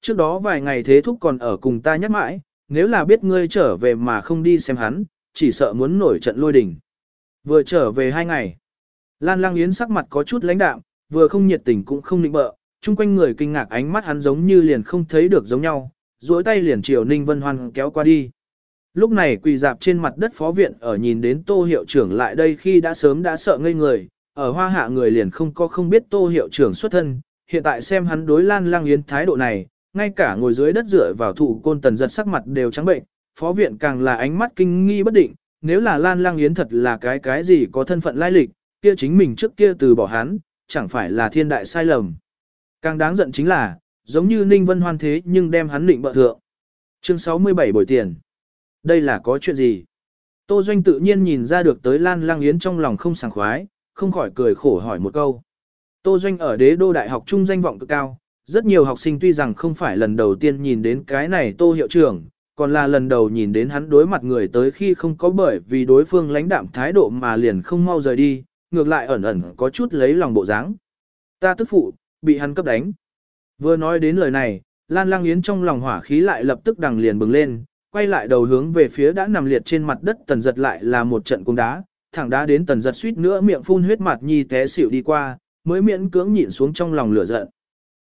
Trước đó vài ngày thế thúc còn ở cùng ta nhắc mãi, nếu là biết ngươi trở về mà không đi xem hắn, chỉ sợ muốn nổi trận lôi đình. Vừa trở về hai ngày, Lan Lang Yến sắc mặt có chút lãnh đạm, vừa không nhiệt tình cũng không nịnh bợ, chung quanh người kinh ngạc ánh mắt hắn giống như liền không thấy được giống nhau, duỗi tay liền chiều Ninh Vân Hoan kéo qua đi. Lúc này quỳ dạp trên mặt đất phó viện ở nhìn đến tô hiệu trưởng lại đây khi đã sớm đã sợ ngây người, ở hoa hạ người liền không có không biết tô hiệu trưởng xuất thân, hiện tại xem hắn đối Lan Lang Yến thái độ này, ngay cả ngồi dưới đất dựa vào thủ côn tần giật sắc mặt đều trắng bệnh, phó viện càng là ánh mắt kinh nghi bất định, nếu là Lan Lang Yến thật là cái cái gì có thân phận lai lịch, kia chính mình trước kia từ bỏ hắn, chẳng phải là thiên đại sai lầm. Càng đáng giận chính là, giống như Ninh Vân Hoan thế nhưng đem hắn định bợ thượng. Chương 67 bồi tiền. Đây là có chuyện gì? Tô Doanh tự nhiên nhìn ra được tới Lan Lang Yến trong lòng không sảng khoái, không khỏi cười khổ hỏi một câu. Tô Doanh ở đế đô đại học trung danh vọng cực cao, rất nhiều học sinh tuy rằng không phải lần đầu tiên nhìn đến cái này Tô hiệu trưởng, còn là lần đầu nhìn đến hắn đối mặt người tới khi không có bởi vì đối phương lãnh đạm thái độ mà liền không mau rời đi, ngược lại ẩn ẩn có chút lấy lòng bộ dáng. Ta tức phụ, bị hắn cấp đánh. Vừa nói đến lời này, Lan Lang Yến trong lòng hỏa khí lại lập tức đằng liền bừng lên, quay lại đầu hướng về phía đã nằm liệt trên mặt đất tần giật lại là một trận cung đá, thẳng đá đến tần giật suýt nữa miệng phun huyết mặt nhi té xỉu đi qua, mới miễn cưỡng nhịn xuống trong lòng lửa giận.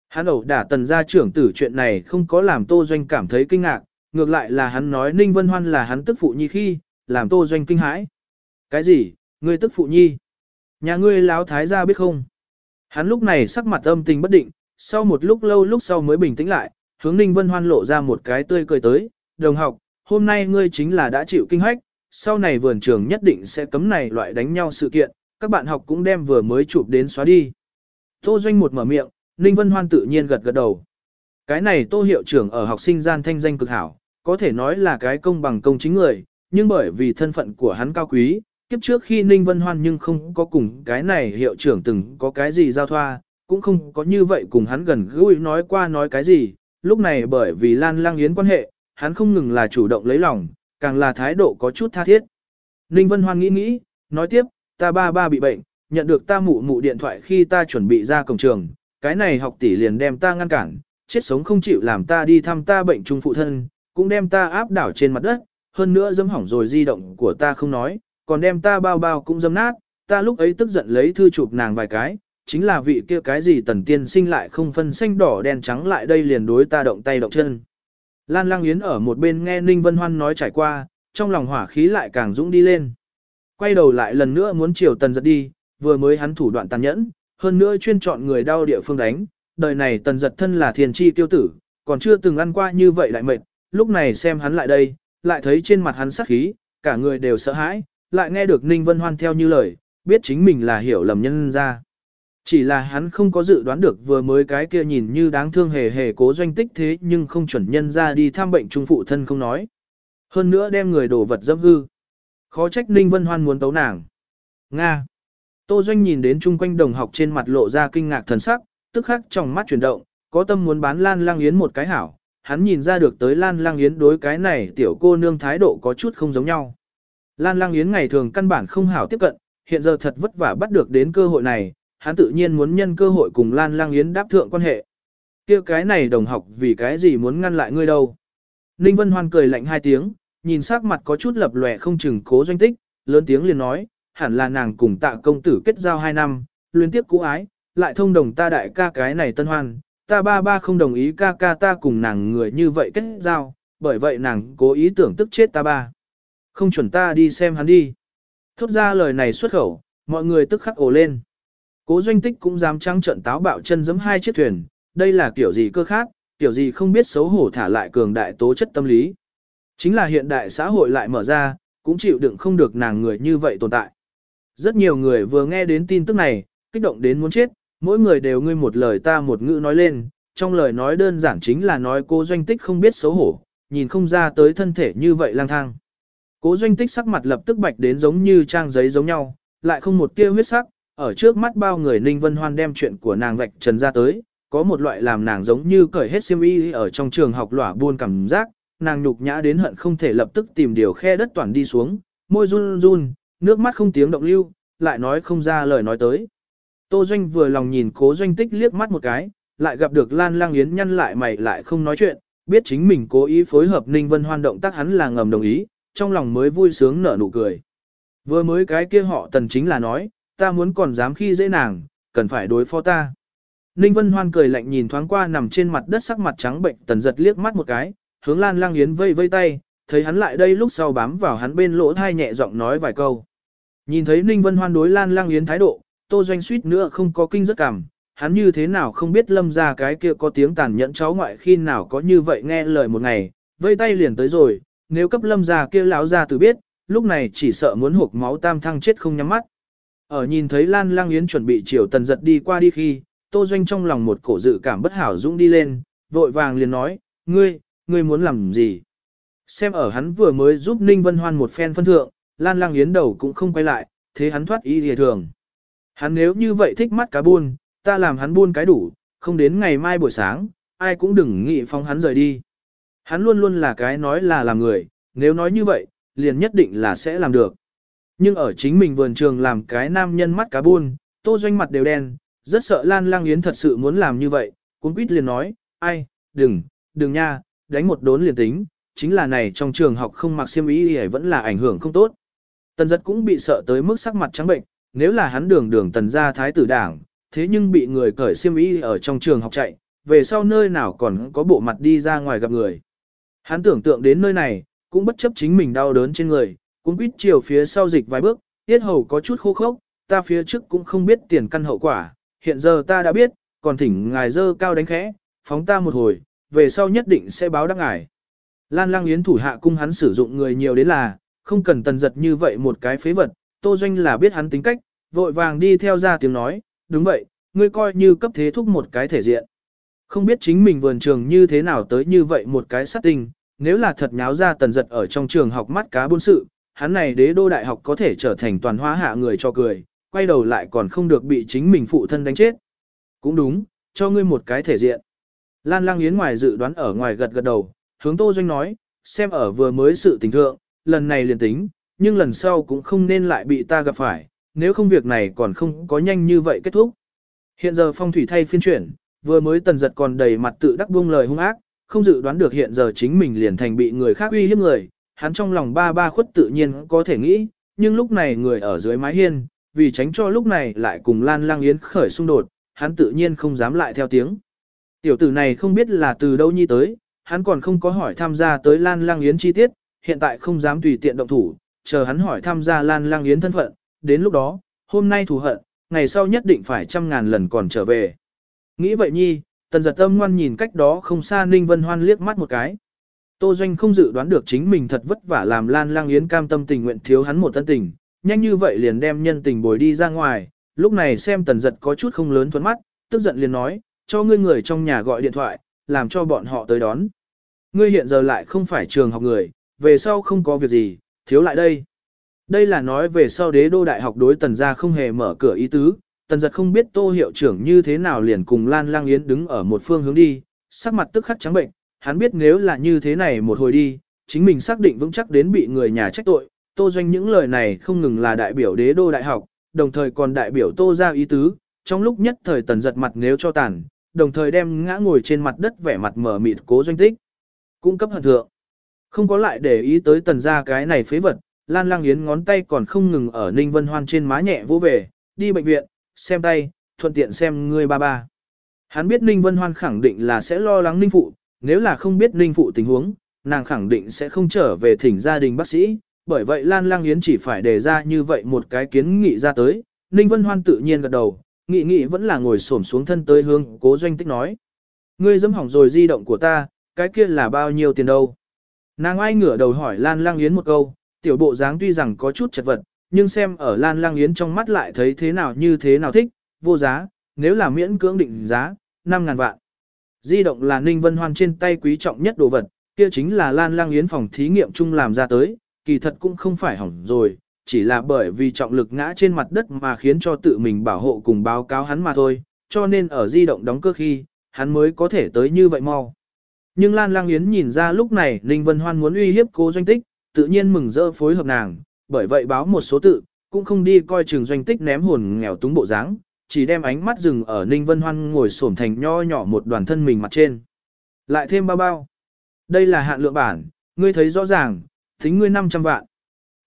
Hắn ẩu đả tần gia trưởng tử chuyện này không có làm Tô Doanh cảm thấy kinh ngạc, ngược lại là hắn nói Ninh Vân Hoan là hắn tức phụ nhi khi, làm Tô Doanh kinh hãi. Cái gì, ngươi tức phụ nhi? Nhà ngươi láo thái gia biết không? Hắn lúc này sắc mặt âm tình bất định, sau một lúc lâu lúc sau mới bình tĩnh lại, hướng Ninh Vân Hoan lộ ra một cái tươi cười tới, đồng học, hôm nay ngươi chính là đã chịu kinh hách, sau này vườn trường nhất định sẽ cấm này loại đánh nhau sự kiện, các bạn học cũng đem vừa mới chụp đến xóa đi. Tô Doanh một mở miệng, Ninh Vân Hoan tự nhiên gật gật đầu. Cái này Tô hiệu trưởng ở học sinh gian thanh danh cực hảo, có thể nói là cái công bằng công chính người, nhưng bởi vì thân phận của hắn cao quý, kiếp trước khi Ninh Vân Hoan nhưng không có cùng cái này hiệu trưởng từng có cái gì giao thoa, cũng không có như vậy cùng hắn gần gũi nói qua nói cái gì, lúc này bởi vì Lan Lang Yến quan hệ, hắn không ngừng là chủ động lấy lòng, càng là thái độ có chút tha thiết. Ninh Vân Hoan nghĩ nghĩ, nói tiếp, ta ba ba bị bệnh, nhận được ta mụ mụ điện thoại khi ta chuẩn bị ra cổng trường, cái này học tỷ liền đem ta ngăn cản, chết sống không chịu làm ta đi thăm ta bệnh trung phụ thân, cũng đem ta áp đảo trên mặt đất, hơn nữa dâm hỏng rồi di động của ta không nói, còn đem ta bao bao cũng dâm nát, ta lúc ấy tức giận lấy thư chụp nàng vài cái, chính là vị kia cái gì tần tiên sinh lại không phân xanh đỏ đen trắng lại đây liền đối ta động tay động chân. Lan Lang Yến ở một bên nghe Ninh Vân Hoan nói trải qua, trong lòng hỏa khí lại càng dũng đi lên. Quay đầu lại lần nữa muốn chiều tần giật đi, vừa mới hắn thủ đoạn tàn nhẫn, hơn nữa chuyên chọn người đau địa phương đánh, đời này tần giật thân là thiền chi tiêu tử, còn chưa từng ăn qua như vậy lại mệt, lúc này xem hắn lại đây, lại thấy trên mặt hắn sắc khí, cả người đều sợ hãi, lại nghe được Ninh Vân Hoan theo như lời, biết chính mình là hiểu lầm nhân ra. Chỉ là hắn không có dự đoán được vừa mới cái kia nhìn như đáng thương hề hề cố doanh tích thế nhưng không chuẩn nhân ra đi thăm bệnh trung phụ thân không nói. Hơn nữa đem người đổ vật dâm hư. Khó trách Ninh Vân Hoan muốn tấu nàng. Nga. Tô Doanh nhìn đến chung quanh đồng học trên mặt lộ ra kinh ngạc thần sắc, tức khắc trong mắt chuyển động, có tâm muốn bán Lan Lang Yến một cái hảo. Hắn nhìn ra được tới Lan Lang Yến đối cái này tiểu cô nương thái độ có chút không giống nhau. Lan Lang Yến ngày thường căn bản không hảo tiếp cận, hiện giờ thật vất vả bắt được đến cơ hội này, hắn tự nhiên muốn nhân cơ hội cùng Lan Lang Yến đáp thượng quan hệ. kia cái này đồng học vì cái gì muốn ngăn lại ngươi đâu. Ninh Vân Hoan cười lạnh hai tiếng, nhìn sắc mặt có chút lập lòe không chừng cố doanh tích, lớn tiếng liền nói, hẳn là nàng cùng tạ công tử kết giao hai năm, luyến tiếp cũ ái, lại thông đồng ta đại ca cái này tân hoan, ta ba ba không đồng ý ca ca ta cùng nàng người như vậy kết giao, bởi vậy nàng cố ý tưởng tức chết ta ba. Không chuẩn ta đi xem hắn đi. Thốt ra lời này xuất khẩu, mọi người tức khắc ồ lên. Cố doanh tích cũng dám trăng trận táo bạo chân giẫm hai chiếc thuyền, đây là kiểu gì cơ khác, kiểu gì không biết xấu hổ thả lại cường đại tố chất tâm lý. Chính là hiện đại xã hội lại mở ra, cũng chịu đựng không được nàng người như vậy tồn tại. Rất nhiều người vừa nghe đến tin tức này, kích động đến muốn chết, mỗi người đều ngươi một lời ta một ngữ nói lên, trong lời nói đơn giản chính là nói cô doanh tích không biết xấu hổ, nhìn không ra tới thân thể như vậy lang thang. Cố doanh tích sắc mặt lập tức bạch đến giống như trang giấy giống nhau, lại không một tia huyết sắc, ở trước mắt bao người Ninh Vân Hoan đem chuyện của nàng vạch trần ra tới, có một loại làm nàng giống như cởi hết xiêm y ở trong trường học lỏa buôn cảm giác, nàng nhục nhã đến hận không thể lập tức tìm điều khe đất toàn đi xuống, môi run run, nước mắt không tiếng động lưu, lại nói không ra lời nói tới. Tô Doanh vừa lòng nhìn cố doanh tích liếc mắt một cái, lại gặp được Lan Lang Yến nhăn lại mày lại không nói chuyện, biết chính mình cố ý phối hợp Ninh Vân Hoan động tác hắn là ngầm đồng ý, trong lòng mới vui sướng nở nụ cười. Vừa mới cái kia họ tần chính là nói, ta muốn còn dám khi dễ nàng, cần phải đối phó ta. Ninh Vân Hoan cười lạnh nhìn thoáng qua nằm trên mặt đất sắc mặt trắng bệnh tần giật liếc mắt một cái, hướng Lan Lang Yến vây vây tay, thấy hắn lại đây lúc sau bám vào hắn bên lỗ thai nhẹ giọng nói vài câu. Nhìn thấy Ninh Vân Hoan đối Lan Lang Yến thái độ, Tô Doanh suýt nữa không có kinh rất cảm, hắn như thế nào không biết lâm ra cái kia có tiếng tàn nhẫn cháu ngoại khi nào có như vậy nghe lời một ngày, vây tay liền tới rồi, nếu cấp lâm ra kia lão ra từ biết, lúc này chỉ sợ muốn hộp máu tam thăng chết không nhắm mắt. Ở nhìn thấy Lan Lang Yến chuẩn bị chiều tần giật đi qua đi khi, Tô Doanh trong lòng một cổ dự cảm bất hảo dũng đi lên, vội vàng liền nói, ngươi, ngươi muốn làm gì? Xem ở hắn vừa mới giúp Ninh Vân Hoan một phen phân thượng, Lan Lang Yến đầu cũng không quay lại, thế hắn thoát ý lìa thường. Hắn nếu như vậy thích mắt cá buôn, ta làm hắn buôn cái đủ, không đến ngày mai buổi sáng, ai cũng đừng nghĩ phóng hắn rời đi. Hắn luôn luôn là cái nói là làm người, nếu nói như vậy, liền nhất định là sẽ làm được. Nhưng ở chính mình vườn trường làm cái nam nhân mắt cá buôn, tô doanh mặt đều đen, rất sợ Lan Lang Yến thật sự muốn làm như vậy, cuốn quýt liền nói, ai, đừng, đừng nha, đánh một đốn liền tính, chính là này trong trường học không mặc xiêm y thì vẫn là ảnh hưởng không tốt. Tần giật cũng bị sợ tới mức sắc mặt trắng bệnh, nếu là hắn đường đường tần gia thái tử đảng, thế nhưng bị người cởi xiêm y ở trong trường học chạy, về sau nơi nào còn có bộ mặt đi ra ngoài gặp người. Hắn tưởng tượng đến nơi này, cũng bất chấp chính mình đau đớn trên người, cũng quýt chiều phía sau dịch vài bước, tiết hầu có chút khô khốc, ta phía trước cũng không biết tiền căn hậu quả, hiện giờ ta đã biết, còn thỉnh ngài dơ cao đánh khẽ, phóng ta một hồi, về sau nhất định sẽ báo đắc ngài. Lan Lang Yến thủ hạ cung hắn sử dụng người nhiều đến là, không cần tần giật như vậy một cái phế vật, Tô Doanh là biết hắn tính cách, vội vàng đi theo ra tiếng nói, đúng vậy, ngươi coi như cấp thế thúc một cái thể diện. Không biết chính mình vườn trường như thế nào tới như vậy một cái sát tình, nếu là thật nháo ra tần giật ở trong trường học mắt cá buôn sự, hắn này đế đô đại học có thể trở thành toàn hóa hạ người cho cười, quay đầu lại còn không được bị chính mình phụ thân đánh chết. Cũng đúng, cho ngươi một cái thể diện. Lan Lang Yến ngoài dự đoán ở ngoài gật gật đầu, hướng Tô Doanh nói, xem ở vừa mới sự tình thượng, lần này liền tính, nhưng lần sau cũng không nên lại bị ta gặp phải, nếu không việc này còn không có nhanh như vậy kết thúc. Hiện giờ phong thủy thay phiên chuyển, vừa mới tần giật còn đầy mặt tự đắc buông lời hung ác, không dự đoán được hiện giờ chính mình liền thành bị người khác uy hiếp người, hắn trong lòng ba ba khuất tự nhiên có thể nghĩ, nhưng lúc này người ở dưới mái hiên, vì tránh cho lúc này lại cùng Lan Lang Yến khởi xung đột, hắn tự nhiên không dám lại theo tiếng. Tiểu tử này không biết là từ đâu nhi tới, hắn còn không có hỏi tham gia tới Lan Lang Yến chi tiết, hiện tại không dám tùy tiện động thủ, chờ hắn hỏi tham gia Lan Lang Yến thân phận, đến lúc đó, hôm nay thù hận, ngày sau nhất định phải trăm ngàn lần còn trở về. Nghĩ vậy nhi, tần giật tâm ngoan nhìn cách đó không xa Ninh Vân Hoan liếc mắt một cái. Tô Doanh không dự đoán được chính mình thật vất vả làm Lan Lang Yến cam tâm tình nguyện thiếu hắn một thân tình, nhanh như vậy liền đem nhân tình bồi đi ra ngoài, lúc này xem tần giật có chút không lớn thuẫn mắt, tức giận liền nói, cho ngươi người trong nhà gọi điện thoại, làm cho bọn họ tới đón. Ngươi hiện giờ lại không phải trường học người, về sau không có việc gì, thiếu lại đây. Đây là nói về sau đế đô đại học đối tần gia không hề mở cửa ý tứ, tần giật không biết tô hiệu trưởng như thế nào liền cùng Lan Lang Yến đứng ở một phương hướng đi, sắc mặt tức khắc trắng bệnh, hắn biết nếu là như thế này một hồi đi, chính mình xác định vững chắc đến bị người nhà trách tội, tô doanh những lời này không ngừng là đại biểu đế đô đại học, đồng thời còn đại biểu tô ra ý tứ, trong lúc nhất thời tần giật mặt nếu cho tàn, đồng thời đem ngã ngồi trên mặt đất vẻ mặt mở mịt cố doanh tích. Cung cấp hận thượng. Không có lại để ý tới tần gia cái này phế vật, Lan Lang Yến ngón tay còn không ngừng ở Ninh Vân Hoan trên má nhẹ vô về, đi bệnh viện, xem tay, thuận tiện xem ngươi ba ba. Hắn biết Ninh Vân Hoan khẳng định là sẽ lo lắng Ninh Phụ, nếu là không biết Ninh Phụ tình huống, nàng khẳng định sẽ không trở về thỉnh gia đình bác sĩ, bởi vậy Lan Lang Yến chỉ phải đề ra như vậy một cái kiến nghị ra tới, Ninh Vân Hoan tự nhiên gật đầu, nghị nghị vẫn là ngồi xổm xuống thân tới hương, cố doanh tích nói. Ngươi dâm hỏng rồi di động của ta, cái kia là bao nhiêu tiền đâu? Nàng ai ngửa đầu hỏi Lan Lang Yến một câu, tiểu bộ dáng tuy rằng có chút chật vật, nhưng xem ở Lan Lang Yến trong mắt lại thấy thế nào như thế nào thích, vô giá, nếu là miễn cưỡng định giá, 5.000 vạn. Di động là Ninh Vân Hoan trên tay quý trọng nhất đồ vật, kia chính là Lan Lang Yến phòng thí nghiệm chung làm ra tới, kỳ thật cũng không phải hỏng rồi, chỉ là bởi vì trọng lực ngã trên mặt đất mà khiến cho tự mình bảo hộ cùng báo cáo hắn mà thôi, cho nên ở di động đóng cơ khi, hắn mới có thể tới như vậy mau. Nhưng Lan Lang Yến nhìn ra lúc này Ninh Vân Hoan muốn uy hiếp cô doanh tích, tự nhiên mừng rỡ phối hợp nàng, bởi vậy báo một số tự, cũng không đi coi trường doanh tích ném hồn nghèo túng bộ dáng, chỉ đem ánh mắt dừng ở Ninh Vân Hoan ngồi xổm thành nho nhỏ một đoàn thân mình mặt trên. Lại thêm bao bao. Đây là hạn lượng bản, ngươi thấy rõ ràng, tính ngươi 500 vạn.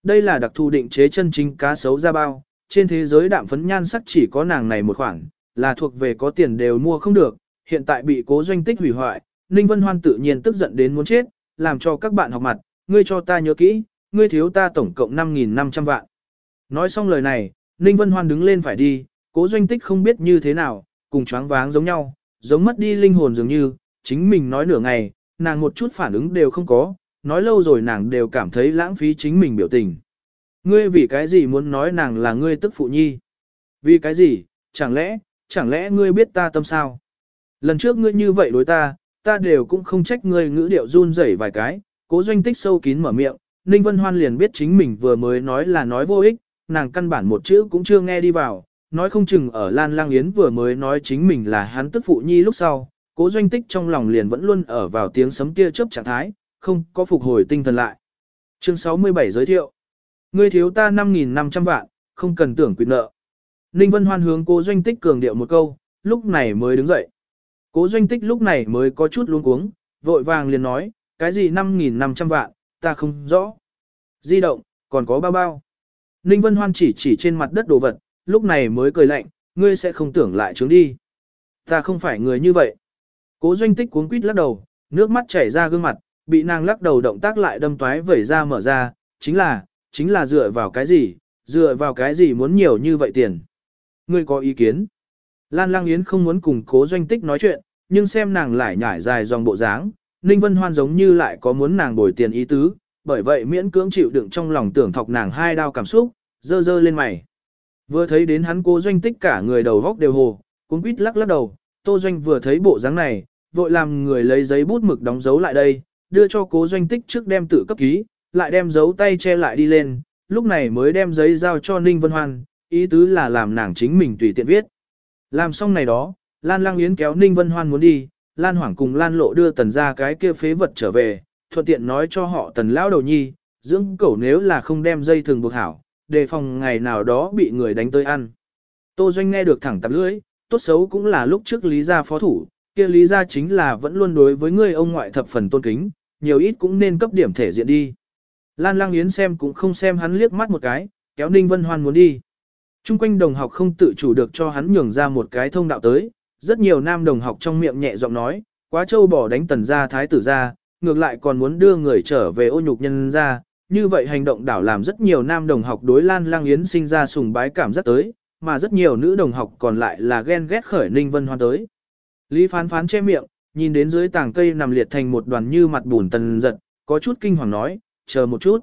Đây là đặc thù định chế chân chính cá sấu ra bao, trên thế giới đạm phấn nhan sắc chỉ có nàng này một khoản, là thuộc về có tiền đều mua không được, hiện tại bị cố doanh tích hủy hoại, Ninh Vân Hoan tự nhiên tức giận đến muốn chết, làm cho các bạn học mặt, ngươi cho ta nhớ kỹ, ngươi thiếu ta tổng cộng 5.500 vạn. Nói xong lời này, Ninh Vân Hoan đứng lên phải đi, cố doanh tích không biết như thế nào, cùng choáng váng giống nhau, giống mất đi linh hồn dường như, chính mình nói nửa ngày, nàng một chút phản ứng đều không có, nói lâu rồi nàng đều cảm thấy lãng phí chính mình biểu tình. Ngươi vì cái gì muốn nói nàng là ngươi tức phụ nhi? Vì cái gì, chẳng lẽ, chẳng lẽ ngươi biết ta tâm sao? Lần trước ngươi như vậy đối ta, ta đều cũng không trách ngươi ngữ điệu run rẩy vài cái, cố doanh tích sâu kín mở miệng, Ninh Vân Hoan liền biết chính mình vừa mới nói là nói vô ích, nàng căn bản một chữ cũng chưa nghe đi vào, nói không chừng ở Lan Lang Yến vừa mới nói chính mình là hắn tức phụ nhi lúc sau, cố doanh tích trong lòng liền vẫn luôn ở vào tiếng sấm kia chớp trạng thái, không có phục hồi tinh thần lại. Chương 67 giới thiệu. Ngươi thiếu ta 5.500 vạn, không cần tưởng quyền nợ. Ninh Vân Hoan hướng cố doanh tích cường điệu một câu, lúc này mới đứng dậy. Cố doanh tích lúc này mới có chút luống cuống, vội vàng liền nói, cái gì 5.500 vạn, ta không rõ. Di động, còn có bao bao. Ninh Vân Hoan chỉ chỉ trên mặt đất đồ vật, lúc này mới cười lạnh, ngươi sẽ không tưởng lại trướng đi. Ta không phải người như vậy. Cố doanh tích cuống quýt lắc đầu, nước mắt chảy ra gương mặt, bị nàng lắc đầu động tác lại đâm toái vẩy ra mở ra, chính là, chính là dựa vào cái gì, dựa vào cái gì muốn nhiều như vậy tiền. Ngươi có ý kiến? Lan Lang Yến không muốn cùng cố doanh tích nói chuyện, nhưng xem nàng lại nhải dài dòng bộ dáng, Ninh Vân Hoan giống như lại có muốn nàng bồi tiền ý tứ, bởi vậy miễn cưỡng chịu đựng trong lòng tưởng thọc nàng hai đao cảm xúc, dơ dơ lên mày. Vừa thấy đến hắn cố doanh tích cả người đầu góc đều hồ, cũng quýt lắc lắc đầu, tô doanh vừa thấy bộ dáng này, vội làm người lấy giấy bút mực đóng dấu lại đây, đưa cho cố doanh tích trước đem tự cấp ký, lại đem dấu tay che lại đi lên, lúc này mới đem giấy giao cho Ninh Vân Hoan, ý tứ là làm nàng chính mình tùy tiện viết. Làm xong này đó, Lan Lang Yến kéo Ninh Vân Hoan muốn đi, Lan Hoảng cùng Lan Lộ đưa tần ra cái kia phế vật trở về, thuận tiện nói cho họ tần lão đầu nhi, dưỡng cẩu nếu là không đem dây thường buộc hảo, đề phòng ngày nào đó bị người đánh tới ăn. Tô Doanh nghe được thẳng tạp lưỡi, tốt xấu cũng là lúc trước Lý gia phó thủ, kia Lý gia chính là vẫn luôn đối với người ông ngoại thập phần tôn kính, nhiều ít cũng nên cấp điểm thể diện đi. Lan Lang Yến xem cũng không xem hắn liếc mắt một cái, kéo Ninh Vân Hoan muốn đi. Trung quanh đồng học không tự chủ được cho hắn nhường ra một cái thông đạo tới, rất nhiều nam đồng học trong miệng nhẹ giọng nói, quá châu bỏ đánh tần gia thái tử gia, ngược lại còn muốn đưa người trở về ô nhục nhân gia, như vậy hành động đảo làm rất nhiều nam đồng học đối Lan Lang Yến sinh ra sùng bái cảm rất tới, mà rất nhiều nữ đồng học còn lại là ghen ghét khởi Ninh Vân Hoan tới. Lý phán phán che miệng, nhìn đến dưới tảng cây nằm liệt thành một đoàn như mặt bùn tần giật, có chút kinh hoàng nói, chờ một chút.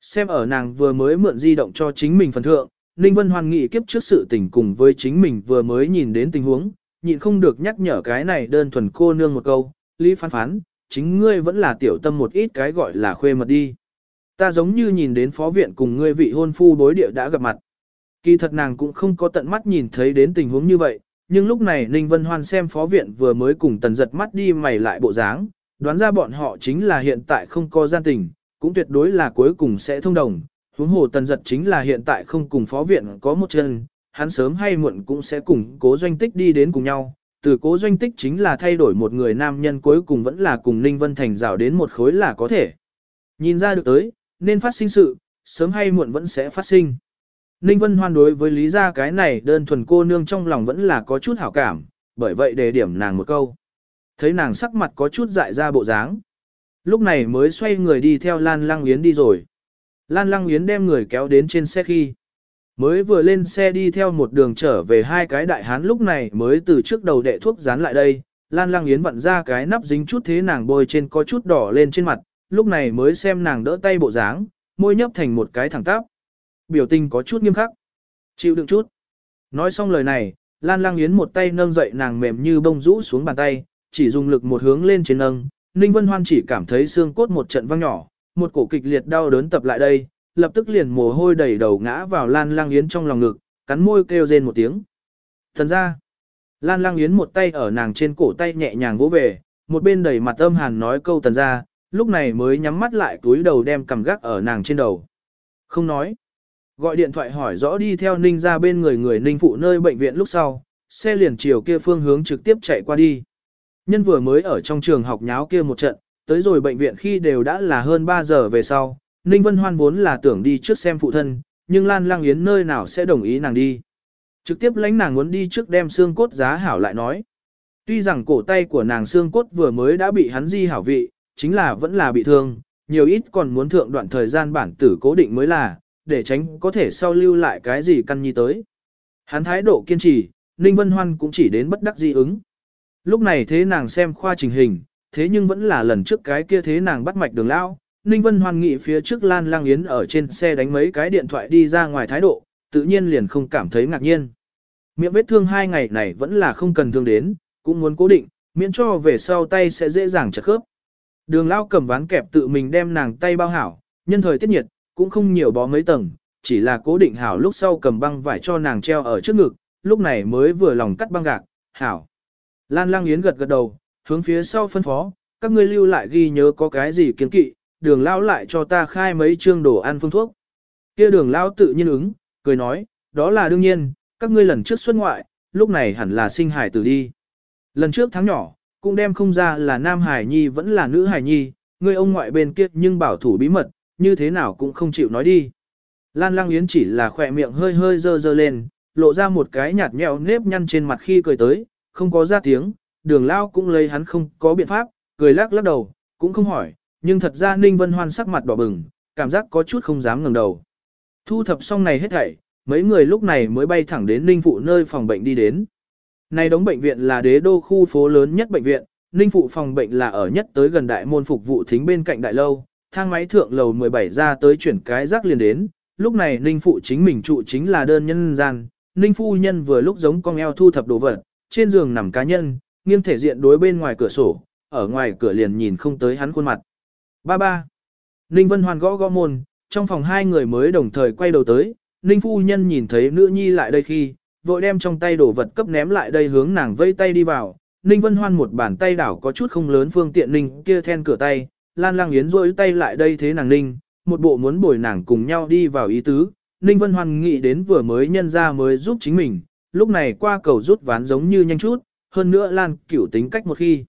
Xem ở nàng vừa mới mượn di động cho chính mình phần thượng, Ninh Vân Hoan nghĩ kiếp trước sự tình cùng với chính mình vừa mới nhìn đến tình huống, nhịn không được nhắc nhở cái này đơn thuần cô nương một câu, Lý phán phán, chính ngươi vẫn là tiểu tâm một ít cái gọi là khuê mật đi. Ta giống như nhìn đến phó viện cùng ngươi vị hôn phu đối địa đã gặp mặt. Kỳ thật nàng cũng không có tận mắt nhìn thấy đến tình huống như vậy, nhưng lúc này Ninh Vân Hoan xem phó viện vừa mới cùng tần giật mắt đi mày lại bộ dáng, đoán ra bọn họ chính là hiện tại không có gian tình, cũng tuyệt đối là cuối cùng sẽ thông đồng. Huống hồ tần giật chính là hiện tại không cùng phó viện có một chân, hắn sớm hay muộn cũng sẽ cùng cố doanh tích đi đến cùng nhau. Từ cố doanh tích chính là thay đổi một người nam nhân cuối cùng vẫn là cùng Ninh Vân Thành rào đến một khối là có thể. Nhìn ra được tới, nên phát sinh sự, sớm hay muộn vẫn sẽ phát sinh. Ninh Vân Hoan đối với lý gia cái này đơn thuần cô nương trong lòng vẫn là có chút hảo cảm, bởi vậy đề điểm nàng một câu. Thấy nàng sắc mặt có chút dại ra bộ dáng. Lúc này mới xoay người đi theo Lan Lăng Yến đi rồi. Lan Lăng Yến đem người kéo đến trên xe khi. Mới vừa lên xe đi theo một đường trở về hai cái đại hán lúc này mới từ trước đầu đệ thuốc dán lại đây. Lan Lăng Yến vặn ra cái nắp dính chút thế nàng bôi trên có chút đỏ lên trên mặt, lúc này mới xem nàng đỡ tay bộ dáng, môi nhấp thành một cái thẳng tắp. Biểu tình có chút nghiêm khắc. Chịu đựng chút. Nói xong lời này, Lan Lang Yến một tay nâng dậy nàng mềm như bông rũ xuống bàn tay, chỉ dùng lực một hướng lên trên nâng. Ninh Vân Hoan chỉ cảm thấy xương cốt một trận vang nhỏ, một cổ kịch liệt đau đớn tập lại đây, lập tức liền mồ hôi đầy đầu ngã vào Lan Lang Yến trong lòng ngực, cắn môi kêu rên một tiếng. Thần ra, Lan Lang Yến một tay ở nàng trên cổ tay nhẹ nhàng vỗ về, một bên đẩy mặt âm hàn nói câu tần ra, lúc này mới nhắm mắt lại túi đầu đem cầm gác ở nàng trên đầu. Không nói. Gọi điện thoại hỏi rõ đi theo Ninh ra bên người người Ninh phụ nơi bệnh viện lúc sau, xe liền chiều kia phương hướng trực tiếp chạy qua đi. Nhân vừa mới ở trong trường học nháo kia một trận, tới rồi bệnh viện khi đều đã là hơn 3 giờ về sau, Ninh Vân Hoan vốn là tưởng đi trước xem phụ thân, nhưng Lan Lang Yến nơi nào sẽ đồng ý nàng đi. Trực tiếp lãnh nàng muốn đi trước đem xương cốt giá hảo lại nói. Tuy rằng cổ tay của nàng xương cốt vừa mới đã bị hắn di hảo vị, chính là vẫn là bị thương, nhiều ít còn muốn thượng đoạn thời gian bản tử cố định mới là, để tránh có thể sau lưu lại cái gì căn nhi tới. Hắn thái độ kiên trì, Ninh Vân Hoan cũng chỉ đến bất đắc di ứng. Lúc này thế nàng xem khoa trình hình, thế nhưng vẫn là lần trước cái kia thế nàng bắt mạch đường lão, Ninh Vân Hoan nghị phía trước Lan Lang Yến ở trên xe đánh mấy cái điện thoại đi ra ngoài thái độ, tự nhiên liền không cảm thấy ngạc nhiên. Miệng vết thương hai ngày này vẫn là không cần thương đến, cũng muốn cố định, miễn cho về sau tay sẽ dễ dàng chật khớp. Đường lao cầm ván kẹp tự mình đem nàng tay bao hảo, nhân thời tiết nhiệt, cũng không nhiều bó mấy tầng, chỉ là cố định hảo lúc sau cầm băng vải cho nàng treo ở trước ngực, lúc này mới vừa lòng cắt băng gạc, hảo. Lan Lang Yến gật gật đầu, hướng phía sau phân phó, các ngươi lưu lại ghi nhớ có cái gì kiến kỵ, đường lao lại cho ta khai mấy chương đồ ăn phương thuốc. Kia đường lao tự nhiên ứng, cười nói, đó là đương nhiên, các ngươi lần trước xuất ngoại, lúc này hẳn là sinh hải tử đi. Lần trước tháng nhỏ, cũng đem không ra là nam hải nhi vẫn là nữ hải nhi, ngươi ông ngoại bên kia nhưng bảo thủ bí mật, như thế nào cũng không chịu nói đi. Lan Lang Yến chỉ là khỏe miệng hơi hơi dơ dơ lên, lộ ra một cái nhạt nhẽo nếp nhăn trên mặt khi cười tới, không có ra tiếng, đường lao cũng lấy hắn không có biện pháp, cười lắc lắc đầu, cũng không hỏi, nhưng thật ra Ninh Vân Hoan sắc mặt đỏ bừng, cảm giác có chút không dám ngẩng đầu. Thu thập xong này hết thảy, mấy người lúc này mới bay thẳng đến Ninh Phụ nơi phòng bệnh đi đến. Này đóng bệnh viện là đế đô khu phố lớn nhất bệnh viện, Ninh Phụ phòng bệnh là ở nhất tới gần đại môn phục vụ thính bên cạnh đại lâu, thang máy thượng lầu 17 ra tới chuyển cái rác liền đến, lúc này Ninh Phụ chính mình trụ chính là đơn nhân gian, Ninh Phu Nhân vừa lúc giống con eo thu thập đồ vật, trên giường nằm cá nhân, nghiêng thể diện đối bên ngoài cửa sổ, ở ngoài cửa liền nhìn không tới hắn khuôn mặt. Ba ba. Ninh Vân Hoàn gõ gõ môn, trong phòng hai người mới đồng thời quay đầu tới, Ninh Phu Nhân nhìn thấy nữ nhi lại đây khi, vội đem trong tay đồ vật cấp ném lại đây hướng nàng vây tay đi vào. Ninh Vân Hoan một bàn tay đảo có chút không lớn phương tiện Ninh kia then cửa tay, Lan Lang Yến rôi tay lại đây thế nàng Ninh, một bộ muốn bồi nàng cùng nhau đi vào ý tứ. Ninh Vân Hoan nghĩ đến vừa mới nhân ra mới giúp chính mình, lúc này qua cầu rút ván giống như nhanh chút, hơn nữa Lan cửu tính cách một khi.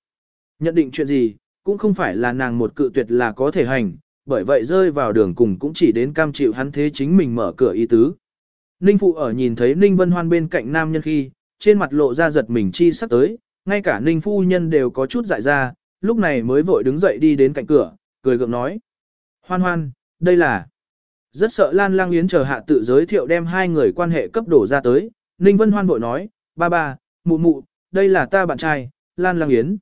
Nhận định chuyện gì, cũng không phải là nàng một cự tuyệt là có thể hành, bởi vậy rơi vào đường cùng cũng chỉ đến cam chịu hắn thế chính mình mở cửa ý tứ. Ninh Phụ ở nhìn thấy Ninh Vân Hoan bên cạnh nam nhân khi, trên mặt lộ ra giật mình chi sắp tới, ngay cả Ninh Phu Nhân đều có chút dại ra, lúc này mới vội đứng dậy đi đến cạnh cửa, cười gượng nói. Hoan hoan, đây là... Rất sợ Lan Lang Yến chờ hạ tự giới thiệu đem hai người quan hệ cấp đổ ra tới, Ninh Vân Hoan vội nói, ba ba, mụ mụ, đây là ta bạn trai, Lan Lang Yến.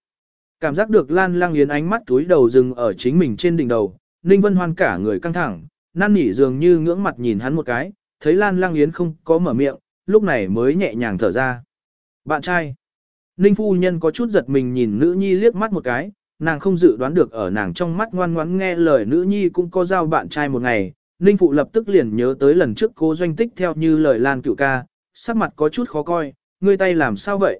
Cảm giác được Lan Lang Yến ánh mắt túi đầu dừng ở chính mình trên đỉnh đầu, Ninh Vân Hoan cả người căng thẳng, năn nỉ dường như ngưỡng mặt nhìn hắn một cái, thấy Lan Lang Yến không có mở miệng, lúc này mới nhẹ nhàng thở ra. Bạn trai. Ninh Phu Nhân có chút giật mình nhìn nữ nhi liếc mắt một cái, nàng không dự đoán được ở nàng trong mắt ngoan ngoãn nghe lời nữ nhi cũng có giao bạn trai một ngày. Ninh Phụ lập tức liền nhớ tới lần trước cố doanh tích theo như lời Lan cựu ca, sắc mặt có chút khó coi, ngươi tay làm sao vậy?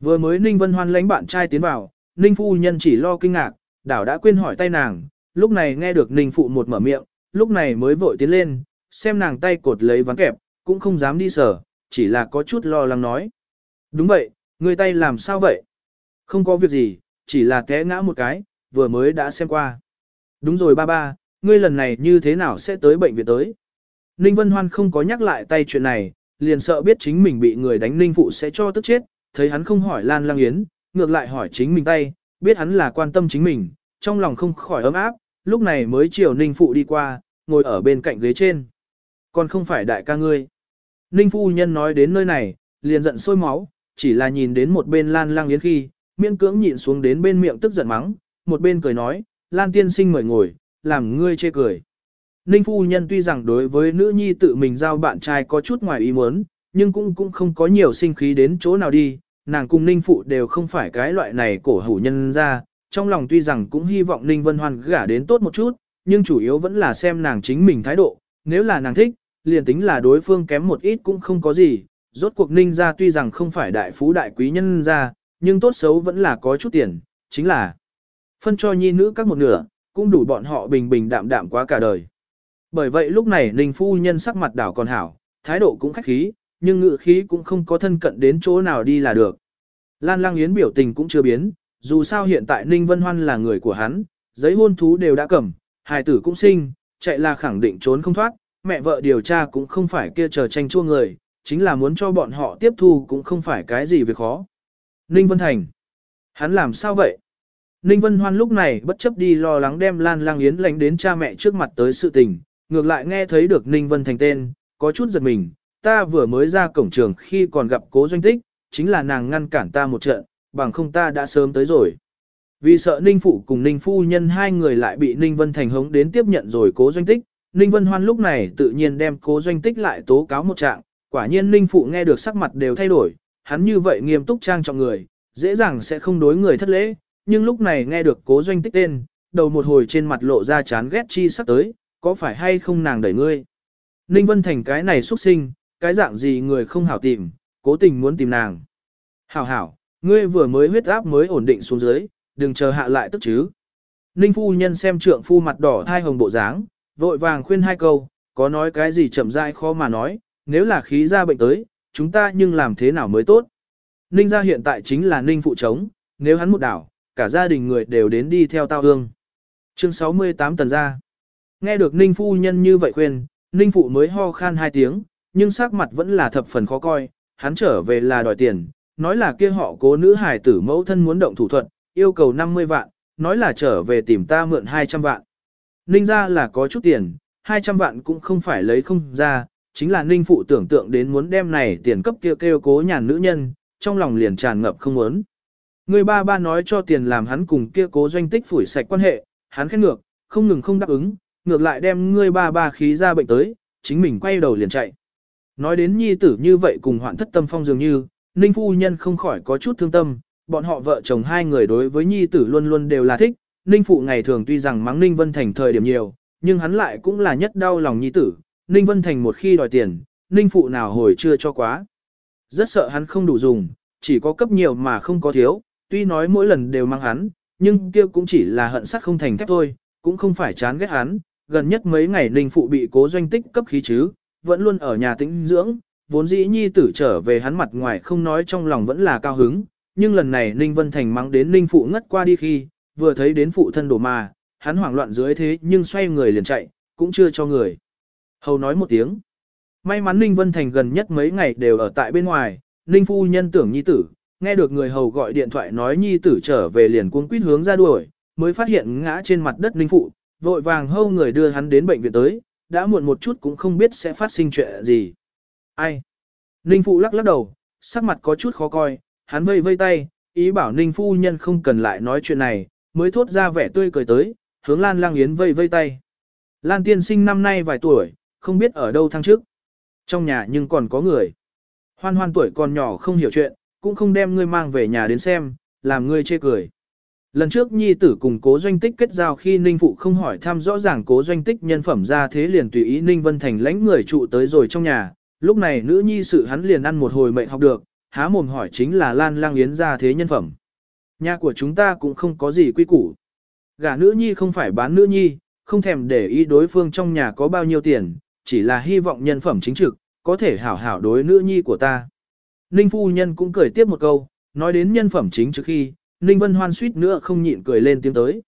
Vừa mới Ninh Vân Hoan lãnh bạn trai tiến vào, Ninh Phu Nhân chỉ lo kinh ngạc, đảo đã quên hỏi tay nàng, lúc này nghe được Ninh Phụ một mở miệng, lúc này mới vội tiến lên, xem nàng tay cột lấy ván kẹp, cũng không dám đi sở, chỉ là có chút lo lắng nói. Đúng vậy, người tay làm sao vậy? Không có việc gì, chỉ là té ngã một cái, vừa mới đã xem qua. Đúng rồi ba ba, ngươi lần này như thế nào sẽ tới bệnh viện tới? Ninh Vân Hoan không có nhắc lại tay chuyện này, liền sợ biết chính mình bị người đánh Ninh Phụ sẽ cho tức chết, thấy hắn không hỏi Lan Lang Yến, ngược lại hỏi chính mình tay, biết hắn là quan tâm chính mình, trong lòng không khỏi ấm áp, lúc này mới chiều Ninh Phụ đi qua, ngồi ở bên cạnh ghế trên. Còn không phải đại ca ngươi. Ninh Phu Nhân nói đến nơi này, liền giận sôi máu, chỉ là nhìn đến một bên Lan Lang Yến khi, miễn cưỡng nhịn xuống đến bên miệng tức giận mắng, một bên cười nói, Lan Tiên Sinh mời ngồi, làm ngươi chê cười. Ninh Phu Nhân tuy rằng đối với nữ nhi tự mình giao bạn trai có chút ngoài ý muốn, nhưng cũng cũng không có nhiều sinh khí đến chỗ nào đi, nàng cùng Ninh Phụ đều không phải cái loại này cổ hủ nhân ra, trong lòng tuy rằng cũng hy vọng Ninh Vân Hoan gả đến tốt một chút, nhưng chủ yếu vẫn là xem nàng chính mình thái độ, nếu là nàng thích, liền tính là đối phương kém một ít cũng không có gì, rốt cuộc Ninh gia tuy rằng không phải đại phú đại quý nhân ra, nhưng tốt xấu vẫn là có chút tiền, chính là phân cho nhi nữ các một nửa, cũng đủ bọn họ bình bình đạm đạm quá cả đời. Bởi vậy lúc này Ninh phu nhân sắc mặt đảo còn hảo, thái độ cũng khách khí, nhưng ngự khí cũng không có thân cận đến chỗ nào đi là được. Lan Lang Yến biểu tình cũng chưa biến, dù sao hiện tại Ninh Vân Hoan là người của hắn, giấy hôn thú đều đã cầm, hài tử cũng sinh, chạy là khẳng định trốn không thoát, mẹ vợ điều tra cũng không phải kia chờ tranh chua người, chính là muốn cho bọn họ tiếp thu cũng không phải cái gì việc khó. Ninh Vân Thành. Hắn làm sao vậy? Ninh Vân Hoan lúc này bất chấp đi lo lắng đem Lan Lang Yến lánh đến cha mẹ trước mặt tới sự tình, ngược lại nghe thấy được Ninh Vân Thành tên, có chút giật mình, ta vừa mới ra cổng trường khi còn gặp cố doanh tích, chính là nàng ngăn cản ta một trận, bằng không ta đã sớm tới rồi. Vì sợ Ninh Phụ cùng Ninh Phu Nhân hai người lại bị Ninh Vân Thành hống đến tiếp nhận rồi cố doanh tích, Ninh Vân Hoan lúc này tự nhiên đem cố doanh tích lại tố cáo một trạng, quả nhiên Ninh Phụ nghe được sắc mặt đều thay đổi, hắn như vậy nghiêm túc trang trọng người, dễ dàng sẽ không đối người thất lễ, nhưng lúc này nghe được cố doanh tích tên, đầu một hồi trên mặt lộ ra chán ghét chi sắc tới, có phải hay không nàng đẩy ngươi. Ninh Vân Thành cái này xuất sinh, cái dạng gì người không hảo tìm, cố tình muốn tìm nàng. Hảo hảo, ngươi vừa mới huyết áp mới ổn định xuống dưới, đừng chờ hạ lại tức chứ. Ninh phu nhân xem trượng phu mặt đỏ thai hồng bộ dáng, vội vàng khuyên hai câu, có nói cái gì chậm rãi khó mà nói, nếu là khí ra bệnh tới, chúng ta nhưng làm thế nào mới tốt. Ninh gia hiện tại chính là Ninh phụ chống, nếu hắn một đảo, cả gia đình người đều đến đi theo tao hương. Chương 68 tần gia. Nghe được Ninh phu nhân như vậy khuyên, Ninh phụ mới ho khan hai tiếng, nhưng sắc mặt vẫn là thập phần khó coi, hắn trở về là đòi tiền, nói là kia họ cố nữ hài tử mẫu thân muốn động thủ thuật, yêu cầu 50 vạn, nói là trở về tìm ta mượn 200 vạn. Ninh ra là có chút tiền, 200 vạn cũng không phải lấy không ra, chính là Ninh phụ tưởng tượng đến muốn đem này tiền cấp kia kêu cố nhàn nữ nhân, trong lòng liền tràn ngập không muốn. Người ba ba nói cho tiền làm hắn cùng kia cố doanh tích phủi sạch quan hệ, hắn khét ngược, không ngừng không đáp ứng, ngược lại đem ngươi ba ba khí ra bệnh tới, chính mình quay đầu liền chạy. Nói đến nhi tử như vậy cùng hoạn thất tâm phong dường như, Ninh phu nhân không khỏi có chút thương tâm, bọn họ vợ chồng hai người đối với nhi tử luôn luôn đều là thích, Ninh phụ ngày thường tuy rằng mắng Ninh Vân Thành thời điểm nhiều, nhưng hắn lại cũng là nhất đau lòng nhi tử, Ninh Vân Thành một khi đòi tiền, Ninh phụ nào hồi chưa cho quá. Rất sợ hắn không đủ dùng, chỉ có cấp nhiều mà không có thiếu, tuy nói mỗi lần đều mang hắn, nhưng kia cũng chỉ là hận sắt không thành thép thôi, cũng không phải chán ghét hắn, gần nhất mấy ngày Ninh phụ bị cố doanh tích cấp khí chứ, vẫn luôn ở nhà tĩnh dưỡng, vốn dĩ nhi tử trở về hắn mặt ngoài không nói trong lòng vẫn là cao hứng, nhưng lần này Ninh Vân Thành mắng đến Ninh phụ ngất qua đi khi, vừa thấy đến phụ thân đổ mà, hắn hoảng loạn dưới thế nhưng xoay người liền chạy, cũng chưa cho người. Hầu nói một tiếng. May mắn Ninh Vân Thành gần nhất mấy ngày đều ở tại bên ngoài, Ninh phu nhân tưởng nhi tử, nghe được người hầu gọi điện thoại nói nhi tử trở về liền cuống quýt hướng ra đuổi, mới phát hiện ngã trên mặt đất Ninh phụ, vội vàng hâu người đưa hắn đến bệnh viện tới, đã muộn một chút cũng không biết sẽ phát sinh chuyện gì. Ai? Ninh phụ lắc lắc đầu, sắc mặt có chút khó coi, hắn vây vây tay, ý bảo Ninh phu nhân không cần lại nói chuyện này, mới thốt ra vẻ tươi cười tới, hướng Lan Lang Yến vây vây tay. Lan tiên sinh năm nay vài tuổi, không biết ở đâu thăng trước. Trong nhà nhưng còn có người. Hoan hoan tuổi còn nhỏ không hiểu chuyện, cũng không đem ngươi mang về nhà đến xem, làm ngươi chê cười. Lần trước nhi tử cùng cố doanh tích kết giao khi Ninh Phụ không hỏi thăm rõ ràng cố doanh tích nhân phẩm ra thế liền tùy ý Ninh Vân Thành lãnh người trụ tới rồi trong nhà, lúc này nữ nhi sự hắn liền ăn một hồi mệnh học được, há mồm hỏi chính là Lan Lang Yến ra thế nhân phẩm. Nhà của chúng ta cũng không có gì quy củ. Gả nữ nhi không phải bán nữ nhi, không thèm để ý đối phương trong nhà có bao nhiêu tiền, chỉ là hy vọng nhân phẩm chính trực, có thể hảo hảo đối nữ nhi của ta. Ninh phu nhân cũng cười tiếp một câu, nói đến nhân phẩm chính trực khi, Ninh Vân Hoan suýt nữa không nhịn cười lên tiếng tới.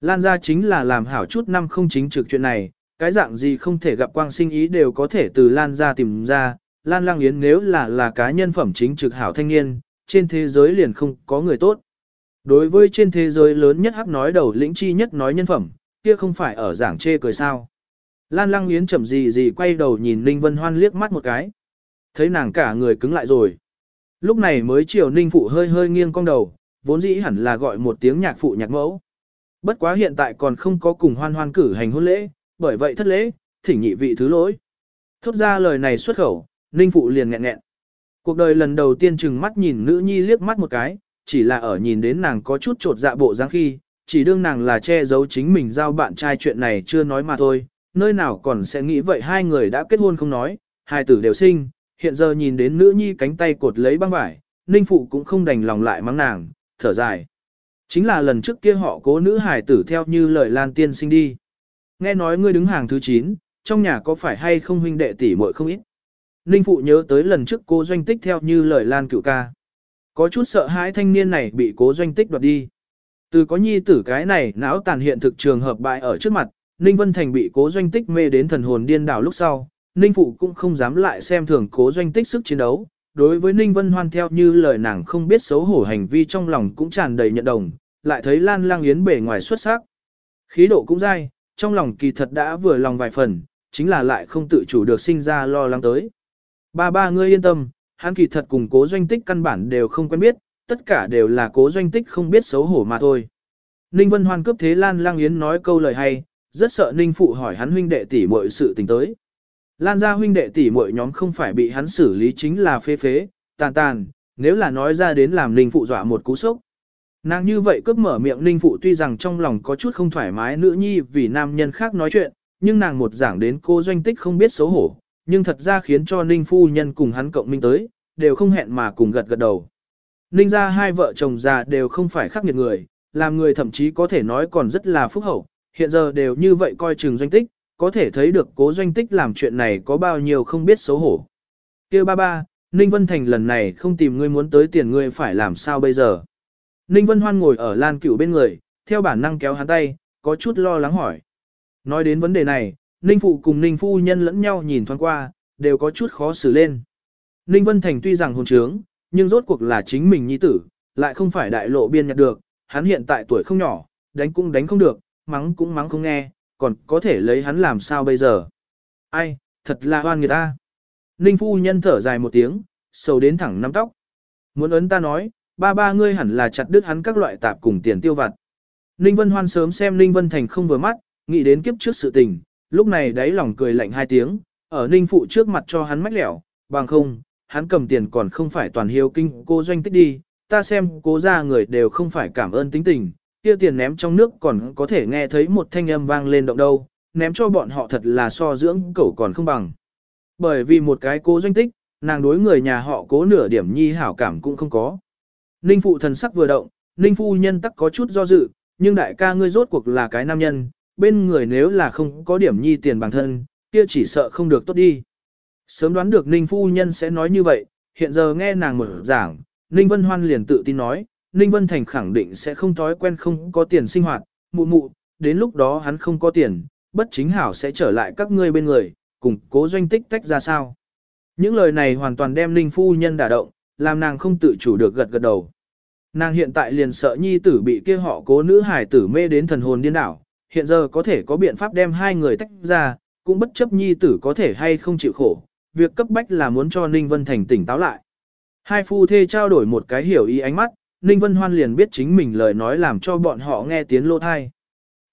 Lan ra chính là làm hảo chút năm không chính trực chuyện này, cái dạng gì không thể gặp quang sinh ý đều có thể từ Lan ra tìm ra. Lan Lang Yến nếu là là cá nhân phẩm chính trực hảo thanh niên, trên thế giới liền không có người tốt. Đối với trên thế giới lớn nhất hắc nói đầu lĩnh chi nhất nói nhân phẩm, kia không phải ở giảng chê cười sao. Lan Lăng Yến chậm gì gì quay đầu nhìn Ninh Vân Hoan liếc mắt một cái. Thấy nàng cả người cứng lại rồi. Lúc này mới chiều Ninh Phụ hơi hơi nghiêng cong đầu, vốn dĩ hẳn là gọi một tiếng nhạc phụ nhạc mẫu. Bất quá hiện tại còn không có cùng hoan hoan cử hành hôn lễ, bởi vậy thất lễ, thỉnh nhị vị thứ lỗi. Thốt ra lời này xuất khẩu, Ninh Phụ liền nghẹn nghẹn. Cuộc đời lần đầu tiên chừng mắt nhìn nữ nhi liếc mắt một cái, chỉ là ở nhìn đến nàng có chút trột dạ bộ dáng khi, chỉ đương nàng là che giấu chính mình giao bạn trai chuyện này chưa nói mà thôi, nơi nào còn sẽ nghĩ vậy hai người đã kết hôn không nói, hai tử đều sinh, hiện giờ nhìn đến nữ nhi cánh tay cột lấy băng vải, ninh phụ cũng không đành lòng lại mắng nàng, thở dài. Chính là lần trước kia họ cố nữ hài tử theo như lời Lan Tiên sinh đi. Nghe nói ngươi đứng hàng thứ 9, trong nhà có phải hay không huynh đệ tỷ muội không ít. Ninh Phụ nhớ tới lần trước cố doanh tích theo như lời Lan cựu ca. Có chút sợ hãi thanh niên này bị cố doanh tích đoạt đi. Từ có nhi tử cái này não tàn hiện thực trường hợp bại ở trước mặt, Ninh Vân Thành bị cố doanh tích mê đến thần hồn điên đảo lúc sau, Ninh Phụ cũng không dám lại xem thường cố doanh tích sức chiến đấu. Đối với Ninh Vân Hoan theo như lời nàng không biết xấu hổ hành vi trong lòng cũng tràn đầy nhận đồng, lại thấy Lan Lang Yến bề ngoài xuất sắc. Khí độ cũng dai, trong lòng kỳ thật đã vừa lòng vài phần, chính là lại không tự chủ được sinh ra lo lắng tới. Ba ba ngươi yên tâm, hắn kỳ thật cùng cố doanh tích căn bản đều không quen biết, tất cả đều là cố doanh tích không biết xấu hổ mà thôi. Ninh Vân Hoan cướp thế Lan Lang Yến nói câu lời hay, rất sợ Ninh Phụ hỏi hắn huynh đệ tỷ muội sự tình tới. Lan gia huynh đệ tỷ muội nhóm không phải bị hắn xử lý chính là phế phế, tàn tàn, nếu là nói ra đến làm Ninh Phụ dọa một cú sốc. Nàng như vậy cướp mở miệng Ninh Phụ tuy rằng trong lòng có chút không thoải mái nữ nhi vì nam nhân khác nói chuyện, nhưng nàng một giảng đến cô doanh tích không biết xấu hổ, nhưng thật ra khiến cho Ninh Phu Nhân cùng hắn cộng minh tới, đều không hẹn mà cùng gật gật đầu. Ninh ra hai vợ chồng già đều không phải khắc nghiệt người, làm người thậm chí có thể nói còn rất là phúc hậu, hiện giờ đều như vậy coi chừng doanh tích, có thể thấy được cố doanh tích làm chuyện này có bao nhiêu không biết xấu hổ. Kêu ba ba, Ninh Vân Thành lần này không tìm ngươi muốn tới tiền ngươi phải làm sao bây giờ. Ninh Vân Hoan ngồi ở lan cửu bên người, theo bản năng kéo hắn tay, có chút lo lắng hỏi. Nói đến vấn đề này, Ninh Phụ cùng Ninh Phu Nhân lẫn nhau nhìn thoáng qua, đều có chút khó xử lên. Ninh Vân Thành tuy rằng hồn trướng, nhưng rốt cuộc là chính mình nhi tử, lại không phải đại lộ biên nhặt được, hắn hiện tại tuổi không nhỏ, đánh cũng đánh không được, mắng cũng mắng không nghe, còn có thể lấy hắn làm sao bây giờ. Ai, thật là hoan người ta. Ninh Phu Nhân thở dài một tiếng, sầu đến thẳng nắm tóc. Muốn ấn ta nói, ba ba ngươi hẳn là chặt đứt hắn các loại tạp cùng tiền tiêu vặt. Ninh Vân Hoan sớm xem Ninh Vân Thành không vừa mắt, nghĩ đến kiếp trước sự tình, lúc này đáy lòng cười lạnh hai tiếng, ở Ninh Phụ trước mặt cho hắn mách lẻo, bằng không, hắn cầm tiền còn không phải toàn hiếu kinh cô doanh tích đi, ta xem cố ra người đều không phải cảm ơn tính tình, kia tiền ném trong nước còn có thể nghe thấy một thanh âm vang lên động đâu, ném cho bọn họ thật là so dưỡng cẩu còn không bằng. Bởi vì một cái cố doanh tích, nàng đối người nhà họ cố nửa điểm nhi hảo cảm cũng không có. Ninh phụ thần sắc vừa động, Ninh phu nhân tắc có chút do dự, nhưng đại ca ngươi rốt cuộc là cái nam nhân, bên người nếu là không có điểm nhi tiền bản thân, kia chỉ sợ không được tốt đi. Sớm đoán được Ninh phu nhân sẽ nói như vậy, hiện giờ nghe nàng mở giảng, Ninh Vân Hoan liền tự tin nói, Ninh Vân Thành khẳng định sẽ không thói quen không có tiền sinh hoạt, mụ mụ, đến lúc đó hắn không có tiền, bất chính hảo sẽ trở lại các ngươi bên người, cùng cố doanh tích tách ra sao. Những lời này hoàn toàn đem Ninh phu nhân đả động, làm nàng không tự chủ được gật gật đầu. Nàng hiện tại liền sợ nhi tử bị kia họ cố nữ hải tử mê đến thần hồn điên đảo, hiện giờ có thể có biện pháp đem hai người tách ra, cũng bất chấp nhi tử có thể hay không chịu khổ, việc cấp bách là muốn cho Ninh Vân Thành tỉnh táo lại. Hai phu thê trao đổi một cái hiểu ý ánh mắt, Ninh Vân Hoan liền biết chính mình lời nói làm cho bọn họ nghe tiếng lô thai.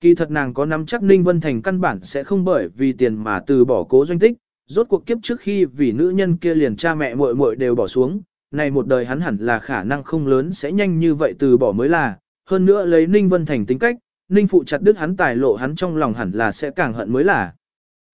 Kỳ thật nàng có nắm chắc Ninh Vân Thành căn bản sẽ không bởi vì tiền mà từ bỏ cố doanh tích, rốt cuộc kiếp trước khi vì nữ nhân kia liền cha mẹ muội muội đều bỏ xuống, này một đời hắn hẳn là khả năng không lớn sẽ nhanh như vậy từ bỏ mới là, hơn nữa lấy Ninh Vân Thành tính cách, Ninh phụ chặt đứt hắn tài lộ hắn trong lòng hẳn là sẽ càng hận mới là.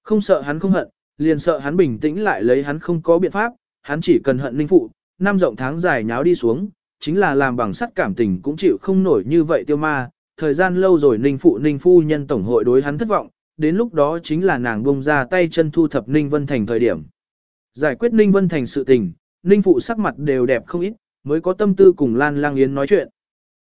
Không sợ hắn không hận, liền sợ hắn bình tĩnh lại lấy hắn không có biện pháp, hắn chỉ cần hận Ninh phụ, năm rộng tháng dài nháo đi xuống, chính là làm bằng sắt cảm tình cũng chịu không nổi như vậy tiêu ma, thời gian lâu rồi Ninh phụ Ninh phu nhân tổng hội đối hắn thất vọng, đến lúc đó chính là nàng bông ra tay chân thu thập Ninh Vân Thành thời điểm. Giải quyết Ninh Vân Thành sự tình, Ninh phụ sắc mặt đều đẹp không ít, mới có tâm tư cùng Lan Lang Yến nói chuyện.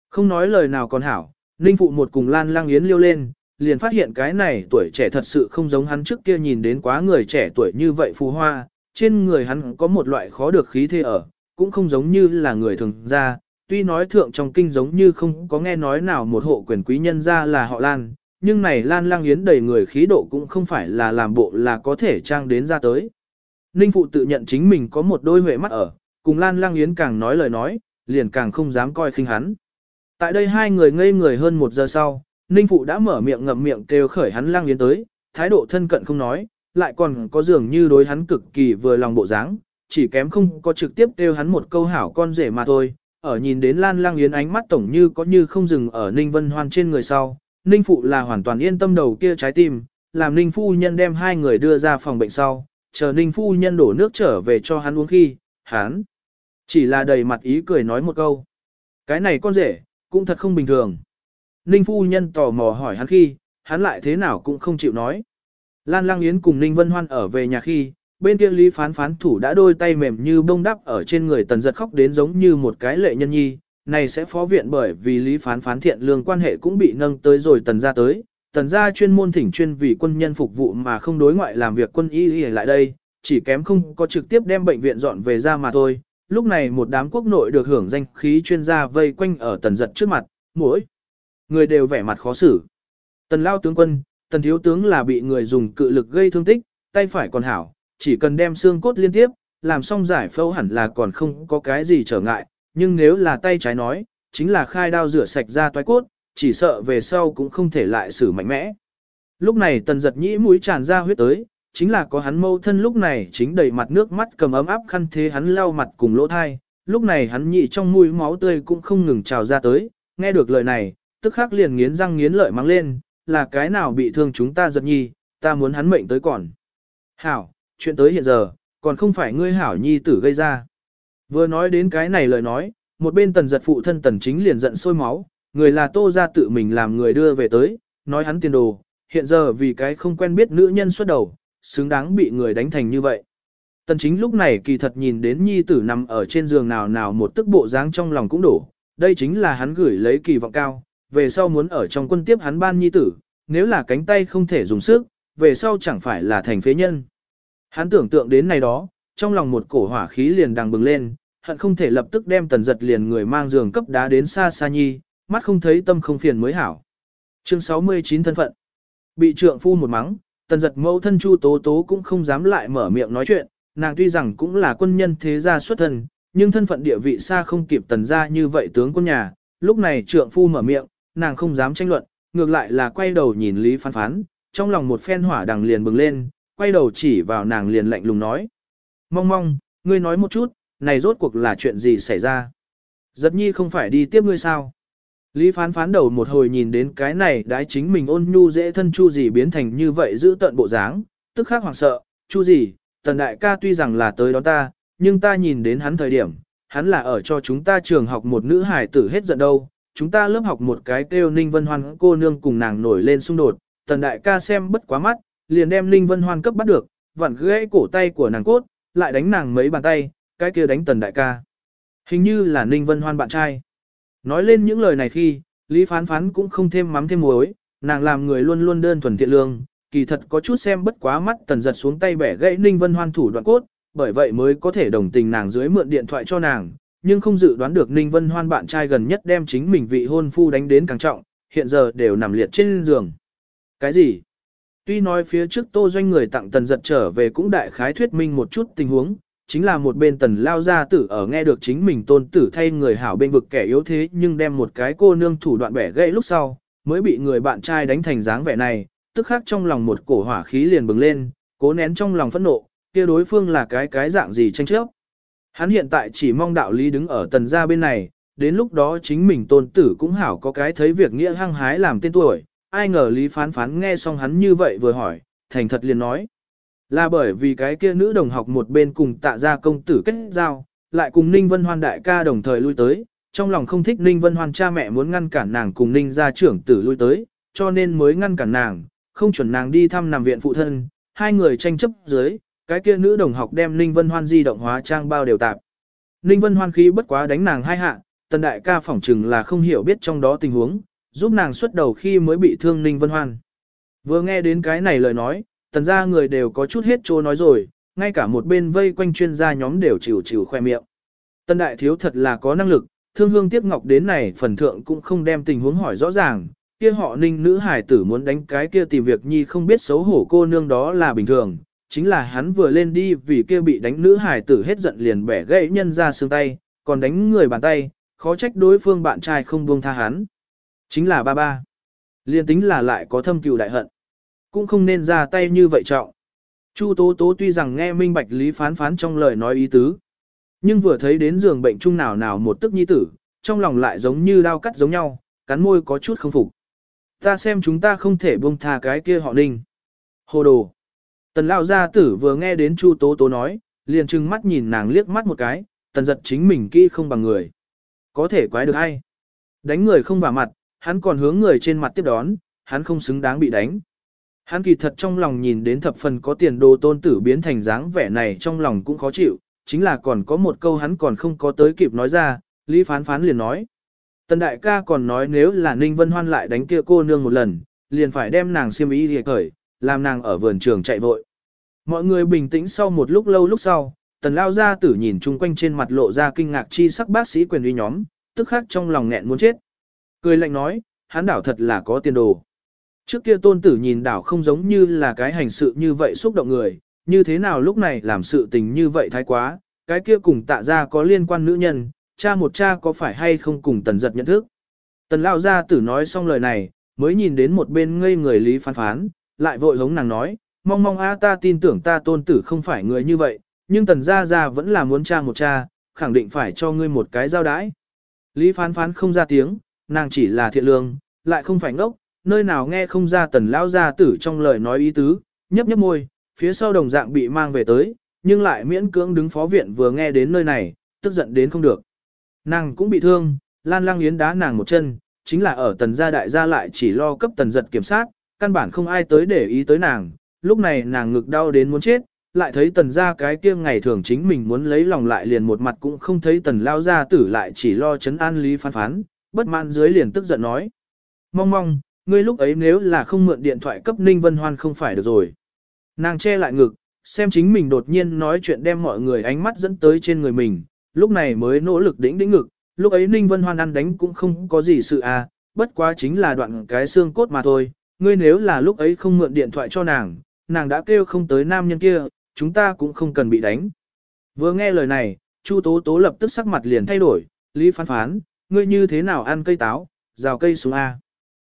Không nói lời nào còn hảo, Ninh phụ một cùng Lan Lang Yến liêu lên, liền phát hiện cái này tuổi trẻ thật sự không giống hắn trước kia nhìn đến quá người trẻ tuổi như vậy phù hoa, trên người hắn có một loại khó được khí thế ở, cũng không giống như là người thường ra, tuy nói thượng trong kinh giống như không có nghe nói nào một hộ quyền quý nhân ra là họ Lan, nhưng này Lan Lang Yến đầy người khí độ cũng không phải là làm bộ là có thể trang đến ra tới. Ninh Phụ tự nhận chính mình có một đôi huệ mắt ở, cùng Lan Lang Yến càng nói lời nói, liền càng không dám coi khinh hắn. Tại đây hai người ngây người hơn một giờ sau, Ninh Phụ đã mở miệng ngậm miệng kêu khởi hắn Lang Yến tới, thái độ thân cận không nói, lại còn có dường như đối hắn cực kỳ vừa lòng bộ dáng, chỉ kém không có trực tiếp kêu hắn một câu hảo con rể mà thôi. Ở nhìn đến Lan Lang Yến ánh mắt tổng như có như không dừng ở Ninh Vân Hoan trên người sau, Ninh Phụ là hoàn toàn yên tâm đầu kia trái tim, làm Ninh Phu Nhân đem hai người đưa ra phòng bệnh sau, chờ Ninh Phu Nhân đổ nước trở về cho hắn uống khi, hắn chỉ là đầy mặt ý cười nói một câu. Cái này con rể, cũng thật không bình thường. Ninh Phu Nhân tò mò hỏi hắn khi, hắn lại thế nào cũng không chịu nói. Lan Lang Yến cùng Ninh Vân Hoan ở về nhà khi, bên kia Lý Phán Phán thủ đã đôi tay mềm như bông đắp ở trên người tần giật khóc đến giống như một cái lệ nhân nhi, này sẽ phó viện bởi vì Lý Phán Phán thiện lương quan hệ cũng bị nâng tới rồi tần ra tới. Tần gia chuyên môn thỉnh chuyên vì quân nhân phục vụ mà không đối ngoại làm việc quân y y lại đây, chỉ kém không có trực tiếp đem bệnh viện dọn về ra mà thôi. Lúc này một đám quốc nội được hưởng danh khí chuyên gia vây quanh ở tần giật trước mặt, mỗi người đều vẻ mặt khó xử. Tần lao tướng quân, tần thiếu tướng là bị người dùng cự lực gây thương tích, tay phải còn hảo, chỉ cần đem xương cốt liên tiếp, làm xong giải phẫu hẳn là còn không có cái gì trở ngại, nhưng nếu là tay trái nói, chính là khai đao rửa sạch ra toái cốt, chỉ sợ về sau cũng không thể lại xử mạnh mẽ. Lúc này tần giật nhĩ mũi tràn ra huyết tới, chính là có hắn mâu thân lúc này chính đầy mặt nước mắt cầm ấm áp khăn thế hắn lau mặt cùng lỗ thai, lúc này hắn nhị trong mũi máu tươi cũng không ngừng trào ra tới, nghe được lời này, tức khắc liền nghiến răng nghiến lợi mắng lên, là cái nào bị thương chúng ta giật nhi, ta muốn hắn mệnh tới còn. Hảo, chuyện tới hiện giờ, còn không phải ngươi hảo nhi tử gây ra. Vừa nói đến cái này lời nói, một bên tần giật phụ thân tần chính liền giận sôi máu, người là tô ra tự mình làm người đưa về tới, nói hắn tiền đồ, hiện giờ vì cái không quen biết nữ nhân xuất đầu, xứng đáng bị người đánh thành như vậy. Tần chính lúc này kỳ thật nhìn đến nhi tử nằm ở trên giường nào nào một tức bộ dáng trong lòng cũng đổ, đây chính là hắn gửi lấy kỳ vọng cao, về sau muốn ở trong quân tiếp hắn ban nhi tử, nếu là cánh tay không thể dùng sức, về sau chẳng phải là thành phế nhân. Hắn tưởng tượng đến này đó, trong lòng một cổ hỏa khí liền đằng bừng lên, hận không thể lập tức đem tần giật liền người mang giường cấp đá đến xa xa nhi, mắt không thấy tâm không phiền mới hảo. Chương 69 thân phận. Bị trượng phu một mắng, tần giật mẫu thân Chu Tố Tố cũng không dám lại mở miệng nói chuyện, nàng tuy rằng cũng là quân nhân thế gia xuất thân, nhưng thân phận địa vị xa không kịp tần gia như vậy tướng quân nhà, lúc này trượng phu mở miệng, nàng không dám tranh luận, ngược lại là quay đầu nhìn Lý Phán Phán, trong lòng một phen hỏa đằng liền bừng lên, quay đầu chỉ vào nàng liền lạnh lùng nói. Mong mong, ngươi nói một chút, này rốt cuộc là chuyện gì xảy ra? Giật nhi không phải đi tiếp ngươi sao? Lý phán phán đầu một hồi nhìn đến cái này đái chính mình ôn nhu dễ thân chu gì biến thành như vậy giữ tận bộ dáng, tức khắc hoảng sợ, chu gì, tần đại ca tuy rằng là tới đó ta, nhưng ta nhìn đến hắn thời điểm, hắn là ở cho chúng ta trường học một nữ hải tử hết giận đâu, chúng ta lớp học một cái kêu Ninh Vân Hoan cô nương cùng nàng nổi lên xung đột, tần đại ca xem bất quá mắt, liền đem Ninh Vân Hoan cấp bắt được, vặn gãy cổ tay của nàng cốt, lại đánh nàng mấy bàn tay, cái kia đánh tần đại ca. Hình như là Ninh Vân Hoan bạn trai. Nói lên những lời này khi, Lý Phán Phán cũng không thêm mắm thêm muối, nàng làm người luôn luôn đơn thuần thiện lương, kỳ thật có chút xem bất quá mắt tần giật xuống tay bẻ gãy Ninh Vân Hoan thủ đoạn cốt, bởi vậy mới có thể đồng tình nàng dưới mượn điện thoại cho nàng, nhưng không dự đoán được Ninh Vân Hoan bạn trai gần nhất đem chính mình vị hôn phu đánh đến càng trọng, hiện giờ đều nằm liệt trên giường. Cái gì? Tuy nói phía trước tô doanh người tặng tần giật trở về cũng đại khái thuyết minh một chút tình huống, chính là một bên tần lao gia tử ở nghe được chính mình tôn tử thay người hảo bên vực kẻ yếu thế nhưng đem một cái cô nương thủ đoạn bẻ gãy lúc sau, mới bị người bạn trai đánh thành dáng vẻ này, tức khắc trong lòng một cổ hỏa khí liền bừng lên, cố nén trong lòng phẫn nộ, kia đối phương là cái cái dạng gì tranh chấp. Hắn hiện tại chỉ mong đạo lý đứng ở tần gia bên này, đến lúc đó chính mình tôn tử cũng hảo có cái thấy việc nghĩa hăng hái làm tên tuổi, ai ngờ Lý Phán Phán nghe xong hắn như vậy vừa hỏi, thành thật liền nói. Là bởi vì cái kia nữ đồng học một bên cùng tạ gia công tử kết giao, lại cùng Ninh Vân Hoan đại ca đồng thời lui tới, trong lòng không thích Ninh Vân Hoan cha mẹ muốn ngăn cản nàng cùng Ninh gia trưởng tử lui tới, cho nên mới ngăn cản nàng, không chuẩn nàng đi thăm nằm viện phụ thân, hai người tranh chấp dưới, cái kia nữ đồng học đem Ninh Vân Hoan di động hóa trang bao đều tạp. Ninh Vân Hoan khí bất quá đánh nàng hai hạ, tần đại ca phỏng chừng là không hiểu biết trong đó tình huống, giúp nàng xuất đầu khi mới bị thương Ninh Vân Hoan. Vừa nghe đến cái này lời nói, tần gia người đều có chút hết trô nói rồi, ngay cả một bên vây quanh chuyên gia nhóm đều chịu chịu khoe miệng. Tần đại thiếu thật là có năng lực, thương hương tiếc ngọc đến này phần thượng cũng không đem tình huống hỏi rõ ràng, kia họ ninh nữ hải tử muốn đánh cái kia tìm việc nhi không biết xấu hổ cô nương đó là bình thường, chính là hắn vừa lên đi vì kia bị đánh nữ hải tử hết giận liền bẻ gãy nhân ra xương tay, còn đánh người bàn tay, khó trách đối phương bạn trai không buông tha hắn. Chính là ba ba. Liên tính là lại có thâm cừu đại hận. Cũng không nên ra tay như vậy trọng. Chu Tố Tố tuy rằng nghe minh bạch lý phán phán trong lời nói ý tứ. Nhưng vừa thấy đến giường bệnh chung nào nào một tức nhi tử, trong lòng lại giống như đao cắt giống nhau, cắn môi có chút không phục. Ta xem chúng ta không thể buông tha cái kia họ ninh. Hồ đồ. Tần lao gia tử vừa nghe đến Chu Tố Tố nói, liền trừng mắt nhìn nàng liếc mắt một cái, tần giật chính mình kỹ không bằng người. Có thể quái được hay. Đánh người không vào mặt, hắn còn hướng người trên mặt tiếp đón, hắn không xứng đáng bị đánh. Hắn kỳ thật trong lòng nhìn đến thập phần có tiền đồ tôn tử biến thành dáng vẻ này trong lòng cũng khó chịu, chính là còn có một câu hắn còn không có tới kịp nói ra, Lý Phán Phán liền nói. Tần đại ca còn nói nếu là Ninh Vân Hoan lại đánh kia cô nương một lần, liền phải đem nàng xiêm y thì khởi, làm nàng ở vườn trường chạy vội. Mọi người bình tĩnh sau một lúc lâu lúc sau, tần lao gia tử nhìn chung quanh trên mặt lộ ra kinh ngạc chi sắc bác sĩ quyền uy nhóm, tức khắc trong lòng nghẹn muốn chết. Cười lạnh nói, hắn đảo thật là có tiền đồ. Trước kia tôn tử nhìn đảo không giống như là cái hành sự như vậy xúc động người, như thế nào lúc này làm sự tình như vậy thái quá, cái kia cùng tạ ra có liên quan nữ nhân, cha một cha có phải hay không cùng tần giật nhận thức. Tần lao gia tử nói xong lời này, mới nhìn đến một bên ngây người lý phán phán, lại vội hống nàng nói, mong mong a ta tin tưởng ta tôn tử không phải người như vậy, nhưng tần gia gia vẫn là muốn cha một cha, khẳng định phải cho ngươi một cái giao đãi. Lý phán phán không ra tiếng, nàng chỉ là thiện lương, lại không phải ngốc, nơi nào nghe không ra tần lão gia tử trong lời nói ý tứ, nhấp nhấp môi, phía sau đồng dạng bị mang về tới, nhưng lại miễn cưỡng đứng phó viện vừa nghe đến nơi này, tức giận đến không được. Nàng cũng bị thương, Lan Lang Yến đá nàng một chân, chính là ở tần gia đại gia lại chỉ lo cấp tần giật kiểm sát, căn bản không ai tới để ý tới nàng, lúc này nàng ngực đau đến muốn chết, lại thấy tần gia cái kia ngày thường chính mình muốn lấy lòng lại liền một mặt cũng không thấy tần lao gia tử lại chỉ lo chấn an lý phán phán, bất mãn dưới liền tức giận nói. Mong mong, ngươi lúc ấy nếu là không mượn điện thoại cấp Ninh Vân Hoan không phải được rồi. Nàng che lại ngực, xem chính mình đột nhiên nói chuyện đem mọi người ánh mắt dẫn tới trên người mình, lúc này mới nỗ lực đĩnh đĩnh ngực, lúc ấy Ninh Vân Hoan ăn đánh cũng không có gì sự à, bất quá chính là đoạn cái xương cốt mà thôi, ngươi nếu là lúc ấy không mượn điện thoại cho nàng, nàng đã kêu không tới nam nhân kia, chúng ta cũng không cần bị đánh. Vừa nghe lời này, Chu Tố Tố lập tức sắc mặt liền thay đổi, Lý phán phán, ngươi như thế nào ăn cây táo, rào cây xuống A.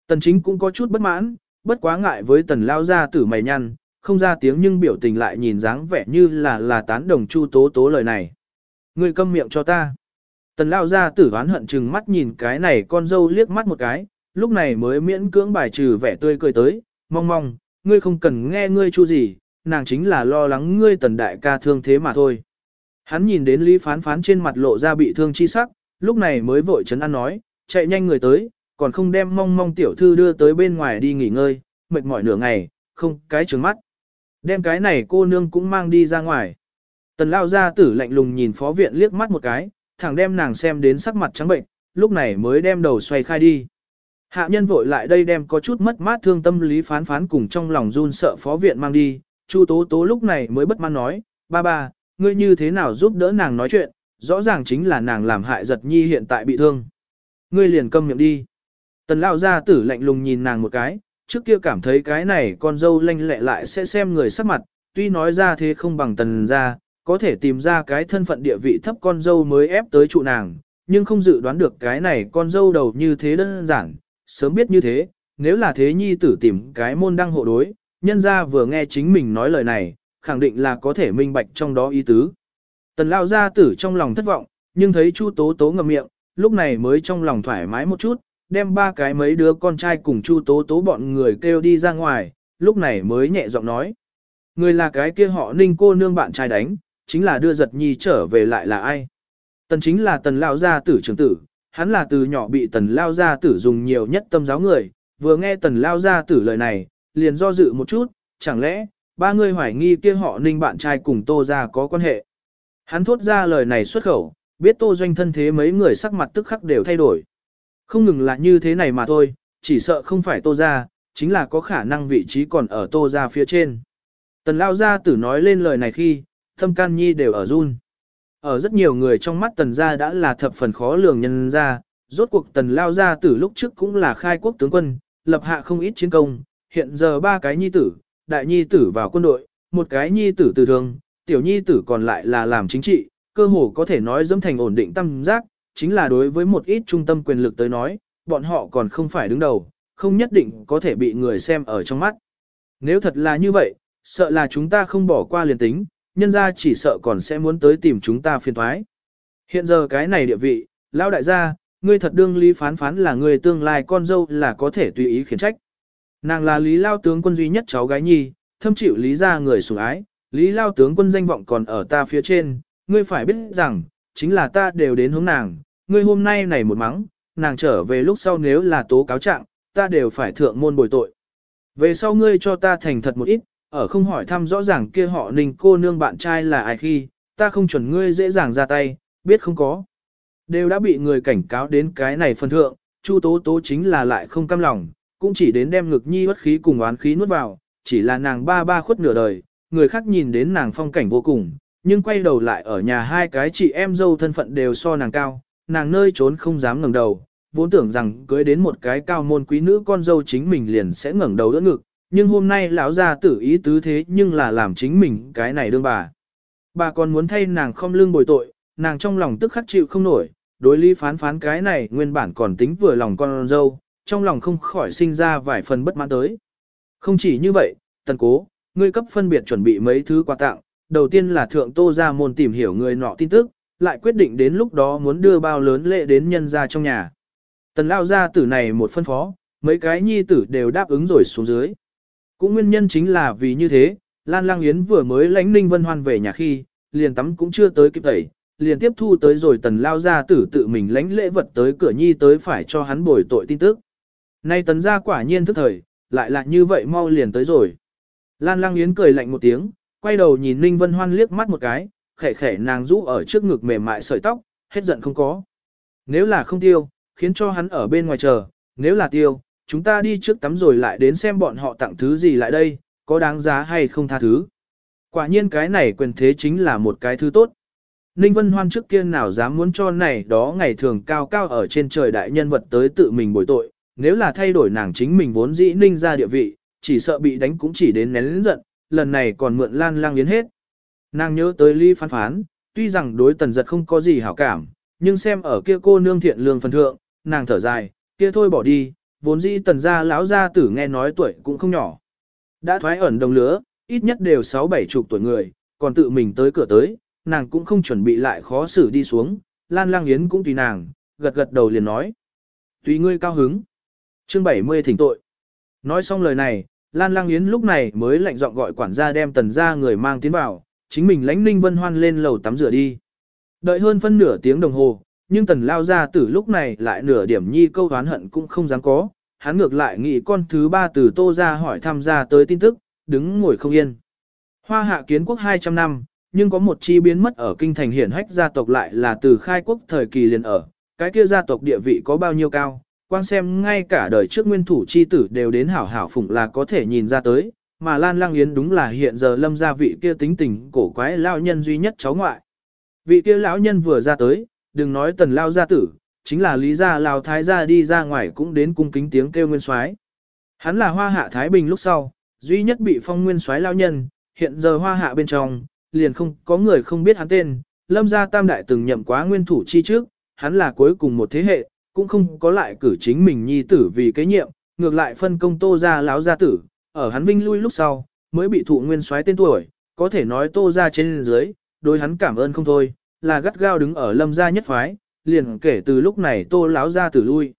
Tần chính cũng có chút bất mãn, bất quá ngại với tần lao ra tử mày nhăn, không ra tiếng nhưng biểu tình lại nhìn dáng vẻ như là là tán đồng Chu Tố Tố lời này. Ngươi câm miệng cho ta. Tần lao ra tử ván hận chừng mắt nhìn cái này con dâu liếc mắt một cái, lúc này mới miễn cưỡng bài trừ vẻ tươi cười tới, mong mong, ngươi không cần nghe ngươi chu gì, nàng chính là lo lắng ngươi tần đại ca thương thế mà thôi. Hắn nhìn đến Lý Phán Phán trên mặt lộ ra bị thương chi sắc, lúc này mới vội chấn an nói, chạy nhanh người tới, còn không đem mong mong tiểu thư đưa tới bên ngoài đi nghỉ ngơi, mệt mỏi nửa ngày, không cái trứng mắt. Đem cái này cô nương cũng mang đi ra ngoài. Tần lao gia tử lạnh lùng nhìn phó viện liếc mắt một cái, thẳng đem nàng xem đến sắc mặt trắng bệnh, lúc này mới đem đầu xoay khai đi. Hạ nhân vội lại đây đem có chút mất mát thương tâm lý phán phán cùng trong lòng run sợ phó viện mang đi, Chu Tố Tố lúc này mới bất mãn nói, ba ba, ngươi như thế nào giúp đỡ nàng nói chuyện, rõ ràng chính là nàng làm hại giật nhi hiện tại bị thương. Ngươi liền câm miệng đi. Tần lao gia tử lạnh lùng nhìn nàng một cái, trước kia cảm thấy cái này con dâu lanh lẹ lại sẽ xem người sắc mặt, tuy nói ra thế không bằng tần ra, có thể tìm ra cái thân phận địa vị thấp con dâu mới ép tới trụ nàng, nhưng không dự đoán được cái này con dâu đầu như thế đơn giản, sớm biết như thế, nếu là thế nhi tử tìm cái môn đăng hộ đối, nhân ra vừa nghe chính mình nói lời này, khẳng định là có thể minh bạch trong đó ý tứ. Tần lao gia tử trong lòng thất vọng, nhưng thấy Chu Tố Tố ngậm miệng, lúc này mới trong lòng thoải mái một chút, đem ba cái mấy đứa con trai cùng Chu Tố Tố bọn người kêu đi ra ngoài, lúc này mới nhẹ giọng nói. Người là cái kia họ ninh cô nương bạn trai đánh, chính là đưa giật nhi trở về lại là ai. Tần chính là tần lao gia tử trưởng tử, hắn là từ nhỏ bị tần lao gia tử dùng nhiều nhất tâm giáo người, vừa nghe tần lao gia tử lời này, liền do dự một chút, chẳng lẽ, ba người hoài nghi kia họ ninh bạn trai cùng tô ra có quan hệ. Hắn thốt ra lời này xuất khẩu, biết tô doanh thân thế mấy người sắc mặt tức khắc đều thay đổi. Không ngừng là như thế này mà thôi, chỉ sợ không phải tô ra, chính là có khả năng vị trí còn ở tô ra phía trên. Tần lao gia tử nói lên lời này khi, thâm can nhi đều ở run. Ở rất nhiều người trong mắt tần gia đã là thập phần khó lường nhân ra, rốt cuộc tần lao gia tử lúc trước cũng là khai quốc tướng quân, lập hạ không ít chiến công, hiện giờ ba cái nhi tử, đại nhi tử vào quân đội, một cái nhi tử từ thường, tiểu nhi tử còn lại là làm chính trị, cơ hồ có thể nói dẫm thành ổn định tâm giác, chính là đối với một ít trung tâm quyền lực tới nói, bọn họ còn không phải đứng đầu, không nhất định có thể bị người xem ở trong mắt. Nếu thật là như vậy, sợ là chúng ta không bỏ qua liền tính, nhân ra chỉ sợ còn sẽ muốn tới tìm chúng ta phiền thoái. Hiện giờ cái này địa vị, lão đại gia, ngươi thật đương lý phán phán là người tương lai con dâu là có thể tùy ý khiển trách. Nàng là lý lao tướng quân duy nhất cháu gái nhi, thâm chịu lý ra người sủng ái, lý lao tướng quân danh vọng còn ở ta phía trên, ngươi phải biết rằng, chính là ta đều đến hướng nàng, ngươi hôm nay này một mắng, nàng trở về lúc sau nếu là tố cáo trạng, ta đều phải thượng môn bồi tội. Về sau ngươi cho ta thành thật một ít, ở không hỏi thăm rõ ràng kia họ ninh cô nương bạn trai là ai khi, ta không chuẩn ngươi dễ dàng ra tay, biết không có. Đều đã bị người cảnh cáo đến cái này phân thượng, Chu Tố Tố chính là lại không cam lòng, cũng chỉ đến đem ngực nhi bất khí cùng oán khí nuốt vào, chỉ là nàng ba ba khuất nửa đời, người khác nhìn đến nàng phong cảnh vô cùng, nhưng quay đầu lại ở nhà hai cái chị em dâu thân phận đều so nàng cao, nàng nơi trốn không dám ngẩng đầu, vốn tưởng rằng cưới đến một cái cao môn quý nữ con dâu chính mình liền sẽ ngẩng đầu đỡ ngực, nhưng hôm nay lão gia tử ý tứ thế nhưng là làm chính mình cái này đương bà. Bà còn muốn thay nàng không lương bồi tội, nàng trong lòng tức khắc chịu không nổi, đối lý phán phán cái này nguyên bản còn tính vừa lòng con dâu, trong lòng không khỏi sinh ra vài phần bất mãn tới. Không chỉ như vậy, tần cố, ngươi cấp phân biệt chuẩn bị mấy thứ quà tặng, đầu tiên là thượng tô ra môn tìm hiểu người nọ tin tức, lại quyết định đến lúc đó muốn đưa bao lớn lệ đến nhân ra trong nhà. Tần lao gia tử này một phân phó, mấy cái nhi tử đều đáp ứng rồi xuống dưới. Cũng nguyên nhân chính là vì như thế, Lan Lang Yến vừa mới lãnh Ninh Vân Hoan về nhà khi, liền tắm cũng chưa tới kịp tẩy, liền tiếp thu tới rồi tần lao gia tử tự mình lãnh lễ vật tới cửa nhi tới phải cho hắn bồi tội tin tức. Nay tần gia quả nhiên thức thời, lại là như vậy mau liền tới rồi. Lan Lang Yến cười lạnh một tiếng, quay đầu nhìn Ninh Vân Hoan liếc mắt một cái, khẽ khẽ nàng rũ ở trước ngực mềm mại sợi tóc, hết giận không có. Nếu là không tiêu, khiến cho hắn ở bên ngoài chờ, nếu là tiêu, chúng ta đi trước tắm rồi lại đến xem bọn họ tặng thứ gì lại đây, có đáng giá hay không tha thứ. Quả nhiên cái này quyền thế chính là một cái thứ tốt. Ninh Vân Hoan trước kia nào dám muốn cho này đó ngày thường cao cao ở trên trời đại nhân vật tới tự mình bồi tội, nếu là thay đổi nàng chính mình vốn dĩ ninh ra địa vị, chỉ sợ bị đánh cũng chỉ đến nén lĩnh giận, lần này còn mượn lan lang yến hết. Nàng nhớ tới ly phán phán, tuy rằng đối tần giật không có gì hảo cảm, nhưng xem ở kia cô nương thiện lương phần thượng, nàng thở dài, kia thôi bỏ đi, vốn dĩ tần gia lão gia tử nghe nói tuổi cũng không nhỏ. Đã thoái ẩn đồng lứa, ít nhất đều sáu bảy chục tuổi người, còn tự mình tới cửa tới, nàng cũng không chuẩn bị lại khó xử đi xuống, Lan Lang Yến cũng tùy nàng, gật gật đầu liền nói. Tùy ngươi cao hứng. Chương 70 thỉnh tội. Nói xong lời này, Lan Lang Yến lúc này mới lạnh giọng gọi quản gia đem tần gia người mang tiến vào, chính mình lãnh Ninh Vân Hoan lên lầu tắm rửa đi. Đợi hơn phân nửa tiếng đồng hồ, nhưng tần lao ra từ lúc này lại nửa điểm nhi câu oán hận cũng không dám có, hắn ngược lại nghĩ con thứ ba từ tô ra hỏi tham gia tới tin tức, đứng ngồi không yên. Hoa hạ kiến quốc 200 năm, nhưng có một chi biến mất ở kinh thành hiển hách gia tộc lại là từ khai quốc thời kỳ liền ở, cái kia gia tộc địa vị có bao nhiêu cao, quan xem ngay cả đời trước nguyên thủ chi tử đều đến hảo hảo phụng là có thể nhìn ra tới, mà Lan Lang Yến đúng là hiện giờ lâm gia vị kia tính tình cổ quái lão nhân duy nhất cháu ngoại. Vị kia lão nhân vừa ra tới, đừng nói tần lao gia tử, chính là lý gia lao thái gia đi ra ngoài cũng đến cung kính tiếng kêu nguyên soái. Hắn là hoa hạ Thái Bình lúc sau, duy nhất bị phong nguyên soái lao nhân, hiện giờ hoa hạ bên trong, liền không có người không biết hắn tên, lâm gia tam đại từng nhậm quá nguyên thủ chi trước, hắn là cuối cùng một thế hệ, cũng không có lại cử chính mình nhi tử vì kế nhiệm, ngược lại phân công tô gia lão gia tử, ở hắn vinh lui lúc sau, mới bị thụ nguyên soái tên tuổi, có thể nói tô gia trên dưới, đối hắn cảm ơn không thôi, là gắt gao đứng ở lâm gia nhất phái, liền kể từ lúc này tô lão gia tử lui.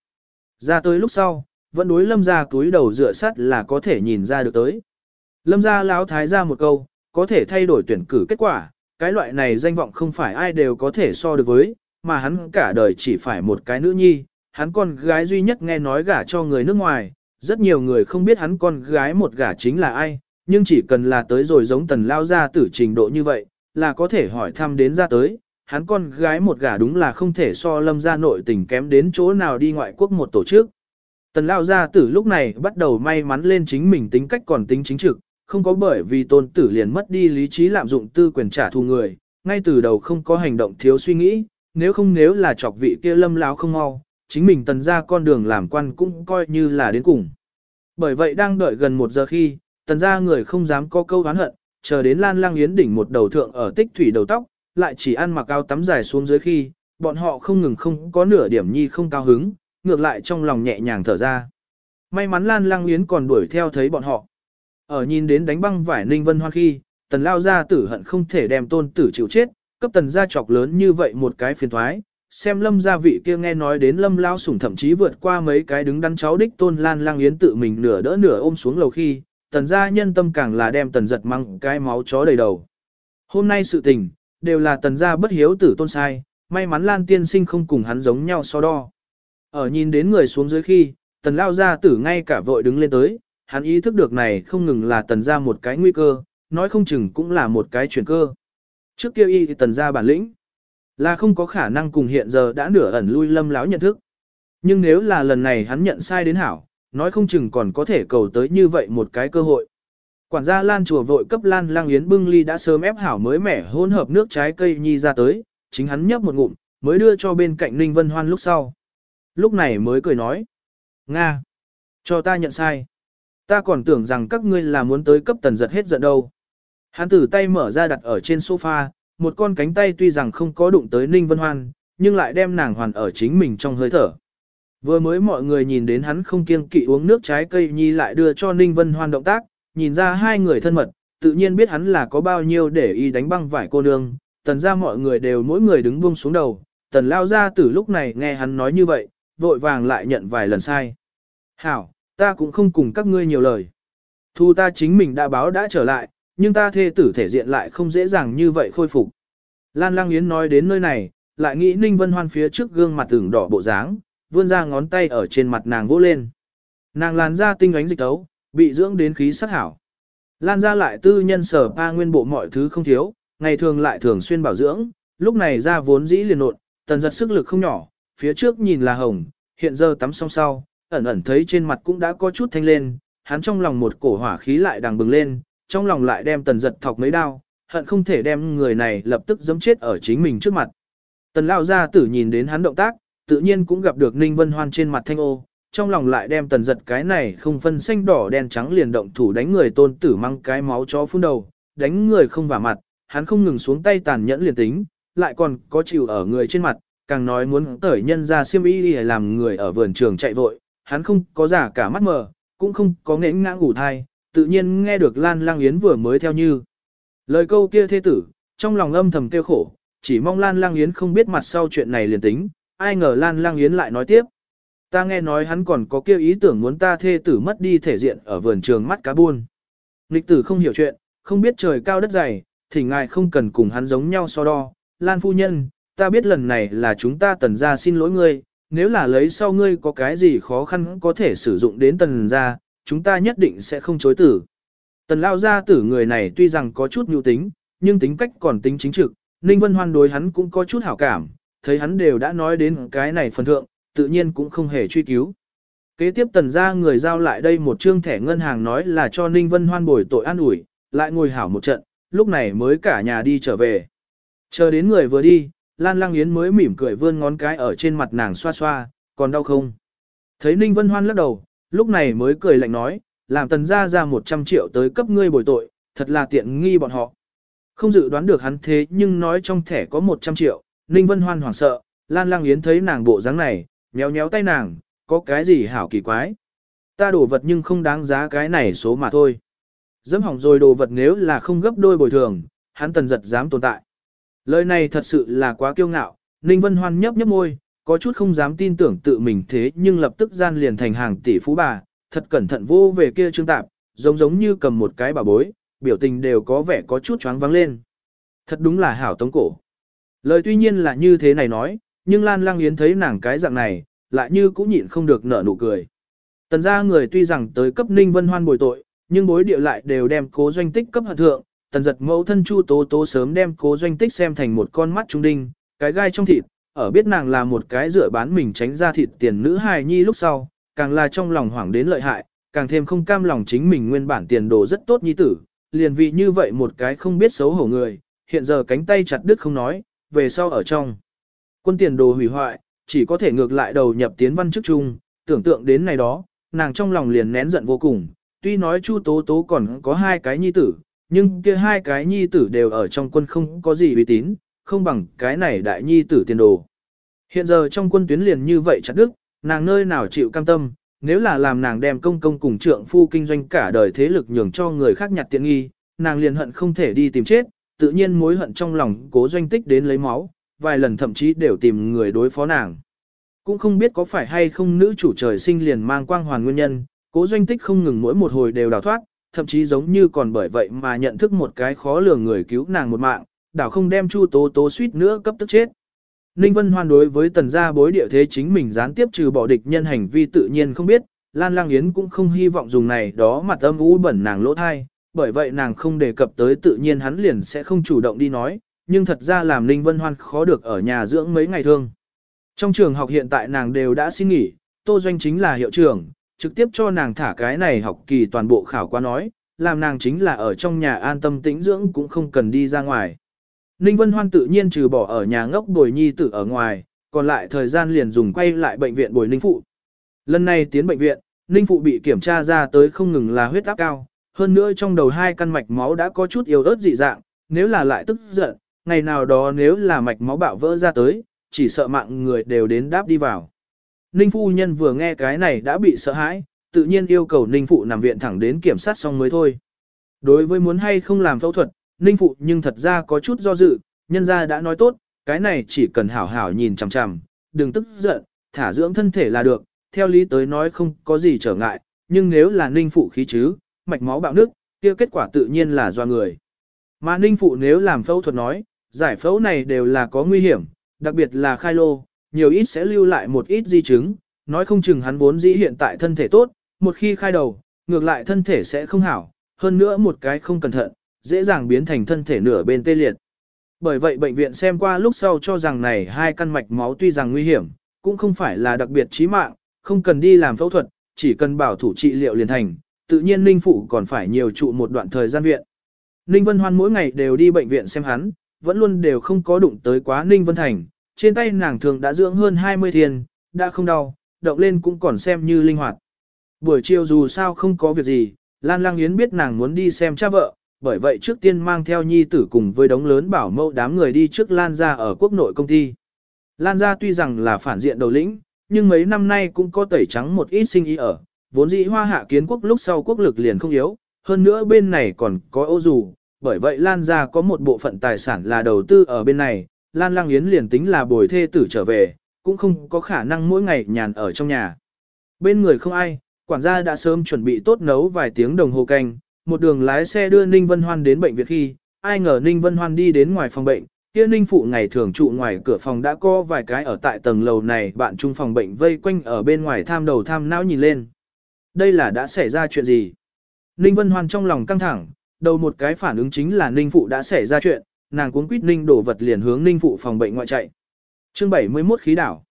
Ra tới lúc sau, vẫn đối lâm gia túi đầu dựa sắt là có thể nhìn ra được tới. Lâm gia lão thái ra một câu, có thể thay đổi tuyển cử kết quả, cái loại này danh vọng không phải ai đều có thể so được với, mà hắn cả đời chỉ phải một cái nữ nhi, hắn con gái duy nhất nghe nói gả cho người nước ngoài, rất nhiều người không biết hắn con gái một gả chính là ai, nhưng chỉ cần là tới rồi giống tần lao ra tử trình độ như vậy, là có thể hỏi thăm đến ra tới, hắn con gái một gả đúng là không thể so lâm ra nội tình kém đến chỗ nào đi ngoại quốc một tổ chức. Tần lao gia tử lúc này bắt đầu may mắn lên chính mình tính cách còn tính chính trực, không có bởi vì tôn tử liền mất đi lý trí lạm dụng tư quyền trả thù người, ngay từ đầu không có hành động thiếu suy nghĩ, nếu không nếu là chọc vị kia lâm lão không mau, chính mình tần ra con đường làm quan cũng coi như là đến cùng. Bởi vậy đang đợi gần một giờ khi, tần ra người không dám có câu oán hận, chờ đến Lan Lang Yến đỉnh một đầu thượng ở tích thủy đầu tóc, lại chỉ ăn mặc áo tắm dài xuống dưới khi, bọn họ không ngừng không có nửa điểm nhi không cao hứng, ngược lại trong lòng nhẹ nhàng thở ra. May mắn Lan Lang Yến còn đuổi theo thấy bọn họ. Ở nhìn đến đánh băng vải Ninh Vân Hoan khi, tần lao ra tử hận không thể đem tôn tử chịu chết, cấp tần gia chọc lớn như vậy một cái phiền thoái. Xem lâm gia vị kia nghe nói đến lâm lao sủng thậm chí vượt qua mấy cái đứng đắn cháu đích tôn lan lang yến tự mình nửa đỡ nửa ôm xuống lầu khi, tần gia nhân tâm càng là đem tần giật măng cái máu chó đầy đầu. Hôm nay sự tình, đều là tần gia bất hiếu tử tôn sai, may mắn lan tiên sinh không cùng hắn giống nhau so đo. Ở nhìn đến người xuống dưới khi, tần lao gia tử ngay cả vội đứng lên tới, hắn ý thức được này không ngừng là tần gia một cái nguy cơ, nói không chừng cũng là một cái chuyển cơ. Trước kia y thì tần ra bản lĩnh, là không có khả năng cùng hiện giờ đã nửa ẩn lui lâm láo nhận thức. Nhưng nếu là lần này hắn nhận sai đến hảo, nói không chừng còn có thể cầu tới như vậy một cái cơ hội. Quản gia Lan chùa vội cấp Lan Lang Yến bưng ly đã sớm ép hảo mới mẻ hỗn hợp nước trái cây nhi ra tới, chính hắn nhấp một ngụm, mới đưa cho bên cạnh Ninh Vân Hoan lúc sau. Lúc này mới cười nói. Nga! Cho ta nhận sai. Ta còn tưởng rằng các ngươi là muốn tới cấp tần giật hết giận đâu. Hắn tử tay mở ra đặt ở trên sofa, một con cánh tay tuy rằng không có đụng tới Ninh Vân Hoan, nhưng lại đem nàng hoàn ở chính mình trong hơi thở. Vừa mới mọi người nhìn đến hắn không kiêng kỵ uống nước trái cây nhi lại đưa cho Ninh Vân Hoan động tác, nhìn ra hai người thân mật, tự nhiên biết hắn là có bao nhiêu để y đánh băng vải cô nương, tần ra mọi người đều mỗi người đứng buông xuống đầu, tần lao ra từ lúc này nghe hắn nói như vậy, vội vàng lại nhận vài lần sai. Hảo, ta cũng không cùng các ngươi nhiều lời. Thu ta chính mình đã báo đã trở lại, nhưng ta thê tử thể diện lại không dễ dàng như vậy khôi phục. Lan Lang Yến nói đến nơi này, lại nghĩ Ninh Vân Hoan phía trước gương mặt tưởng đỏ bộ dáng, vươn ra ngón tay ở trên mặt nàng vỗ lên. Nàng làn da tinh ánh dịch tấu, bị dưỡng đến khí sắc hảo. Lan ra lại tư nhân sở pa nguyên bộ mọi thứ không thiếu, ngày thường lại thường xuyên bảo dưỡng, lúc này ra vốn dĩ liền nộn, tần giật sức lực không nhỏ, phía trước nhìn là hồng, hiện giờ tắm xong sau, ẩn ẩn thấy trên mặt cũng đã có chút thanh lên, hắn trong lòng một cổ hỏa khí lại đang bừng lên, trong lòng lại đem tần giật thọc mấy đao, hận không thể đem người này lập tức giấm chết ở chính mình trước mặt. Tần lao ra tử nhìn đến hắn động tác, tự nhiên cũng gặp được Ninh Vân Hoan trên mặt thanh ô, trong lòng lại đem tần giật cái này không phân xanh đỏ đen trắng liền động thủ đánh người tôn tử mang cái máu chó phun đầu, đánh người không vả mặt, hắn không ngừng xuống tay tàn nhẫn liền tính, lại còn có chịu ở người trên mặt, càng nói muốn tởi nhân ra siêm y đi làm người ở vườn trường chạy vội, hắn không có giả cả mắt mờ, cũng không có nghẽn ngã ngủ thai, tự nhiên nghe được Lan Lang Yến vừa mới theo như. Lời câu kia thê tử, trong lòng âm thầm tiêu khổ, chỉ mong Lan Lang Yến không biết mặt sau chuyện này liền tính, ai ngờ Lan Lang Yến lại nói tiếp. Ta nghe nói hắn còn có kêu ý tưởng muốn ta thê tử mất đi thể diện ở vườn trường mắt cá buôn. Lịch tử không hiểu chuyện, không biết trời cao đất dày, thì ngài không cần cùng hắn giống nhau so đo. Lan phu nhân, ta biết lần này là chúng ta tần ra xin lỗi ngươi, nếu là lấy sau ngươi có cái gì khó khăn có thể sử dụng đến tần ra, chúng ta nhất định sẽ không chối tử. Tần lao gia tử người này tuy rằng có chút nhu tính, nhưng tính cách còn tính chính trực, Ninh Vân Hoan đối hắn cũng có chút hảo cảm, thấy hắn đều đã nói đến cái này phần thượng, tự nhiên cũng không hề truy cứu. Kế tiếp tần gia người giao lại đây một trương thẻ ngân hàng nói là cho Ninh Vân Hoan bồi tội an ủi, lại ngồi hảo một trận, lúc này mới cả nhà đi trở về. Chờ đến người vừa đi, Lan Lang Yến mới mỉm cười vươn ngón cái ở trên mặt nàng xoa xoa, còn đau không? Thấy Ninh Vân Hoan lắc đầu, lúc này mới cười lạnh nói, làm tần ra ra 100 triệu tới cấp ngươi bồi tội, thật là tiện nghi bọn họ. Không dự đoán được hắn thế nhưng nói trong thẻ có 100 triệu, Ninh Vân Hoan hoảng sợ, Lan Lang Yến thấy nàng bộ dáng này, nhéo nhéo tay nàng, có cái gì hảo kỳ quái. Ta đổ vật nhưng không đáng giá cái này số mà thôi. Dẫm hỏng rồi đồ vật nếu là không gấp đôi bồi thường, hắn tần giật dám tồn tại. Lời này thật sự là quá kiêu ngạo, Ninh Vân Hoan nhấp nhấp môi, có chút không dám tin tưởng tự mình thế nhưng lập tức gian liền thành hàng tỷ phú bà, thật cẩn thận vô về kia trương tạp, giống giống như cầm một cái bà bối, biểu tình đều có vẻ có chút choáng vắng lên. Thật đúng là hảo tống cổ. Lời tuy nhiên là như thế này nói, nhưng Lan Lang Yến thấy nàng cái dạng này, lại như cũng nhịn không được nở nụ cười. Tần gia người tuy rằng tới cấp Ninh Vân Hoan bồi tội, nhưng bối địa lại đều đem cố doanh tích cấp hạ thượng, tần giật mẫu thân Chu Tố Tố sớm đem cố doanh tích xem thành một con mắt trung đinh, cái gai trong thịt, ở biết nàng là một cái dựa bán mình tránh ra thịt tiền nữ hài nhi lúc sau, càng là trong lòng hoảng đến lợi hại, càng thêm không cam lòng chính mình nguyên bản tiền đồ rất tốt nhi tử, liền vì như vậy một cái không biết xấu hổ người, hiện giờ cánh tay chặt đứt không nói, về sau ở trong. Quân tiền đồ hủy hoại, chỉ có thể ngược lại đầu nhập tiến văn chức trung, tưởng tượng đến này đó, nàng trong lòng liền nén giận vô cùng, tuy nói Chu Tố Tố còn có hai cái nhi tử, nhưng kia hai cái nhi tử đều ở trong quân không có gì uy tín, không bằng cái này đại nhi tử tiền đồ. Hiện giờ trong quân tuyến liền như vậy chặt đức, nàng nơi nào chịu cam tâm, nếu là làm nàng đem công công cùng trượng phu kinh doanh cả đời thế lực nhường cho người khác nhặt tiện nghi, nàng liền hận không thể đi tìm chết, tự nhiên mối hận trong lòng cố doanh tích đến lấy máu, vài lần thậm chí đều tìm người đối phó nàng. Cũng không biết có phải hay không nữ chủ trời sinh liền mang quang hoàn nguyên nhân, cố doanh tích không ngừng mỗi một hồi đều đào thoát, thậm chí giống như còn bởi vậy mà nhận thức một cái khó lường người cứu nàng một mạng, đảo không đem chu tố tố suýt nữa cấp tức chết. Ninh Vân Hoan đối với tần gia bối địa thế chính mình gián tiếp trừ bỏ địch nhân hành vi tự nhiên không biết, Lan Lang Yến cũng không hy vọng dùng này đó mặt âm u bẩn nàng lỗ thai, bởi vậy nàng không đề cập tới tự nhiên hắn liền sẽ không chủ động đi nói, nhưng thật ra làm Ninh Vân Hoan khó được ở nhà dưỡng mấy ngày thương. Trong trường học hiện tại nàng đều đã xin nghỉ, Tô Doanh chính là hiệu trưởng, trực tiếp cho nàng thả cái này học kỳ toàn bộ khảo qua nói, làm nàng chính là ở trong nhà an tâm tĩnh dưỡng cũng không cần đi ra ngoài. Ninh Vân Hoan tự nhiên trừ bỏ ở nhà ngốc bồi nhi tử ở ngoài, còn lại thời gian liền dùng quay lại bệnh viện bồi Ninh Phụ. Lần này tiến bệnh viện, Ninh Phụ bị kiểm tra ra tới không ngừng là huyết áp cao, hơn nữa trong đầu hai căn mạch máu đã có chút yếu ớt dị dạng, nếu là lại tức giận, ngày nào đó nếu là mạch máu bạo vỡ ra tới, chỉ sợ mạng người đều đến đáp đi vào. Ninh phu nhân vừa nghe cái này đã bị sợ hãi, tự nhiên yêu cầu Ninh phụ nằm viện thẳng đến kiểm sát xong mới thôi. Đối với muốn hay không làm phẫu thuật, Ninh phụ nhưng thật ra có chút do dự, nhân gia đã nói tốt, cái này chỉ cần hảo hảo nhìn chằm chằm, đừng tức giận, thả dưỡng thân thể là được, theo lý tới nói không có gì trở ngại, nhưng nếu là Ninh phụ khí chứ, mạch máu bạo nước, kia kết quả tự nhiên là do người. Mà Ninh phụ nếu làm phẫu thuật nói, giải phẫu này đều là có nguy hiểm, đặc biệt là khai lô, nhiều ít sẽ lưu lại một ít di chứng, nói không chừng hắn vốn dĩ hiện tại thân thể tốt, một khi khai đầu, ngược lại thân thể sẽ không hảo, hơn nữa một cái không cẩn thận, dễ dàng biến thành thân thể nửa bên tê liệt. Bởi vậy bệnh viện xem qua lúc sau cho rằng này hai căn mạch máu tuy rằng nguy hiểm, cũng không phải là đặc biệt chí mạng, không cần đi làm phẫu thuật, chỉ cần bảo thủ trị liệu liền thành, tự nhiên Ninh Phụ còn phải nhiều trụ một đoạn thời gian viện. Ninh Vân Hoan mỗi ngày đều đi bệnh viện xem hắn, vẫn luôn đều không có đụng tới quá Ninh Vân Thành, trên tay nàng thường đã dưỡng hơn 20 thiên, đã không đau, động lên cũng còn xem như linh hoạt. Buổi chiều dù sao không có việc gì, Lan Lang Yến biết nàng muốn đi xem cha vợ, bởi vậy trước tiên mang theo nhi tử cùng với đống lớn bảo mẫu đám người đi trước Lan gia ở quốc nội công ty. Lan gia tuy rằng là phản diện đầu lĩnh, nhưng mấy năm nay cũng có tẩy trắng một ít sinh ý ở, vốn dĩ hoa hạ kiến quốc lúc sau quốc lực liền không yếu, hơn nữa bên này còn có ô dù, bởi vậy Lan gia có một bộ phận tài sản là đầu tư ở bên này, Lan Lang Yến liền tính là bồi thê tử trở về, cũng không có khả năng mỗi ngày nhàn ở trong nhà. Bên người không ai, quản gia đã sớm chuẩn bị tốt nấu vài tiếng đồng hồ canh, một đường lái xe đưa Ninh Vân Hoan đến bệnh viện khi, ai ngờ Ninh Vân Hoan đi đến ngoài phòng bệnh, kia Ninh phụ ngày thường trụ ngoài cửa phòng đã có vài cái ở tại tầng lầu này bạn chung phòng bệnh vây quanh ở bên ngoài tham đầu tham não nhìn lên. Đây là đã xảy ra chuyện gì? Ninh Vân Hoan trong lòng căng thẳng, đầu một cái phản ứng chính là Ninh phụ đã xảy ra chuyện, nàng cuốn quýt Ninh đổ vật liền hướng Ninh phụ phòng bệnh ngoại chạy. Chương 71 khí đảo.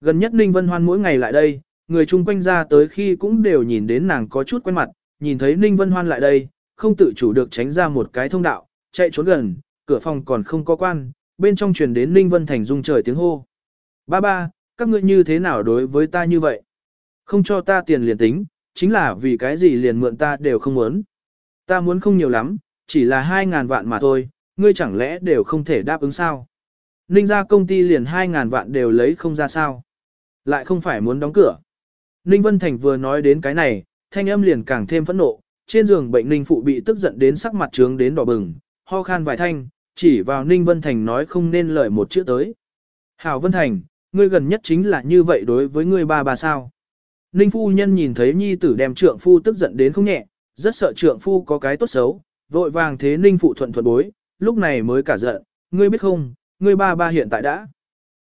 Gần nhất Ninh Vân Hoan mỗi ngày lại đây, người chung quanh ra tới khi cũng đều nhìn đến nàng có chút quen mặt, nhìn thấy Ninh Vân Hoan lại đây, không tự chủ được tránh ra một cái thông đạo, chạy trốn gần, cửa phòng còn không có quan, bên trong truyền đến Ninh Vân Thành rung trời tiếng hô. Ba ba, các ngươi như thế nào đối với ta như vậy? Không cho ta tiền liền tính, chính là vì cái gì liền mượn ta đều không muốn. Ta muốn không nhiều lắm, chỉ là hai ngàn vạn mà thôi, ngươi chẳng lẽ đều không thể đáp ứng sao? Ninh ra công ty liền 2.000 vạn đều lấy không ra sao? Lại không phải muốn đóng cửa. Ninh Vân Thành vừa nói đến cái này, thanh âm liền càng thêm phẫn nộ, trên giường bệnh Ninh Phụ bị tức giận đến sắc mặt trướng đến đỏ bừng, ho khan vài thanh, chỉ vào Ninh Vân Thành nói không nên lời một chữ tới. Hảo Vân Thành, ngươi gần nhất chính là như vậy đối với ngươi ba bà sao. Ninh Phu Nhân nhìn thấy nhi tử đem trượng phu tức giận đến không nhẹ, rất sợ trượng phu có cái tốt xấu, vội vàng thế Ninh Phụ thuận thuận bối, lúc này mới cả giận, ngươi biết không, ngươi ba ba hiện tại đã.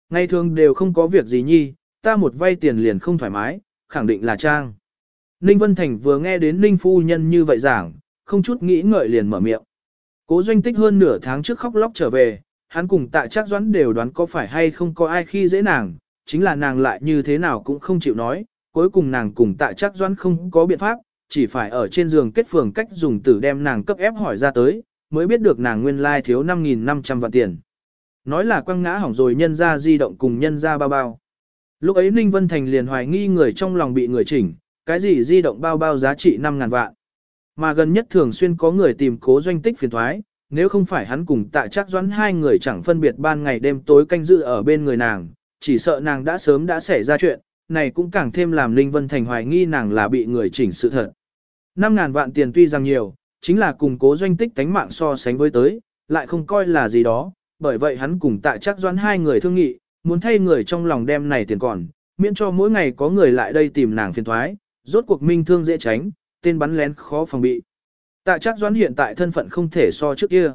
Ngày thường đều không có việc gì nhi, ta một vay tiền liền không thoải mái, khẳng định là trang. Ninh Vân Thành vừa nghe đến Ninh Phu Nhân như vậy giảng, không chút nghĩ ngợi liền mở miệng. Cố doanh tích hơn nửa tháng trước khóc lóc trở về, hắn cùng tạ chắc doãn đều đoán có phải hay không có ai khi dễ nàng, chính là nàng lại như thế nào cũng không chịu nói, cuối cùng nàng cùng tạ chắc doãn không có biện pháp, chỉ phải ở trên giường kết phường cách dùng tử đem nàng cấp ép hỏi ra tới, mới biết được nàng nguyên lai thiếu 5.500 vạn tiền. Nói là quăng ngã hỏng rồi nhân ra di động cùng nhân ra bao bao. Lúc ấy Ninh Vân Thành liền hoài nghi người trong lòng bị người chỉnh, cái gì di động bao bao giá trị 5.000 vạn. Mà gần nhất thường xuyên có người tìm cố doanh tích phiền thoái, nếu không phải hắn cùng tạ chắc doãn hai người chẳng phân biệt ban ngày đêm tối canh dự ở bên người nàng, chỉ sợ nàng đã sớm đã xảy ra chuyện, này cũng càng thêm làm Ninh Vân Thành hoài nghi nàng là bị người chỉnh sự thật. 5.000 vạn tiền tuy rằng nhiều, chính là cùng cố doanh tích tánh mạng so sánh với tới, lại không coi là gì đó, bởi vậy hắn cùng tạ chắc doãn hai người thương nghị, muốn thay người trong lòng đem này tiền còn, miễn cho mỗi ngày có người lại đây tìm nàng phiền thoái, rốt cuộc minh thương dễ tránh, tên bắn lén khó phòng bị. Tạ chắc doãn hiện tại thân phận không thể so trước kia.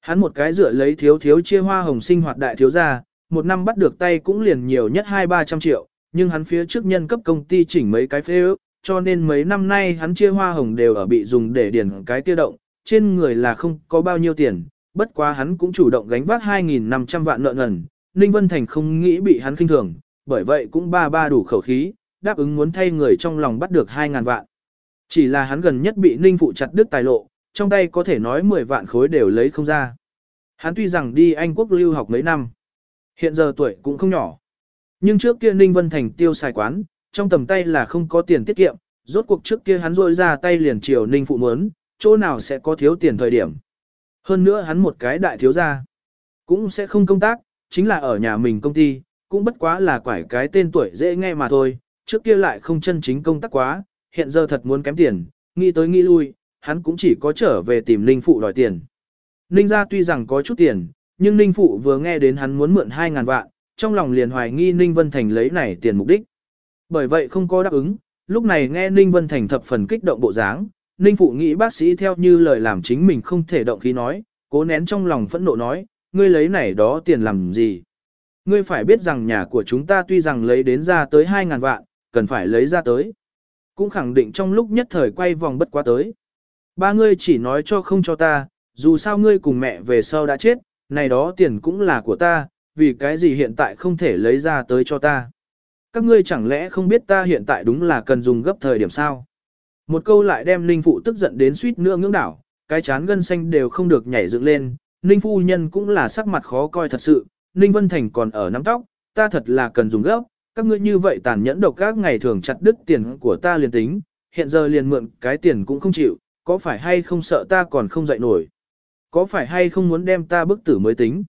Hắn một cái rửa lấy thiếu thiếu chia hoa hồng sinh hoạt đại thiếu gia, một năm bắt được tay cũng liền nhiều nhất hai ba trăm triệu, nhưng hắn phía trước nhân cấp công ty chỉnh mấy cái phê ước, cho nên mấy năm nay hắn chia hoa hồng đều ở bị dùng để điền cái tiêu động, trên người là không có bao nhiêu tiền, bất quá hắn cũng chủ động gánh vác 2.500 vạn nợ nần, Ninh Vân Thành không nghĩ bị hắn khinh thường, bởi vậy cũng ba ba đủ khẩu khí, đáp ứng muốn thay người trong lòng bắt được 2.000 vạn. Chỉ là hắn gần nhất bị Ninh phụ chặt đứt tài lộ, trong tay có thể nói 10 vạn khối đều lấy không ra. Hắn tuy rằng đi Anh quốc lưu học mấy năm, hiện giờ tuổi cũng không nhỏ. Nhưng trước kia Ninh Vân Thành tiêu xài quán, trong tầm tay là không có tiền tiết kiệm, rốt cuộc trước kia hắn rôi ra tay liền chiều Ninh phụ muốn, chỗ nào sẽ có thiếu tiền thời điểm. Hơn nữa hắn một cái đại thiếu gia, cũng sẽ không công tác, chính là ở nhà mình công ty, cũng bất quá là quải cái tên tuổi dễ nghe mà thôi, trước kia lại không chân chính công tác quá, hiện giờ thật muốn kém tiền, nghĩ tới nghĩ lui, hắn cũng chỉ có trở về tìm Ninh Phụ đòi tiền. Ninh gia tuy rằng có chút tiền, nhưng Ninh Phụ vừa nghe đến hắn muốn mượn 2.000 vạn, trong lòng liền hoài nghi Ninh Vân Thành lấy này tiền mục đích. Bởi vậy không có đáp ứng, lúc này nghe Ninh Vân Thành thập phần kích động bộ dáng, Ninh Phụ nghĩ bác sĩ theo như lời làm chính mình không thể động khí nói, cố nén trong lòng phẫn nộ nói, ngươi lấy này đó tiền làm gì? Ngươi phải biết rằng nhà của chúng ta tuy rằng lấy đến ra tới 2.000 vạn, cần phải lấy ra tới. Cũng khẳng định trong lúc nhất thời quay vòng bất quá tới. Ba ngươi chỉ nói cho không cho ta, dù sao ngươi cùng mẹ về sau đã chết, này đó tiền cũng là của ta, vì cái gì hiện tại không thể lấy ra tới cho ta. Các ngươi chẳng lẽ không biết ta hiện tại đúng là cần dùng gấp thời điểm sao? Một câu lại đem Ninh Phụ tức giận đến suýt nữa ngưỡng đảo, cái chán gân xanh đều không được nhảy dựng lên, Ninh Phu Nhân cũng là sắc mặt khó coi thật sự, Ninh Vân Thành còn ở nắm tóc, ta thật là cần dùng gấp, các ngươi như vậy tàn nhẫn độc các ngày thường chặt đứt tiền của ta liền tính, hiện giờ liền mượn cái tiền cũng không chịu, có phải hay không sợ ta còn không dậy nổi? Có phải hay không muốn đem ta bức tử mới tính?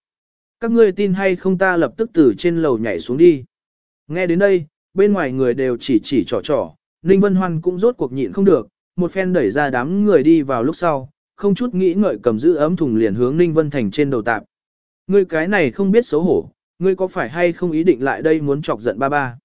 Các ngươi tin hay không ta lập tức từ trên lầu nhảy xuống đi. Nghe đến đây, bên ngoài người đều chỉ chỉ trò trò, Ninh Vân Hoan cũng rốt cuộc nhịn không được, một phen đẩy ra đám người đi vào lúc sau, không chút nghĩ ngợi cầm giữ ấm thùng liền hướng Ninh Vân Thành trên đầu tạp. Ngươi cái này không biết xấu hổ, ngươi có phải hay không ý định lại đây muốn chọc giận ba ba.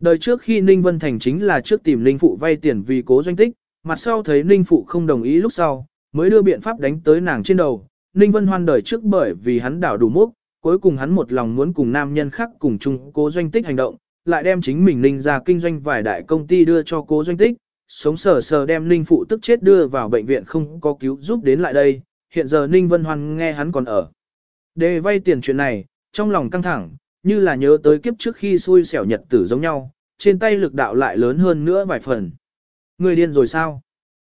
Đời trước khi Ninh Vân Thành chính là trước tìm Ninh Phụ vay tiền vì cố doanh tích, mặt sau thấy Ninh Phụ không đồng ý lúc sau, mới đưa biện pháp đánh tới nàng trên đầu. Ninh Vân Hoan đời trước bởi vì hắn đảo đủ mốc, cuối cùng hắn một lòng muốn cùng nam nhân khác cùng chung cố doanh tích hành động, lại đem chính mình Ninh ra kinh doanh vài đại công ty đưa cho cố doanh tích, sống sờ sờ đem Ninh phụ tức chết đưa vào bệnh viện không có cứu giúp đến lại đây, hiện giờ Ninh Vân Hoan nghe hắn còn ở. Để vay tiền chuyện này, trong lòng căng thẳng, như là nhớ tới kiếp trước khi xui xẻo nhật tử giống nhau, trên tay lực đạo lại lớn hơn nữa vài phần. Người điên rồi sao?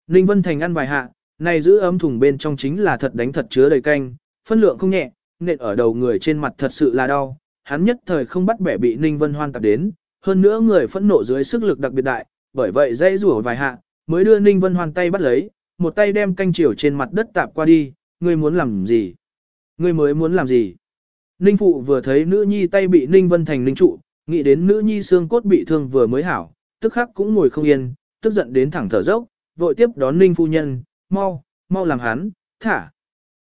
Ninh Vân Thành ăn vài hạ, này giữ ấm thùng bên trong chính là thật đánh thật chứa đầy canh, phân lượng không nhẹ, nện ở đầu người trên mặt thật sự là đau, hắn nhất thời không bắt bẻ bị Ninh Vân Hoan tập đến, hơn nữa người phẫn nộ dưới sức lực đặc biệt đại, bởi vậy dây rủa vài hạ, mới đưa Ninh Vân Hoan tay bắt lấy, một tay đem canh chiều trên mặt đất tạp qua đi, ngươi muốn làm gì? Ngươi mới muốn làm gì? Ninh Phụ vừa thấy nữ nhi tay bị Ninh Vân Thành ninh trụ, nghĩ đến nữ nhi xương cốt bị thương vừa mới hảo, tức khắc cũng ngồi không yên, tức giận đến thẳng thở dốc, vội tiếp đón Ninh Phu Nhân, mau, mau làm hắn, thả.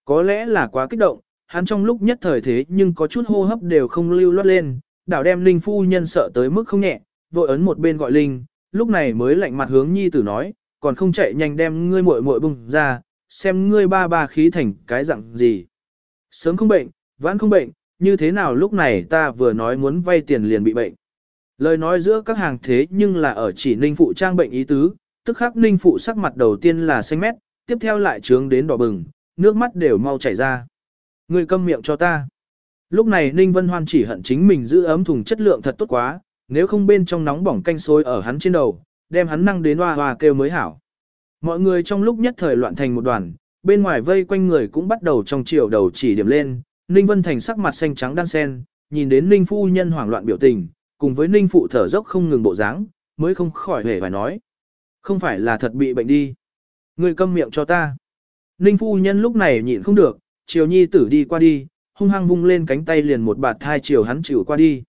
Có lẽ là quá kích động, hắn trong lúc nhất thời thế nhưng có chút hô hấp đều không lưu loát lên, đảo đem Ninh Phu Nhân sợ tới mức không nhẹ, vội ấn một bên gọi Linh, lúc này mới lạnh mặt hướng nhi tử nói, còn không chạy nhanh đem ngươi muội muội bung ra, xem ngươi ba ba khí thành cái dạng gì. Sớm không bệnh, vãn không bệnh, như thế nào lúc này ta vừa nói muốn vay tiền liền bị bệnh. Lời nói giữa các hàng thế nhưng là ở chỉ ninh phụ trang bệnh ý tứ, tức khắc ninh phụ sắc mặt đầu tiên là xanh mét, tiếp theo lại trướng đến đỏ bừng, nước mắt đều mau chảy ra. Ngươi câm miệng cho ta. Lúc này Ninh Vân Hoan chỉ hận chính mình giữ ấm thùng chất lượng thật tốt quá, nếu không bên trong nóng bỏng canh sôi ở hắn trên đầu, đem hắn năng đến hoa hoa kêu mới hảo. Mọi người trong lúc nhất thời loạn thành một đoàn, bên ngoài vây quanh người cũng bắt đầu trong chiều đầu chỉ điểm lên, Ninh Vân Thành sắc mặt xanh trắng đan sen, nhìn đến Ninh phu nhân hoảng loạn biểu tình, cùng với Ninh phụ thở dốc không ngừng bộ dáng, mới không khỏi hề phải nói. Không phải là thật bị bệnh đi. Người câm miệng cho ta. Ninh phu nhân lúc này nhịn không được, chiều nhi tử đi qua đi, hung hăng vung lên cánh tay liền một bạt thai chiều hắn chịu qua đi.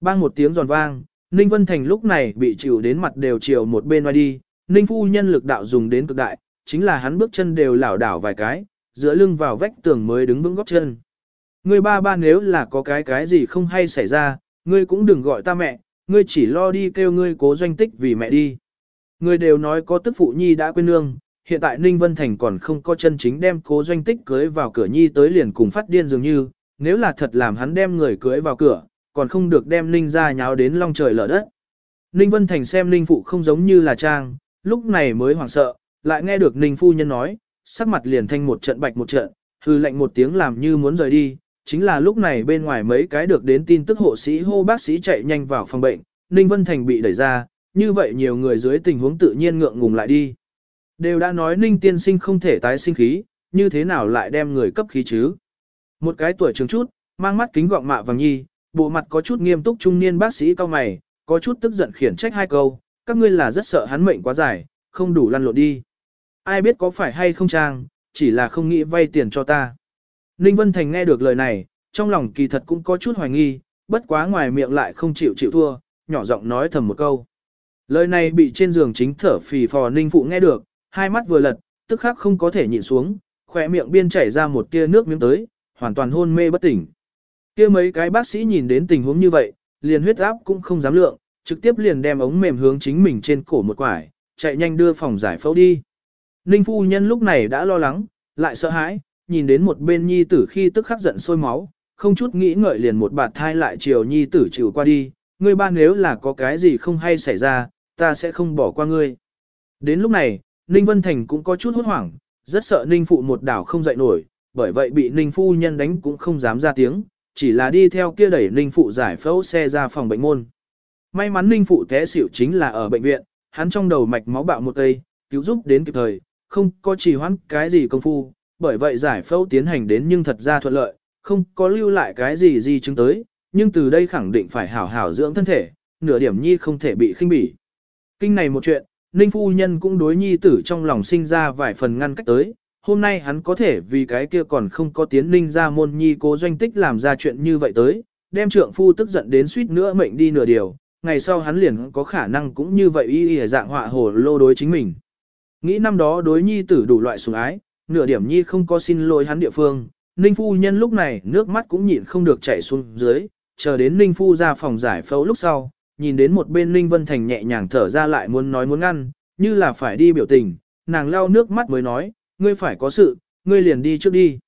Bang một tiếng giòn vang, Ninh Vân Thành lúc này bị chịu đến mặt đều chiều một bên ngoài đi, Ninh phu nhân lực đạo dùng đến cực đại, chính là hắn bước chân đều lảo đảo vài cái, giữa lưng vào vách tường mới đứng vững góp chân. Ngươi ba ba nếu là có cái cái gì không hay xảy ra, ngươi cũng đừng gọi ta mẹ, ngươi chỉ lo đi kêu ngươi cố doanh tích vì mẹ đi. Ngươi đều nói có tức phụ nhi đã quên nương, hiện tại Ninh Vân Thành còn không có chân chính đem cố doanh tích cưới vào cửa nhi tới liền cùng phát điên dường như, nếu là thật làm hắn đem người cưới vào cửa, còn không được đem Ninh ra nháo đến long trời lở đất. Ninh Vân Thành xem Ninh Phụ không giống như là trang, lúc này mới hoảng sợ, lại nghe được Ninh Phu Nhân nói, sắc mặt liền thanh một trận bạch một trận, hư lạnh một tiếng làm như muốn rời đi, chính là lúc này bên ngoài mấy cái được đến tin tức hộ sĩ hô bác sĩ chạy nhanh vào phòng bệnh, Ninh Vân Thành bị đẩy ra, như vậy nhiều người dưới tình huống tự nhiên ngượng ngùng lại đi. Đều đã nói Ninh tiên sinh không thể tái sinh khí, như thế nào lại đem người cấp khí chứ? Một cái tuổi trường chút, mang mắt kính gọng mạ vàng nhi, bộ mặt có chút nghiêm túc trung niên bác sĩ cao mày, có chút tức giận khiển trách hai câu, các ngươi là rất sợ hắn mệnh quá dài, không đủ lăn lộn đi. Ai biết có phải hay không trang, chỉ là không nghĩ vay tiền cho ta. Ninh Vân Thành nghe được lời này, trong lòng kỳ thật cũng có chút hoài nghi, bất quá ngoài miệng lại không chịu chịu thua, nhỏ giọng nói thầm một câu. Lời này bị trên giường chính thở phì phò Ninh Phụ nghe được, hai mắt vừa lật, tức khắc không có thể nhịn xuống, khỏe miệng biên chảy ra một tia nước miếng tới, hoàn toàn hôn mê bất tỉnh. Kia mấy cái bác sĩ nhìn đến tình huống như vậy, liền huyết áp cũng không dám lượng, trực tiếp liền đem ống mềm hướng chính mình trên cổ một quải, chạy nhanh đưa phòng giải phẫu đi. Ninh phu nhân lúc này đã lo lắng, lại sợ hãi, nhìn đến một bên nhi tử khi tức khắc giận sôi máu, không chút nghĩ ngợi liền một bạt thai lại chiều nhi tử chịu qua đi, ngươi ba nếu là có cái gì không hay xảy ra, ta sẽ không bỏ qua ngươi. Đến lúc này, Ninh Vân Thành cũng có chút hốt hoảng, rất sợ Ninh Phụ một đảo không dậy nổi, bởi vậy bị Ninh Phu Nhân đánh cũng không dám ra tiếng, chỉ là đi theo kia đẩy Ninh Phụ giải phẫu xe ra phòng bệnh môn. May mắn Ninh Phụ té xỉu chính là ở bệnh viện, hắn trong đầu mạch máu bạo một cây, cứu giúp đến kịp thời, không có trì hoãn cái gì công phu, bởi vậy giải phẫu tiến hành đến nhưng thật ra thuận lợi, không có lưu lại cái gì gì chứng tới, nhưng từ đây khẳng định phải hảo hảo dưỡng thân thể, nửa điểm nhi không thể bị khinh bỉ. Kinh này một chuyện, Ninh Phu Nhân cũng đối nhi tử trong lòng sinh ra vài phần ngăn cách tới, hôm nay hắn có thể vì cái kia còn không có tiến ninh ra môn nhi cố doanh tích làm ra chuyện như vậy tới, đem trượng phu tức giận đến suýt nữa mệnh đi nửa điều, ngày sau hắn liền có khả năng cũng như vậy y y dạng họa hồ lô đối chính mình. Nghĩ năm đó đối nhi tử đủ loại sủng ái, nửa điểm nhi không có xin lỗi hắn địa phương, Ninh Phu Nhân lúc này nước mắt cũng nhịn không được chảy xuống dưới, chờ đến Ninh Phu ra phòng giải phẫu lúc sau, nhìn đến một bên Ninh Vân Thành nhẹ nhàng thở ra lại muốn nói muốn ngăn, như là phải đi biểu tình, nàng lau nước mắt mới nói, ngươi phải có sự, ngươi liền đi trước đi.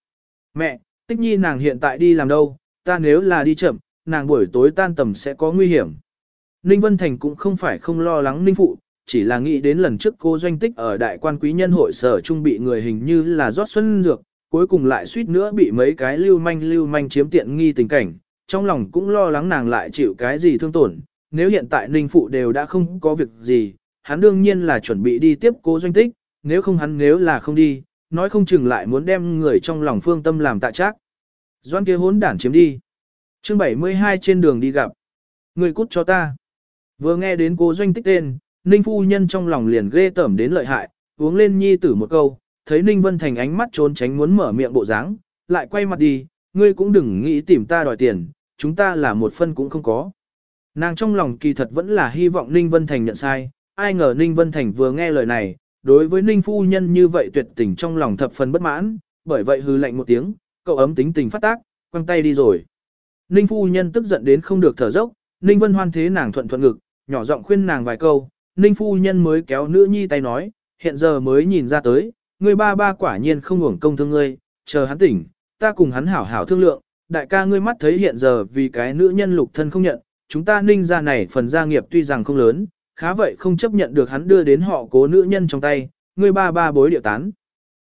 Mẹ, tích nhi nàng hiện tại đi làm đâu, ta nếu là đi chậm, nàng buổi tối tan tầm sẽ có nguy hiểm. Ninh Vân Thành cũng không phải không lo lắng Ninh Phụ, chỉ là nghĩ đến lần trước cô doanh tích ở đại quan quý nhân hội sở trung bị người hình như là rót xuân dược, cuối cùng lại suýt nữa bị mấy cái lưu manh lưu manh chiếm tiện nghi tình cảnh, trong lòng cũng lo lắng nàng lại chịu cái gì thương tổn, nếu hiện tại Ninh Phụ đều đã không có việc gì, hắn đương nhiên là chuẩn bị đi tiếp cô doanh tích, nếu không hắn nếu là không đi, nói không chừng lại muốn đem người trong lòng phương tâm làm tạ trác. Doan kia hốn đản chiếm đi. chương 72 trên đường đi gặp. Người cút cho ta. Vừa nghe đến cô doanh tích tên, Ninh Phu Nhân trong lòng liền ghê tởm đến lợi hại, uống lên nhi tử một câu, thấy Ninh Vân Thành ánh mắt trốn tránh muốn mở miệng bộ dáng, lại quay mặt đi, ngươi cũng đừng nghĩ tìm ta đòi tiền, chúng ta là một phân cũng không có. Nàng trong lòng kỳ thật vẫn là hy vọng Ninh Vân Thành nhận sai, ai ngờ Ninh Vân Thành vừa nghe lời này, đối với Ninh Phu Nhân như vậy tuyệt tình trong lòng thập phần bất mãn, bởi vậy hư lạnh một tiếng, cậu ấm tính tình phát tác, quăng tay đi rồi. Ninh Phu Nhân tức giận đến không được thở dốc, Ninh Vân Hoan thế nàng thuận thuận ngực, nhỏ giọng khuyên nàng vài câu, Ninh Phu Nhân mới kéo nữ nhi tay nói, hiện giờ mới nhìn ra tới, người ba ba quả nhiên không hưởng công thương ngươi, chờ hắn tỉnh, ta cùng hắn hảo hảo thương lượng, đại ca ngươi mắt thấy hiện giờ vì cái nữ nhân lục thân không nhận, chúng ta ninh ra này phần gia nghiệp tuy rằng không lớn, khá vậy không chấp nhận được hắn đưa đến họ cố nữ nhân trong tay, ngươi ba ba bối điệu tán.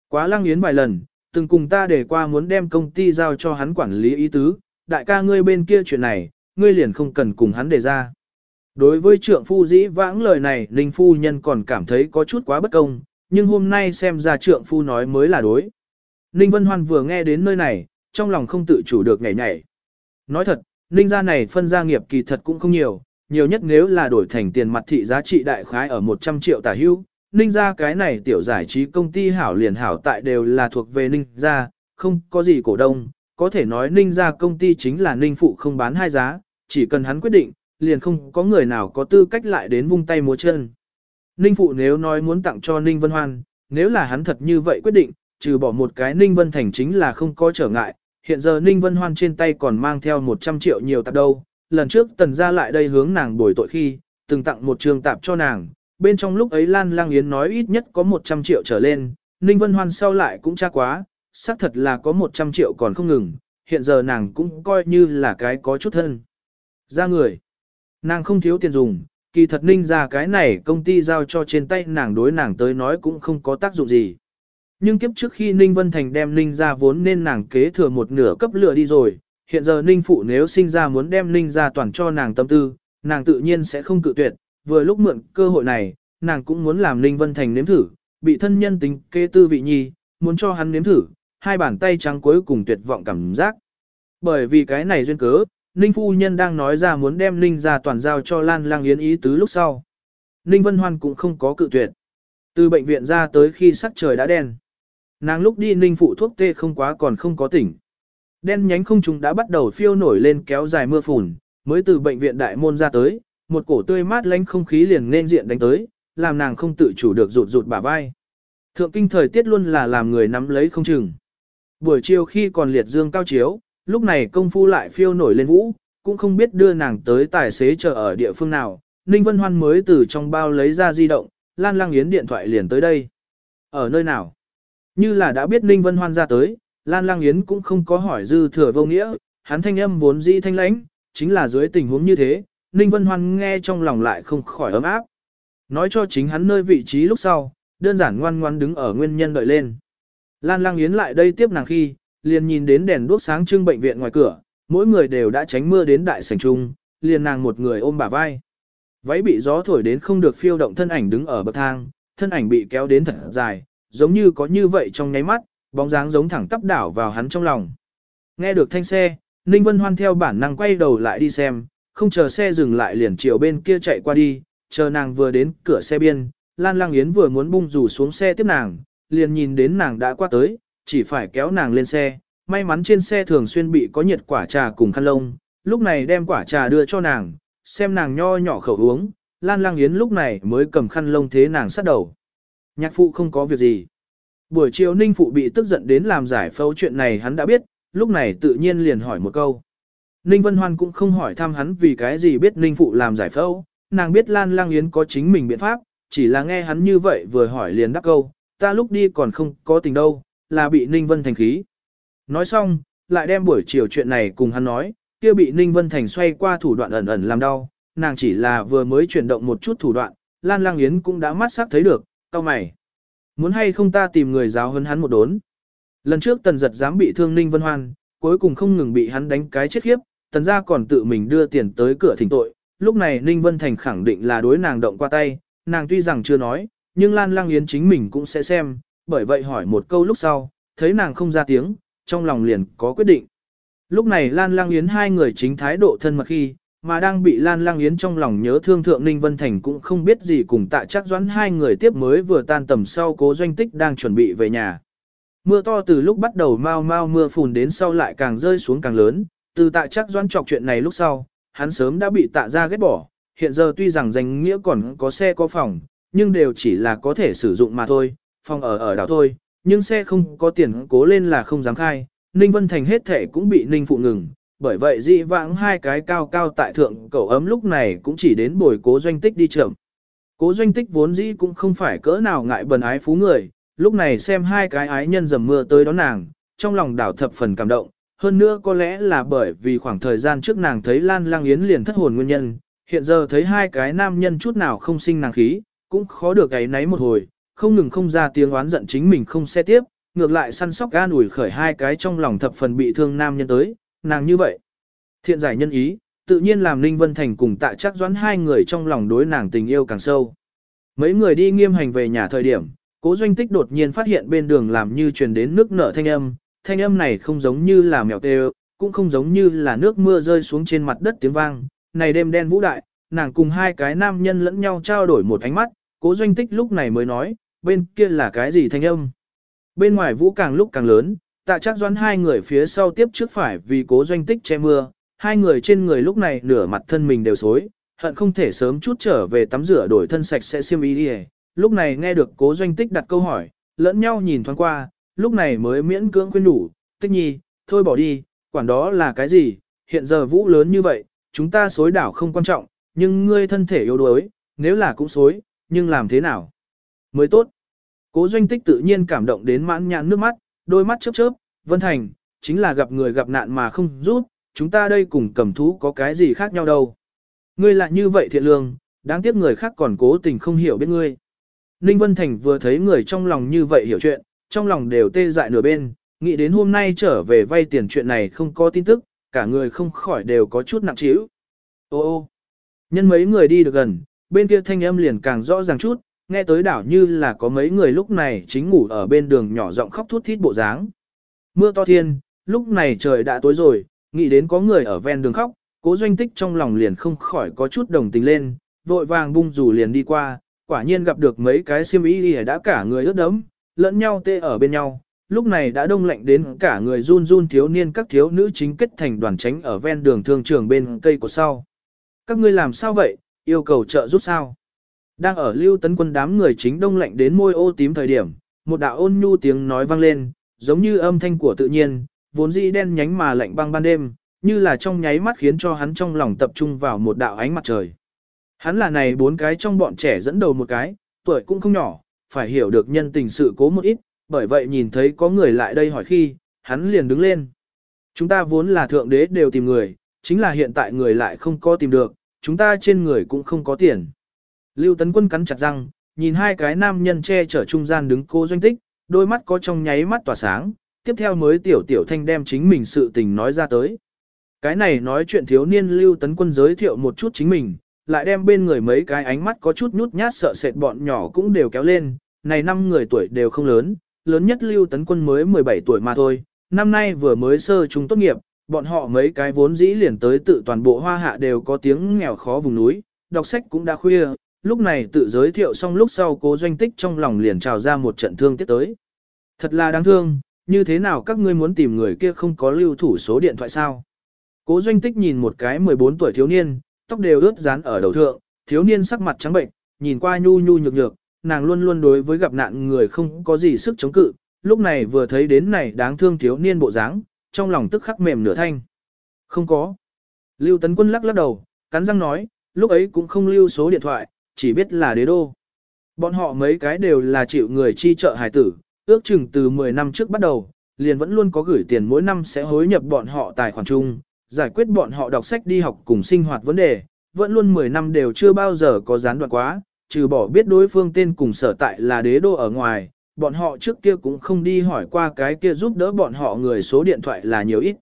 Quá lăng yến vài lần, từng cùng ta để qua muốn đem công ty giao cho hắn quản lý ý tứ, đại ca ngươi bên kia chuyện này, ngươi liền không cần cùng hắn đề ra. Đối với trượng phu dĩ vãng lời này, Ninh phu nhân còn cảm thấy có chút quá bất công, nhưng hôm nay xem ra trượng phu nói mới là đối. Ninh Vân Hoan vừa nghe đến nơi này, trong lòng không tự chủ được nhảy nhảy. Nói thật, Ninh gia này phân gia nghiệp kỳ thật cũng không nhiều, nhiều nhất nếu là đổi thành tiền mặt thị giá trị đại khái ở 100 triệu tả hưu. Ninh gia cái này tiểu giải trí công ty hảo liền hảo tại đều là thuộc về Ninh gia, không có gì cổ đông, có thể nói Ninh gia công ty chính là Ninh phụ không bán hai giá, chỉ cần hắn quyết định, liền không có người nào có tư cách lại đến vung tay múa chân. Ninh phụ nếu nói muốn tặng cho Ninh Vân Hoan, nếu là hắn thật như vậy quyết định, trừ bỏ một cái Ninh Vân Thành chính là không có trở ngại, hiện giờ Ninh Vân Hoan trên tay còn mang theo 100 triệu nhiều tạp đâu. Lần trước tần ra lại đây hướng nàng bồi tội khi, từng tặng một trường tạp cho nàng, bên trong lúc ấy Lan Lang Yến nói ít nhất có 100 triệu trở lên, Ninh Vân Hoan sau lại cũng tra quá, xác thật là có 100 triệu còn không ngừng, hiện giờ nàng cũng coi như là cái có chút thân. Ra người, nàng không thiếu tiền dùng, kỳ thật ninh ra cái này công ty giao cho trên tay nàng đối nàng tới nói cũng không có tác dụng gì. Nhưng kiếp trước khi Ninh Vân Thành đem Ninh ra vốn nên nàng kế thừa một nửa cấp lửa đi rồi, hiện giờ Ninh Phụ nếu sinh ra muốn đem Ninh ra toàn cho nàng tâm tư, nàng tự nhiên sẽ không cự tuyệt, vừa lúc mượn cơ hội này, nàng cũng muốn làm Ninh Vân Thành nếm thử, bị thân nhân tính kế tư vị nhi, muốn cho hắn nếm thử, hai bàn tay trắng cuối cùng tuyệt vọng cảm giác. Bởi vì cái này duyên cớ, Ninh Phu Nhân đang nói ra muốn đem Ninh ra toàn giao cho Lan Lang Yến ý tứ lúc sau. Ninh Vân Hoan cũng không có cự tuyệt. Từ bệnh viện ra tới khi sắc trời đã đen. Nàng lúc đi Ninh phụ thuốc tê không quá còn không có tỉnh. Đen nhánh không trùng đã bắt đầu phiêu nổi lên kéo dài mưa phùn, mới từ bệnh viện đại môn ra tới, một cổ tươi mát lánh không khí liền nên diện đánh tới, làm nàng không tự chủ được rụt rụt bả vai. Thượng kinh thời tiết luôn là làm người nắm lấy không chừng. Buổi chiều khi còn liệt dương cao chiếu, lúc này công phu lại phiêu nổi lên vũ, cũng không biết đưa nàng tới tài xế chờ ở địa phương nào. Ninh Vân Hoan mới từ trong bao lấy ra di động, Lan Lang Yến điện thoại liền tới đây. Ở nơi nào? Như là đã biết Ninh Vân Hoan ra tới, Lan Lang Yến cũng không có hỏi dư thừa vô nghĩa, hắn thanh âm vốn dĩ thanh lãnh, chính là dưới tình huống như thế, Ninh Vân Hoan nghe trong lòng lại không khỏi ấm áp. Nói cho chính hắn nơi vị trí lúc sau, đơn giản ngoan ngoan đứng ở nguyên nhân đợi lên. Lan Lang Yến lại đây tiếp nàng khi, liền nhìn đến đèn đuốc sáng trưng bệnh viện ngoài cửa, mỗi người đều đã tránh mưa đến đại sảnh trung, liền nàng một người ôm bả vai. Váy bị gió thổi đến không được phiêu động thân ảnh đứng ở bậc thang, thân ảnh bị kéo đến thật dài, giống như có như vậy trong nháy mắt, bóng dáng giống thẳng tắp đảo vào hắn trong lòng. Nghe được thanh xe, Ninh Vân Hoan theo bản năng quay đầu lại đi xem, không chờ xe dừng lại liền chiều bên kia chạy qua đi, chờ nàng vừa đến cửa xe biên, Lan Lang Yến vừa muốn bung rủ xuống xe tiếp nàng, liền nhìn đến nàng đã qua tới, chỉ phải kéo nàng lên xe, may mắn trên xe thường xuyên bị có nhiệt quả trà cùng khăn lông, lúc này đem quả trà đưa cho nàng, xem nàng nho nhỏ khẩu uống, Lan Lang Yến lúc này mới cầm khăn lông thế nàng sát đầu. Nhạc phụ không có việc gì. Buổi chiều Ninh phụ bị tức giận đến làm giải phẫu chuyện này hắn đã biết, lúc này tự nhiên liền hỏi một câu. Ninh Vân Hoan cũng không hỏi thăm hắn vì cái gì biết Ninh phụ làm giải phẫu, nàng biết Lan Lang Yến có chính mình biện pháp, chỉ là nghe hắn như vậy vừa hỏi liền đáp câu, ta lúc đi còn không có tình đâu, là bị Ninh Vân Thành khí. Nói xong, lại đem buổi chiều chuyện này cùng hắn nói, kia bị Ninh Vân Thành xoay qua thủ đoạn ẩn ẩn làm đau, nàng chỉ là vừa mới chuyển động một chút thủ đoạn, Lan Lang Yến cũng đã mắt sắc thấy được, cao mày. Muốn hay không ta tìm người giáo huấn hắn một đốn. Lần trước tần giật dám bị thương Ninh Vân Hoan, cuối cùng không ngừng bị hắn đánh cái chết khiếp, tần gia còn tự mình đưa tiền tới cửa thỉnh tội. Lúc này Ninh Vân Thành khẳng định là đối nàng động qua tay, nàng tuy rằng chưa nói, nhưng Lan Lang Yến chính mình cũng sẽ xem, bởi vậy hỏi một câu lúc sau, thấy nàng không ra tiếng, trong lòng liền có quyết định. Lúc này Lan Lang Yến hai người chính thái độ thân mật khi, mà đang bị Lan Lang Yến trong lòng nhớ thương thượng Ninh Vân Thành cũng không biết gì cùng tạ chắc doãn hai người tiếp mới vừa tan tầm sau cố doanh tích đang chuẩn bị về nhà. Mưa to từ lúc bắt đầu mau mau mưa phùn đến sau lại càng rơi xuống càng lớn, từ tạ chắc doãn chọc chuyện này lúc sau, hắn sớm đã bị tạ ra ghét bỏ, hiện giờ tuy rằng danh nghĩa còn có xe có phòng, nhưng đều chỉ là có thể sử dụng mà thôi, phòng ở ở đảo thôi, nhưng xe không có tiền cố lên là không dám khai, Ninh Vân Thành hết thể cũng bị Ninh phụ ngừng, bởi vậy dị vãng hai cái cao cao tại thượng cậu ấm lúc này cũng chỉ đến bồi cố doanh tích đi chậm. Cố doanh tích vốn dĩ cũng không phải cỡ nào ngại bần ái phú người, lúc này xem hai cái ái nhân dầm mưa tới đón nàng, trong lòng đảo thập phần cảm động, hơn nữa có lẽ là bởi vì khoảng thời gian trước nàng thấy Lan Lang Yến liền thất hồn nguyên nhân, hiện giờ thấy hai cái nam nhân chút nào không sinh nàng khí, cũng khó được ấy nấy một hồi, không ngừng không ra tiếng oán giận chính mình không xe tiếp, ngược lại săn sóc gan ủi khởi hai cái trong lòng thập phần bị thương nam nhân tới, nàng như vậy. Thiện giải nhân ý, tự nhiên làm Ninh Vân Thành cùng tạ chắc doãn hai người trong lòng đối nàng tình yêu càng sâu. Mấy người đi nghiêm hành về nhà thời điểm, cố doanh tích đột nhiên phát hiện bên đường làm như truyền đến nước nở thanh âm, thanh âm này không giống như là mèo tê cũng không giống như là nước mưa rơi xuống trên mặt đất tiếng vang, này đêm đen vũ đại, nàng cùng hai cái nam nhân lẫn nhau trao đổi một ánh mắt, cố doanh tích lúc này mới nói, bên kia là cái gì thanh âm. Bên ngoài vũ càng lúc càng lớn, tạ chắc doãn hai người phía sau tiếp trước phải vì cố doanh tích che mưa, hai người trên người lúc này nửa mặt thân mình đều xối, hận không thể sớm chút trở về tắm rửa đổi thân sạch sẽ xiêm y đi Lúc này nghe được cố doanh tích đặt câu hỏi, lẫn nhau nhìn thoáng qua, lúc này mới miễn cưỡng khuyên đủ, tích nhi, thôi bỏ đi, quản đó là cái gì, hiện giờ vũ lớn như vậy, chúng ta xối đảo không quan trọng, nhưng ngươi thân thể yếu đuối, nếu là cũng xối, nhưng làm thế nào? Mới tốt. Cố doanh tích tự nhiên cảm động đến mãn nhãn nước mắt, đôi mắt chớp chớp, Vân Thành, chính là gặp người gặp nạn mà không giúp, chúng ta đây cùng cầm thú có cái gì khác nhau đâu. Ngươi lại như vậy thiện lương, đáng tiếc người khác còn cố tình không hiểu biết ngươi. Ninh Vân Thành vừa thấy người trong lòng như vậy hiểu chuyện, trong lòng đều tê dại nửa bên, nghĩ đến hôm nay trở về vay tiền chuyện này không có tin tức, cả người không khỏi đều có chút nặng trĩu. Ô ô, nhân mấy người đi được gần, bên kia thanh âm liền càng rõ ràng chút, nghe tới đảo như là có mấy người lúc này chính ngủ ở bên đường nhỏ giọng khóc thút thít bộ dáng. Mưa to thiên, lúc này trời đã tối rồi, nghĩ đến có người ở ven đường khóc, cố doanh tích trong lòng liền không khỏi có chút đồng tình lên, vội vàng bung rủ liền đi qua, quả nhiên gặp được mấy cái xiêm y đã cả người ướt đẫm, lẫn nhau tê ở bên nhau. Lúc này đã đông lạnh đến cả người run run thiếu niên các thiếu nữ chính kết thành đoàn tránh ở ven đường thương trường bên cây của sau. Các ngươi làm sao vậy, yêu cầu trợ giúp sao? Đang ở lưu tấn quân đám người chính đông lạnh đến môi ô tím thời điểm, một đạo ôn nhu tiếng nói vang lên, giống như âm thanh của tự nhiên, vốn dĩ đen nhánh mà lạnh băng ban đêm, như là trong nháy mắt khiến cho hắn trong lòng tập trung vào một đạo ánh mặt trời. Hắn là này bốn cái trong bọn trẻ dẫn đầu một cái, tuổi cũng không nhỏ, phải hiểu được nhân tình sự cố một ít, bởi vậy nhìn thấy có người lại đây hỏi khi, hắn liền đứng lên. Chúng ta vốn là thượng đế đều tìm người, chính là hiện tại người lại không có tìm được, chúng ta trên người cũng không có tiền. Lưu Tấn Quân cắn chặt răng, nhìn hai cái nam nhân che chở trung gian đứng cô doanh tích, đôi mắt có trong nháy mắt tỏa sáng, tiếp theo mới tiểu tiểu thanh đem chính mình sự tình nói ra tới. Cái này nói chuyện thiếu niên Lưu Tấn Quân giới thiệu một chút chính mình, lại đem bên người mấy cái ánh mắt có chút nhút nhát sợ sệt bọn nhỏ cũng đều kéo lên, này năm người tuổi đều không lớn, lớn nhất Lưu Tấn Quân mới 17 tuổi mà thôi, năm nay vừa mới sơ trung tốt nghiệp, bọn họ mấy cái vốn dĩ liền tới tự toàn bộ hoa hạ đều có tiếng nghèo khó vùng núi, đọc sách cũng đã khuya, lúc này tự giới thiệu xong lúc sau cố doanh tích trong lòng liền trào ra một trận thương tiếp tới. Thật là đáng thương, như thế nào các ngươi muốn tìm người kia không có lưu thủ số điện thoại sao? Cố doanh tích nhìn một cái 14 tuổi thiếu niên, tóc đều ướt dán ở đầu thượng, thiếu niên sắc mặt trắng bệnh, nhìn qua nhu nhu nhược nhược, nàng luôn luôn đối với gặp nạn người không có gì sức chống cự, lúc này vừa thấy đến này đáng thương thiếu niên bộ dáng, trong lòng tức khắc mềm nửa thanh. Không có. Lưu Tấn Quân lắc lắc đầu, cắn răng nói, lúc ấy cũng không lưu số điện thoại, chỉ biết là đế đô. Bọn họ mấy cái đều là chịu người chi trợ hải tử, ước chừng từ 10 năm trước bắt đầu, liền vẫn luôn có gửi tiền mỗi năm sẽ hối nhập bọn họ tài khoản chung, giải quyết bọn họ đọc sách đi học cùng sinh hoạt vấn đề, vẫn luôn 10 năm đều chưa bao giờ có gián đoạn quá, trừ bỏ biết đối phương tên cùng sở tại là đế đô ở ngoài, bọn họ trước kia cũng không đi hỏi qua cái kia giúp đỡ bọn họ người số điện thoại là nhiều ít.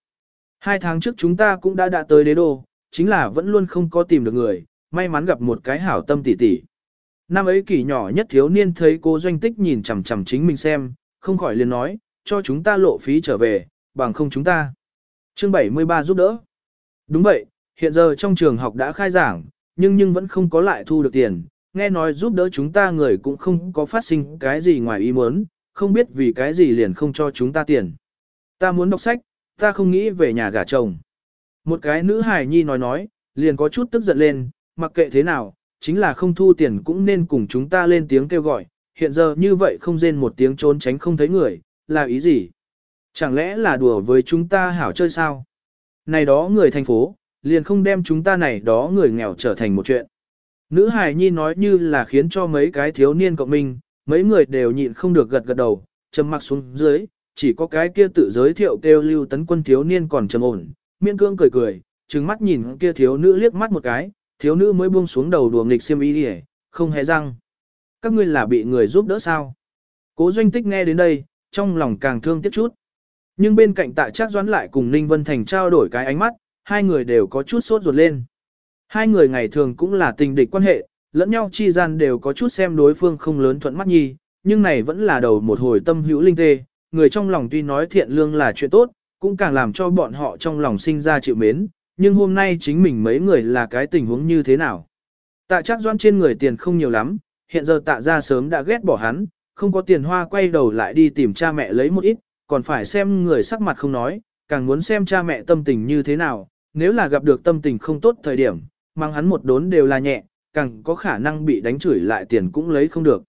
Hai tháng trước chúng ta cũng đã đã tới đế đô, chính là vẫn luôn không có tìm được người, may mắn gặp một cái hảo tâm tỷ tỷ. Năm ấy kỷ nhỏ nhất thiếu niên thấy cô doanh tích nhìn chằm chằm chính mình xem, không khỏi liền nói, cho chúng ta lộ phí trở về, bằng không chúng ta. Chương 73 giúp đỡ. Đúng vậy, hiện giờ trong trường học đã khai giảng, nhưng nhưng vẫn không có lại thu được tiền, nghe nói giúp đỡ chúng ta người cũng không có phát sinh cái gì ngoài ý muốn, không biết vì cái gì liền không cho chúng ta tiền. Ta muốn đọc sách, ta không nghĩ về nhà gả chồng. Một cái nữ hài nhi nói nói, liền có chút tức giận lên, mặc kệ thế nào, chính là không thu tiền cũng nên cùng chúng ta lên tiếng kêu gọi, hiện giờ như vậy không rên một tiếng trốn tránh không thấy người, là ý gì? Chẳng lẽ là đùa với chúng ta hảo chơi sao? Này đó người thành phố, liền không đem chúng ta này đó người nghèo trở thành một chuyện. Nữ hài nhi nói như là khiến cho mấy cái thiếu niên cộng minh, mấy người đều nhịn không được gật gật đầu, trầm mặc xuống dưới, chỉ có cái kia tự giới thiệu kêu lưu tấn quân thiếu niên còn trầm ổn, miên cương cười cười, trừng mắt nhìn kia thiếu nữ liếc mắt một cái, thiếu nữ mới buông xuống đầu đùa nghịch xiêm y đi không hề răng. Các ngươi là bị người giúp đỡ sao? Cố doanh tích nghe đến đây, trong lòng càng thương tiếc chút. Nhưng bên cạnh tạ trác doãn lại cùng Ninh Vân Thành trao đổi cái ánh mắt, hai người đều có chút sốt ruột lên. Hai người ngày thường cũng là tình địch quan hệ, lẫn nhau chi gian đều có chút xem đối phương không lớn thuận mắt nhi, nhưng này vẫn là đầu một hồi tâm hữu linh tê, người trong lòng tuy nói thiện lương là chuyện tốt, cũng càng làm cho bọn họ trong lòng sinh ra chịu mến, nhưng hôm nay chính mình mấy người là cái tình huống như thế nào. Tạ chắc doan trên người tiền không nhiều lắm, hiện giờ tạ ra sớm đã ghét bỏ hắn, không có tiền hoa quay đầu lại đi tìm cha mẹ lấy một ít, còn phải xem người sắc mặt không nói, càng muốn xem cha mẹ tâm tình như thế nào, nếu là gặp được tâm tình không tốt thời điểm, mang hắn một đốn đều là nhẹ, càng có khả năng bị đánh chửi lại tiền cũng lấy không được.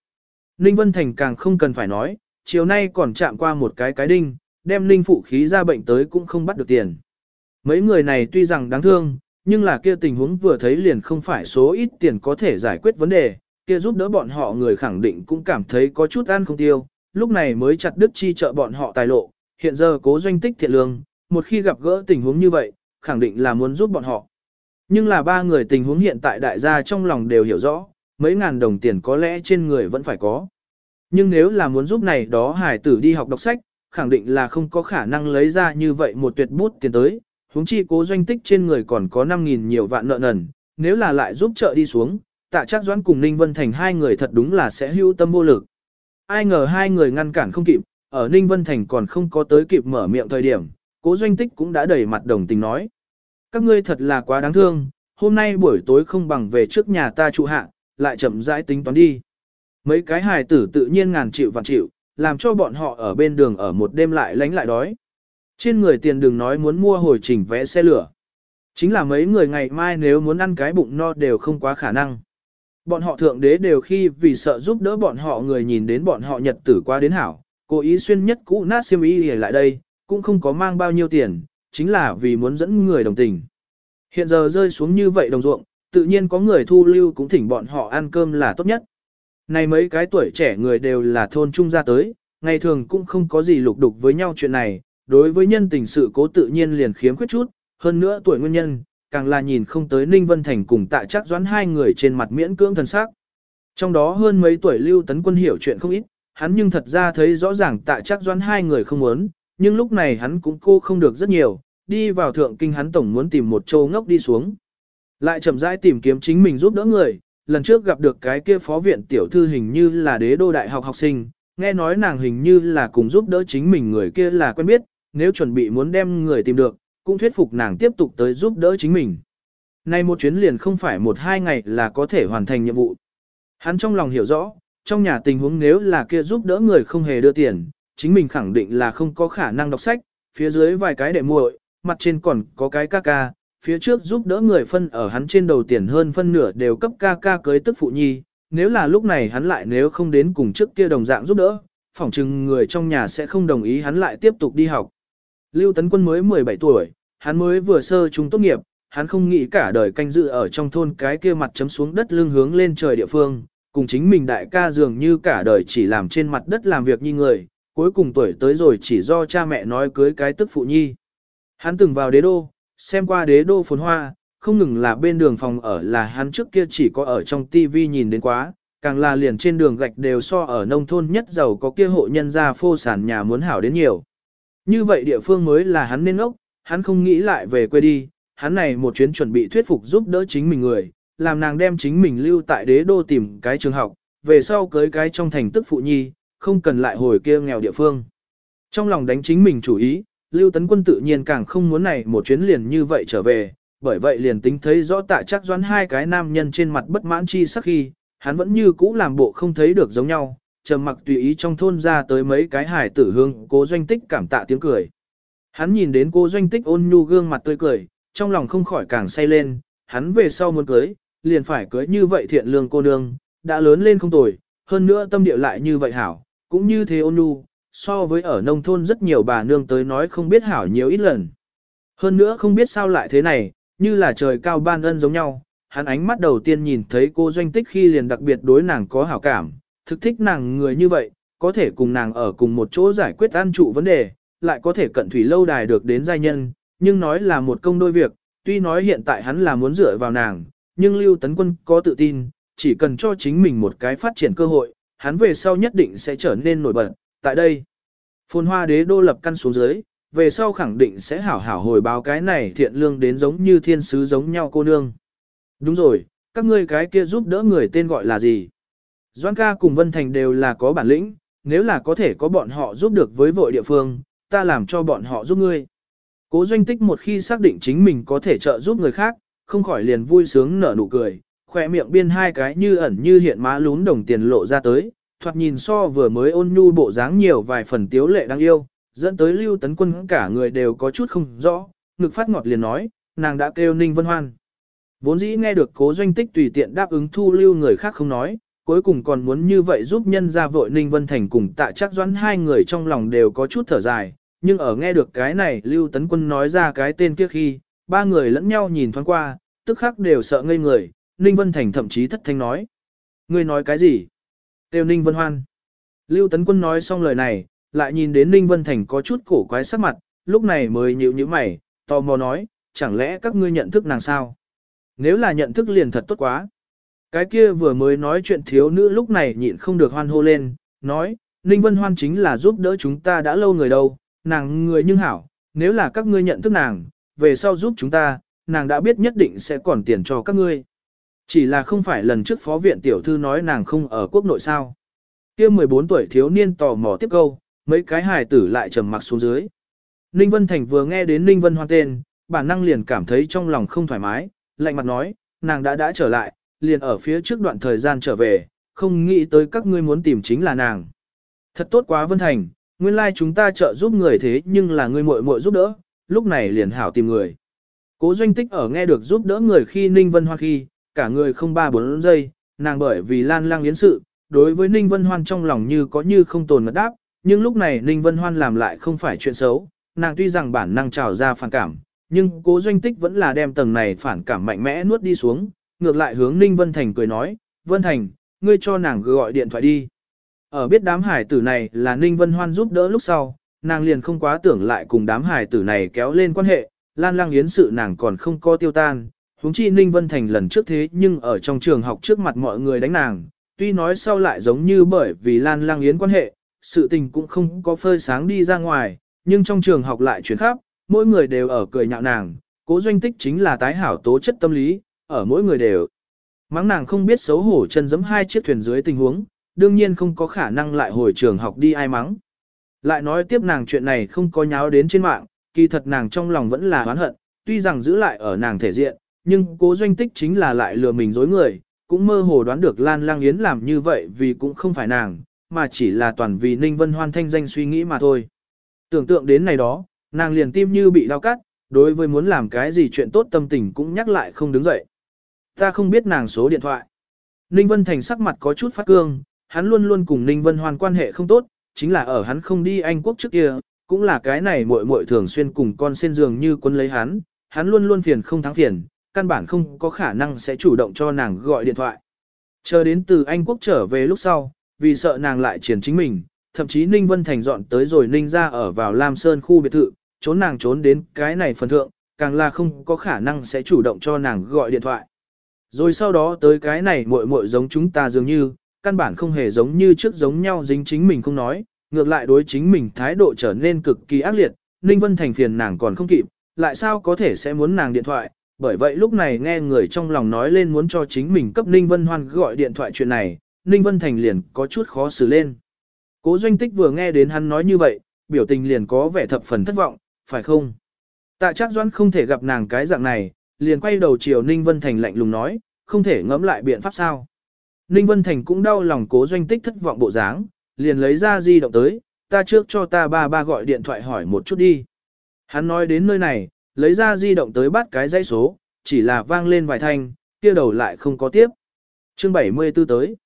Ninh Vân Thành càng không cần phải nói, chiều nay còn chạm qua một cái cái đinh, đem Ninh phụ khí ra bệnh tới cũng không bắt được tiền. Mấy người này tuy rằng đáng thương, nhưng là kia tình huống vừa thấy liền không phải số ít tiền có thể giải quyết vấn đề, kia giúp đỡ bọn họ người khẳng định cũng cảm thấy có chút ăn không tiêu, lúc này mới chặt đứt chi trợ bọn họ tài lộ, hiện giờ cố doanh tích thiện lương, một khi gặp gỡ tình huống như vậy, khẳng định là muốn giúp bọn họ. Nhưng là ba người tình huống hiện tại đại gia trong lòng đều hiểu rõ, mấy ngàn đồng tiền có lẽ trên người vẫn phải có. Nhưng nếu là muốn giúp này đó hải tử đi học đọc sách, khẳng định là không có khả năng lấy ra như vậy một tuyệt bút tiền tới, huống chi cố doanh tích trên người còn có 5.000 nhiều vạn nợ nần, nếu là lại giúp trợ đi xuống, tạ chắc doãn cùng Ninh Vân Thành hai người thật đúng là sẽ hưu tâm vô lực. Ai ngờ hai người ngăn cản không kịp, ở Ninh Vân Thành còn không có tới kịp mở miệng thời điểm, cố doanh tích cũng đã đẩy mặt đồng tình nói. Các ngươi thật là quá đáng thương, hôm nay buổi tối không bằng về trước nhà ta trụ hạ, lại chậm rãi tính toán đi. Mấy cái hài tử tự nhiên ngàn chịu vạn chịu, làm cho bọn họ ở bên đường ở một đêm lại lánh lại đói. Trên người tiền đừng nói muốn mua hồi chỉnh vé xe lửa. Chính là mấy người ngày mai nếu muốn ăn cái bụng no đều không quá khả năng. Bọn họ thượng đế đều khi vì sợ giúp đỡ bọn họ người nhìn đến bọn họ nhật tử qua đến hảo, cố ý xuyên nhất cũ nát xiêm y để lại đây, cũng không có mang bao nhiêu tiền, chính là vì muốn dẫn người đồng tình. Hiện giờ rơi xuống như vậy đồng ruộng, tự nhiên có người thu lưu cũng thỉnh bọn họ ăn cơm là tốt nhất. Này mấy cái tuổi trẻ người đều là thôn trung ra tới, ngày thường cũng không có gì lục đục với nhau chuyện này, đối với nhân tình sự cố tự nhiên liền khiếm khuyết chút, hơn nữa tuổi nguyên nhân, càng là nhìn không tới Ninh Vân Thành cùng tạ chắc doãn hai người trên mặt miễn cưỡng thần sắc. Trong đó hơn mấy tuổi Lưu Tấn Quân hiểu chuyện không ít, hắn nhưng thật ra thấy rõ ràng tạ chắc doãn hai người không muốn, nhưng lúc này hắn cũng cô không được rất nhiều, đi vào thượng kinh hắn tổng muốn tìm một châu ngốc đi xuống. Lại chậm rãi tìm kiếm chính mình giúp đỡ người, lần trước gặp được cái kia phó viện tiểu thư hình như là đế đô đại học học sinh, nghe nói nàng hình như là cùng giúp đỡ chính mình người kia là quen biết, nếu chuẩn bị muốn đem người tìm được, cũng thuyết phục nàng tiếp tục tới giúp đỡ chính mình. Nay một chuyến liền không phải một hai ngày là có thể hoàn thành nhiệm vụ. Hắn trong lòng hiểu rõ, trong nhà tình huống nếu là kia giúp đỡ người không hề đưa tiền, chính mình khẳng định là không có khả năng đọc sách, phía dưới vài cái để muội, mặt trên còn có cái ca ca, phía trước giúp đỡ người phân ở hắn trên đầu tiền hơn phân nửa đều cấp ca ca cưới tức phụ nhi, nếu là lúc này hắn lại nếu không đến cùng trước kia đồng dạng giúp đỡ, phỏng chừng người trong nhà sẽ không đồng ý hắn lại tiếp tục đi học. Lưu Tấn Quân mới 17 tuổi, hắn mới vừa sơ trung tốt nghiệp, hắn không nghĩ cả đời canh dự ở trong thôn cái kia mặt chấm xuống đất lưng hướng lên trời địa phương, cùng chính mình đại ca dường như cả đời chỉ làm trên mặt đất làm việc như người, cuối cùng tuổi tới rồi chỉ do cha mẹ nói cưới cái tức phụ nhi. Hắn từng vào đế đô, xem qua đế đô phồn hoa, không ngừng là bên đường phòng ở là hắn trước kia chỉ có ở trong tivi nhìn đến quá, càng là liền trên đường gạch đều so ở nông thôn nhất giàu có kia hộ nhân gia phô sản nhà muốn hảo đến nhiều. Như vậy địa phương mới là hắn nên ốc, hắn không nghĩ lại về quê đi, hắn này một chuyến chuẩn bị thuyết phục giúp đỡ chính mình người, làm nàng đem chính mình lưu tại đế đô tìm cái trường học, về sau cưới cái trong thành tức phụ nhi, không cần lại hồi kia nghèo địa phương. Trong lòng đánh chính mình chủ ý, Lưu Tấn Quân tự nhiên càng không muốn này một chuyến liền như vậy trở về, bởi vậy liền tính thấy rõ tạ chắc doán hai cái nam nhân trên mặt bất mãn chi sắc khi, hắn vẫn như cũ làm bộ không thấy được giống nhau, trầm mặc tùy ý trong thôn ra tới mấy cái hải tử hương, cố doanh tích cảm tạ tiếng cười. Hắn nhìn đến cô doanh tích ôn nhu gương mặt tươi cười, trong lòng không khỏi càng say lên, hắn về sau muốn cưới, liền phải cưới như vậy thiện lương cô nương, đã lớn lên không tồi, hơn nữa tâm địa lại như vậy hảo, cũng như thế ôn nhu, so với ở nông thôn rất nhiều bà nương tới nói không biết hảo nhiều ít lần. Hơn nữa không biết sao lại thế này, như là trời cao ban ân giống nhau, hắn ánh mắt đầu tiên nhìn thấy cô doanh tích khi liền đặc biệt đối nàng có hảo cảm, thực thích nàng người như vậy, có thể cùng nàng ở cùng một chỗ giải quyết an trụ vấn đề, lại có thể cận thủy lâu đài được đến giai nhân, nhưng nói là một công đôi việc, tuy nói hiện tại hắn là muốn dựa vào nàng, nhưng Lưu Tấn Quân có tự tin, chỉ cần cho chính mình một cái phát triển cơ hội, hắn về sau nhất định sẽ trở nên nổi bật. Tại đây, phồn hoa đế đô lập căn xuống dưới, về sau khẳng định sẽ hảo hảo hồi báo cái này thiện lương đến giống như thiên sứ giống nhau cô nương. Đúng rồi, các ngươi cái kia giúp đỡ người tên gọi là gì? Doan ca cùng Vân Thành đều là có bản lĩnh, nếu là có thể có bọn họ giúp được với vội địa phương, ta làm cho bọn họ giúp ngươi. Cố doanh tích một khi xác định chính mình có thể trợ giúp người khác, không khỏi liền vui sướng nở nụ cười, khỏe miệng biên hai cái như ẩn như hiện má lún đồng tiền lộ ra tới, thoạt nhìn so vừa mới ôn nhu bộ dáng nhiều vài phần tiếu lệ đáng yêu, dẫn tới lưu tấn quân cả người đều có chút không rõ, ngực phát ngọt liền nói, nàng đã kêu ninh vân hoan. Vốn dĩ nghe được cố doanh tích tùy tiện đáp ứng thu lưu người khác không nói, cuối cùng còn muốn như vậy giúp nhân ra vội ninh vân thành cùng tạ chắc doãn hai người trong lòng đều có chút thở dài, nhưng ở nghe được cái này lưu tấn quân nói ra cái tên kia khi, ba người lẫn nhau nhìn thoáng qua, tức khắc đều sợ ngây người, ninh vân thành thậm chí thất thanh nói. Ngươi nói cái gì? Tiêu ninh vân hoan. Lưu tấn quân nói xong lời này, lại nhìn đến ninh vân thành có chút cổ quái sắc mặt, lúc này mới nhíu nhíu mày, tò mò nói, chẳng lẽ các ngươi nhận thức nàng sao? Nếu là nhận thức liền thật tốt quá. Cái kia vừa mới nói chuyện thiếu nữ lúc này nhịn không được hoan hô lên, nói, Ninh Vân Hoan chính là giúp đỡ chúng ta đã lâu người đâu, nàng người nhưng hảo, nếu là các ngươi nhận thức nàng, về sau giúp chúng ta, nàng đã biết nhất định sẽ còn tiền cho các ngươi. Chỉ là không phải lần trước phó viện tiểu thư nói nàng không ở quốc nội sao. kia 14 tuổi thiếu niên tò mò tiếp câu, mấy cái hài tử lại trầm mặc xuống dưới. Ninh Vân Thành vừa nghe đến Ninh Vân Hoan tên, bản năng liền cảm thấy trong lòng không thoải mái, lạnh mặt nói, nàng đã đã trở lại, liền ở phía trước đoạn thời gian trở về, không nghĩ tới các ngươi muốn tìm chính là nàng. Thật tốt quá Vân Thành, nguyên lai like chúng ta trợ giúp người thế nhưng là ngươi muội muội giúp đỡ, lúc này liền hảo tìm người. Cố doanh tích ở nghe được giúp đỡ người khi Ninh Vân Hoan khi, cả người không ba bốn giây, nàng bởi vì lan lang yến sự, đối với Ninh Vân Hoan trong lòng như có như không tồn ngất đáp, nhưng lúc này Ninh Vân Hoan làm lại không phải chuyện xấu, nàng tuy rằng bản năng trào ra phản cảm, nhưng cố doanh tích vẫn là đem tầng này phản cảm mạnh mẽ nuốt đi xuống, ngược lại hướng Ninh Vân Thành cười nói, Vân Thành, ngươi cho nàng gọi điện thoại đi. Ở biết đám hải tử này là Ninh Vân Hoan giúp đỡ lúc sau, nàng liền không quá tưởng lại cùng đám hải tử này kéo lên quan hệ, Lan Lang Yến sự nàng còn không có tiêu tan, huống chi Ninh Vân Thành lần trước thế nhưng ở trong trường học trước mặt mọi người đánh nàng, tuy nói sau lại giống như bởi vì Lan Lang Yến quan hệ, sự tình cũng không có phơi sáng đi ra ngoài, nhưng trong trường học lại chuyển khắp, mỗi người đều ở cười nhạo nàng, cố doanh tích chính là tái hảo tố chất tâm lý, ở mỗi người đều. Mắng nàng không biết xấu hổ chân giẫm hai chiếc thuyền dưới tình huống, đương nhiên không có khả năng lại hồi trường học đi ai mắng. Lại nói tiếp nàng chuyện này không có nháo đến trên mạng, kỳ thật nàng trong lòng vẫn là oán hận, tuy rằng giữ lại ở nàng thể diện, nhưng cố doanh tích chính là lại lừa mình dối người, cũng mơ hồ đoán được Lan Lang Yến làm như vậy vì cũng không phải nàng, mà chỉ là toàn vì Ninh Vân Hoan thanh danh suy nghĩ mà thôi. Tưởng tượng đến này đó, nàng liền tim như bị đau cắt, đối với muốn làm cái gì chuyện tốt tâm tình cũng nhắc lại không đứng dậy. Ta không biết nàng số điện thoại. Ninh Vân Thành sắc mặt có chút phát cương, hắn luôn luôn cùng Ninh Vân Hoan quan hệ không tốt, chính là ở hắn không đi Anh quốc trước kia, cũng là cái này muội muội thường xuyên cùng con sen giường như quân lấy hắn, hắn luôn luôn phiền không thắng phiền, căn bản không có khả năng sẽ chủ động cho nàng gọi điện thoại. Chờ đến từ Anh quốc trở về lúc sau, vì sợ nàng lại triển chính mình, thậm chí Ninh Vân Thành dọn tới rồi Ninh ra ở vào Lam Sơn khu biệt thự, trốn nàng trốn đến cái này phần thượng, càng là không có khả năng sẽ chủ động cho nàng gọi điện thoại. Rồi sau đó tới cái này muội muội giống chúng ta dường như, căn bản không hề giống như trước giống nhau dính chính mình không nói, ngược lại đối chính mình thái độ trở nên cực kỳ ác liệt, Ninh Vân Thành phiền nàng còn không kịp, lại sao có thể sẽ muốn nàng điện thoại, bởi vậy lúc này nghe người trong lòng nói lên muốn cho chính mình cấp Ninh Vân Hoan gọi điện thoại chuyện này, Ninh Vân Thành liền có chút khó xử lên. Cố doanh tích vừa nghe đến hắn nói như vậy, biểu tình liền có vẻ thập phần thất vọng, phải không? Tạ chắc doãn không thể gặp nàng cái dạng này, liền quay đầu chiều Ninh Vân Thành lạnh lùng nói, không thể ngẫm lại biện pháp sao. Ninh Vân Thành cũng đau lòng cố doanh tích thất vọng bộ dáng, liền lấy ra di động tới, ta trước cho ta ba ba gọi điện thoại hỏi một chút đi. Hắn nói đến nơi này, lấy ra di động tới bắt cái dãy số, chỉ là vang lên vài thanh, kia đầu lại không có tiếp. Chương 74 tới.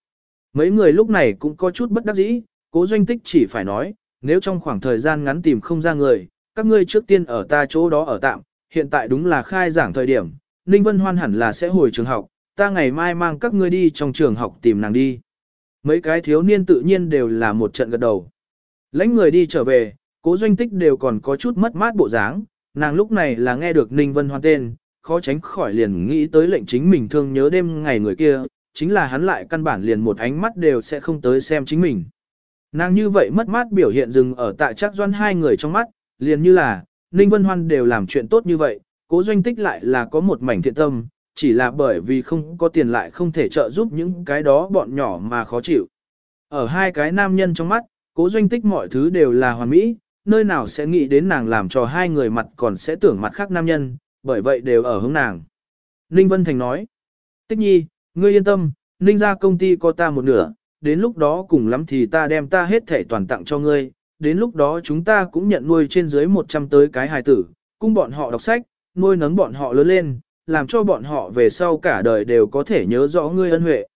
Mấy người lúc này cũng có chút bất đắc dĩ, cố doanh tích chỉ phải nói, nếu trong khoảng thời gian ngắn tìm không ra người, các ngươi trước tiên ở ta chỗ đó ở tạm, hiện tại đúng là khai giảng thời điểm, Ninh Vân Hoan hẳn là sẽ hồi trường học, ta ngày mai mang các ngươi đi trong trường học tìm nàng đi. Mấy cái thiếu niên tự nhiên đều là một trận gật đầu. Lãnh người đi trở về, cố doanh tích đều còn có chút mất mát bộ dáng, nàng lúc này là nghe được Ninh Vân Hoan tên, khó tránh khỏi liền nghĩ tới lệnh chính mình thương nhớ đêm ngày người kia, chính là hắn lại căn bản liền một ánh mắt đều sẽ không tới xem chính mình. Nàng như vậy mất mát biểu hiện dừng ở tại chắc doan hai người trong mắt, liền như là, Ninh Vân Hoan đều làm chuyện tốt như vậy, cố doanh tích lại là có một mảnh thiện tâm, chỉ là bởi vì không có tiền lại không thể trợ giúp những cái đó bọn nhỏ mà khó chịu. Ở hai cái nam nhân trong mắt, cố doanh tích mọi thứ đều là hoàn mỹ, nơi nào sẽ nghĩ đến nàng làm cho hai người mặt còn sẽ tưởng mặt khác nam nhân, bởi vậy đều ở hướng nàng. Ninh Vân Thành nói, Tích nhi, ngươi yên tâm, Ninh ra công ty có ta một nửa, đến lúc đó cùng lắm thì ta đem ta hết thể toàn tặng cho ngươi, đến lúc đó chúng ta cũng nhận nuôi trên dưới 100 tới cái hài tử, cung bọn họ đọc sách, nuôi nấng bọn họ lớn lên, làm cho bọn họ về sau cả đời đều có thể nhớ rõ ngươi ân huệ.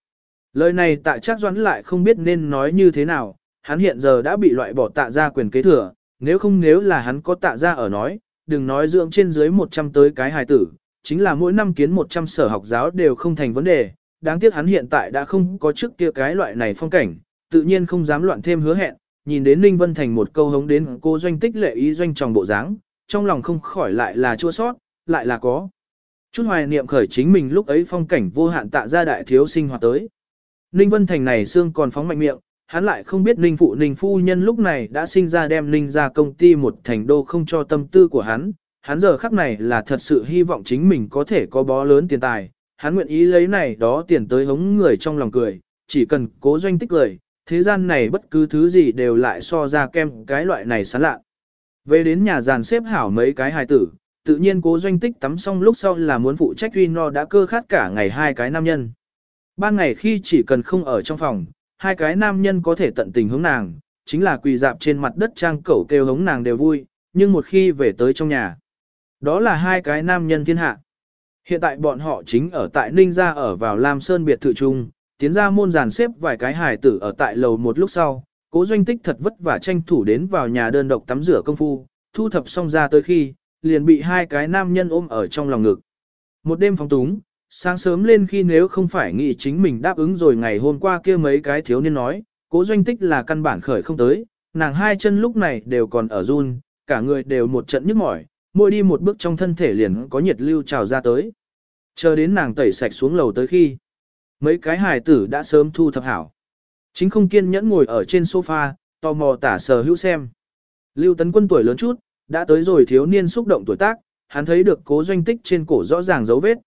Lời này tạ chắc doãn lại không biết nên nói như thế nào, hắn hiện giờ đã bị loại bỏ tạ ra quyền kế thừa, nếu không nếu là hắn có tạ ra ở nói, đừng nói dưỡng trên dưới 100 tới cái hài tử, chính là mỗi năm kiến 100 sở học giáo đều không thành vấn đề, đáng tiếc hắn hiện tại đã không có trước kia cái loại này phong cảnh, tự nhiên không dám loạn thêm hứa hẹn, nhìn đến Ninh Vân Thành một câu hống đến cô doanh tích lệ ý doanh tròng bộ dáng, trong lòng không khỏi lại là chua sót, lại là có. Chút hoài niệm khởi chính mình lúc ấy phong cảnh vô hạn tạ ra đại thiếu sinh hoạt tới. Ninh Vân Thành này xương còn phóng mạnh miệng, hắn lại không biết Ninh Phụ Ninh Phu Nhân lúc này đã sinh ra đem Ninh ra công ty một thành đô không cho tâm tư của hắn. Hắn giờ khắc này là thật sự hy vọng chính mình có thể có bó lớn tiền tài. Hắn nguyện ý lấy này đó tiền tới hống người trong lòng cười, chỉ cần cố doanh tích cười, thế gian này bất cứ thứ gì đều lại so ra kem cái loại này sán lạ. Về đến nhà giàn xếp hảo mấy cái hài tử, tự nhiên cố doanh tích tắm xong lúc sau là muốn phụ trách uy No đã cơ khát cả ngày hai cái nam nhân. Ban ngày khi chỉ cần không ở trong phòng, hai cái nam nhân có thể tận tình hướng nàng, chính là quỳ dạp trên mặt đất trang cẩu kêu hống nàng đều vui, nhưng một khi về tới trong nhà, đó là hai cái nam nhân thiên hạ. Hiện tại bọn họ chính ở tại Ninh Gia ở vào Lam Sơn biệt thự trung, tiến ra môn giàn xếp vài cái hài tử ở tại lầu một lúc sau, cố doanh tích thật vất vả tranh thủ đến vào nhà đơn độc tắm rửa công phu, thu thập xong ra tới khi, liền bị hai cái nam nhân ôm ở trong lòng ngực. Một đêm phóng túng, sáng sớm lên khi nếu không phải nghĩ chính mình đáp ứng rồi ngày hôm qua kia mấy cái thiếu niên nói, cố doanh tích là căn bản khởi không tới, nàng hai chân lúc này đều còn ở run, cả người đều một trận nhức mỏi, mỗi đi một bước trong thân thể liền có nhiệt lưu trào ra tới. Chờ đến nàng tẩy sạch xuống lầu tới khi, mấy cái hài tử đã sớm thu thập hảo. Chính không kiên nhẫn ngồi ở trên sofa, tò mò tả sở hữu xem. Lưu tấn quân tuổi lớn chút, đã tới rồi thiếu niên xúc động tuổi tác, hắn thấy được cố doanh tích trên cổ rõ ràng dấu vết.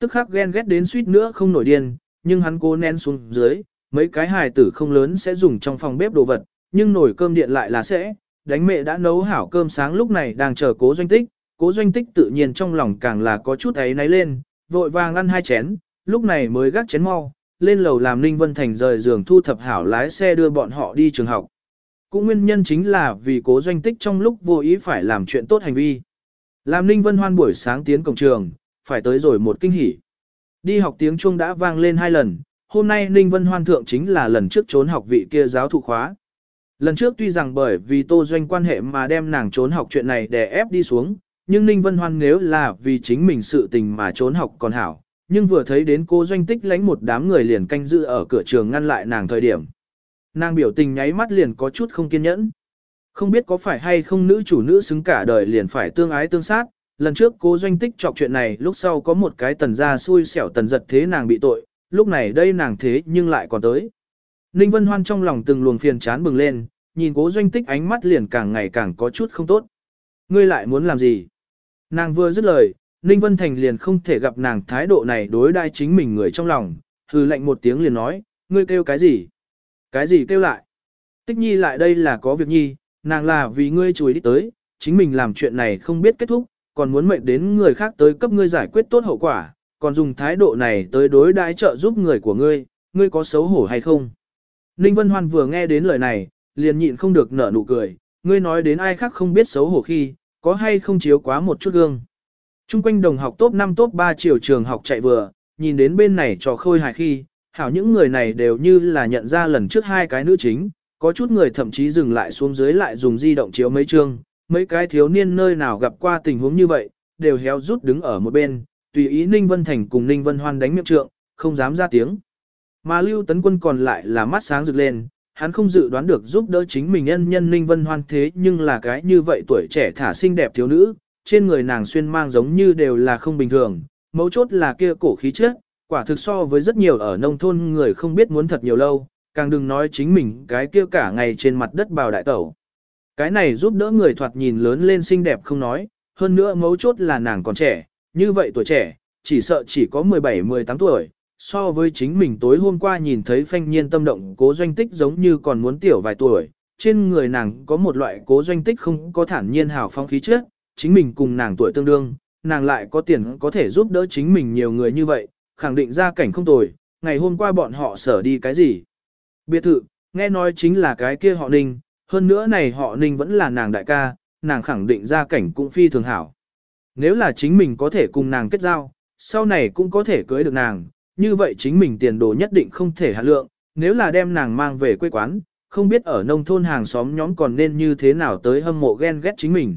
Tức khắc ghen ghét đến suýt nữa không nổi điên, nhưng hắn cố nén xuống dưới, mấy cái hài tử không lớn sẽ dùng trong phòng bếp đồ vật, nhưng nồi cơm điện lại là sẽ, đánh mẹ đã nấu hảo cơm sáng lúc này đang chờ cố doanh tích, cố doanh tích tự nhiên trong lòng càng là có chút ấy náy lên, vội vàng ăn hai chén, lúc này mới gác chén mau, lên lầu làm Ninh Vân Thành rời giường thu thập hảo lái xe đưa bọn họ đi trường học. Cũng nguyên nhân chính là vì cố doanh tích trong lúc vô ý phải làm chuyện tốt hành vi. Làm Ninh Vân Hoan buổi sáng tiến cổng trường, phải tới rồi một kinh hỉ. Đi học tiếng chuông đã vang lên hai lần, hôm nay Ninh Vân Hoan thượng chính là lần trước trốn học vị kia giáo thụ khóa. Lần trước tuy rằng bởi vì tô doanh quan hệ mà đem nàng trốn học chuyện này để ép đi xuống, nhưng Ninh Vân Hoan nếu là vì chính mình sự tình mà trốn học còn hảo, nhưng vừa thấy đến cô doanh tích lánh một đám người liền canh giữ ở cửa trường ngăn lại nàng thời điểm. Nàng biểu tình nháy mắt liền có chút không kiên nhẫn. Không biết có phải hay không nữ chủ nữ xứng cả đời liền phải tương ái tương sát, lần trước cô doanh tích chọc chuyện này lúc sau có một cái tần ra xui xẻo tần giật thế nàng bị tội, lúc này đây nàng thế nhưng lại còn tới. Ninh Vân Hoan trong lòng từng luồng phiền chán bừng lên, nhìn cố doanh tích ánh mắt liền càng ngày càng có chút không tốt. Ngươi lại muốn làm gì? Nàng vừa dứt lời, Ninh Vân Thành liền không thể gặp nàng thái độ này đối đai chính mình người trong lòng, hừ lạnh một tiếng liền nói, ngươi kêu cái gì? Cái gì kêu lại? Tích nhi lại đây là có việc nhi, nàng là vì ngươi chùi đi tới, chính mình làm chuyện này không biết kết thúc, còn muốn mệnh đến người khác tới cấp ngươi giải quyết tốt hậu quả, còn dùng thái độ này tới đối đãi trợ giúp người của ngươi, ngươi có xấu hổ hay không? Ninh Vân Hoan vừa nghe đến lời này, liền nhịn không được nở nụ cười, ngươi nói đến ai khác không biết xấu hổ khi, có hay không chiếu quá một chút gương. Trung quanh đồng học top 5 top 3 chiều trường học chạy vừa, nhìn đến bên này trò khôi hài khi, hảo những người này đều như là nhận ra lần trước hai cái nữ chính, có chút người thậm chí dừng lại xuống dưới lại dùng di động chiếu mấy chương, mấy cái thiếu niên nơi nào gặp qua tình huống như vậy, đều héo rút đứng ở một bên, tùy ý Ninh Vân Thành cùng Ninh Vân Hoan đánh miệng trượng, không dám ra tiếng. Mà Lưu Tấn Quân còn lại là mắt sáng rực lên, hắn không dự đoán được giúp đỡ chính mình nhân nhân Ninh Vân Hoan thế nhưng là cái như vậy tuổi trẻ thả xinh đẹp thiếu nữ, trên người nàng xuyên mang giống như đều là không bình thường, mấu chốt là kia cổ khí chất, quả thực so với rất nhiều ở nông thôn người không biết muốn thật nhiều lâu, càng đừng nói chính mình cái kia cả ngày trên mặt đất bào đại tẩu. Cái này giúp đỡ người thoạt nhìn lớn lên xinh đẹp không nói, hơn nữa mấu chốt là nàng còn trẻ, như vậy tuổi trẻ, chỉ sợ chỉ có 17-18 tuổi, so với chính mình tối hôm qua nhìn thấy phanh nhiên tâm động cố doanh tích giống như còn muốn tiểu vài tuổi, trên người nàng có một loại cố doanh tích không có thản nhiên hào phong khí chất, chính mình cùng nàng tuổi tương đương, nàng lại có tiền có thể giúp đỡ chính mình nhiều người như vậy, khẳng định ra cảnh không tồi, ngày hôm qua bọn họ sở đi cái gì. Biệt thự, nghe nói chính là cái kia họ Ninh, hơn nữa này họ Ninh vẫn là nàng đại ca, nàng khẳng định ra cảnh cũng phi thường hảo. Nếu là chính mình có thể cùng nàng kết giao, sau này cũng có thể cưới được nàng, như vậy chính mình tiền đồ nhất định không thể hạ lượng, nếu là đem nàng mang về quê quán, không biết ở nông thôn hàng xóm nhóm còn nên như thế nào tới hâm mộ ghen ghét chính mình.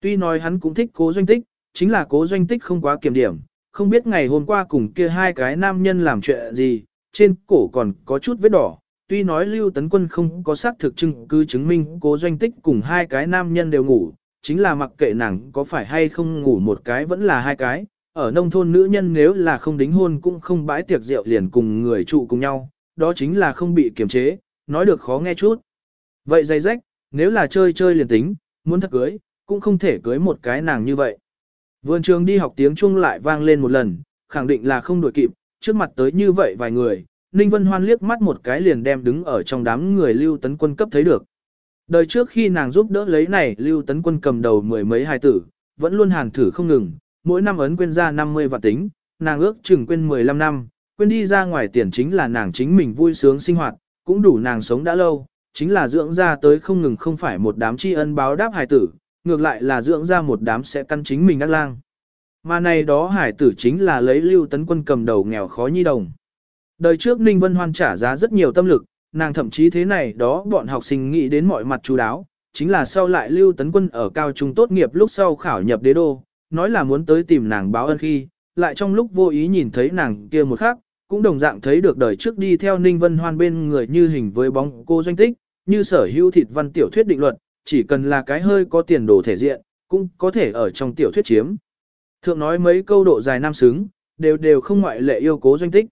Tuy nói hắn cũng thích cố doanh tích, chính là cố doanh tích không quá kiểm điểm, không biết ngày hôm qua cùng kia hai cái nam nhân làm chuyện gì, trên cổ còn có chút vết đỏ. Tuy nói Lưu Tấn Quân không có xác thực chứng cứ chứng minh cố doanh tích cùng hai cái nam nhân đều ngủ, chính là mặc kệ nàng có phải hay không ngủ một cái vẫn là hai cái, ở nông thôn nữ nhân nếu là không đính hôn cũng không bãi tiệc rượu liền cùng người trụ cùng nhau, đó chính là không bị kiềm chế, nói được khó nghe chút. Vậy dây rách, nếu là chơi chơi liền tính, muốn thật cưới, cũng không thể cưới một cái nàng như vậy. Vườn trường đi học tiếng chuông lại vang lên một lần, khẳng định là không đuổi kịp, trước mặt tới như vậy vài người, Ninh Vân Hoan liếc mắt một cái liền đem đứng ở trong đám người Lưu Tấn Quân cấp thấy được. Đời trước khi nàng giúp đỡ lấy này Lưu Tấn Quân cầm đầu mười mấy hài tử, vẫn luôn hàng thử không ngừng, mỗi năm ấn quên ra 50 vạn tính, nàng ước chừng quên 15 năm, quên đi ra ngoài tiền chính là nàng chính mình vui sướng sinh hoạt, cũng đủ nàng sống đã lâu, chính là dưỡng ra tới không ngừng không phải một đám tri ân báo đáp hài tử, ngược lại là dưỡng ra một đám sẽ căn chính mình ác lang. Mà này đó hải tử chính là lấy lưu tấn quân cầm đầu nghèo khó nhi đồng. Đời trước Ninh Vân Hoan trả giá rất nhiều tâm lực, nàng thậm chí thế này đó bọn học sinh nghĩ đến mọi mặt chú đáo, chính là sau lại lưu tấn quân ở cao trung tốt nghiệp lúc sau khảo nhập đế đô, nói là muốn tới tìm nàng báo ơn khi, lại trong lúc vô ý nhìn thấy nàng kia một khắc, cũng đồng dạng thấy được đời trước đi theo Ninh Vân Hoan bên người như hình với bóng cô doanh tích, như sở hữu thịt văn tiểu thuyết định luật, chỉ cần là cái hơi có tiền đồ thể diện, cũng có thể ở trong tiểu thuyết chiếm. Thượng nói mấy câu độ dài nam xứng, đều đều không ngoại lệ yêu cố doanh tích.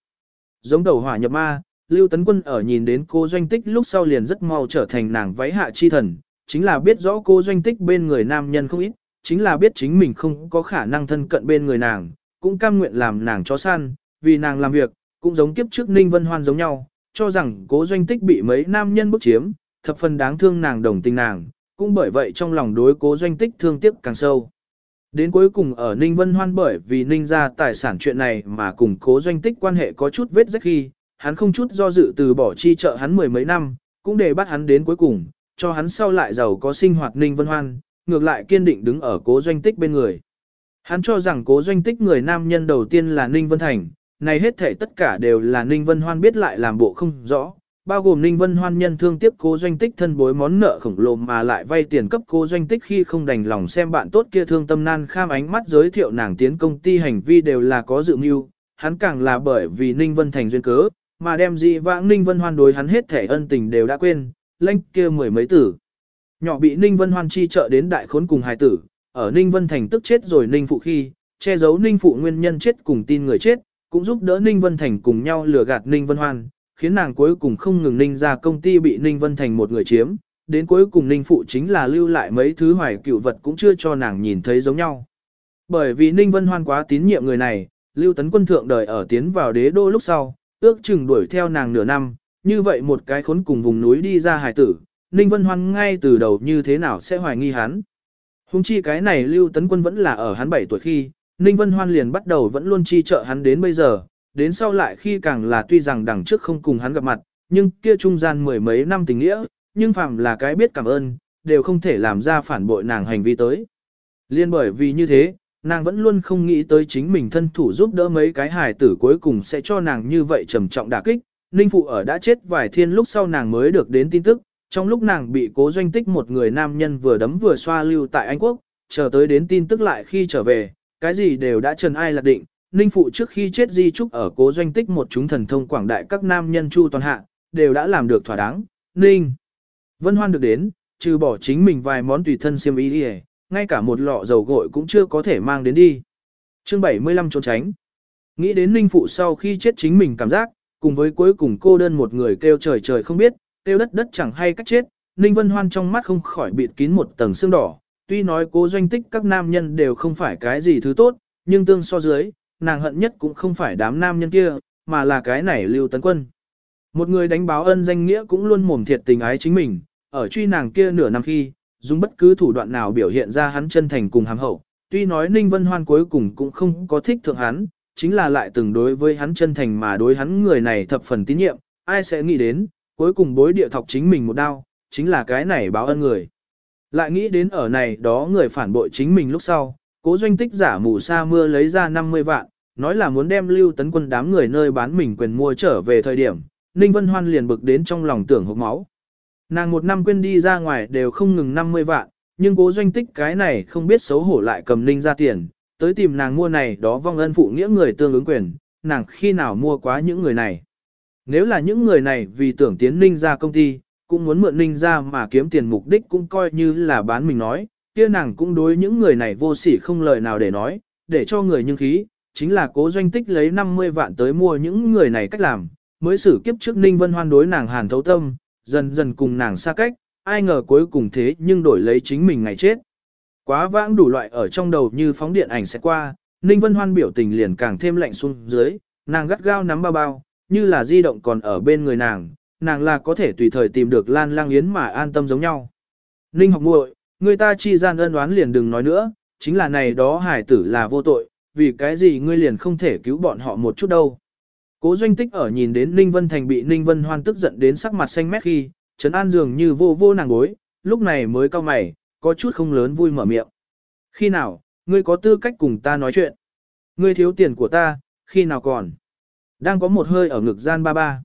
Giống đầu hỏa nhập ma, Lưu Tấn Quân ở nhìn đến cô doanh tích lúc sau liền rất mau trở thành nàng váy hạ chi thần, chính là biết rõ cô doanh tích bên người nam nhân không ít, chính là biết chính mình không có khả năng thân cận bên người nàng, cũng cam nguyện làm nàng chó săn, vì nàng làm việc, cũng giống kiếp trước Ninh Vân Hoan giống nhau, cho rằng cố doanh tích bị mấy nam nhân bức chiếm, thập phần đáng thương nàng đồng tình nàng, cũng bởi vậy trong lòng đối cố doanh tích thương tiếc càng sâu. Đến cuối cùng ở Ninh Vân Hoan bởi vì Ninh ra tài sản chuyện này mà cùng cố doanh tích quan hệ có chút vết rách khi, hắn không chút do dự từ bỏ chi trợ hắn mười mấy năm, cũng để bắt hắn đến cuối cùng, cho hắn sau lại giàu có sinh hoạt Ninh Vân Hoan, ngược lại kiên định đứng ở cố doanh tích bên người. Hắn cho rằng cố doanh tích người nam nhân đầu tiên là Ninh Vân Thành, này hết thể tất cả đều là Ninh Vân Hoan biết lại làm bộ không rõ, bao gồm Ninh Vân Hoan nhân thương tiếp cố doanh tích thân bối món nợ khổng lồ mà lại vay tiền cấp cố doanh tích khi không đành lòng xem bạn tốt kia thương tâm nan kham ánh mắt giới thiệu nàng tiến công ty hành vi đều là có dự mưu, hắn càng là bởi vì Ninh Vân thành duyên cớ, mà đem dị vãng Ninh Vân Hoan đối hắn hết thể ân tình đều đã quên, lanh kia mười mấy tử. Nhỏ bị Ninh Vân Hoan chi trợ đến đại khốn cùng hài tử, ở Ninh Vân thành tức chết rồi Ninh phụ khi, che giấu Ninh phụ nguyên nhân chết cùng tin người chết, cũng giúp đỡ Ninh Vân thành cùng nhau lừa gạt Ninh Vân Hoan khiến nàng cuối cùng không ngừng Ninh ra công ty bị Ninh Vân Thành một người chiếm, đến cuối cùng Ninh Phụ chính là lưu lại mấy thứ hoài cựu vật cũng chưa cho nàng nhìn thấy giống nhau. Bởi vì Ninh Vân Hoan quá tín nhiệm người này, Lưu Tấn Quân thượng đời ở tiến vào đế đô lúc sau, ước chừng đuổi theo nàng nửa năm, như vậy một cái khốn cùng vùng núi đi ra hải tử, Ninh Vân Hoan ngay từ đầu như thế nào sẽ hoài nghi hắn. Hùng chi cái này Lưu Tấn Quân vẫn là ở hắn 7 tuổi khi, Ninh Vân Hoan liền bắt đầu vẫn luôn chi trợ hắn đến bây giờ, đến sau lại khi càng là tuy rằng đằng trước không cùng hắn gặp mặt, nhưng kia trung gian mười mấy năm tình nghĩa, nhưng phàm là cái biết cảm ơn, đều không thể làm ra phản bội nàng hành vi tới. Liên bởi vì như thế, nàng vẫn luôn không nghĩ tới chính mình thân thủ giúp đỡ mấy cái hài tử cuối cùng sẽ cho nàng như vậy trầm trọng đả kích. Ninh Phụ ở đã chết vài thiên lúc sau nàng mới được đến tin tức, trong lúc nàng bị cố doanh tích một người nam nhân vừa đấm vừa xoa lưu tại Anh Quốc, chờ tới đến tin tức lại khi trở về, cái gì đều đã trần ai lạc định, Ninh Phụ trước khi chết di trúc ở cố doanh tích một chúng thần thông quảng đại các nam nhân chu toàn hạ, đều đã làm được thỏa đáng. Ninh Vân Hoan được đến, trừ bỏ chính mình vài món tùy thân xiêm y đi ngay cả một lọ dầu gội cũng chưa có thể mang đến đi. Chương 75 trốn tránh. Nghĩ đến Ninh Phụ sau khi chết chính mình cảm giác, cùng với cuối cùng cô đơn một người kêu trời trời không biết, kêu đất đất chẳng hay cách chết, Ninh Vân Hoan trong mắt không khỏi bịt kín một tầng xương đỏ. Tuy nói cố doanh tích các nam nhân đều không phải cái gì thứ tốt, nhưng tương so dưới, nàng hận nhất cũng không phải đám nam nhân kia, mà là cái này Lưu Tấn Quân. Một người đánh báo ân danh nghĩa cũng luôn mồm thiệt tình ái chính mình, ở truy nàng kia nửa năm khi, dùng bất cứ thủ đoạn nào biểu hiện ra hắn chân thành cùng hàm hậu. Tuy nói Ninh Vân Hoan cuối cùng cũng không có thích thượng hắn, chính là lại từng đối với hắn chân thành mà đối hắn người này thập phần tín nhiệm, ai sẽ nghĩ đến, cuối cùng bối địa thọc chính mình một đao, chính là cái này báo ân người. Lại nghĩ đến ở này đó người phản bội chính mình lúc sau, cố doanh tích giả mù sa mưa lấy ra 50 vạn, nói là muốn đem lưu tấn quân đám người nơi bán mình quyền mua trở về thời điểm, Ninh Vân Hoan liền bực đến trong lòng tưởng hộp máu. Nàng một năm quên đi ra ngoài đều không ngừng 50 vạn, nhưng cố doanh tích cái này không biết xấu hổ lại cầm Ninh ra tiền, tới tìm nàng mua này đó vong ân phụ nghĩa người tương ứng quyền, nàng khi nào mua quá những người này. Nếu là những người này vì tưởng tiến Ninh ra công ty, cũng muốn mượn Ninh ra mà kiếm tiền mục đích cũng coi như là bán mình nói, kia nàng cũng đối những người này vô sỉ không lời nào để nói, để cho người nhưng khí, chính là cố doanh tích lấy 50 vạn tới mua những người này cách làm, mới xử kiếp trước Ninh Vân Hoan đối nàng hàn thấu tâm, dần dần cùng nàng xa cách, ai ngờ cuối cùng thế nhưng đổi lấy chính mình ngày chết. Quá vãng đủ loại ở trong đầu như phóng điện ảnh sẽ qua, Ninh Vân Hoan biểu tình liền càng thêm lạnh xuống dưới, nàng gắt gao nắm bao bao, như là di động còn ở bên người nàng, nàng là có thể tùy thời tìm được Lan Lang Yến mà an tâm giống nhau. Ninh học muội, người ta chi gian ân đoán liền đừng nói nữa, chính là này đó hải tử là vô tội, vì cái gì ngươi liền không thể cứu bọn họ một chút đâu. Cố doanh tích ở nhìn đến Ninh Vân Thành bị Ninh Vân Hoan tức giận đến sắc mặt xanh mét khi, Trấn An dường như vô vô nàng gối, lúc này mới cao mày, có chút không lớn vui mở miệng. Khi nào, ngươi có tư cách cùng ta nói chuyện? Ngươi thiếu tiền của ta, khi nào còn? Đang có một hơi ở ngực gian ba ba.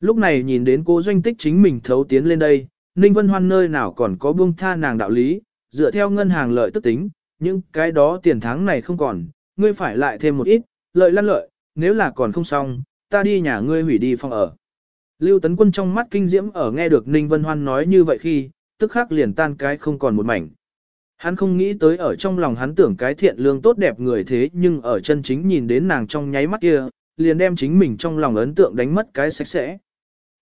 Lúc này nhìn đến cố doanh tích chính mình thấu tiến lên đây, Ninh Vân Hoan nơi nào còn có buông tha nàng đạo lý, dựa theo ngân hàng lợi tức tính, nhưng cái đó tiền tháng này không còn, ngươi phải lại thêm một ít, lợi lăn lợi, nếu là còn không xong, ta đi nhà ngươi hủy đi phòng ở. Lưu Tấn Quân trong mắt kinh diễm ở nghe được Ninh Vân Hoan nói như vậy khi, tức khắc liền tan cái không còn một mảnh. Hắn không nghĩ tới ở trong lòng hắn tưởng cái thiện lương tốt đẹp người thế nhưng ở chân chính nhìn đến nàng trong nháy mắt kia, liền đem chính mình trong lòng ấn tượng đánh mất cái sạch sẽ.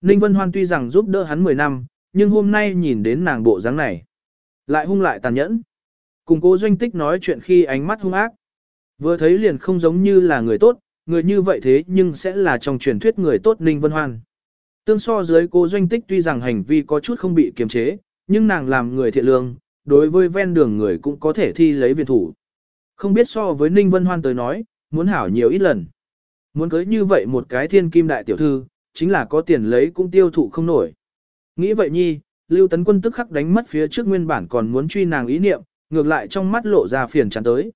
Ninh Vân Hoan tuy rằng giúp đỡ hắn 10 năm, nhưng hôm nay nhìn đến nàng bộ dáng này, lại hung lại tàn nhẫn. Cùng cố doanh tích nói chuyện khi ánh mắt hung ác. Vừa thấy liền không giống như là người tốt, người như vậy thế nhưng sẽ là trong truyền thuyết người tốt Ninh Vân Hoan. Tương so dưới cố doanh tích tuy rằng hành vi có chút không bị kiềm chế, nhưng nàng làm người thiện lương, đối với ven đường người cũng có thể thi lấy viện thủ. Không biết so với Ninh Vân Hoan tới nói, muốn hảo nhiều ít lần. Muốn cưới như vậy một cái thiên kim đại tiểu thư, chính là có tiền lấy cũng tiêu thụ không nổi. Nghĩ vậy nhi, Lưu Tấn Quân tức khắc đánh mất phía trước nguyên bản còn muốn truy nàng ý niệm, ngược lại trong mắt lộ ra phiền chán tới.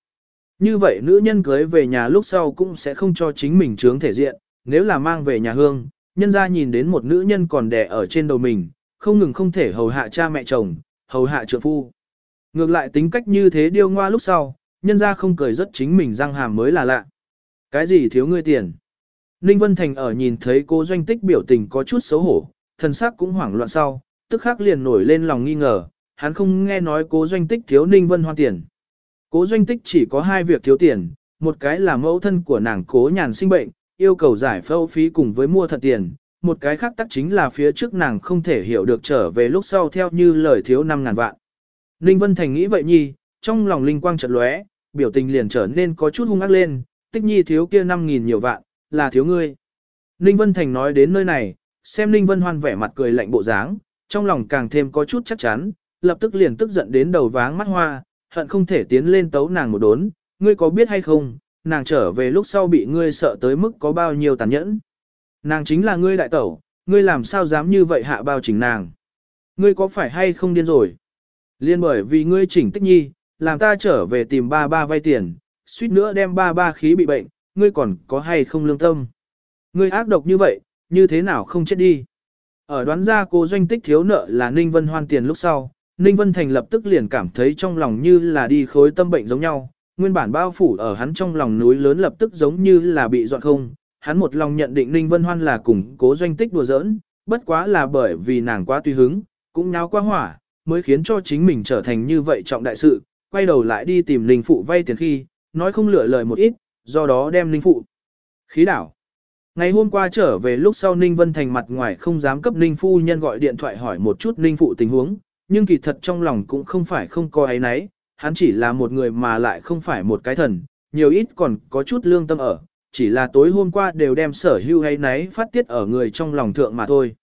Như vậy nữ nhân cưới về nhà lúc sau cũng sẽ không cho chính mình trướng thể diện, nếu là mang về nhà hương, nhân ra nhìn đến một nữ nhân còn đẻ ở trên đầu mình, không ngừng không thể hầu hạ cha mẹ chồng, hầu hạ trượng phu. Ngược lại tính cách như thế điêu ngoa lúc sau, nhân ra không cười rất chính mình răng hàm mới là lạ. Cái gì thiếu ngươi tiền? Ninh Vân Thành ở nhìn thấy cô doanh tích biểu tình có chút xấu hổ, thần sắc cũng hoảng loạn sau, tức khắc liền nổi lên lòng nghi ngờ, hắn không nghe nói cố doanh tích thiếu Ninh Vân Hoan tiền. Cố doanh tích chỉ có hai việc thiếu tiền, một cái là mẫu thân của nàng cố nhàn sinh bệnh, yêu cầu giải phẫu phí cùng với mua thật tiền, một cái khác tắc chính là phía trước nàng không thể hiểu được trở về lúc sau theo như lời thiếu 5 ngàn vạn. Ninh Vân Thành nghĩ vậy nhi, trong lòng linh quang chợt lóe, biểu tình liền trở nên có chút hung ác lên, tích nhi thiếu kia 5 nghìn nhiều vạn, là thiếu ngươi. Ninh Vân Thành nói đến nơi này, xem Ninh Vân Hoan vẻ mặt cười lạnh bộ dáng, trong lòng càng thêm có chút chắc chắn, lập tức liền tức giận đến đầu váng mắt hoa, hận không thể tiến lên tấu nàng một đốn, ngươi có biết hay không, nàng trở về lúc sau bị ngươi sợ tới mức có bao nhiêu tàn nhẫn. Nàng chính là ngươi đại tẩu, ngươi làm sao dám như vậy hạ bao chỉnh nàng. Ngươi có phải hay không điên rồi? Liên bởi vì ngươi chỉnh tích nhi, làm ta trở về tìm ba ba vay tiền, suýt nữa đem ba ba khí bị bệnh, ngươi còn có hay không lương tâm. Ngươi ác độc như vậy, như thế nào không chết đi. Ở đoán ra cô doanh tích thiếu nợ là Ninh Vân hoan tiền lúc sau, Ninh Vân Thành lập tức liền cảm thấy trong lòng như là đi khối tâm bệnh giống nhau, nguyên bản bao phủ ở hắn trong lòng núi lớn lập tức giống như là bị dọn không, hắn một lòng nhận định Ninh Vân Hoan là cùng cố doanh tích đùa giỡn, bất quá là bởi vì nàng quá tùy hứng, cũng nháo quá hỏa, mới khiến cho chính mình trở thành như vậy trọng đại sự, quay đầu lại đi tìm Ninh Phụ vay tiền khi, nói không lựa lời một ít, do đó đem Ninh Phụ khí đảo. Ngày hôm qua trở về lúc sau Ninh Vân Thành mặt ngoài không dám cấp Ninh Phu Nhân gọi điện thoại hỏi một chút Ninh Phụ tình huống, nhưng kỳ thật trong lòng cũng không phải không có ấy nấy, hắn chỉ là một người mà lại không phải một cái thần, nhiều ít còn có chút lương tâm ở, chỉ là tối hôm qua đều đem sở hưu ấy nấy phát tiết ở người trong lòng thượng mà thôi.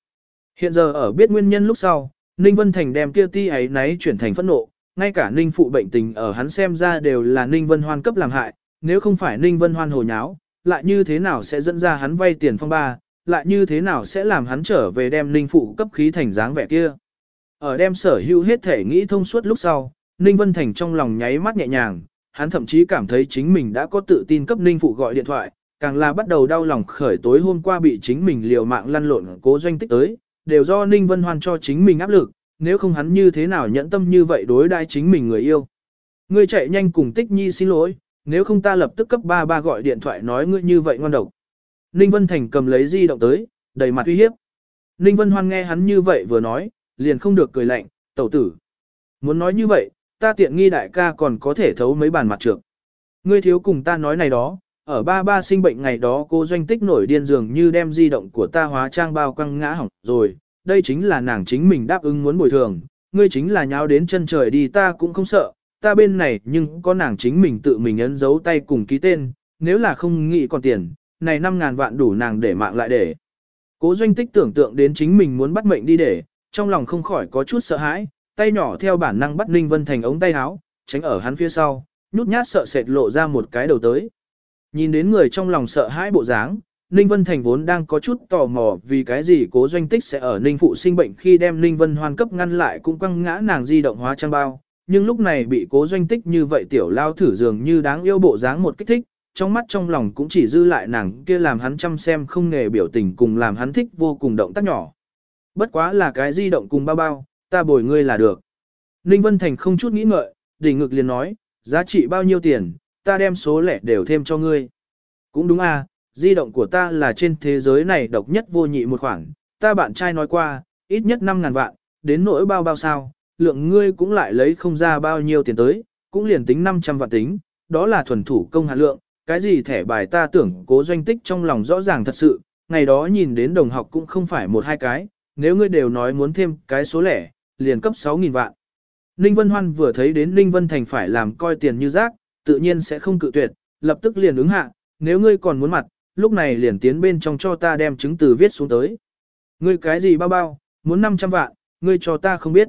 Hiện giờ ở biết nguyên nhân lúc sau, Ninh Vân Thành đem kia ti ấy nấy chuyển thành phẫn nộ, ngay cả Ninh phụ bệnh tình ở hắn xem ra đều là Ninh Vân Hoan cấp làm hại, nếu không phải Ninh Vân Hoan hồ nháo, lại như thế nào sẽ dẫn ra hắn vay tiền phong ba, lại như thế nào sẽ làm hắn trở về đem Ninh phụ cấp khí thành dáng vẻ kia. Ở đem sở hữu hết thể nghĩ thông suốt lúc sau, Ninh Vân Thành trong lòng nháy mắt nhẹ nhàng, hắn thậm chí cảm thấy chính mình đã có tự tin cấp Ninh phụ gọi điện thoại, càng là bắt đầu đau lòng khởi tối hôm qua bị chính mình liều mạng lăn lộn cố doanh tích tới, đều do Ninh Vân Hoan cho chính mình áp lực, nếu không hắn như thế nào nhẫn tâm như vậy đối đai chính mình người yêu. Ngươi chạy nhanh cùng Tích Nhi xin lỗi, nếu không ta lập tức cấp ba ba gọi điện thoại nói ngươi như vậy ngoan độc. Ninh Vân Thành cầm lấy di động tới, đầy mặt uy hiếp. Ninh Vân Hoan nghe hắn như vậy vừa nói, liền không được cười lạnh, tẩu tử. Muốn nói như vậy, ta tiện nghi đại ca còn có thể thấu mấy bàn mặt trược. Ngươi thiếu cùng ta nói này đó, ở ba ba sinh bệnh ngày đó cô doanh tích nổi điên dường như đem di động của ta hóa trang bao quăng ngã hỏng rồi, đây chính là nàng chính mình đáp ứng muốn bồi thường, ngươi chính là nháo đến chân trời đi ta cũng không sợ, ta bên này nhưng có nàng chính mình tự mình ấn dấu tay cùng ký tên, nếu là không nghĩ còn tiền, này 5.000 vạn đủ nàng để mạng lại để. Cố doanh tích tưởng tượng đến chính mình muốn bắt mệnh đi để, trong lòng không khỏi có chút sợ hãi, tay nhỏ theo bản năng bắt Ninh Vân Thành ống tay áo, tránh ở hắn phía sau, nhút nhát sợ sệt lộ ra một cái đầu tới. Nhìn đến người trong lòng sợ hãi bộ dáng, Ninh Vân Thành vốn đang có chút tò mò vì cái gì cố doanh tích sẽ ở Ninh Phụ sinh bệnh khi đem Ninh Vân Hoan cấp ngăn lại cũng quăng ngã nàng di động hóa trang bao, nhưng lúc này bị cố doanh tích như vậy tiểu lao thử dường như đáng yêu bộ dáng một kích thích, trong mắt trong lòng cũng chỉ dư lại nàng kia làm hắn chăm xem không nghề biểu tình cùng làm hắn thích vô cùng động tác nhỏ. Bất quá là cái di động cùng bao bao, ta bồi ngươi là được. Ninh Vân Thành không chút nghĩ ngợi, đỉnh ngực liền nói, giá trị bao nhiêu tiền, ta đem số lẻ đều thêm cho ngươi. Cũng đúng à, di động của ta là trên thế giới này độc nhất vô nhị một khoản, ta bạn trai nói qua, ít nhất 5.000 vạn, đến nỗi bao bao sao, lượng ngươi cũng lại lấy không ra bao nhiêu tiền tới, cũng liền tính 500 vạn tính, đó là thuần thủ công hạ lượng, cái gì thẻ bài ta tưởng cố doanh tích trong lòng rõ ràng thật sự, ngày đó nhìn đến đồng học cũng không phải một hai cái, nếu ngươi đều nói muốn thêm cái số lẻ, liền cấp 6.000 vạn. Ninh Vân Hoan vừa thấy đến Ninh Vân Thành phải làm coi tiền như rác, tự nhiên sẽ không cự tuyệt, lập tức liền ứng hạ, nếu ngươi còn muốn mặt, lúc này liền tiến bên trong cho ta đem chứng từ viết xuống tới. Ngươi cái gì bao bao, muốn 500 vạn, ngươi cho ta không biết.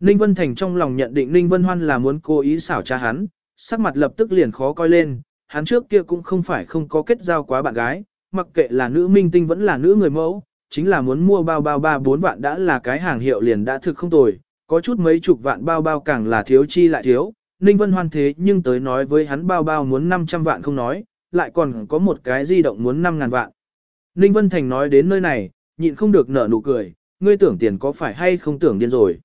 Ninh Vân Thành trong lòng nhận định Ninh Vân Hoan là muốn cố ý xảo trá hắn, sắc mặt lập tức liền khó coi lên, hắn trước kia cũng không phải không có kết giao quá bạn gái, mặc kệ là nữ minh tinh vẫn là nữ người mẫu, chính là muốn mua bao bao ba bốn vạn đã là cái hàng hiệu liền đã thực không tồi, có chút mấy chục vạn bao bao càng là thiếu chi lại thiếu. Ninh Vân Hoan thế nhưng tới nói với hắn bao bao muốn 500 vạn không nói, lại còn có một cái di động muốn 5.000 vạn. Ninh Vân Thành nói đến nơi này, nhịn không được nở nụ cười, ngươi tưởng tiền có phải hay không tưởng điên rồi.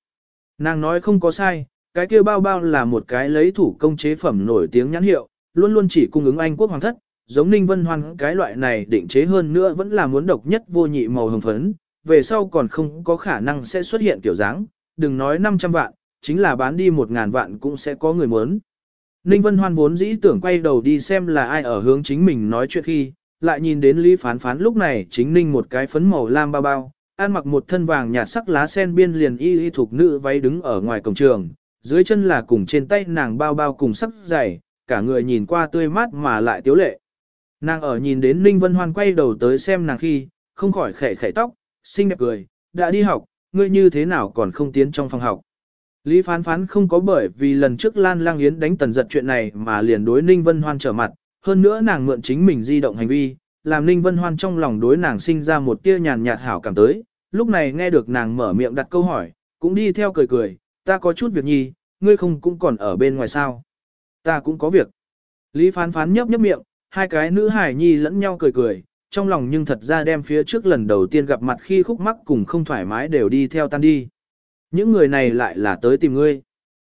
Nàng nói không có sai, cái kia bao bao là một cái lấy thủ công chế phẩm nổi tiếng nhãn hiệu, luôn luôn chỉ cung ứng Anh quốc hoàng thất, giống Ninh Vân Hoan cái loại này định chế hơn nữa vẫn là muốn độc nhất vô nhị màu hồng phấn, về sau còn không có khả năng sẽ xuất hiện kiểu dáng, đừng nói 500 vạn, chính là bán đi 1.000 vạn cũng sẽ có người muốn. Ninh Vân Hoan vốn dĩ tưởng quay đầu đi xem là ai ở hướng chính mình nói chuyện khi, lại nhìn đến Lý Phán Phán lúc này chính Ninh một cái phấn màu lam bao bao, ăn mặc một thân vàng nhạt sắc lá sen biên liền y y thuộc nữ váy đứng ở ngoài cổng trường, dưới chân là cùng trên tay nàng bao bao cùng sắc dày, cả người nhìn qua tươi mát mà lại tiếu lệ. Nàng ở nhìn đến Ninh Vân Hoan quay đầu tới xem nàng khi, không khỏi khẽ khẽ tóc, xinh đẹp cười, đã đi học, ngươi như thế nào còn không tiến trong phòng học. Lý phán phán không có bởi vì lần trước Lan Lang Yến đánh tần giật chuyện này mà liền đối Ninh Vân Hoan trở mặt, hơn nữa nàng mượn chính mình di động hành vi, làm Ninh Vân Hoan trong lòng đối nàng sinh ra một tia nhàn nhạt hảo cảm tới, lúc này nghe được nàng mở miệng đặt câu hỏi, cũng đi theo cười cười, ta có chút việc nhi, ngươi không cũng còn ở bên ngoài sao. Ta cũng có việc. Lý phán phán nhấp nhấp miệng, hai cái nữ hải nhi lẫn nhau cười cười, trong lòng nhưng thật ra đem phía trước lần đầu tiên gặp mặt khi khúc mắc cùng không thoải mái đều đi theo tan đi. Những người này lại là tới tìm ngươi.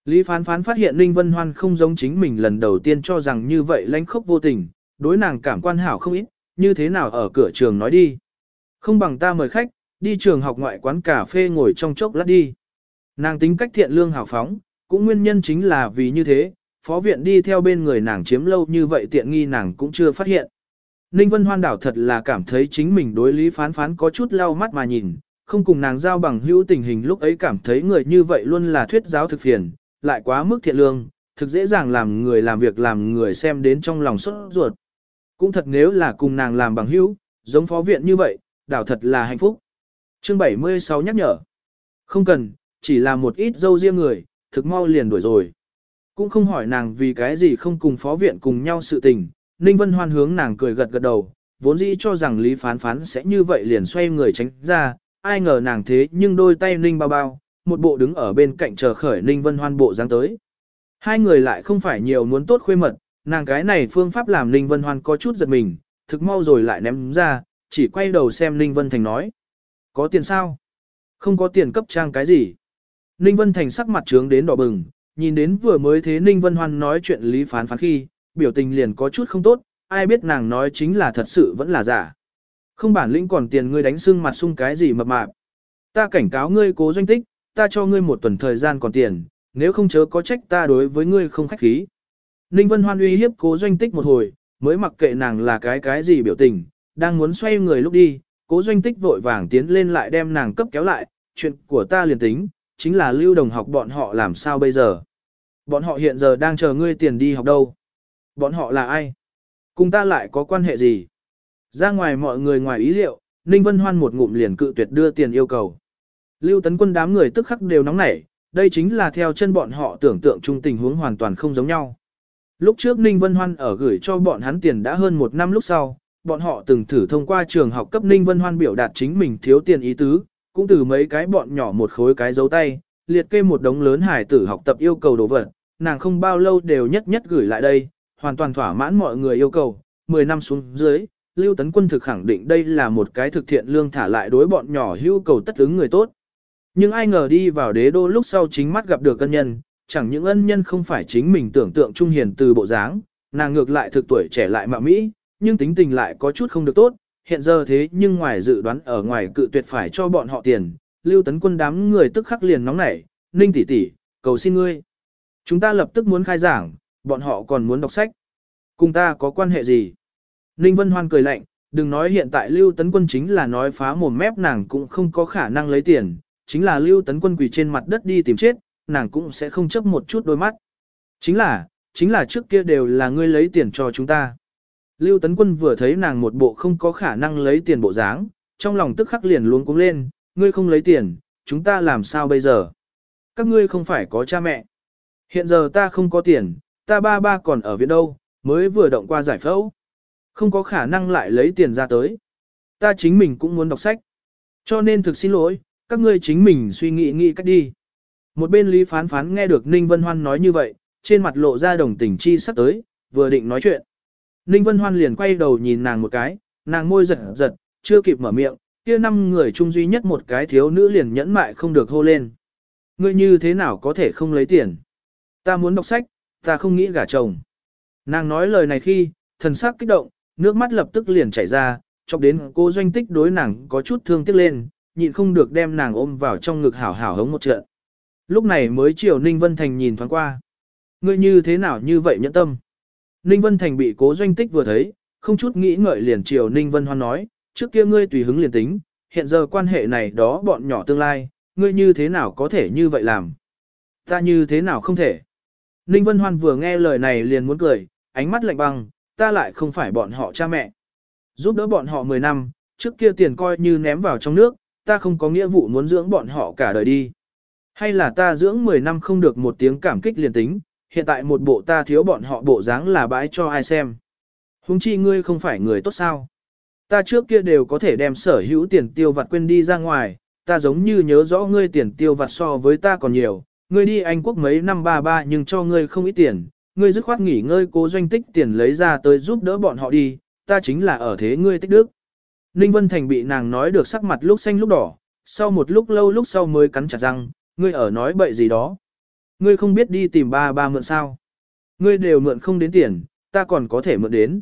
Lý phán phán phát hiện Ninh Vân Hoan không giống chính mình lần đầu tiên cho rằng như vậy lãnh khốc vô tình, đối nàng cảm quan hảo không ít, như thế nào ở cửa trường nói đi. Không bằng ta mời khách, đi trường học ngoại quán cà phê ngồi trong chốc lát đi. Nàng tính cách thiện lương hào phóng, cũng nguyên nhân chính là vì như thế, phó viện đi theo bên người nàng chiếm lâu như vậy tiện nghi nàng cũng chưa phát hiện. Ninh Vân Hoan đảo thật là cảm thấy chính mình đối lý phán phán có chút lau mắt mà nhìn, không cùng nàng giao bằng hữu tình hình lúc ấy cảm thấy người như vậy luôn là thuyết giáo thực phiền, lại quá mức thiện lương, thực dễ dàng làm người làm việc làm người xem đến trong lòng sốt ruột. Cũng thật nếu là cùng nàng làm bằng hữu, giống phó viện như vậy, đảo thật là hạnh phúc. Chương 76 nhắc nhở. Không cần, chỉ là một ít dâu riêng người, thực mau liền đuổi rồi. Cũng không hỏi nàng vì cái gì không cùng phó viện cùng nhau sự tình, Ninh Vân Hoan hướng nàng cười gật gật đầu, vốn dĩ cho rằng Lý Phán Phán sẽ như vậy liền xoay người tránh ra, ai ngờ nàng thế nhưng đôi tay Ninh bao bao, một bộ đứng ở bên cạnh chờ khởi Ninh Vân Hoan bộ dáng tới. Hai người lại không phải nhiều muốn tốt khuê mật, nàng cái này phương pháp làm Ninh Vân Hoan có chút giật mình, thực mau rồi lại ném ra, chỉ quay đầu xem Ninh Vân Thành nói. Có tiền sao? Không có tiền cấp trang cái gì? Ninh Vân Thành sắc mặt trướng đến đỏ bừng, nhìn đến vừa mới thế Ninh Vân Hoan nói chuyện lý phán phán khi, biểu tình liền có chút không tốt, ai biết nàng nói chính là thật sự vẫn là giả. Không bản lĩnh còn tiền ngươi đánh xương mặt sung cái gì mập mạp. Ta cảnh cáo ngươi cố doanh tích, ta cho ngươi một tuần thời gian còn tiền, nếu không chớ có trách ta đối với ngươi không khách khí. Ninh Vân Hoan uy hiếp cố doanh tích một hồi, mới mặc kệ nàng là cái cái gì biểu tình, đang muốn xoay người lúc đi, cố doanh tích vội vàng tiến lên lại đem nàng cấp kéo lại, chuyện của ta liền tính, chính là lưu đồng học bọn họ làm sao bây giờ. Bọn họ hiện giờ đang chờ ngươi tiền đi học đâu. Bọn họ là ai? Cùng ta lại có quan hệ gì? Ra ngoài mọi người ngoài ý liệu, Ninh Vân Hoan một ngụm liền cự tuyệt đưa tiền yêu cầu. Lưu tấn quân đám người tức khắc đều nóng nảy, đây chính là theo chân bọn họ tưởng tượng chung tình huống hoàn toàn không giống nhau. Lúc trước Ninh Vân Hoan ở gửi cho bọn hắn tiền đã hơn một năm lúc sau, bọn họ từng thử thông qua trường học cấp Ninh Vân Hoan biểu đạt chính mình thiếu tiền ý tứ, cũng từ mấy cái bọn nhỏ một khối cái dấu tay, liệt kê một đống lớn hải tử học tập yêu cầu đồ vật, nàng không bao lâu đều nhất nhất gửi lại đây, hoàn toàn thỏa mãn mọi người yêu cầu, 10 năm xuống dưới, Lưu Tấn Quân thực khẳng định đây là một cái thực thiện lương thả lại đối bọn nhỏ hữu cầu tất ứng người tốt. Nhưng ai ngờ đi vào đế đô lúc sau chính mắt gặp được cân nhân, chẳng những ân nhân không phải chính mình tưởng tượng trung hiền từ bộ dáng, nàng ngược lại thực tuổi trẻ lại mạo mỹ, nhưng tính tình lại có chút không được tốt, hiện giờ thế nhưng ngoài dự đoán ở ngoài cự tuyệt phải cho bọn họ tiền, lưu tấn quân đám người tức khắc liền nóng nảy, ninh tỷ tỷ, cầu xin ngươi. Chúng ta lập tức muốn khai giảng, bọn họ còn muốn đọc sách. Cùng ta có quan hệ gì? Ninh Vân Hoan cười lạnh, đừng nói hiện tại lưu tấn quân chính là nói phá mồm mép nàng cũng không có khả năng lấy tiền, chính là lưu tấn quân quỳ trên mặt đất đi tìm chết, nàng cũng sẽ không chấp một chút đôi mắt. Chính là, chính là trước kia đều là ngươi lấy tiền cho chúng ta. Lưu Tấn Quân vừa thấy nàng một bộ không có khả năng lấy tiền bộ dáng, trong lòng tức khắc liền luống cuống lên, ngươi không lấy tiền, chúng ta làm sao bây giờ? Các ngươi không phải có cha mẹ. Hiện giờ ta không có tiền, ta ba ba còn ở viện đâu, mới vừa động qua giải phẫu. Không có khả năng lại lấy tiền ra tới. Ta chính mình cũng muốn đọc sách. Cho nên thực xin lỗi, các ngươi chính mình suy nghĩ nghĩ cách đi. Một bên Lý Phán Phán nghe được Ninh Vân Hoan nói như vậy, trên mặt lộ ra đồng tình chi sắp tới, vừa định nói chuyện. Ninh Vân Hoan liền quay đầu nhìn nàng một cái, nàng môi giật giật, chưa kịp mở miệng, kia năm người chung duy nhất một cái thiếu nữ liền nhẫn mại không được hô lên. Ngươi như thế nào có thể không lấy tiền? Ta muốn đọc sách, ta không nghĩ gả chồng. Nàng nói lời này khi, thần sắc kích động, nước mắt lập tức liền chảy ra, chọc đến cô doanh tích đối nàng có chút thương tiếc lên, nhịn không được đem nàng ôm vào trong ngực hảo hảo hống một trận. Lúc này mới chiều Ninh Vân Thành nhìn thoáng qua. Ngươi như thế nào như vậy nhẫn tâm? Ninh Vân Thành bị cố doanh tích vừa thấy, không chút nghĩ ngợi liền chiều Ninh Vân Hoan nói, trước kia ngươi tùy hứng liền tính, hiện giờ quan hệ này đó bọn nhỏ tương lai, ngươi như thế nào có thể như vậy làm? Ta như thế nào không thể? Ninh Vân Hoan vừa nghe lời này liền muốn cười, ánh mắt lạnh băng, ta lại không phải bọn họ cha mẹ. Giúp đỡ bọn họ 10 năm, trước kia tiền coi như ném vào trong nước, ta không có nghĩa vụ muốn dưỡng bọn họ cả đời đi. Hay là ta dưỡng 10 năm không được một tiếng cảm kích liền tính, hiện tại một bộ ta thiếu bọn họ bộ dáng là bãi cho ai xem. Hùng chi ngươi không phải người tốt sao. Ta trước kia đều có thể đem sở hữu tiền tiêu vặt quên đi ra ngoài, ta giống như nhớ rõ ngươi tiền tiêu vặt so với ta còn nhiều, ngươi đi Anh quốc mấy năm ba ba nhưng cho ngươi không ít tiền, ngươi dứt khoát nghỉ ngơi cố doanh tích tiền lấy ra tới giúp đỡ bọn họ đi, ta chính là ở thế ngươi tích đức. Ninh Vân Thành bị nàng nói được sắc mặt lúc xanh lúc đỏ, sau một lúc lâu lúc sau mới cắn chặt răng, ngươi ở nói bậy gì đó. Ngươi không biết đi tìm ba ba mượn sao. Ngươi đều mượn không đến tiền, ta còn có thể mượn đến.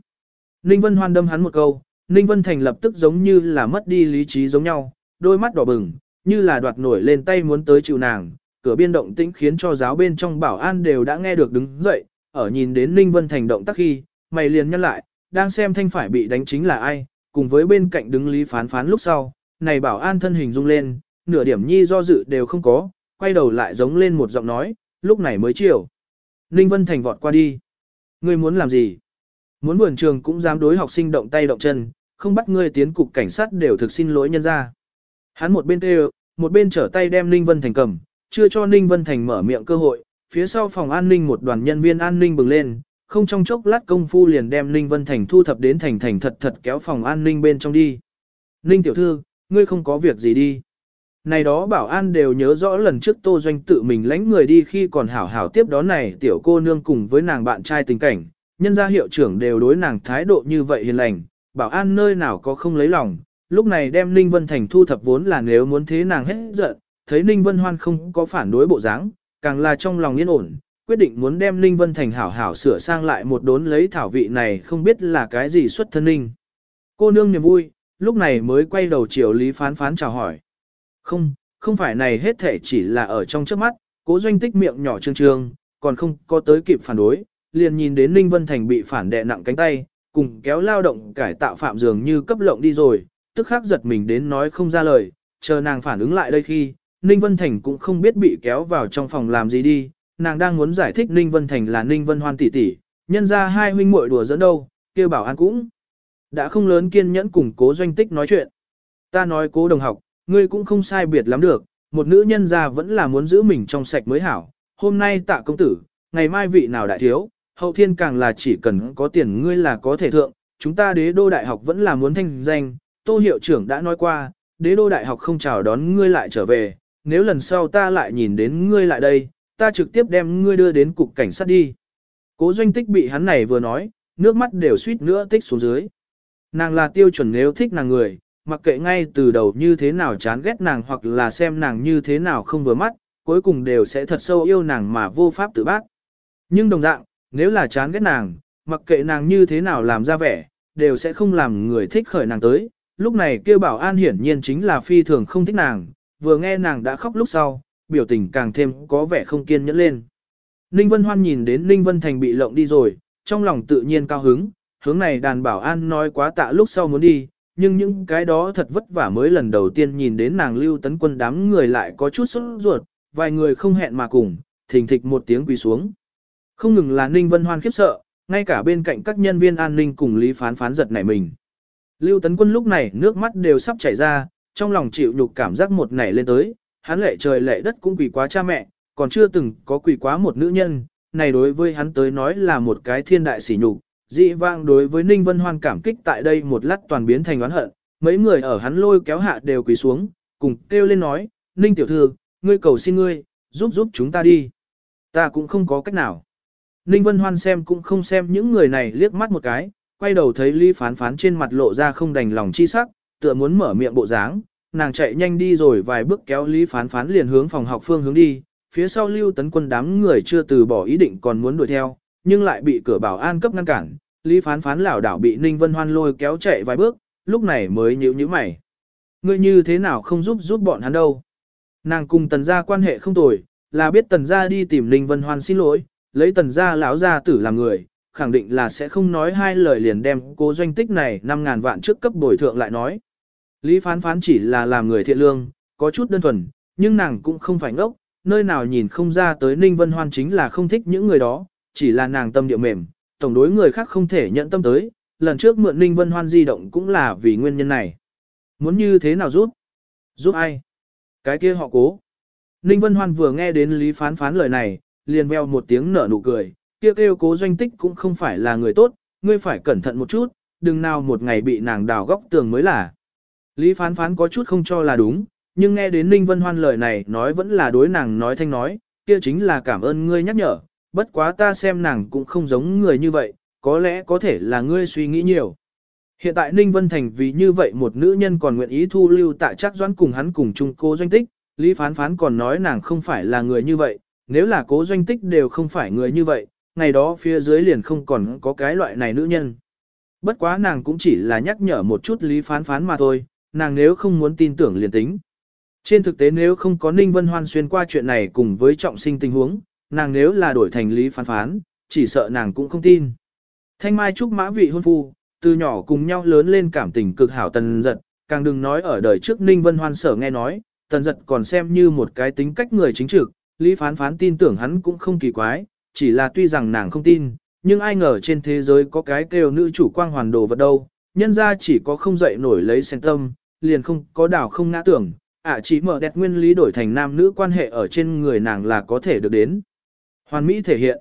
Ninh Vân hoan đâm hắn một câu, Ninh Vân Thành lập tức giống như là mất đi lý trí giống nhau, đôi mắt đỏ bừng, như là đoạt nổi lên tay muốn tới chịu nàng. Cửa biên động tĩnh khiến cho giáo bên trong bảo an đều đã nghe được đứng dậy, ở nhìn đến Ninh Vân Thành động tác khi, mày liền nhăn lại, đang xem thanh phải bị đánh chính là ai, cùng với bên cạnh đứng lý phán phán lúc sau, này bảo an thân hình rung lên, nửa điểm nhi do dự đều không có, quay đầu lại giống lên một giọng nói, lúc này mới chiều. Ninh Vân Thành vọt qua đi. Ngươi muốn làm gì? Muốn vườn trường cũng dám đối học sinh động tay động chân, không bắt ngươi tiến cục cảnh sát đều thực xin lỗi nhân ra. Hắn một bên kêu, một bên trở tay đem Ninh Vân Thành cầm, chưa cho Ninh Vân Thành mở miệng cơ hội, phía sau phòng an ninh một đoàn nhân viên an ninh bừng lên, không trong chốc lát công phu liền đem Ninh Vân Thành thu thập đến thành thành thật thật kéo phòng an ninh bên trong đi. Ninh tiểu thư, ngươi không có việc gì đi. Này đó bảo an đều nhớ rõ lần trước Tô Doanh tự mình lãnh người đi khi còn hảo hảo tiếp đón này tiểu cô nương cùng với nàng bạn trai tình cảnh, nhân gia hiệu trưởng đều đối nàng thái độ như vậy hiền lành, bảo an nơi nào có không lấy lòng, lúc này đem Ninh Vân Thành thu thập vốn là nếu muốn thế nàng hết giận, thấy Ninh Vân Hoan không có phản đối bộ dáng, càng là trong lòng yên ổn, quyết định muốn đem Ninh Vân Thành hảo hảo sửa sang lại một đốn lấy thảo vị này không biết là cái gì xuất thân Ninh. Cô nương niềm vui, lúc này mới quay đầu chiều Lý Phán Phán chào hỏi. Không, không phải này hết thể chỉ là ở trong trước mắt, cố doanh tích miệng nhỏ trương trương, còn không có tới kịp phản đối, liền nhìn đến Ninh Vân Thành bị phản đè nặng cánh tay, cùng kéo lao động cải tạo phạm dường như cấp lộng đi rồi, tức khắc giật mình đến nói không ra lời, chờ nàng phản ứng lại đây khi, Ninh Vân Thành cũng không biết bị kéo vào trong phòng làm gì đi, nàng đang muốn giải thích Ninh Vân Thành là Ninh Vân Hoan tỷ tỷ, nhân ra hai huynh muội đùa dẫn đâu, kêu bảo an cũng đã không lớn kiên nhẫn cùng cố doanh tích nói chuyện. Ta nói cố đồng học, ngươi cũng không sai biệt lắm được, một nữ nhân ra vẫn là muốn giữ mình trong sạch mới hảo, hôm nay tạ công tử, ngày mai vị nào đại thiếu, hậu thiên càng là chỉ cần có tiền ngươi là có thể thượng, chúng ta đế đô đại học vẫn là muốn thanh danh, tô hiệu trưởng đã nói qua, đế đô đại học không chào đón ngươi lại trở về, nếu lần sau ta lại nhìn đến ngươi lại đây, ta trực tiếp đem ngươi đưa đến cục cảnh sát đi. Cố doanh tích bị hắn này vừa nói, nước mắt đều suýt nữa tích xuống dưới. Nàng là tiêu chuẩn nếu thích nàng người, mặc kệ ngay từ đầu như thế nào chán ghét nàng hoặc là xem nàng như thế nào không vừa mắt, cuối cùng đều sẽ thật sâu yêu nàng mà vô pháp tự bác. Nhưng đồng dạng, nếu là chán ghét nàng, mặc kệ nàng như thế nào làm ra vẻ, đều sẽ không làm người thích khởi nàng tới. Lúc này kêu bảo an hiển nhiên chính là phi thường không thích nàng, vừa nghe nàng đã khóc lúc sau, biểu tình càng thêm có vẻ không kiên nhẫn lên. Ninh Vân Hoan nhìn đến Ninh Vân Thành bị lộng đi rồi, trong lòng tự nhiên cao hứng, hướng này đàn bảo an nói quá tạ lúc sau muốn đi, nhưng những cái đó thật vất vả mới lần đầu tiên nhìn đến nàng lưu tấn quân đám người lại có chút sốt ruột, vài người không hẹn mà cùng, thình thịch một tiếng quỳ xuống. Không ngừng là Ninh Vân Hoan khiếp sợ, ngay cả bên cạnh các nhân viên an ninh cùng Lý Phán phán giật nảy mình. Lưu Tấn Quân lúc này nước mắt đều sắp chảy ra, trong lòng chịu nhục cảm giác một nảy lên tới, hắn lệ trời lệ đất cũng quỳ quá cha mẹ, còn chưa từng có quỳ quá một nữ nhân, này đối với hắn tới nói là một cái thiên đại sỉ nhục. Dị vang đối với Ninh Vân Hoan cảm kích tại đây một lát toàn biến thành oán hận, mấy người ở hắn lôi kéo hạ đều quỳ xuống, cùng kêu lên nói, Ninh tiểu thư, ngươi cầu xin ngươi, giúp giúp chúng ta đi. Ta cũng không có cách nào. Ninh Vân Hoan xem cũng không xem những người này liếc mắt một cái, quay đầu thấy Lý Phán Phán trên mặt lộ ra không đành lòng chi sắc, tựa muốn mở miệng bộ dáng, nàng chạy nhanh đi rồi vài bước kéo Lý Phán Phán liền hướng phòng học phương hướng đi, phía sau Lưu Tấn Quân đám người chưa từ bỏ ý định còn muốn đuổi theo, nhưng lại bị cửa bảo an cấp ngăn cản, Lý Phán Phán lảo đảo bị Ninh Vân Hoan lôi kéo chạy vài bước, lúc này mới nhíu nhíu mày. Ngươi như thế nào không giúp giúp bọn hắn đâu? Nàng cùng tần gia quan hệ không tồi, là biết tần gia đi tìm Ninh Vân Hoan xin lỗi, lấy tần gia lão gia tử làm người, khẳng định là sẽ không nói hai lời liền đem cố doanh tích này 5.000 vạn trước cấp bồi thượng lại nói. Lý phán phán chỉ là làm người thiện lương, có chút đơn thuần, nhưng nàng cũng không phải ngốc, nơi nào nhìn không ra tới Ninh Vân Hoan chính là không thích những người đó, chỉ là nàng tâm địa mềm, tổng đối người khác không thể nhận tâm tới, lần trước mượn Ninh Vân Hoan di động cũng là vì nguyên nhân này. Muốn như thế nào giúp? Giúp ai? Cái kia họ cố. Ninh Vân Hoan vừa nghe đến Lý phán phán lời này, liền veo một tiếng nở nụ cười, kia kêu cố doanh tích cũng không phải là người tốt, ngươi phải cẩn thận một chút, đừng nào một ngày bị nàng đào góc tường mới là. Lý phán phán có chút không cho là đúng, nhưng nghe đến Ninh Vân Hoan lời này nói vẫn là đối nàng nói thanh nói, kia chính là cảm ơn ngươi nhắc nhở, bất quá ta xem nàng cũng không giống người như vậy, có lẽ có thể là ngươi suy nghĩ nhiều. Hiện tại Ninh Vân Thành vì như vậy một nữ nhân còn nguyện ý thu lưu tại chắc doãn cùng hắn cùng chung cô doanh tích, Lý phán phán còn nói nàng không phải là người như vậy, nếu là cố doanh tích đều không phải người như vậy, ngày đó phía dưới liền không còn có cái loại này nữ nhân. Bất quá nàng cũng chỉ là nhắc nhở một chút lý phán phán mà thôi, nàng nếu không muốn tin tưởng liền tính. Trên thực tế nếu không có Ninh Vân Hoan xuyên qua chuyện này cùng với trọng sinh tình huống, nàng nếu là đổi thành lý phán phán, chỉ sợ nàng cũng không tin. Thanh Mai chúc mã vị hôn phu, từ nhỏ cùng nhau lớn lên cảm tình cực hảo tần giật, càng đừng nói ở đời trước Ninh Vân Hoan sở nghe nói, tần giật còn xem như một cái tính cách người chính trực, Lý phán phán tin tưởng hắn cũng không kỳ quái, chỉ là tuy rằng nàng không tin, nhưng ai ngờ trên thế giới có cái kêu nữ chủ quang hoàn đồ vật đâu, nhân ra chỉ có không dậy nổi lấy sen tâm, liền không có đảo không ngã tưởng, ạ chỉ mở đẹp nguyên lý đổi thành nam nữ quan hệ ở trên người nàng là có thể được đến. Hoàn Mỹ thể hiện.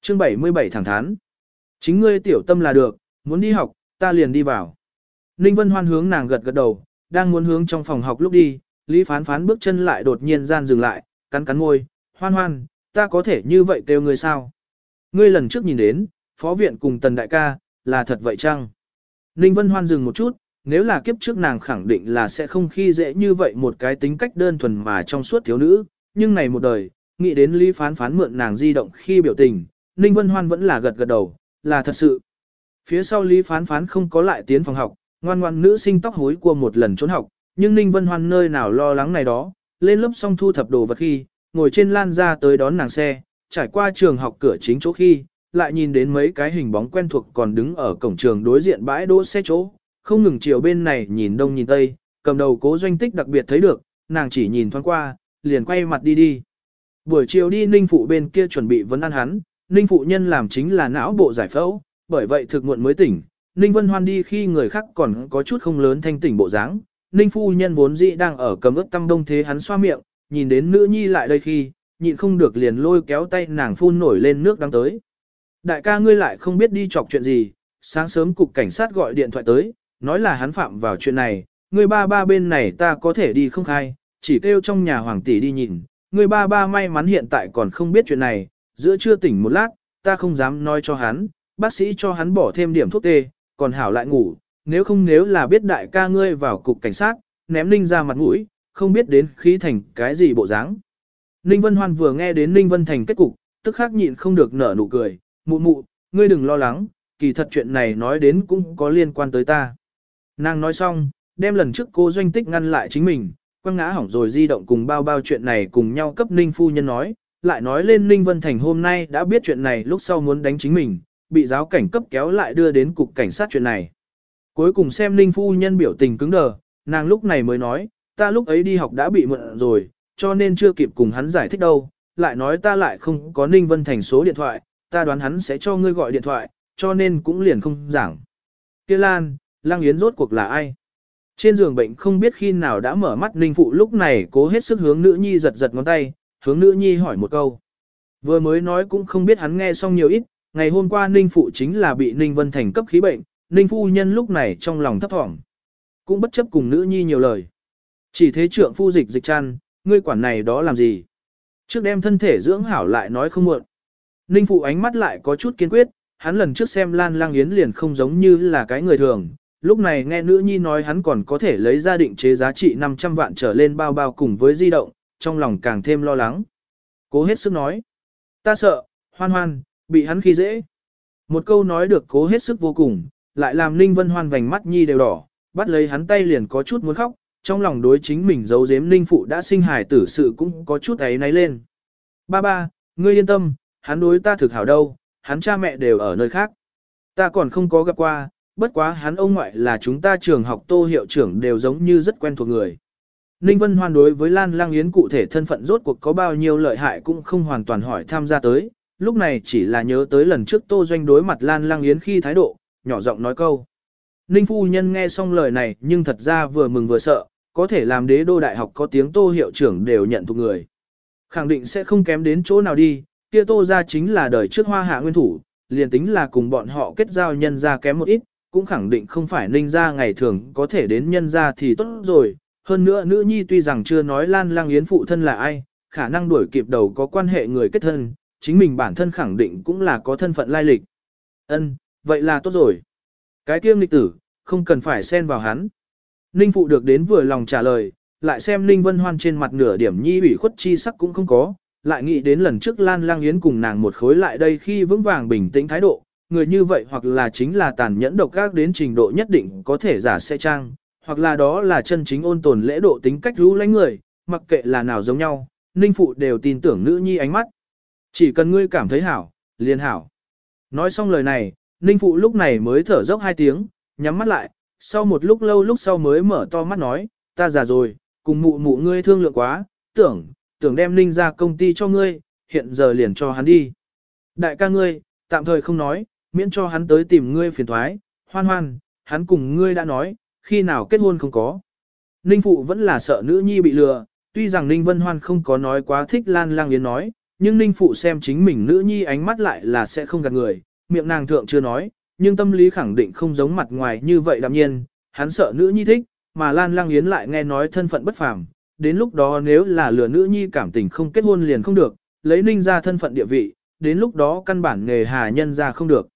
Chương 77 thẳng thắn. Chính ngươi tiểu tâm là được, muốn đi học, ta liền đi vào. Ninh Vân Hoan hướng nàng gật gật đầu, đang muốn hướng trong phòng học lúc đi, Lý Phán Phán bước chân lại đột nhiên gian dừng lại, cắn cắn môi, hoan hoan, ta có thể như vậy kêu ngươi sao? Ngươi lần trước nhìn đến, phó viện cùng tần đại ca, là thật vậy chăng? Ninh Vân Hoan dừng một chút, nếu là kiếp trước nàng khẳng định là sẽ không khi dễ như vậy một cái tính cách đơn thuần mà trong suốt thiếu nữ, nhưng này một đời, nghĩ đến Lý Phán Phán mượn nàng di động khi biểu tình, Ninh Vân Hoan vẫn là gật gật đầu, là thật sự. Phía sau Lý Phán Phán không có lại tiến phòng học, ngoan ngoan nữ sinh tóc hối cua một lần trốn học, nhưng Ninh Vân Hoan nơi nào lo lắng này đó, lên lớp xong thu thập đồ vật khi, ngồi trên lan ra tới đón nàng xe, trải qua trường học cửa chính chỗ khi, lại nhìn đến mấy cái hình bóng quen thuộc còn đứng ở cổng trường đối diện bãi đỗ xe chỗ, không ngừng chiều bên này nhìn đông nhìn tây, cầm đầu cố doanh tích đặc biệt thấy được, nàng chỉ nhìn thoáng qua, liền quay mặt đi đi. Buổi chiều đi ninh phụ bên kia chuẩn bị vấn ăn hắn, ninh phụ nhân làm chính là não bộ giải phẫu, bởi vậy thực muộn mới tỉnh, ninh vân hoan đi khi người khác còn có chút không lớn thanh tỉnh bộ dáng. Ninh phu nhân vốn dĩ đang ở cầm ướp tâm đông thế hắn xoa miệng, nhìn đến nữ nhi lại đây khi, nhịn không được liền lôi kéo tay nàng phun nổi lên nước đang tới. Đại ca ngươi lại không biết đi chọc chuyện gì, sáng sớm cục cảnh sát gọi điện thoại tới, nói là hắn phạm vào chuyện này, ngươi ba ba bên này ta có thể đi không khai, chỉ kêu trong nhà hoàng tỷ đi nhìn, Người ba ba may mắn hiện tại còn không biết chuyện này, giữa trưa tỉnh một lát, ta không dám nói cho hắn, bác sĩ cho hắn bỏ thêm điểm thuốc tê, còn hảo lại ngủ, nếu không nếu là biết đại ca ngươi vào cục cảnh sát, ném Ninh ra mặt mũi, không biết đến khí thành cái gì bộ dáng. Ninh Vân Hoan vừa nghe đến Ninh Vân Thành kết cục, tức khắc nhịn không được nở nụ cười, mụ mụ, ngươi đừng lo lắng, kỳ thật chuyện này nói đến cũng có liên quan tới ta. Nàng nói xong, đem lần trước cô doanh tích ngăn lại chính mình, quăng ngã hỏng rồi di động cùng bao bao chuyện này cùng nhau cấp Ninh Phu Nhân nói, lại nói lên Ninh Vân Thành hôm nay đã biết chuyện này lúc sau muốn đánh chính mình, bị giáo cảnh cấp kéo lại đưa đến cục cảnh sát chuyện này. Cuối cùng xem Ninh Phu Nhân biểu tình cứng đờ, nàng lúc này mới nói, ta lúc ấy đi học đã bị mượn rồi, cho nên chưa kịp cùng hắn giải thích đâu, lại nói ta lại không có Ninh Vân Thành số điện thoại, ta đoán hắn sẽ cho ngươi gọi điện thoại, cho nên cũng liền không giảng. Kia Lan, Lang Yến rốt cuộc là ai? Trên giường bệnh không biết khi nào đã mở mắt Ninh Phụ lúc này cố hết sức hướng nữ nhi giật giật ngón tay, hướng nữ nhi hỏi một câu. Vừa mới nói cũng không biết hắn nghe xong nhiều ít, ngày hôm qua Ninh Phụ chính là bị Ninh Vân Thành cấp khí bệnh, Ninh Phu Nhân lúc này trong lòng thấp thỏm. Cũng bất chấp cùng nữ nhi nhiều lời. Chỉ thế trượng phu dịch dịch chăn, ngươi quản này đó làm gì? Trước đem thân thể dưỡng hảo lại nói không muộn. Ninh Phụ ánh mắt lại có chút kiên quyết, hắn lần trước xem Lan Lang Yến liền không giống như là cái người thường. Lúc này nghe nữ nhi nói hắn còn có thể lấy ra định chế giá trị 500 vạn trở lên bao bao cùng với di động, trong lòng càng thêm lo lắng. Cố hết sức nói. Ta sợ, hoan hoan, bị hắn khi dễ. Một câu nói được cố hết sức vô cùng, lại làm Ninh Vân Hoan vành mắt nhi đều đỏ, bắt lấy hắn tay liền có chút muốn khóc, trong lòng đối chính mình giấu giếm Ninh Phụ đã sinh hài tử sự cũng có chút ấy náy lên. Ba ba, ngươi yên tâm, hắn đối ta thực hảo đâu, hắn cha mẹ đều ở nơi khác. Ta còn không có gặp qua, bất quá hắn ông ngoại là chúng ta trường học tô hiệu trưởng đều giống như rất quen thuộc người. Ninh Vân Hoan đối với Lan Lang Yến cụ thể thân phận rốt cuộc có bao nhiêu lợi hại cũng không hoàn toàn hỏi tham gia tới, lúc này chỉ là nhớ tới lần trước Tô Doanh đối mặt Lan Lang Yến khi thái độ, nhỏ giọng nói câu. Ninh Phu Nhân nghe xong lời này nhưng thật ra vừa mừng vừa sợ, có thể làm đế đô đại học có tiếng Tô hiệu trưởng đều nhận thuộc người. Khẳng định sẽ không kém đến chỗ nào đi, kia Tô ra chính là đời trước hoa hạ nguyên thủ, liền tính là cùng bọn họ kết giao nhân ra kém một ít, cũng khẳng định không phải ninh ra ngày thường có thể đến nhân ra thì tốt rồi. Hơn nữa nữ nhi tuy rằng chưa nói Lan Lang Yến phụ thân là ai, khả năng đuổi kịp đầu có quan hệ người kết thân, chính mình bản thân khẳng định cũng là có thân phận lai lịch. Ân, vậy là tốt rồi. Cái kiêm lịch tử, không cần phải xen vào hắn. Ninh phụ được đến vừa lòng trả lời, lại xem Ninh Vân Hoan trên mặt nửa điểm nhi ủy khuất chi sắc cũng không có, lại nghĩ đến lần trước Lan Lang Yến cùng nàng một khối lại đây khi vững vàng bình tĩnh thái độ, người như vậy hoặc là chính là tàn nhẫn độc ác đến trình độ nhất định có thể giả sẽ trang, hoặc là đó là chân chính ôn tồn lễ độ tính cách rũ lánh người, mặc kệ là nào giống nhau, Ninh phụ đều tin tưởng nữ nhi ánh mắt. Chỉ cần ngươi cảm thấy hảo, liền hảo. Nói xong lời này, Ninh phụ lúc này mới thở dốc hai tiếng, nhắm mắt lại, sau một lúc lâu lúc sau mới mở to mắt nói, ta già rồi, cùng mụ mụ ngươi thương lượng quá, tưởng, tưởng đem Ninh ra công ty cho ngươi, hiện giờ liền cho hắn đi. Đại ca ngươi, tạm thời không nói, miễn cho hắn tới tìm ngươi phiền thoái, hoan hoan, hắn cùng ngươi đã nói, khi nào kết hôn không có. Ninh phụ vẫn là sợ nữ nhi bị lừa, tuy rằng Ninh Vân Hoan không có nói quá thích Lan Lang Yến nói, nhưng Ninh phụ xem chính mình nữ nhi ánh mắt lại là sẽ không gạt người, miệng nàng thượng chưa nói, nhưng tâm lý khẳng định không giống mặt ngoài như vậy đạm nhiên, hắn sợ nữ nhi thích, mà Lan Lang Yến lại nghe nói thân phận bất phàm, đến lúc đó nếu là lừa nữ nhi cảm tình không kết hôn liền không được, lấy ninh ra thân phận địa vị, đến lúc đó căn bản nghề hà nhân ra không được.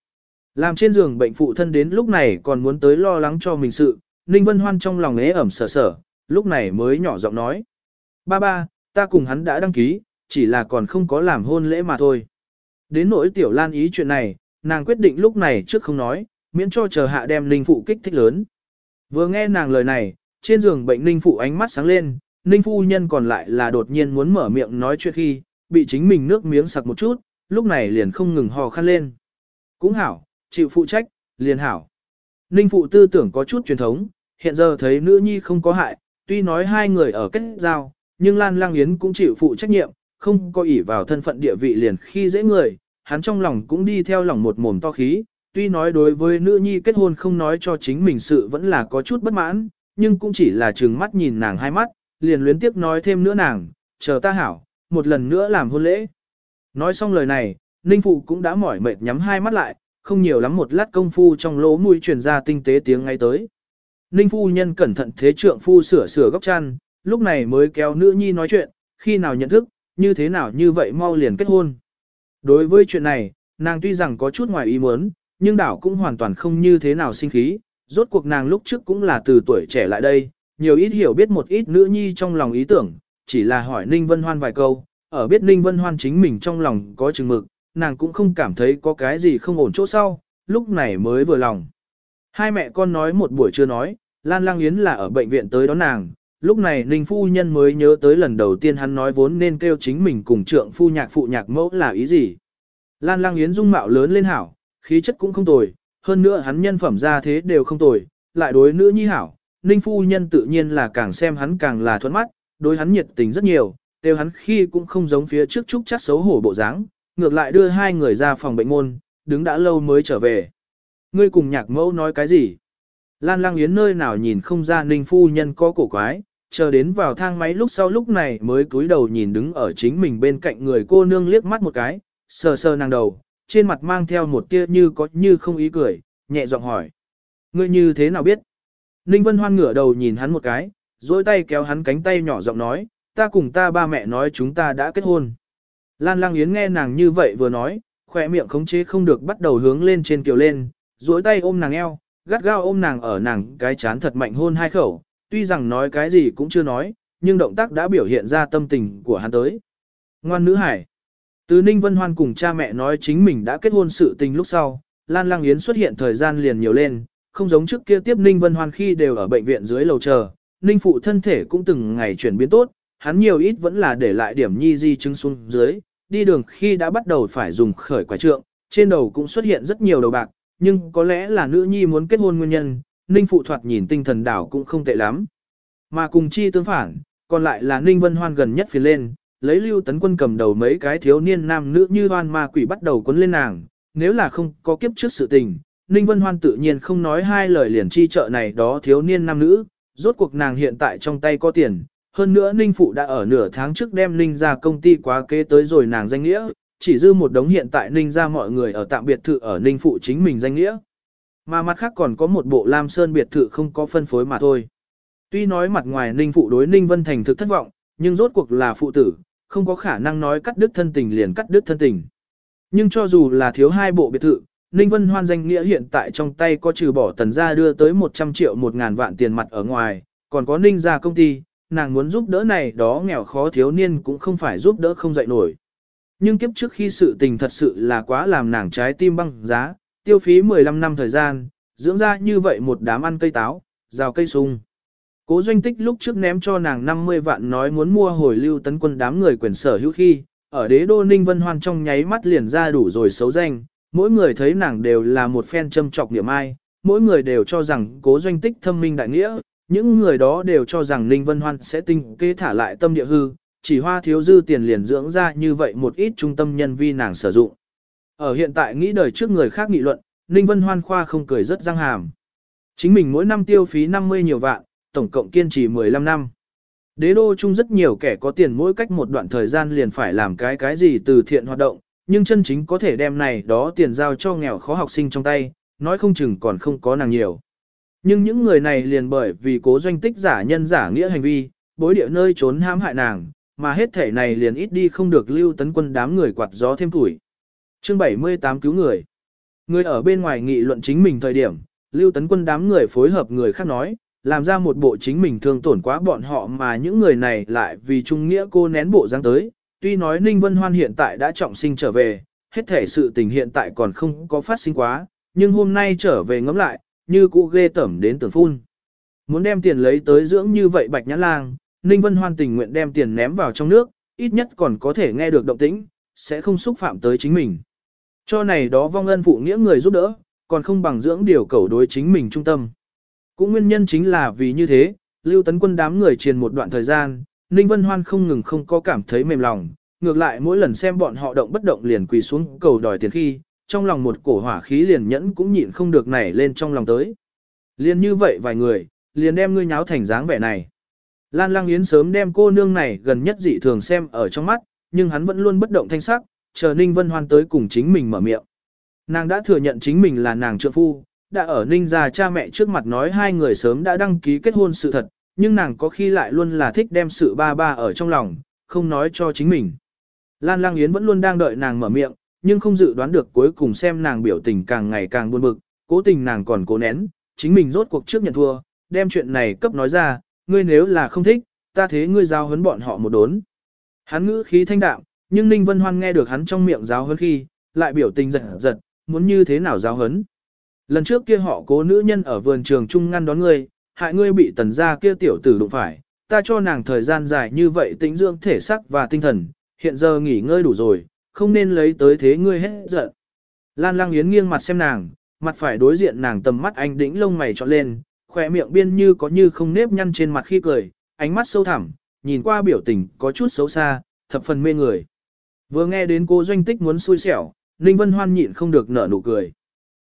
Làm trên giường bệnh phụ thân đến lúc này còn muốn tới lo lắng cho mình sự, Ninh Vân Hoan trong lòng ế ẩm sở sở, lúc này mới nhỏ giọng nói. Ba ba, ta cùng hắn đã đăng ký, chỉ là còn không có làm hôn lễ mà thôi. Đến nỗi tiểu lan ý chuyện này, nàng quyết định lúc này trước không nói, miễn cho chờ hạ đem Ninh Phụ kích thích lớn. Vừa nghe nàng lời này, trên giường bệnh Ninh Phụ ánh mắt sáng lên, Ninh Phu Nhân còn lại là đột nhiên muốn mở miệng nói chuyện khi, bị chính mình nước miếng sặc một chút, lúc này liền không ngừng hò khăn lên. cũng hảo, chịu phụ trách, liền hảo. Ninh phụ tư tưởng có chút truyền thống, hiện giờ thấy nữ nhi không có hại, tuy nói hai người ở kết giao, nhưng Lan Lang Yến cũng chịu phụ trách nhiệm, không có ỷ vào thân phận địa vị liền khi dễ người, hắn trong lòng cũng đi theo lòng một mồm to khí, tuy nói đối với nữ nhi kết hôn không nói cho chính mình sự vẫn là có chút bất mãn, nhưng cũng chỉ là trừng mắt nhìn nàng hai mắt, liền luyến tiếp nói thêm nữa nàng, chờ ta hảo, một lần nữa làm hôn lễ. Nói xong lời này, Ninh Phụ cũng đã mỏi mệt nhắm hai mắt lại, không nhiều lắm một lát công phu trong lỗ mũi truyền ra tinh tế tiếng ngay tới. Ninh Phu nhân cẩn thận thế trượng phu sửa sửa góc chăn, lúc này mới kéo nữ nhi nói chuyện, khi nào nhận thức, như thế nào như vậy mau liền kết hôn. Đối với chuyện này, nàng tuy rằng có chút ngoài ý muốn, nhưng đảo cũng hoàn toàn không như thế nào sinh khí, rốt cuộc nàng lúc trước cũng là từ tuổi trẻ lại đây, nhiều ít hiểu biết một ít nữ nhi trong lòng ý tưởng, chỉ là hỏi Ninh Vân Hoan vài câu, ở biết Ninh Vân Hoan chính mình trong lòng có chừng mực, nàng cũng không cảm thấy có cái gì không ổn chỗ sau, lúc này mới vừa lòng. Hai mẹ con nói một buổi chưa nói, Lan Lang Yến là ở bệnh viện tới đón nàng, lúc này Ninh Phu Nhân mới nhớ tới lần đầu tiên hắn nói vốn nên kêu chính mình cùng trượng phu nhạc phụ nhạc mẫu là ý gì. Lan Lang Yến dung mạo lớn lên hảo, khí chất cũng không tồi, hơn nữa hắn nhân phẩm ra thế đều không tồi, lại đối nữ nhi hảo, Ninh Phu Nhân tự nhiên là càng xem hắn càng là thuẫn mắt, đối hắn nhiệt tình rất nhiều, đều hắn khi cũng không giống phía trước chúc chắc xấu hổ bộ dáng, ngược lại đưa hai người ra phòng bệnh môn, đứng đã lâu mới trở về. Ngươi cùng nhạc mẫu nói cái gì? Lan Lang Yến nơi nào nhìn không ra Ninh Phu Nhân có cổ quái, chờ đến vào thang máy lúc sau lúc này mới cúi đầu nhìn đứng ở chính mình bên cạnh người cô nương liếc mắt một cái, sờ sờ nàng đầu, trên mặt mang theo một tia như có như không ý cười, nhẹ giọng hỏi. Ngươi như thế nào biết? Ninh Vân Hoan ngửa đầu nhìn hắn một cái, dối tay kéo hắn cánh tay nhỏ giọng nói, ta cùng ta ba mẹ nói chúng ta đã kết hôn. Lan Lang Yến nghe nàng như vậy vừa nói, khỏe miệng khống chế không được bắt đầu hướng lên trên kiều lên, duỗi tay ôm nàng eo, gắt gao ôm nàng ở nàng cái chán thật mạnh hôn hai khẩu, tuy rằng nói cái gì cũng chưa nói, nhưng động tác đã biểu hiện ra tâm tình của hắn tới. Ngoan nữ hải. Từ Ninh Vân Hoan cùng cha mẹ nói chính mình đã kết hôn sự tình lúc sau, Lan Lang Yến xuất hiện thời gian liền nhiều lên, không giống trước kia tiếp Ninh Vân Hoan khi đều ở bệnh viện dưới lầu chờ, Ninh phụ thân thể cũng từng ngày chuyển biến tốt, hắn nhiều ít vẫn là để lại điểm nhi di chứng xuống dưới, đi đường khi đã bắt đầu phải dùng khởi quả trượng, trên đầu cũng xuất hiện rất nhiều đầu bạc, nhưng có lẽ là nữ nhi muốn kết hôn nguyên nhân, Ninh phụ thoạt nhìn tinh thần đảo cũng không tệ lắm. Mà cùng chi tương phản, còn lại là Ninh Vân Hoan gần nhất phiền lên, lấy lưu tấn quân cầm đầu mấy cái thiếu niên nam nữ như hoan ma quỷ bắt đầu quấn lên nàng, nếu là không có kiếp trước sự tình, Ninh Vân Hoan tự nhiên không nói hai lời liền chi trợ này đó thiếu niên nam nữ, rốt cuộc nàng hiện tại trong tay có tiền, hơn nữa Ninh Phụ đã ở nửa tháng trước đem Ninh ra công ty quá kế tới rồi nàng danh nghĩa, chỉ dư một đống hiện tại Ninh ra mọi người ở tạm biệt thự ở Ninh Phụ chính mình danh nghĩa. Mà mặt khác còn có một bộ Lam Sơn biệt thự không có phân phối mà thôi. Tuy nói mặt ngoài Ninh Phụ đối Ninh Vân Thành thực thất vọng, nhưng rốt cuộc là phụ tử, không có khả năng nói cắt đứt thân tình liền cắt đứt thân tình. Nhưng cho dù là thiếu hai bộ biệt thự, Ninh Vân Hoan danh nghĩa hiện tại trong tay có trừ bỏ tần gia đưa tới 100 triệu 1 ngàn vạn tiền mặt ở ngoài, còn có Ninh gia công ty, nàng muốn giúp đỡ này đó nghèo khó thiếu niên cũng không phải giúp đỡ không dậy nổi. Nhưng kiếp trước khi sự tình thật sự là quá làm nàng trái tim băng giá, tiêu phí 15 năm thời gian, dưỡng ra như vậy một đám ăn cây táo, rào cây sung. Cố doanh tích lúc trước ném cho nàng 50 vạn nói muốn mua hồi lưu tấn quân đám người quyền sở hữu khi, ở đế đô ninh vân hoan trong nháy mắt liền ra đủ rồi xấu danh, mỗi người thấy nàng đều là một phen châm trọc niệm ai, mỗi người đều cho rằng cố doanh tích thâm minh đại nghĩa, những người đó đều cho rằng Ninh Vân Hoan sẽ tinh kế thả lại tâm địa hư, chỉ hoa thiếu dư tiền liền dưỡng ra như vậy một ít trung tâm nhân vi nàng sử dụng. Ở hiện tại nghĩ đời trước người khác nghị luận, Ninh Vân Hoan khoa không cười rất răng hàm. Chính mình mỗi năm tiêu phí 50 nhiều vạn, tổng cộng kiên trì 15 năm. Đế đô chung rất nhiều kẻ có tiền mỗi cách một đoạn thời gian liền phải làm cái cái gì từ thiện hoạt động, nhưng chân chính có thể đem này đó tiền giao cho nghèo khó học sinh trong tay, nói không chừng còn không có nàng nhiều. Nhưng những người này liền bởi vì cố doanh tích giả nhân giả nghĩa hành vi, bối địa nơi trốn hãm hại nàng, mà hết thể này liền ít đi không được lưu tấn quân đám người quạt gió thêm tuổi. Chương 78 cứu người. Người ở bên ngoài nghị luận chính mình thời điểm, lưu tấn quân đám người phối hợp người khác nói, làm ra một bộ chính mình thương tổn quá bọn họ mà những người này lại vì trung nghĩa cô nén bộ dáng tới. Tuy nói Ninh Vân Hoan hiện tại đã trọng sinh trở về, hết thể sự tình hiện tại còn không có phát sinh quá, nhưng hôm nay trở về ngẫm lại, như cũ ghê tẩm đến tưởng phun. Muốn đem tiền lấy tới dưỡng như vậy bạch nhãn lang, Ninh Vân Hoan tình nguyện đem tiền ném vào trong nước, ít nhất còn có thể nghe được động tĩnh, sẽ không xúc phạm tới chính mình. Cho này đó vong ân phụ nghĩa người giúp đỡ, còn không bằng dưỡng điều cầu đối chính mình trung tâm. Cũng nguyên nhân chính là vì như thế, lưu tấn quân đám người truyền một đoạn thời gian, Ninh Vân Hoan không ngừng không có cảm thấy mềm lòng, ngược lại mỗi lần xem bọn họ động bất động liền quỳ xuống cầu đòi tiền khi, trong lòng một cổ hỏa khí liền nhẫn cũng nhịn không được nảy lên trong lòng tới. Liền như vậy vài người, liền đem ngươi nháo thành dáng vẻ này. Lan Lang Yến sớm đem cô nương này gần nhất dị thường xem ở trong mắt, nhưng hắn vẫn luôn bất động thanh sắc, chờ Ninh Vân Hoan tới cùng chính mình mở miệng. Nàng đã thừa nhận chính mình là nàng trượng phu, đã ở Ninh gia cha mẹ trước mặt nói hai người sớm đã đăng ký kết hôn sự thật, nhưng nàng có khi lại luôn là thích đem sự ba ba ở trong lòng, không nói cho chính mình. Lan Lang Yến vẫn luôn đang đợi nàng mở miệng, nhưng không dự đoán được cuối cùng xem nàng biểu tình càng ngày càng buồn bực, cố tình nàng còn cố nén, chính mình rốt cuộc trước nhận thua, đem chuyện này cấp nói ra, ngươi nếu là không thích, ta thế ngươi giao hấn bọn họ một đốn. Hắn ngữ khí thanh đạm, nhưng Ninh Vân Hoan nghe được hắn trong miệng giáo hấn khi, lại biểu tình giật giật, muốn như thế nào giáo hấn. Lần trước kia họ cố nữ nhân ở vườn trường trung ngăn đón ngươi, hại ngươi bị tần gia kia tiểu tử đụng phải, ta cho nàng thời gian dài như vậy tĩnh dưỡng thể xác và tinh thần, hiện giờ nghỉ ngơi đủ rồi, không nên lấy tới thế ngươi hết giận. Lan Lang Yến nghiêng mặt xem nàng, mặt phải đối diện nàng tầm mắt anh đĩnh lông mày trọn lên, khỏe miệng biên như có như không nếp nhăn trên mặt khi cười, ánh mắt sâu thẳm, nhìn qua biểu tình có chút xấu xa, thập phần mê người. Vừa nghe đến cô doanh tích muốn xui xẻo, Ninh Vân Hoan nhịn không được nở nụ cười.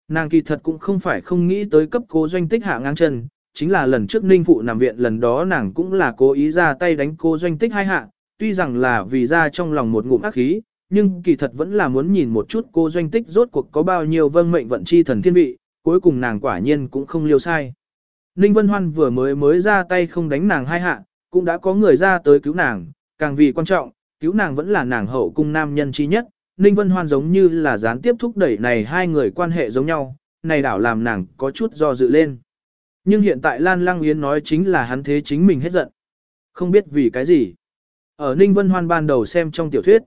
Nàng kỳ thật cũng không phải không nghĩ tới cấp cô doanh tích hạ ngang chân, chính là lần trước Ninh Phụ nằm viện lần đó nàng cũng là cố ý ra tay đánh cô doanh tích hai hạ, tuy rằng là vì ra trong lòng một ngụm ác khí, nhưng kỳ thật vẫn là muốn nhìn một chút cô doanh tích rốt cuộc có bao nhiêu vâng mệnh vận chi thần thiên vị, cuối cùng nàng quả nhiên cũng không liêu sai. Ninh Vân Hoan vừa mới mới ra tay không đánh nàng hai hạ, cũng đã có người ra tới cứu nàng, càng vì quan trọng, cứu nàng vẫn là nàng hậu cung nam nhân chi nhất. Ninh Vân Hoan giống như là gián tiếp thúc đẩy này hai người quan hệ giống nhau, này đảo làm nàng có chút do dự lên. Nhưng hiện tại Lan Lăng Yến nói chính là hắn thế chính mình hết giận. Không biết vì cái gì. Ở Ninh Vân Hoan ban đầu xem trong tiểu thuyết,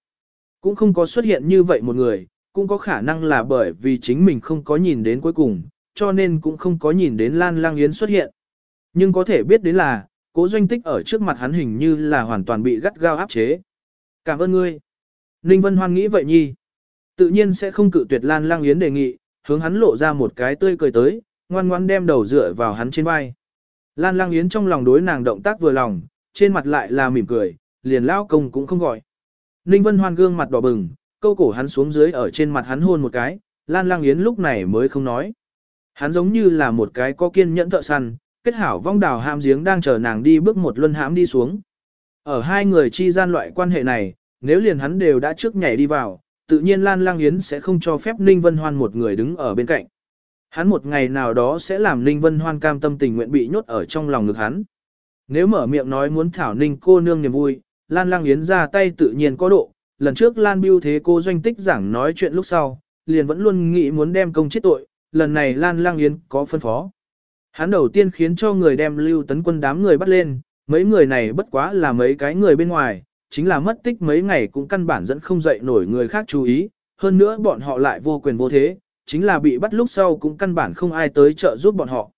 cũng không có xuất hiện như vậy một người, cũng có khả năng là bởi vì chính mình không có nhìn đến cuối cùng, cho nên cũng không có nhìn đến Lan Lang Yến xuất hiện. Nhưng có thể biết đến là, cố doanh tích ở trước mặt hắn hình như là hoàn toàn bị gắt gao áp chế. Cảm ơn ngươi. Ninh Vân Hoan nghĩ vậy nhi. Tự nhiên sẽ không cự tuyệt Lan Lang Yến đề nghị, hướng hắn lộ ra một cái tươi cười tới, ngoan ngoan đem đầu dựa vào hắn trên vai. Lan Lang Yến trong lòng đối nàng động tác vừa lòng, trên mặt lại là mỉm cười, liền lao công cũng không gọi. Ninh Vân Hoan gương mặt đỏ bừng, câu cổ hắn xuống dưới ở trên mặt hắn hôn một cái, Lan Lang Yến lúc này mới không nói. Hắn giống như là một cái có kiên nhẫn thợ săn, kết hảo vong đào hãm giếng đang chờ nàng đi bước một luân hãm đi xuống. Ở hai người chi gian loại quan hệ này, nếu liền hắn đều đã trước nhảy đi vào, tự nhiên Lan Lang Yến sẽ không cho phép Ninh Vân Hoan một người đứng ở bên cạnh. Hắn một ngày nào đó sẽ làm Ninh Vân Hoan cam tâm tình nguyện bị nhốt ở trong lòng ngực hắn. Nếu mở miệng nói muốn thảo Ninh cô nương niềm vui, Lan Lang Yến ra tay tự nhiên có độ. Lần trước Lan Biêu thế cô doanh tích giảng nói chuyện lúc sau, liền vẫn luôn nghĩ muốn đem công chết tội, lần này Lan Lang Yến có phân phó. Hắn đầu tiên khiến cho người đem lưu tấn quân đám người bắt lên, mấy người này bất quá là mấy cái người bên ngoài, chính là mất tích mấy ngày cũng căn bản dẫn không dậy nổi người khác chú ý, hơn nữa bọn họ lại vô quyền vô thế, chính là bị bắt lúc sau cũng căn bản không ai tới trợ giúp bọn họ.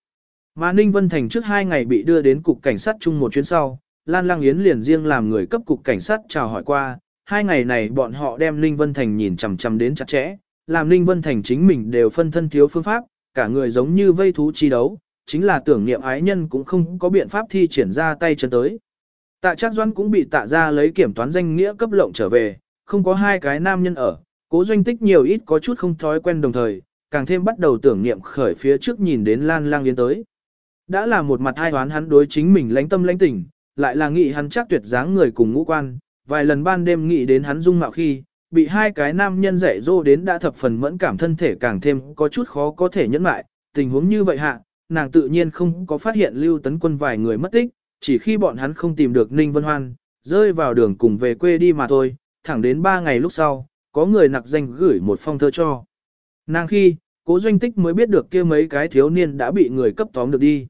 Mà Ninh Vân Thành trước hai ngày bị đưa đến cục cảnh sát chung một chuyến sau, Lan Lang Yến liền riêng làm người cấp cục cảnh sát chào hỏi qua, hai ngày này bọn họ đem Ninh Vân Thành nhìn chằm chằm đến chặt chẽ, làm Ninh Vân Thành chính mình đều phân thân thiếu phương pháp, cả người giống như vây thú chi đấu, chính là tưởng niệm ái nhân cũng không có biện pháp thi triển ra tay chân tới. Tạ Trác Doãn cũng bị tạ ra lấy kiểm toán danh nghĩa cấp lộng trở về, không có hai cái nam nhân ở, cố doanh tích nhiều ít có chút không thói quen đồng thời, càng thêm bắt đầu tưởng niệm khởi phía trước nhìn đến Lan Lang Yến tới. Đã là một mặt hai toán hắn đối chính mình lãnh tâm lãnh tình, lại là nghĩ hắn chắc tuyệt dáng người cùng ngũ quan, vài lần ban đêm nghĩ đến hắn dung mạo khi, bị hai cái nam nhân dạy dỗ đến đã thập phần mẫn cảm thân thể càng thêm có chút khó có thể nhẫn lại, tình huống như vậy hạ, nàng tự nhiên không có phát hiện lưu tấn quân vài người mất tích, chỉ khi bọn hắn không tìm được Ninh Vân Hoan, rơi vào đường cùng về quê đi mà thôi, thẳng đến ba ngày lúc sau, có người nặc danh gửi một phong thơ cho. Nàng khi, cố doanh tích mới biết được kia mấy cái thiếu niên đã bị người cấp tóm được đi.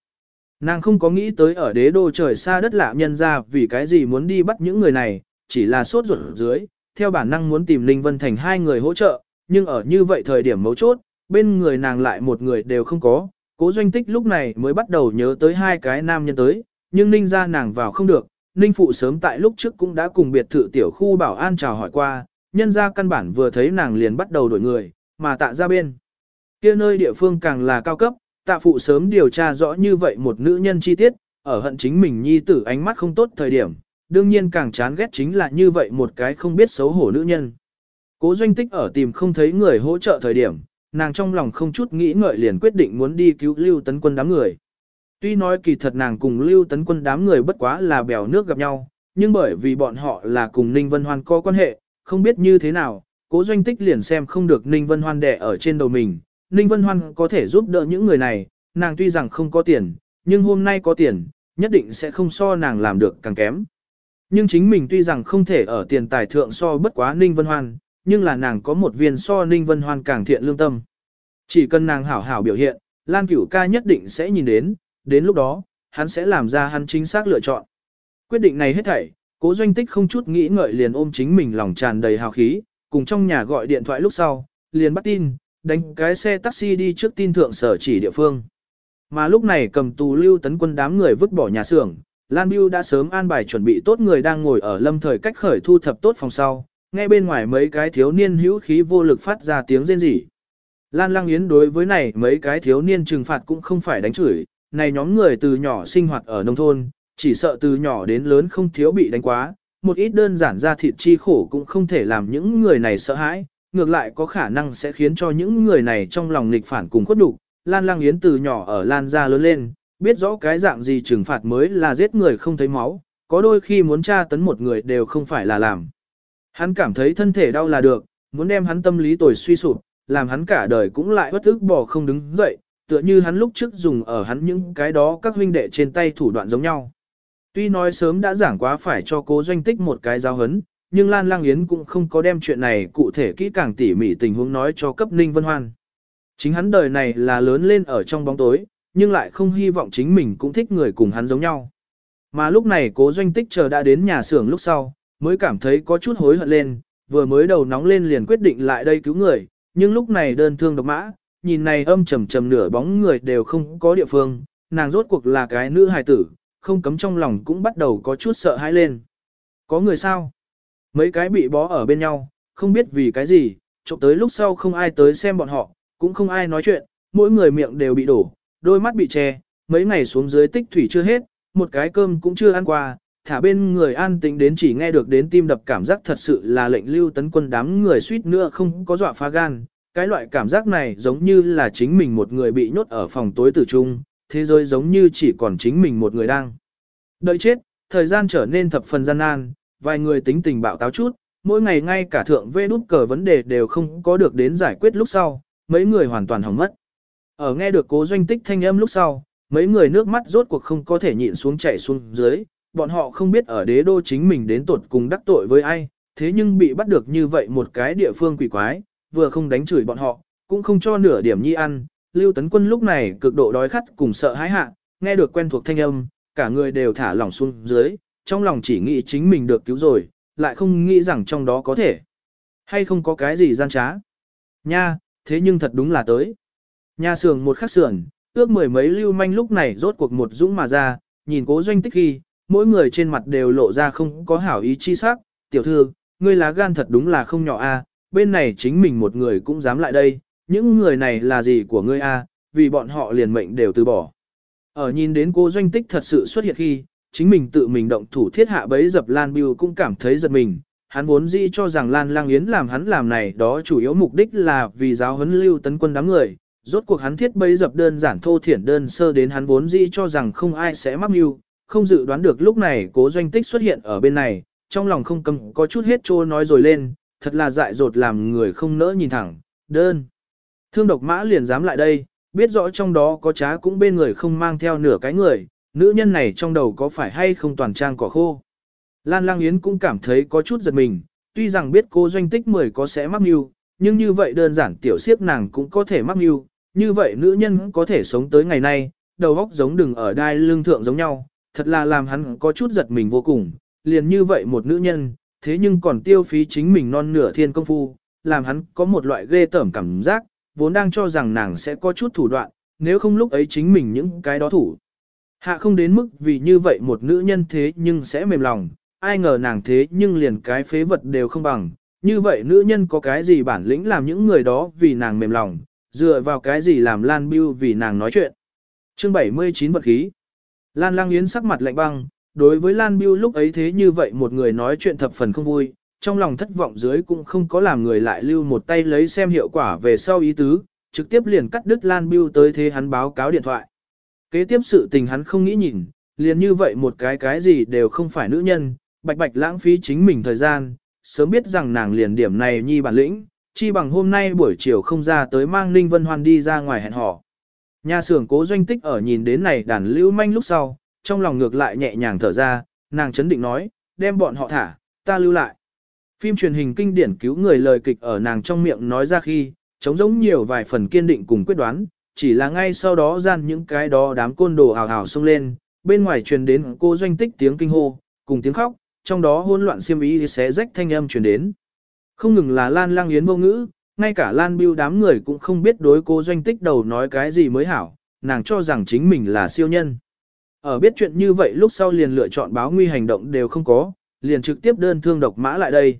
Nàng không có nghĩ tới ở đế đô trời xa đất lạ nhân ra vì cái gì muốn đi bắt những người này, chỉ là sốt ruột dưới, theo bản năng muốn tìm Ninh Vân Thành hai người hỗ trợ, nhưng ở như vậy thời điểm mấu chốt, bên người nàng lại một người đều không có, cố doanh tích lúc này mới bắt đầu nhớ tới hai cái nam nhân tới, nhưng Ninh ra nàng vào không được, Ninh Phụ sớm tại lúc trước cũng đã cùng biệt thự tiểu khu bảo an chào hỏi qua, nhân ra căn bản vừa thấy nàng liền bắt đầu đổi người, mà tạ ra bên. kia nơi địa phương càng là cao cấp, tạ phụ sớm điều tra rõ như vậy một nữ nhân chi tiết, ở hận chính mình nhi tử ánh mắt không tốt thời điểm, đương nhiên càng chán ghét chính là như vậy một cái không biết xấu hổ nữ nhân. Cố doanh tích ở tìm không thấy người hỗ trợ thời điểm, nàng trong lòng không chút nghĩ ngợi liền quyết định muốn đi cứu lưu tấn quân đám người. Tuy nói kỳ thật nàng cùng lưu tấn quân đám người bất quá là bèo nước gặp nhau, nhưng bởi vì bọn họ là cùng Ninh Vân Hoan có quan hệ, không biết như thế nào, cố doanh tích liền xem không được Ninh Vân Hoan đẻ ở trên đầu mình. Ninh Vân Hoan có thể giúp đỡ những người này, nàng tuy rằng không có tiền, nhưng hôm nay có tiền, nhất định sẽ không so nàng làm được càng kém. Nhưng chính mình tuy rằng không thể ở tiền tài thượng so bất quá Ninh Vân Hoan, nhưng là nàng có một viên so Ninh Vân Hoan càng thiện lương tâm. Chỉ cần nàng hảo hảo biểu hiện, Lan Cửu ca nhất định sẽ nhìn đến, đến lúc đó, hắn sẽ làm ra hắn chính xác lựa chọn. Quyết định này hết thảy, cố doanh tích không chút nghĩ ngợi liền ôm chính mình lòng tràn đầy hào khí, cùng trong nhà gọi điện thoại lúc sau, liền bắt tin, đánh cái xe taxi đi trước tin thượng sở chỉ địa phương. Mà lúc này cầm tù lưu tấn quân đám người vứt bỏ nhà xưởng, Lan Biu đã sớm an bài chuẩn bị tốt người đang ngồi ở lâm thời cách khởi thu thập tốt phòng sau, nghe bên ngoài mấy cái thiếu niên hữu khí vô lực phát ra tiếng rên rỉ. Lan Lăng Yến đối với này mấy cái thiếu niên trừng phạt cũng không phải đánh chửi, này nhóm người từ nhỏ sinh hoạt ở nông thôn, chỉ sợ từ nhỏ đến lớn không thiếu bị đánh quá, một ít đơn giản ra thịt chi khổ cũng không thể làm những người này sợ hãi, ngược lại có khả năng sẽ khiến cho những người này trong lòng nghịch phản cùng khuất đục. Lan Lăng Yến từ nhỏ ở Lan gia lớn lên, biết rõ cái dạng gì trừng phạt mới là giết người không thấy máu, có đôi khi muốn tra tấn một người đều không phải là làm. Hắn cảm thấy thân thể đau là được, muốn đem hắn tâm lý tồi suy sụp, làm hắn cả đời cũng lại bất ức bỏ không đứng dậy, tựa như hắn lúc trước dùng ở hắn những cái đó các huynh đệ trên tay thủ đoạn giống nhau. Tuy nói sớm đã giảng quá phải cho cố doanh tích một cái giáo hấn, nhưng Lan Lang Yến cũng không có đem chuyện này cụ thể kỹ càng tỉ mỉ tình huống nói cho cấp Ninh Vân Hoan. Chính hắn đời này là lớn lên ở trong bóng tối, nhưng lại không hy vọng chính mình cũng thích người cùng hắn giống nhau. Mà lúc này cố doanh tích chờ đã đến nhà xưởng lúc sau, mới cảm thấy có chút hối hận lên, vừa mới đầu nóng lên liền quyết định lại đây cứu người, nhưng lúc này đơn thương độc mã, nhìn này âm trầm trầm nửa bóng người đều không có địa phương, nàng rốt cuộc là cái nữ hài tử, không cấm trong lòng cũng bắt đầu có chút sợ hãi lên. Có người sao? Mấy cái bị bó ở bên nhau, không biết vì cái gì, trộm tới lúc sau không ai tới xem bọn họ, cũng không ai nói chuyện, mỗi người miệng đều bị đổ, đôi mắt bị che, mấy ngày xuống dưới tích thủy chưa hết, một cái cơm cũng chưa ăn qua, thả bên người an tĩnh đến chỉ nghe được đến tim đập cảm giác thật sự là lệnh lưu tấn quân đám người suýt nữa không có dọa phá gan. Cái loại cảm giác này giống như là chính mình một người bị nhốt ở phòng tối tử trung, thế giới giống như chỉ còn chính mình một người đang. Đợi chết, thời gian trở nên thập phần gian nan, vài người tính tình bạo táo chút, mỗi ngày ngay cả thượng vê đút cờ vấn đề đều không có được đến giải quyết lúc sau, mấy người hoàn toàn hỏng mất. Ở nghe được cố doanh tích thanh âm lúc sau, mấy người nước mắt rốt cuộc không có thể nhịn xuống chảy xuống dưới, bọn họ không biết ở đế đô chính mình đến tột cùng đắc tội với ai, thế nhưng bị bắt được như vậy một cái địa phương quỷ quái, vừa không đánh chửi bọn họ, cũng không cho nửa điểm nhi ăn. Lưu Tấn Quân lúc này cực độ đói khát cùng sợ hãi hạ, nghe được quen thuộc thanh âm, cả người đều thả lỏng xuống dưới, trong lòng chỉ nghĩ chính mình được cứu rồi, lại không nghĩ rằng trong đó có thể hay không có cái gì gian trá. Nha, thế nhưng thật đúng là tới. Nhà xưởng một khắc xưởng, ước mười mấy lưu manh lúc này rốt cuộc một dũng mà ra, nhìn cố doanh tích khi, mỗi người trên mặt đều lộ ra không có hảo ý chi sắc, tiểu thư, ngươi lá gan thật đúng là không nhỏ a, bên này chính mình một người cũng dám lại đây, những người này là gì của ngươi a, vì bọn họ liền mệnh đều từ bỏ. Ở nhìn đến cô doanh tích thật sự xuất hiện khi, chính mình tự mình động thủ thiết hạ bấy dập Lan Biêu cũng cảm thấy giật mình. Hắn vốn dĩ cho rằng Lan Lang Yến làm hắn làm này đó chủ yếu mục đích là vì giáo huấn lưu tấn quân đám người. Rốt cuộc hắn thiết bấy dập đơn giản thô thiển đơn sơ đến hắn vốn dĩ cho rằng không ai sẽ mắc mưu, không dự đoán được lúc này cố doanh tích xuất hiện ở bên này, trong lòng không cầm có chút hết trô nói rồi lên, thật là dại dột làm người không nỡ nhìn thẳng, đơn. Thương độc mã liền dám lại đây, biết rõ trong đó có trá cũng bên người không mang theo nửa cái người, nữ nhân này trong đầu có phải hay không toàn trang cỏ khô. Lan Lang Yến cũng cảm thấy có chút giật mình, tuy rằng biết cô doanh tích 10 có sẽ mắc mưu, nhưng như vậy đơn giản tiểu siếp nàng cũng có thể mắc mưu, như vậy nữ nhân có thể sống tới ngày nay, đầu óc giống đừng ở đai lương thượng giống nhau, thật là làm hắn có chút giật mình vô cùng, liền như vậy một nữ nhân, thế nhưng còn tiêu phí chính mình non nửa thiên công phu, làm hắn có một loại ghê tởm cảm giác, vốn đang cho rằng nàng sẽ có chút thủ đoạn, nếu không lúc ấy chính mình những cái đó thủ. Hạ không đến mức vì như vậy một nữ nhân thế nhưng sẽ mềm lòng, ai ngờ nàng thế nhưng liền cái phế vật đều không bằng, như vậy nữ nhân có cái gì bản lĩnh làm những người đó vì nàng mềm lòng, dựa vào cái gì làm Lan Biêu vì nàng nói chuyện. Chương 79 vật khí. Lan Lang Yến sắc mặt lạnh băng, đối với Lan Biêu lúc ấy thế như vậy một người nói chuyện thập phần không vui, trong lòng thất vọng dưới cũng không có làm người lại lưu một tay lấy xem hiệu quả về sau ý tứ, trực tiếp liền cắt đứt Lan Biêu tới thế hắn báo cáo điện thoại. Kế tiếp sự tình hắn không nghĩ nhìn, liền như vậy một cái cái gì đều không phải nữ nhân, bạch bạch lãng phí chính mình thời gian, sớm biết rằng nàng liền điểm này nhi bản lĩnh, chi bằng hôm nay buổi chiều không ra tới mang Ninh Vân Hoan đi ra ngoài hẹn hò. Nhà xưởng cố doanh tích ở nhìn đến này đàn lưu manh lúc sau, trong lòng ngược lại nhẹ nhàng thở ra, nàng chấn định nói, đem bọn họ thả, ta lưu lại. Phim truyền hình kinh điển cứu người lời kịch ở nàng trong miệng nói ra khi, trống giống nhiều vài phần kiên định cùng quyết đoán, chỉ là ngay sau đó gian những cái đó đám côn đồ hào hào xông lên, bên ngoài truyền đến cô doanh tích tiếng kinh hô, cùng tiếng khóc, trong đó hỗn loạn xiêm ý xé rách thanh âm truyền đến. Không ngừng là Lan Lang Yến vô ngữ, ngay cả Lan Biêu đám người cũng không biết đối cô doanh tích đầu nói cái gì mới hảo, nàng cho rằng chính mình là siêu nhân. Ở biết chuyện như vậy lúc sau liền lựa chọn báo nguy hành động đều không có, liền trực tiếp đơn thương độc mã lại đây.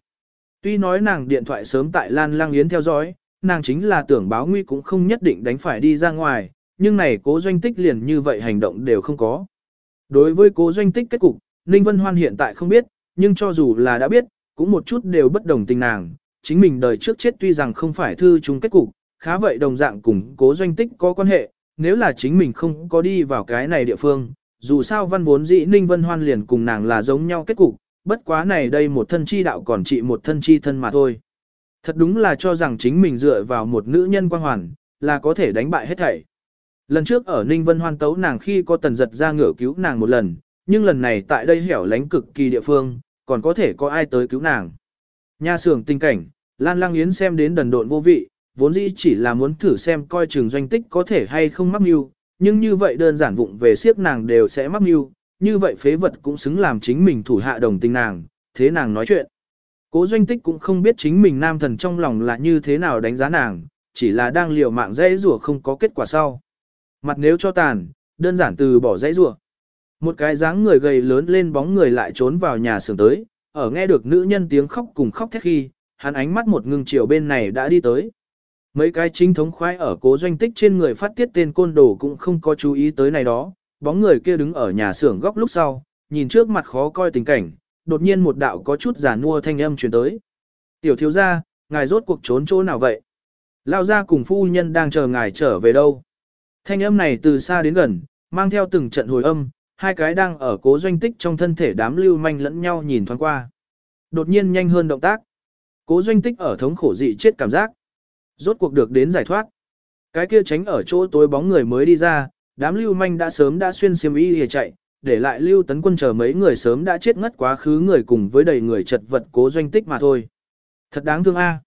Tuy nói nàng điện thoại sớm tại Lan Lang Yến theo dõi, nàng chính là tưởng báo nguy cũng không nhất định đánh phải đi ra ngoài, nhưng này cố doanh tích liền như vậy hành động đều không có. Đối với cố doanh tích kết cục, Ninh Vân Hoan hiện tại không biết, nhưng cho dù là đã biết, cũng một chút đều bất đồng tình nàng, chính mình đời trước chết tuy rằng không phải thư chúng kết cục, khá vậy đồng dạng cùng cố doanh tích có quan hệ, nếu là chính mình không có đi vào cái này địa phương, dù sao văn vốn dĩ Ninh Vân Hoan liền cùng nàng là giống nhau kết cục, bất quá này đây một thân chi đạo còn trị một thân chi thân mà thôi. Thật đúng là cho rằng chính mình dựa vào một nữ nhân quan hoàn, là có thể đánh bại hết thảy. Lần trước ở Ninh Vân Hoan tấu nàng khi có tần giật ra ngửa cứu nàng một lần, nhưng lần này tại đây hẻo lánh cực kỳ địa phương, còn có thể có ai tới cứu nàng. Nhà xưởng tình cảnh, Lan Lang Yến xem đến đần độn vô vị, vốn dĩ chỉ là muốn thử xem coi trường doanh tích có thể hay không mắc mưu, nhưng như vậy đơn giản vụng về siếp nàng đều sẽ mắc mưu, như vậy phế vật cũng xứng làm chính mình thủ hạ đồng tình nàng, thế nàng nói chuyện. Cố doanh tích cũng không biết chính mình nam thần trong lòng là như thế nào đánh giá nàng, chỉ là đang liều mạng dãy rủa không có kết quả sau. Mặt nếu cho tàn, đơn giản từ bỏ dãy rủa. Một cái dáng người gầy lớn lên bóng người lại trốn vào nhà xưởng tới, ở nghe được nữ nhân tiếng khóc cùng khóc thét khi, hắn ánh mắt một ngưng chiều bên này đã đi tới. Mấy cái chính thống khoái ở cố doanh tích trên người phát tiết tên côn đồ cũng không có chú ý tới này đó, bóng người kia đứng ở nhà xưởng góc lúc sau, nhìn trước mặt khó coi tình cảnh, đột nhiên một đạo có chút giả nua thanh âm truyền tới. Tiểu thiếu gia, ngài rốt cuộc trốn chỗ nào vậy? Lao ra cùng phu nhân đang chờ ngài trở về đâu? Thanh âm này từ xa đến gần, mang theo từng trận hồi âm, hai cái đang ở cố doanh tích trong thân thể đám lưu manh lẫn nhau nhìn thoáng qua. Đột nhiên nhanh hơn động tác. Cố doanh tích ở thống khổ dị chết cảm giác. Rốt cuộc được đến giải thoát. Cái kia tránh ở chỗ tối bóng người mới đi ra, đám lưu manh đã sớm đã xuyên xiêm y hề chạy, để lại lưu tấn quân chờ mấy người sớm đã chết ngất quá khứ người cùng với đầy người chật vật cố doanh tích mà thôi. Thật đáng thương a.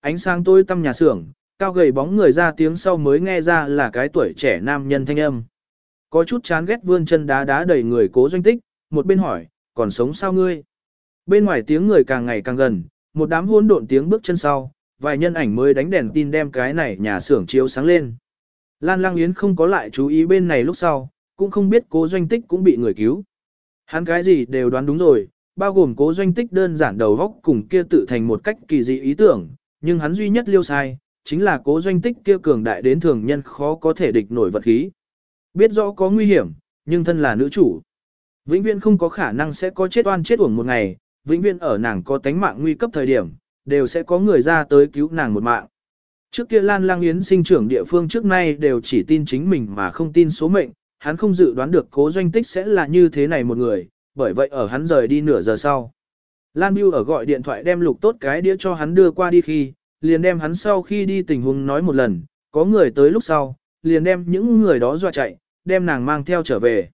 Ánh sáng tôi tăm nhà xưởng, cao gầy bóng người ra tiếng sau mới nghe ra là cái tuổi trẻ nam nhân thanh âm. Có chút chán ghét vươn chân đá đá đầy người cố doanh tích, một bên hỏi, còn sống sao ngươi? Bên ngoài tiếng người càng ngày càng gần, một đám hỗn độn tiếng bước chân sau, vài nhân ảnh mới đánh đèn tin đem cái này nhà xưởng chiếu sáng lên. Lan Lang Yến không có lại chú ý bên này lúc sau, cũng không biết cố doanh tích cũng bị người cứu. Hắn cái gì đều đoán đúng rồi, bao gồm cố doanh tích đơn giản đầu góc cùng kia tự thành một cách kỳ dị ý tưởng, nhưng hắn duy nhất liêu sai, chính là cố doanh tích kia cường đại đến thường nhân khó có thể địch nổi vật khí. Biết rõ có nguy hiểm, nhưng thân là nữ chủ. Vĩnh viễn không có khả năng sẽ có chết oan chết uổng một ngày, vĩnh viễn ở nàng có tánh mạng nguy cấp thời điểm, đều sẽ có người ra tới cứu nàng một mạng. Trước kia Lan Lang Yến sinh trưởng địa phương trước nay đều chỉ tin chính mình mà không tin số mệnh, hắn không dự đoán được cố doanh tích sẽ là như thế này một người, bởi vậy ở hắn rời đi nửa giờ sau. Lan Biu ở gọi điện thoại đem lục tốt cái đĩa cho hắn đưa qua đi khi, liền đem hắn sau khi đi tình huống nói một lần, có người tới lúc sau, liền đem những người đó dọa chạy, đem nàng mang theo trở về.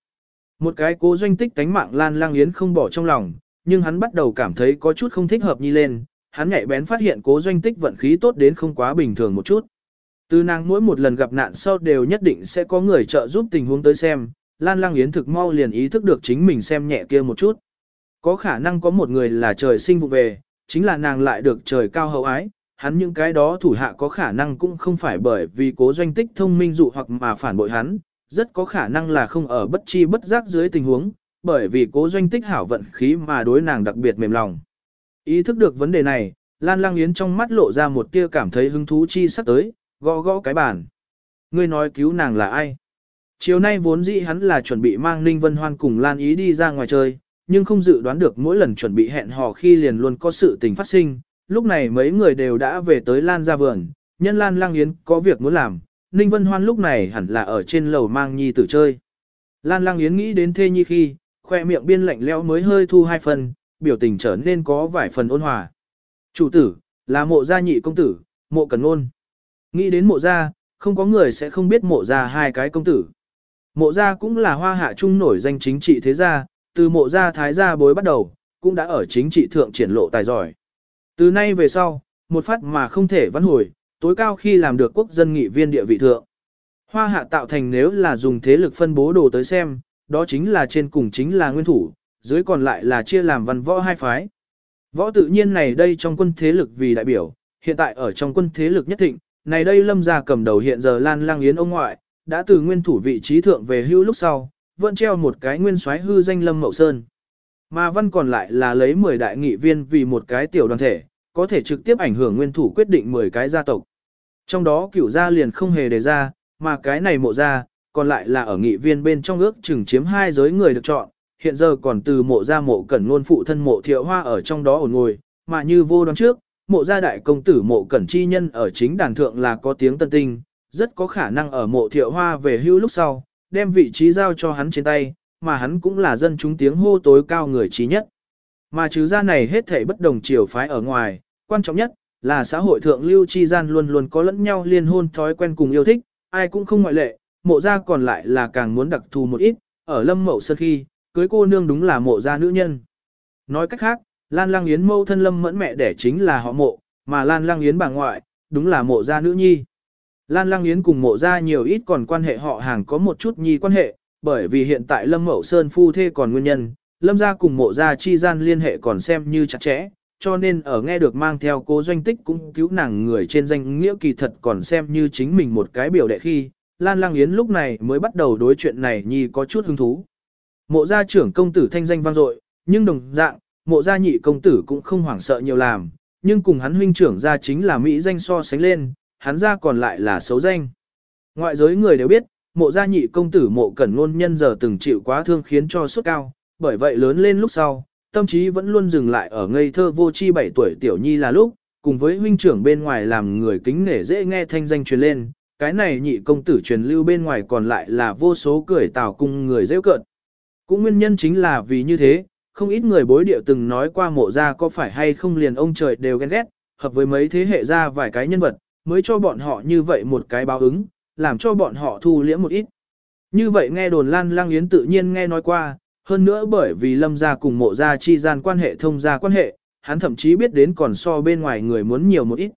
Một cái cố doanh tích tánh mạng Lan Lang Yến không bỏ trong lòng, nhưng hắn bắt đầu cảm thấy có chút không thích hợp nhi lên, hắn nhạy bén phát hiện cố doanh tích vận khí tốt đến không quá bình thường một chút. Từ nàng mỗi một lần gặp nạn sau đều nhất định sẽ có người trợ giúp tình huống tới xem, Lan Lang Yến thực mau liền ý thức được chính mình xem nhẹ kia một chút. Có khả năng có một người là trời sinh vụ về, chính là nàng lại được trời cao hậu ái, hắn những cái đó thủ hạ có khả năng cũng không phải bởi vì cố doanh tích thông minh dụ hoặc mà phản bội hắn, rất có khả năng là không ở bất chi bất giác dưới tình huống, bởi vì cố doanh tích hảo vận khí mà đối nàng đặc biệt mềm lòng. Ý thức được vấn đề này, Lan Lang Yến trong mắt lộ ra một tia cảm thấy hứng thú chi sắc tới, gõ gõ cái bàn. Ngươi nói cứu nàng là ai? Chiều nay vốn dĩ hắn là chuẩn bị mang Ninh Vân Hoan cùng Lan Ý đi ra ngoài chơi, nhưng không dự đoán được mỗi lần chuẩn bị hẹn hò khi liền luôn có sự tình phát sinh. Lúc này mấy người đều đã về tới Lan ra vườn, nhân Lan Lang Yến có việc muốn làm, Ninh Vân Hoan lúc này hẳn là ở trên lầu mang nhi tử chơi. Lan Lang Yến nghĩ đến thê nhi khi, khoe miệng biên lạnh lẽo mới hơi thu hai phần, biểu tình trở nên có vài phần ôn hòa. Chủ tử, là mộ gia nhị công tử, mộ cần ôn. Nghĩ đến mộ gia, không có người sẽ không biết mộ gia hai cái công tử. Mộ gia cũng là hoa hạ trung nổi danh chính trị thế gia, từ mộ gia thái gia bối bắt đầu, cũng đã ở chính trị thượng triển lộ tài giỏi. Từ nay về sau, một phát mà không thể vãn hồi, tối cao khi làm được quốc dân nghị viên địa vị thượng. Hoa hạ tạo thành nếu là dùng thế lực phân bố đồ tới xem, đó chính là trên cùng chính là nguyên thủ, dưới còn lại là chia làm văn võ hai phái. Võ tự nhiên này đây trong quân thế lực vì đại biểu, hiện tại ở trong quân thế lực nhất thịnh, này đây lâm gia cầm đầu hiện giờ lan lang yến ông ngoại, đã từ nguyên thủ vị trí thượng về hưu lúc sau, vẫn treo một cái nguyên soái hư danh lâm mậu sơn. Mà văn còn lại là lấy 10 đại nghị viên vì một cái tiểu đoàn thể, có thể trực tiếp ảnh hưởng nguyên thủ quyết định 10 cái gia tộc. Trong đó cửu gia liền không hề đề ra, mà cái này mộ gia, còn lại là ở nghị viên bên trong ước chừng chiếm hai giới người được chọn, hiện giờ còn từ mộ gia mộ cẩn luôn phụ thân mộ thiệu hoa ở trong đó ổn ngồi, mà như vô đoán trước, mộ gia đại công tử mộ cẩn chi nhân ở chính đàn thượng là có tiếng tân tinh, rất có khả năng ở mộ thiệu hoa về hưu lúc sau, đem vị trí giao cho hắn trên tay, mà hắn cũng là dân chúng tiếng hô tối cao người trí nhất. Mà trừ ra này hết thể bất đồng chiều phái ở ngoài, quan trọng nhất là xã hội thượng lưu chi gian luôn luôn có lẫn nhau liên hôn thói quen cùng yêu thích, ai cũng không ngoại lệ, mộ gia còn lại là càng muốn đặc thù một ít, ở lâm mậu sơn khi, cưới cô nương đúng là mộ gia nữ nhân. Nói cách khác, Lan Lang Yến mâu thân lâm mẫn mẹ đẻ chính là họ mộ, mà Lan Lang Yến bà ngoại, đúng là mộ gia nữ nhi. Lan Lang Yến cùng mộ gia nhiều ít còn quan hệ họ hàng có một chút nhi quan hệ, bởi vì hiện tại Lâm Mậu Sơn phu thê còn nguyên nhân, Lâm gia cùng mộ gia chi gian liên hệ còn xem như chặt chẽ, cho nên ở nghe được mang theo cố doanh tích cũng cứu nàng người trên danh nghĩa kỳ thật còn xem như chính mình một cái biểu đệ khi, Lan Lang Yến lúc này mới bắt đầu đối chuyện này nhi có chút hứng thú. Mộ gia trưởng công tử thanh danh vang dội, nhưng đồng dạng, mộ gia nhị công tử cũng không hoảng sợ nhiều làm, nhưng cùng hắn huynh trưởng gia chính là Mỹ danh so sánh lên, hắn gia còn lại là xấu danh. Ngoại giới người đều biết, mộ gia nhị công tử mộ cẩn ngôn nhân giờ từng chịu quá thương khiến cho suốt cao, bởi vậy lớn lên lúc sau, tâm trí vẫn luôn dừng lại ở ngây thơ vô chi 7 tuổi tiểu nhi là lúc, cùng với huynh trưởng bên ngoài làm người kính nể dễ nghe thanh danh truyền lên, cái này nhị công tử truyền lưu bên ngoài còn lại là vô số cười tào cung người dễ cợt. Cũng nguyên nhân chính là vì như thế, không ít người bối điệu từng nói qua mộ ra có phải hay không liền ông trời đều ghen ghét, hợp với mấy thế hệ ra vài cái nhân vật, mới cho bọn họ như vậy một cái báo ứng, làm cho bọn họ thu liễm một ít. Như vậy nghe đồn Lan Lang Yến tự nhiên nghe nói qua, hơn nữa bởi vì lâm gia cùng mộ gia chi gian quan hệ thông gia quan hệ, hắn thậm chí biết đến còn so bên ngoài người muốn nhiều một ít.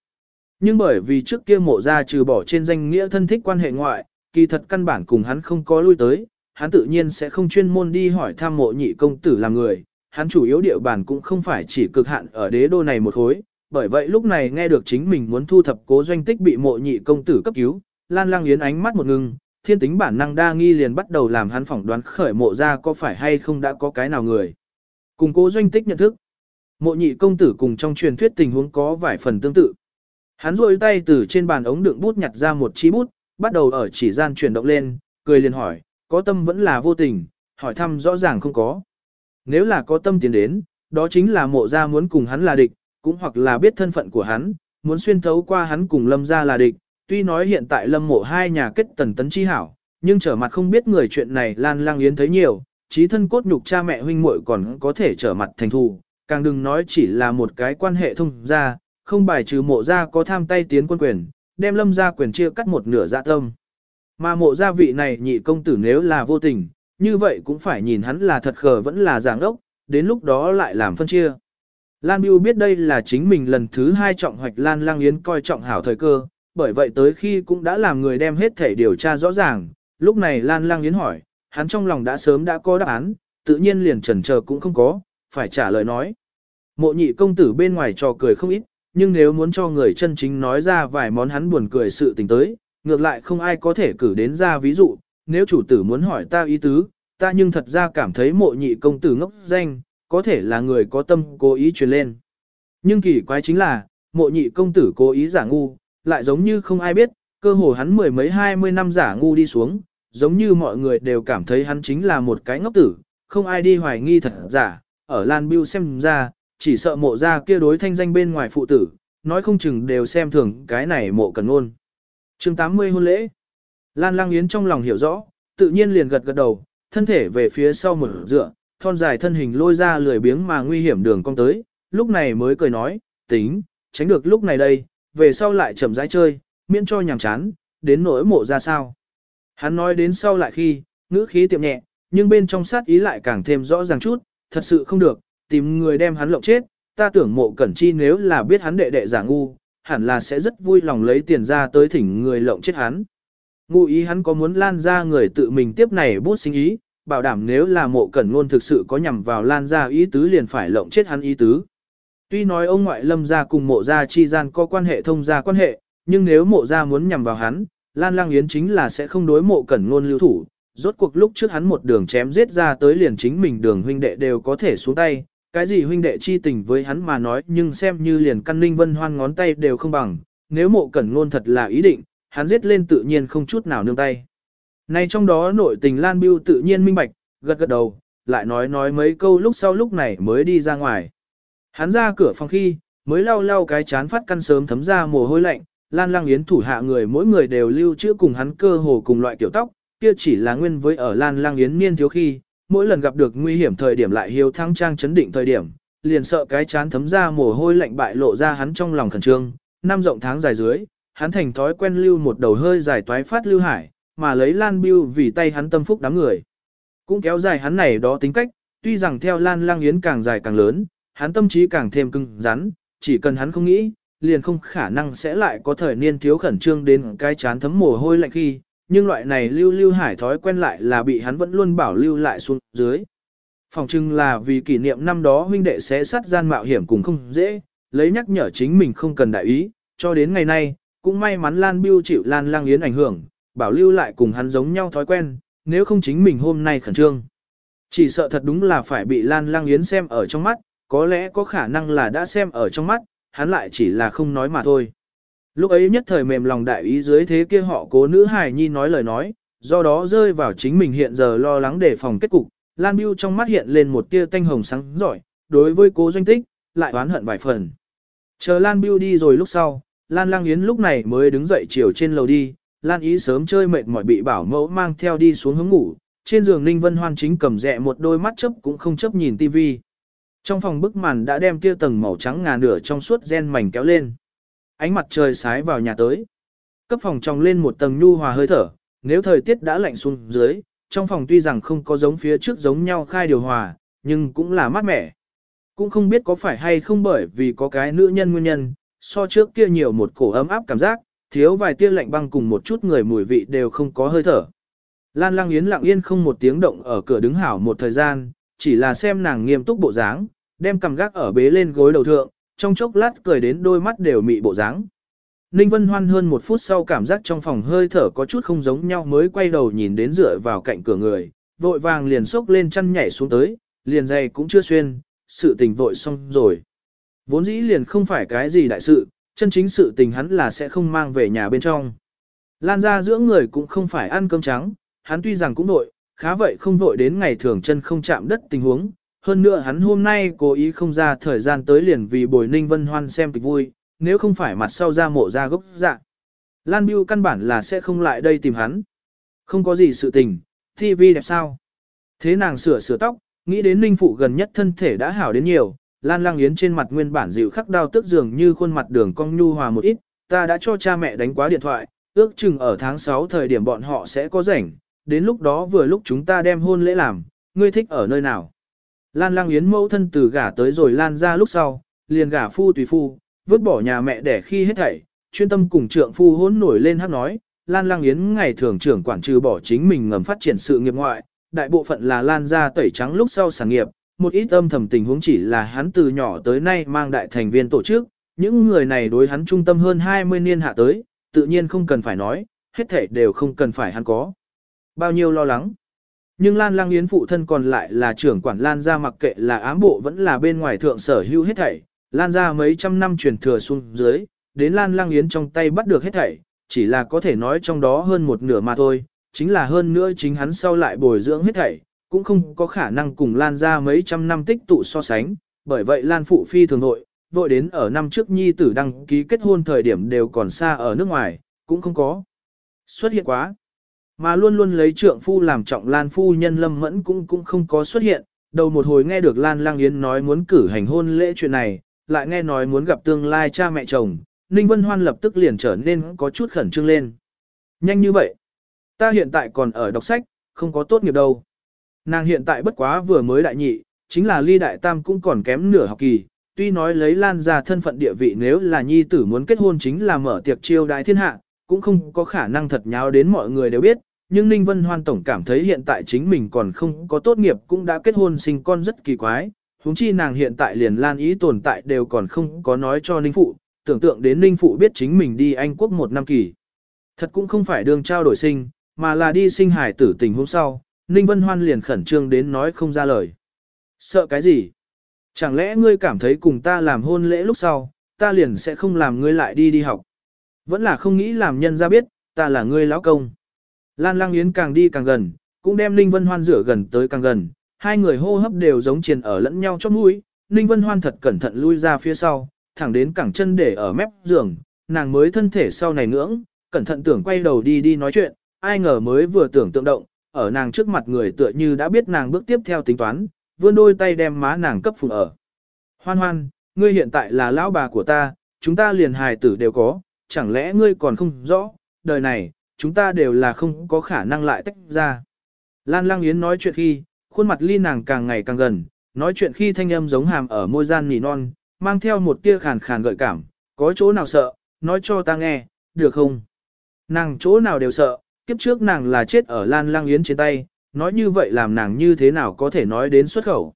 Nhưng bởi vì trước kia mộ gia trừ bỏ trên danh nghĩa thân thích quan hệ ngoại, kỳ thật căn bản cùng hắn không có lui tới, hắn tự nhiên sẽ không chuyên môn đi hỏi tham mộ nhị công tử làm người, hắn chủ yếu địa bàn cũng không phải chỉ cực hạn ở đế đô này một khối, bởi vậy lúc này nghe được chính mình muốn thu thập cố doanh tích bị mộ nhị công tử cấp cứu, Lan Lang Yến ánh mắt một ngưng, thiên tính bản năng đa nghi liền bắt đầu làm hắn phỏng đoán khởi mộ ra có phải hay không đã có cái nào người. Cùng cố doanh tích nhận thức, mộ nhị công tử cùng trong truyền thuyết tình huống có vài phần tương tự. Hắn rôi tay từ trên bàn ống đựng bút nhặt ra một chi bút, bắt đầu ở chỉ gian chuyển động lên, cười liền hỏi, có tâm vẫn là vô tình, hỏi thăm rõ ràng không có. Nếu là có tâm tiến đến, đó chính là mộ ra muốn cùng hắn là địch, cũng hoặc là biết thân phận của hắn, muốn xuyên thấu qua hắn cùng lâm ra là địch, tuy nói hiện tại lâm mộ hai nhà kết tần tấn chi hảo, nhưng trở mặt không biết người chuyện này Lan Lang Yến thấy nhiều, trí thân cốt nhục cha mẹ huynh muội còn có thể trở mặt thành thù, càng đừng nói chỉ là một cái quan hệ thông gia, không bài trừ mộ gia có tham tay tiến quân quyền, đem lâm gia quyền chia cắt một nửa dạ tâm. Mà mộ gia vị này nhị công tử nếu là vô tình, như vậy cũng phải nhìn hắn là thật khờ vẫn là giảng ốc, đến lúc đó lại làm phân chia. Lan Biêu biết đây là chính mình lần thứ hai trọng hoạch Lan Lang Yến coi trọng hảo thời cơ, bởi vậy tới khi cũng đã làm người đem hết thể điều tra rõ ràng, lúc này Lan Lang Yến hỏi, hắn trong lòng đã sớm đã có đáp án, tự nhiên liền chần chờ cũng không có, phải trả lời nói. Mộ nhị công tử bên ngoài trò cười không ít, nhưng nếu muốn cho người chân chính nói ra vài món hắn buồn cười sự tình tới, ngược lại không ai có thể cử đến ra ví dụ, nếu chủ tử muốn hỏi ta ý tứ, ta nhưng thật ra cảm thấy mộ nhị công tử ngốc danh, có thể là người có tâm cố ý truyền lên. Nhưng kỳ quái chính là, mộ nhị công tử cố ý giả ngu, lại giống như không ai biết, cơ hồ hắn mười mấy hai mươi năm giả ngu đi xuống, giống như mọi người đều cảm thấy hắn chính là một cái ngốc tử, không ai đi hoài nghi thật giả, ở Lan Biêu xem ra, chỉ sợ mộ ra kia đối thanh danh bên ngoài phụ tử, nói không chừng đều xem thường cái này mộ cần ngôn chương 80 hôn lễ, Lan Lang Yến trong lòng hiểu rõ, tự nhiên liền gật gật đầu, thân thể về phía sau một dựa, thon dài thân hình lôi ra lười biếng mà nguy hiểm đường cong tới, lúc này mới cười nói, tính, tránh được lúc này đây, về sau lại chậm rãi chơi, miễn cho nhàm chán, đến nỗi mộ ra sao. Hắn nói đến sau lại khi, ngữ khí tiệm nhẹ, nhưng bên trong sát ý lại càng thêm rõ ràng chút, thật sự không được, tìm người đem hắn lộng chết, ta tưởng mộ cẩn chi nếu là biết hắn đệ đệ giả ngu, hẳn là sẽ rất vui lòng lấy tiền ra tới thỉnh người lộng chết hắn. Ngụ ý hắn có muốn lan ra người tự mình tiếp này bút sinh ý, bảo đảm nếu là mộ cẩn ngôn thực sự có nhằm vào lan ra ý tứ liền phải lộng chết hắn ý tứ. Tuy nói ông ngoại lâm gia cùng mộ gia chi gian có quan hệ thông gia quan hệ, nhưng nếu mộ gia muốn nhằm vào hắn, Lan Lang Yến chính là sẽ không đối mộ cẩn ngôn lưu thủ. Rốt cuộc lúc trước hắn một đường chém giết ra tới liền chính mình đường huynh đệ đều có thể xuống tay, cái gì huynh đệ chi tình với hắn mà nói nhưng xem như liền căn ninh vân hoan ngón tay đều không bằng, nếu mộ cẩn ngôn thật là ý định, hắn giết lên tự nhiên không chút nào nương tay. Này trong đó nội tình Lan Biêu tự nhiên minh bạch, gật gật đầu, lại nói nói mấy câu lúc sau lúc này mới đi ra ngoài. Hắn ra cửa phòng khi, mới lau lau cái chán phát căn sớm thấm ra mồ hôi lạnh, Lan Lang Yến thủ hạ người mỗi người đều lưu trữ cùng hắn cơ hồ cùng loại kiểu tóc, kia chỉ là nguyên với ở Lan Lang Yến niên thiếu khi, mỗi lần gặp được nguy hiểm thời điểm lại hiếu thắng trang chấn định thời điểm, liền sợ cái chán thấm ra mồ hôi lạnh bại lộ ra hắn trong lòng khẩn trương, năm rộng tháng dài dưới, hắn thành thói quen lưu một đầu hơi dài toái phát lưu hải, mà lấy Lan Biêu vì tay hắn tâm phúc đám người. Cũng kéo dài hắn này đó tính cách, tuy rằng theo Lan Lang Yến càng dài càng lớn, hắn tâm trí càng thêm cứng rắn, chỉ cần hắn không nghĩ, liền không khả năng sẽ lại có thời niên thiếu khẩn trương đến cái chán thấm mồ hôi lạnh khi, nhưng loại này lưu lưu hải thói quen lại là bị hắn vẫn luôn bảo lưu lại xuống dưới. Phòng trưng là vì kỷ niệm năm đó huynh đệ sẽ sát gian mạo hiểm cùng không dễ, lấy nhắc nhở chính mình không cần đại ý, cho đến ngày nay, cũng may mắn Lan Biêu chịu Lan Lang Yến ảnh hưởng, bảo lưu lại cùng hắn giống nhau thói quen, nếu không chính mình hôm nay khẩn trương. Chỉ sợ thật đúng là phải bị Lan Lang Yến xem ở trong mắt, có lẽ có khả năng là đã xem ở trong mắt, hắn lại chỉ là không nói mà thôi. Lúc ấy nhất thời mềm lòng đại ý dưới thế kia họ cố nữ hài nhi nói lời nói, do đó rơi vào chính mình hiện giờ lo lắng để phòng kết cục, Lan Biu trong mắt hiện lên một tia tanh hồng sáng giỏi, đối với cố doanh tích, lại oán hận vài phần. Chờ Lan Biu đi rồi lúc sau, Lan Lang Yến lúc này mới đứng dậy chiều trên lầu đi, Lan Ý sớm chơi mệt mỏi bị bảo mẫu mang theo đi xuống hướng ngủ, trên giường Ninh Vân Hoan chính cầm rẹ một đôi mắt chấp cũng không chấp nhìn tivi. Trong phòng bức màn đã đem kia tầng màu trắng ngà nửa trong suốt gen mảnh kéo lên. Ánh mặt trời sái vào nhà tới. Cấp phòng trong lên một tầng nhu hòa hơi thở, nếu thời tiết đã lạnh xuống dưới, trong phòng tuy rằng không có giống phía trước giống nhau khai điều hòa, nhưng cũng là mát mẻ. Cũng không biết có phải hay không bởi vì có cái nữ nhân nguyên nhân, so trước kia nhiều một cổ ấm áp cảm giác, thiếu vài tia lạnh băng cùng một chút người mùi vị đều không có hơi thở. Lan Lang Yến lặng yên không một tiếng động ở cửa đứng hảo một thời gian, chỉ là xem nàng nghiêm túc bộ dáng, đem cầm gác ở bế lên gối đầu thượng, trong chốc lát cười đến đôi mắt đều mị bộ dáng. Ninh Vân Hoan hơn một phút sau cảm giác trong phòng hơi thở có chút không giống nhau mới quay đầu nhìn đến dựa vào cạnh cửa người, vội vàng liền sốc lên chăn nhảy xuống tới, liền giày cũng chưa xuyên, sự tình vội xong rồi. Vốn dĩ liền không phải cái gì đại sự, chân chính sự tình hắn là sẽ không mang về nhà bên trong. Lan ra giữa người cũng không phải ăn cơm trắng, hắn tuy rằng cũng vội, khá vậy không vội đến ngày thường chân không chạm đất tình huống. Hơn nữa hắn hôm nay cố ý không ra thời gian tới liền vì bồi ninh vân hoan xem kịch vui, nếu không phải mặt sau ra mộ ra gốc dạ. Lan Biu căn bản là sẽ không lại đây tìm hắn. Không có gì sự tình, TV đẹp sao. Thế nàng sửa sửa tóc, nghĩ đến ninh phụ gần nhất thân thể đã hảo đến nhiều, Lan Lang Yến trên mặt nguyên bản dịu khắc đau tức dường như khuôn mặt đường cong nhu hòa một ít, ta đã cho cha mẹ đánh quá điện thoại, ước chừng ở tháng 6 thời điểm bọn họ sẽ có rảnh, đến lúc đó vừa lúc chúng ta đem hôn lễ làm, ngươi thích ở nơi nào. Lan Lang Yến mẫu thân từ gả tới rồi Lan ra lúc sau, liền gả phu tùy phu, vứt bỏ nhà mẹ để khi hết thảy, chuyên tâm cùng trượng phu hỗn nổi lên hát nói, Lan Lang Yến ngày thường trưởng quản trừ bỏ chính mình ngầm phát triển sự nghiệp ngoại, đại bộ phận là Lan ra tẩy trắng lúc sau sản nghiệp, một ít âm thầm tình huống chỉ là hắn từ nhỏ tới nay mang đại thành viên tổ chức, những người này đối hắn trung tâm hơn 20 niên hạ tới, tự nhiên không cần phải nói, hết thảy đều không cần phải hắn có. Bao nhiêu lo lắng. Nhưng Lan Lang Yến phụ thân còn lại là trưởng quản Lan gia mặc kệ là ám bộ vẫn là bên ngoài thượng sở hữu hết thảy, lan gia mấy trăm năm truyền thừa xuống dưới, đến lan lang yến trong tay bắt được hết thảy, chỉ là có thể nói trong đó hơn một nửa mà thôi, chính là hơn nữa chính hắn sau lại bồi dưỡng hết thảy, cũng không có khả năng cùng lan gia mấy trăm năm tích tụ so sánh, bởi vậy lan phụ phi thường nội, vội đến ở năm trước nhi tử đăng ký kết hôn thời điểm đều còn xa ở nước ngoài, cũng không có xuất hiện quá. Mà luôn luôn lấy trượng phu làm trọng Lan phu nhân Lâm Mẫn cũng cũng không có xuất hiện, đầu một hồi nghe được Lan Lang Yến nói muốn cử hành hôn lễ chuyện này, lại nghe nói muốn gặp tương lai cha mẹ chồng, Ninh Vân Hoan lập tức liền trở nên có chút khẩn trương lên. Nhanh như vậy, ta hiện tại còn ở đọc sách, không có tốt nghiệp đâu. Nàng hiện tại bất quá vừa mới đại nhị, chính là ly đại tam cũng còn kém nửa học kỳ, tuy nói lấy Lan ra thân phận địa vị nếu là nhi tử muốn kết hôn chính là mở tiệc chiêu đại thiên hạ, cũng không có khả năng thật nháo đến mọi người đều biết, nhưng Ninh Vân Hoan Tổng cảm thấy hiện tại chính mình còn không có tốt nghiệp cũng đã kết hôn sinh con rất kỳ quái, huống chi nàng hiện tại liền lan ý tồn tại đều còn không có nói cho Ninh Phụ, tưởng tượng đến Ninh Phụ biết chính mình đi Anh Quốc một năm kỳ. Thật cũng không phải đường trao đổi sinh, mà là đi sinh hải tử tình hôm sau, Ninh Vân Hoan liền khẩn trương đến nói không ra lời. Sợ cái gì? Chẳng lẽ ngươi cảm thấy cùng ta làm hôn lễ lúc sau, ta liền sẽ không làm ngươi lại đi đi học? Vẫn là không nghĩ làm nhân ra biết, ta là ngươi lão công. Lan Lang Yến càng đi càng gần, cũng đem Ninh Vân Hoan rửa gần tới càng gần, hai người hô hấp đều giống triền ở lẫn nhau chót mũi. Ninh Vân Hoan thật cẩn thận lui ra phía sau, thẳng đến cẳng chân để ở mép giường, nàng mới thân thể sau này ngưỡng, cẩn thận tưởng quay đầu đi đi nói chuyện, ai ngờ mới vừa tưởng tượng động, ở nàng trước mặt người tựa như đã biết nàng bước tiếp theo tính toán, vươn đôi tay đem má nàng cấp phùng ở. Hoan hoan, ngươi hiện tại là lão bà của ta, chúng ta liền hài tử đều có, chẳng lẽ ngươi còn không rõ, đời này, chúng ta đều là không có khả năng lại tách ra. Lan Lang Yến nói chuyện khi, khuôn mặt ly nàng càng ngày càng gần, nói chuyện khi thanh âm giống hàm ở môi gian nỉ non, mang theo một tia khàn khàn gợi cảm, có chỗ nào sợ, nói cho ta nghe, được không? Nàng chỗ nào đều sợ, kiếp trước nàng là chết ở Lan Lang Yến trên tay, nói như vậy làm nàng như thế nào có thể nói đến xuất khẩu.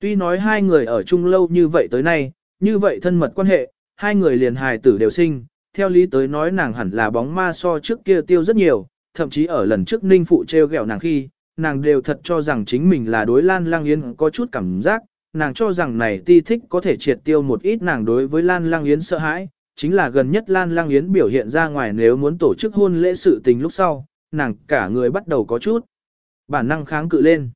Tuy nói hai người ở chung lâu như vậy tới nay, như vậy thân mật quan hệ, hai người liền hài tử đều sinh, theo lý tới nói nàng hẳn là bóng ma so trước kia tiêu rất nhiều, thậm chí ở lần trước ninh phụ treo gẹo nàng khi, nàng đều thật cho rằng chính mình là đối Lan Lang Yến có chút cảm giác, nàng cho rằng này ti thích có thể triệt tiêu một ít nàng đối với Lan Lang Yến sợ hãi, chính là gần nhất Lan Lang Yến biểu hiện ra ngoài nếu muốn tổ chức hôn lễ sự tình lúc sau, nàng cả người bắt đầu có chút bản năng kháng cự lên.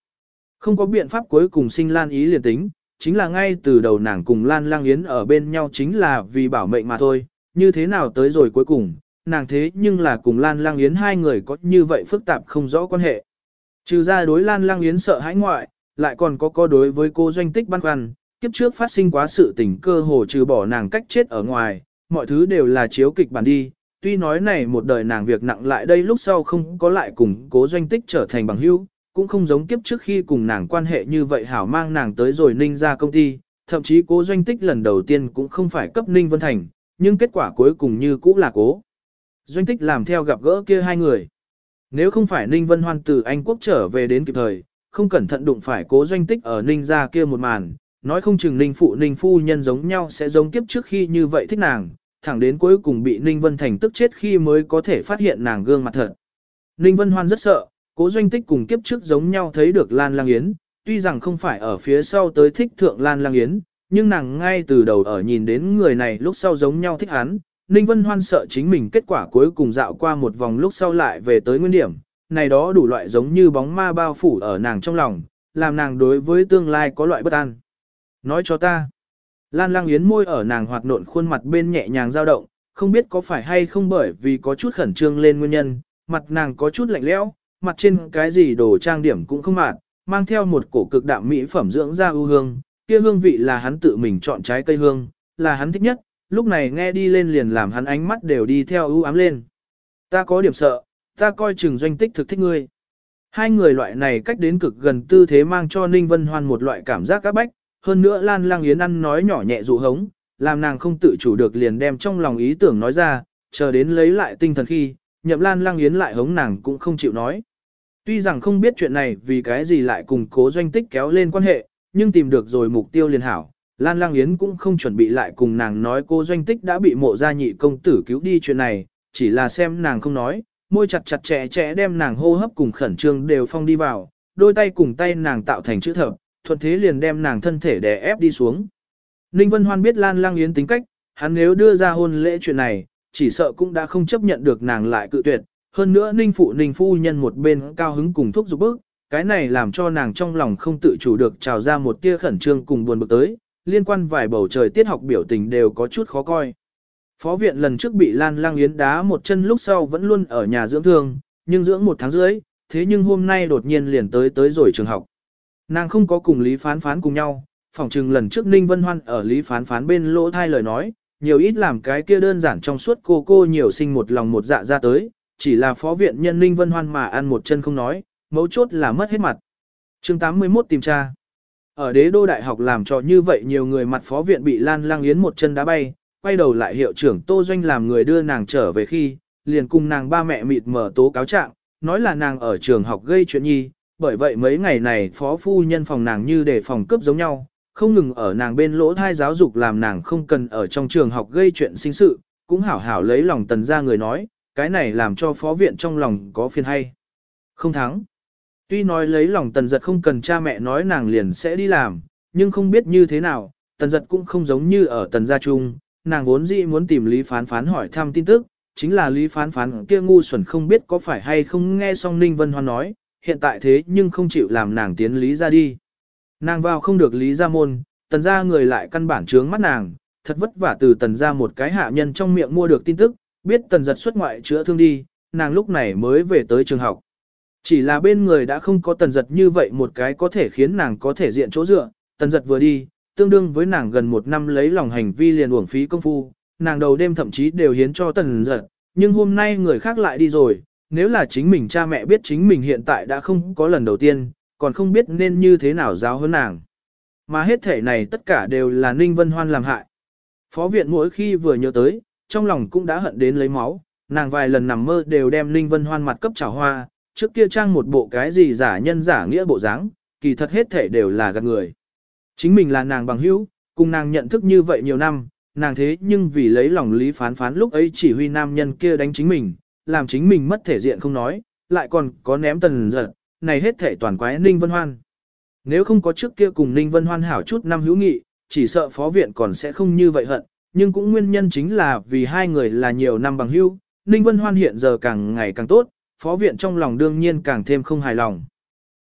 Không có biện pháp cuối cùng sinh Lan ý liền tính, chính là ngay từ đầu nàng cùng Lan Lang Yến ở bên nhau chính là vì bảo mệnh mà thôi, như thế nào tới rồi cuối cùng, nàng thế nhưng là cùng Lan Lang Yến hai người có như vậy phức tạp không rõ quan hệ. Trừ ra đối Lan Lang Yến sợ hãi ngoại, lại còn có có đối với cô doanh tích băn khoăn, kiếp trước phát sinh quá sự tình cơ hồ trừ bỏ nàng cách chết ở ngoài, mọi thứ đều là chiếu kịch bản đi. Tuy nói này một đời nàng việc nặng lại đây lúc sau không có lại cùng cố doanh tích trở thành bằng hữu, cũng không giống kiếp trước khi cùng nàng quan hệ như vậy hảo mang nàng tới rồi ninh ra công ty, thậm chí cố doanh tích lần đầu tiên cũng không phải cấp ninh vân thành, nhưng kết quả cuối cùng như cũ là cố. Doanh tích làm theo gặp gỡ kia hai người. Nếu không phải Ninh Vân Hoan từ Anh Quốc trở về đến kịp thời, không cẩn thận đụng phải cố doanh tích ở Ninh gia kia một màn, nói không chừng Ninh phụ Ninh phu nhân giống nhau sẽ giống kiếp trước khi như vậy thích nàng, thẳng đến cuối cùng bị Ninh Vân Thành tức chết khi mới có thể phát hiện nàng gương mặt thật. Ninh Vân Hoan rất sợ, cố doanh tích cùng kiếp trước giống nhau thấy được Lan Lang Yến, tuy rằng không phải ở phía sau tới thích thượng Lan Lang Yến, nhưng nàng ngay từ đầu ở nhìn đến người này lúc sau giống nhau thích hắn, Ninh Vân Hoan sợ chính mình kết quả cuối cùng dạo qua một vòng lúc sau lại về tới nguyên điểm, này đó đủ loại giống như bóng ma bao phủ ở nàng trong lòng, làm nàng đối với tương lai có loại bất an. Nói cho ta. Lan Lang Yến môi ở nàng hoạt nộn khuôn mặt bên nhẹ nhàng dao động, không biết có phải hay không bởi vì có chút khẩn trương lên nguyên nhân, mặt nàng có chút lạnh lẽo, mặt trên cái gì đồ trang điểm cũng không mạt, mang theo một cổ cực đạm mỹ phẩm dưỡng da ưu hương, kia hương vị là hắn tự mình chọn trái cây hương, là hắn thích nhất, lúc này nghe đi lên liền làm hắn ánh mắt đều đi theo ưu ám lên. Ta có điểm sợ, ta coi chừng doanh tích thực thích ngươi. Hai người loại này cách đến cực gần tư thế mang cho Ninh Vân Hoan một loại cảm giác các bách, hơn nữa Lan Lang Yến ăn nói nhỏ nhẹ dụ hống, làm nàng không tự chủ được liền đem trong lòng ý tưởng nói ra, chờ đến lấy lại tinh thần khi, nhậm Lan Lang Yến lại hống nàng cũng không chịu nói. Tuy rằng không biết chuyện này vì cái gì lại cùng cố doanh tích kéo lên quan hệ, nhưng tìm được rồi mục tiêu liền hảo. Lan Lang Yến cũng không chuẩn bị lại cùng nàng nói cô doanh tích đã bị mộ gia nhị công tử cứu đi chuyện này, chỉ là xem nàng không nói, môi chặt chặt chẽ chẽ đem nàng hô hấp cùng khẩn trương đều phong đi vào, đôi tay cùng tay nàng tạo thành chữ thập, thuận thế liền đem nàng thân thể đè ép đi xuống. Ninh Vân Hoan biết Lan Lang Yến tính cách, hắn nếu đưa ra hôn lễ chuyện này, chỉ sợ cũng đã không chấp nhận được nàng lại cự tuyệt. Hơn nữa Ninh Phụ Ninh Phu nhân một bên cao hứng cùng thúc giục bước, cái này làm cho nàng trong lòng không tự chủ được trào ra một tia khẩn trương cùng buồn bực tới, liên quan vài bầu trời tiết học biểu tình đều có chút khó coi. Phó viện lần trước bị Lan Lang Yến đá một chân lúc sau vẫn luôn ở nhà dưỡng thương, nhưng dưỡng một tháng rưỡi, thế nhưng hôm nay đột nhiên liền tới tới rồi trường học. Nàng không có cùng Lý Phán Phán cùng nhau, phỏng chừng lần trước Ninh Vân Hoan ở Lý Phán Phán bên lỗ thai lời nói, nhiều ít làm cái kia đơn giản trong suốt cô cô nhiều sinh một lòng một dạ ra tới, chỉ là phó viện nhân Ninh Vân Hoan mà ăn một chân không nói, mấu chốt là mất hết mặt. chương 81 tìm tra. Ở đế đô đại học làm cho như vậy nhiều người mặt phó viện bị Lan Lang Yến một chân đá bay, quay đầu lại hiệu trưởng Tô Doanh làm người đưa nàng trở về khi, liền cùng nàng ba mẹ mịt mở tố cáo trạng, nói là nàng ở trường học gây chuyện nhi, bởi vậy mấy ngày này phó phu nhân phòng nàng như để phòng cướp giống nhau, không ngừng ở nàng bên lỗ thai giáo dục làm nàng không cần ở trong trường học gây chuyện sinh sự, cũng hảo hảo lấy lòng tần ra người nói, cái này làm cho phó viện trong lòng có phiền hay. Không thắng. Tuy nói lấy lòng tần giật không cần cha mẹ nói nàng liền sẽ đi làm, nhưng không biết như thế nào, tần giật cũng không giống như ở tần gia trung, nàng vốn dĩ muốn tìm Lý Phán Phán hỏi thăm tin tức, chính là Lý Phán Phán kia ngu xuẩn không biết có phải hay không nghe xong Ninh Vân Hoan nói, hiện tại thế nhưng không chịu làm nàng tiến Lý ra đi. Nàng vào không được Lý ra môn, tần Gia người lại căn bản trướng mắt nàng, thật vất vả từ tần Gia một cái hạ nhân trong miệng mua được tin tức, biết tần giật xuất ngoại chữa thương đi, nàng lúc này mới về tới trường học. Chỉ là bên người đã không có tần giật như vậy một cái có thể khiến nàng có thể diện chỗ dựa, tần giật vừa đi, tương đương với nàng gần một năm lấy lòng hành vi liền uổng phí công phu, nàng đầu đêm thậm chí đều hiến cho tần giật, nhưng hôm nay người khác lại đi rồi, nếu là chính mình cha mẹ biết chính mình hiện tại đã không có lần đầu tiên, còn không biết nên như thế nào giáo hơn nàng. Mà hết thể này tất cả đều là Ninh Vân Hoan làm hại. Phó viện mỗi khi vừa nhớ tới, trong lòng cũng đã hận đến lấy máu, nàng vài lần nằm mơ đều đem Ninh Vân Hoan mặt cấp trào hoa, trước kia trang một bộ cái gì giả nhân giả nghĩa bộ dáng, kỳ thật hết thể đều là gạt người. Chính mình là nàng bằng hữu, cùng nàng nhận thức như vậy nhiều năm, nàng thế nhưng vì lấy lòng lý phán phán lúc ấy chỉ huy nam nhân kia đánh chính mình, làm chính mình mất thể diện không nói, lại còn có ném tần giật, này hết thể toàn quái Ninh Vân Hoan. Nếu không có trước kia cùng Ninh Vân Hoan hảo chút năm hữu nghị, chỉ sợ phó viện còn sẽ không như vậy hận, nhưng cũng nguyên nhân chính là vì hai người là nhiều năm bằng hữu, Ninh Vân Hoan hiện giờ càng ngày càng tốt, phó viện trong lòng đương nhiên càng thêm không hài lòng.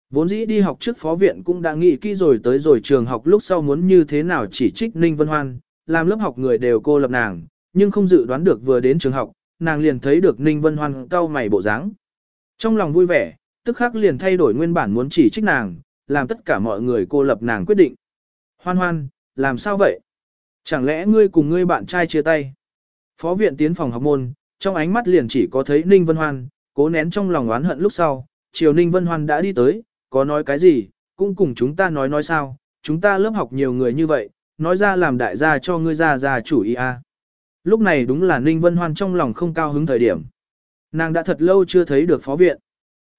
Vốn dĩ đi học trước phó viện cũng đã nghĩ kỹ rồi tới rồi trường học lúc sau muốn như thế nào chỉ trích Ninh Vân Hoan, làm lớp học người đều cô lập nàng, nhưng không dự đoán được vừa đến trường học, nàng liền thấy được Ninh Vân Hoan cau mày bộ dáng. Trong lòng vui vẻ, tức khắc liền thay đổi nguyên bản muốn chỉ trích nàng, làm tất cả mọi người cô lập nàng quyết định. Hoan hoan, làm sao vậy? Chẳng lẽ ngươi cùng ngươi bạn trai chia tay? Phó viện tiến phòng học môn, trong ánh mắt liền chỉ có thấy Ninh Vân Hoan, cố nén trong lòng oán hận lúc sau, triều Ninh Vân Hoan đã đi tới, có nói cái gì, cũng cùng chúng ta nói nói sao, chúng ta lớp học nhiều người như vậy, nói ra làm đại gia cho ngươi ra ra chủ ý a. Lúc này đúng là Ninh Vân Hoan trong lòng không cao hứng thời điểm. Nàng đã thật lâu chưa thấy được phó viện.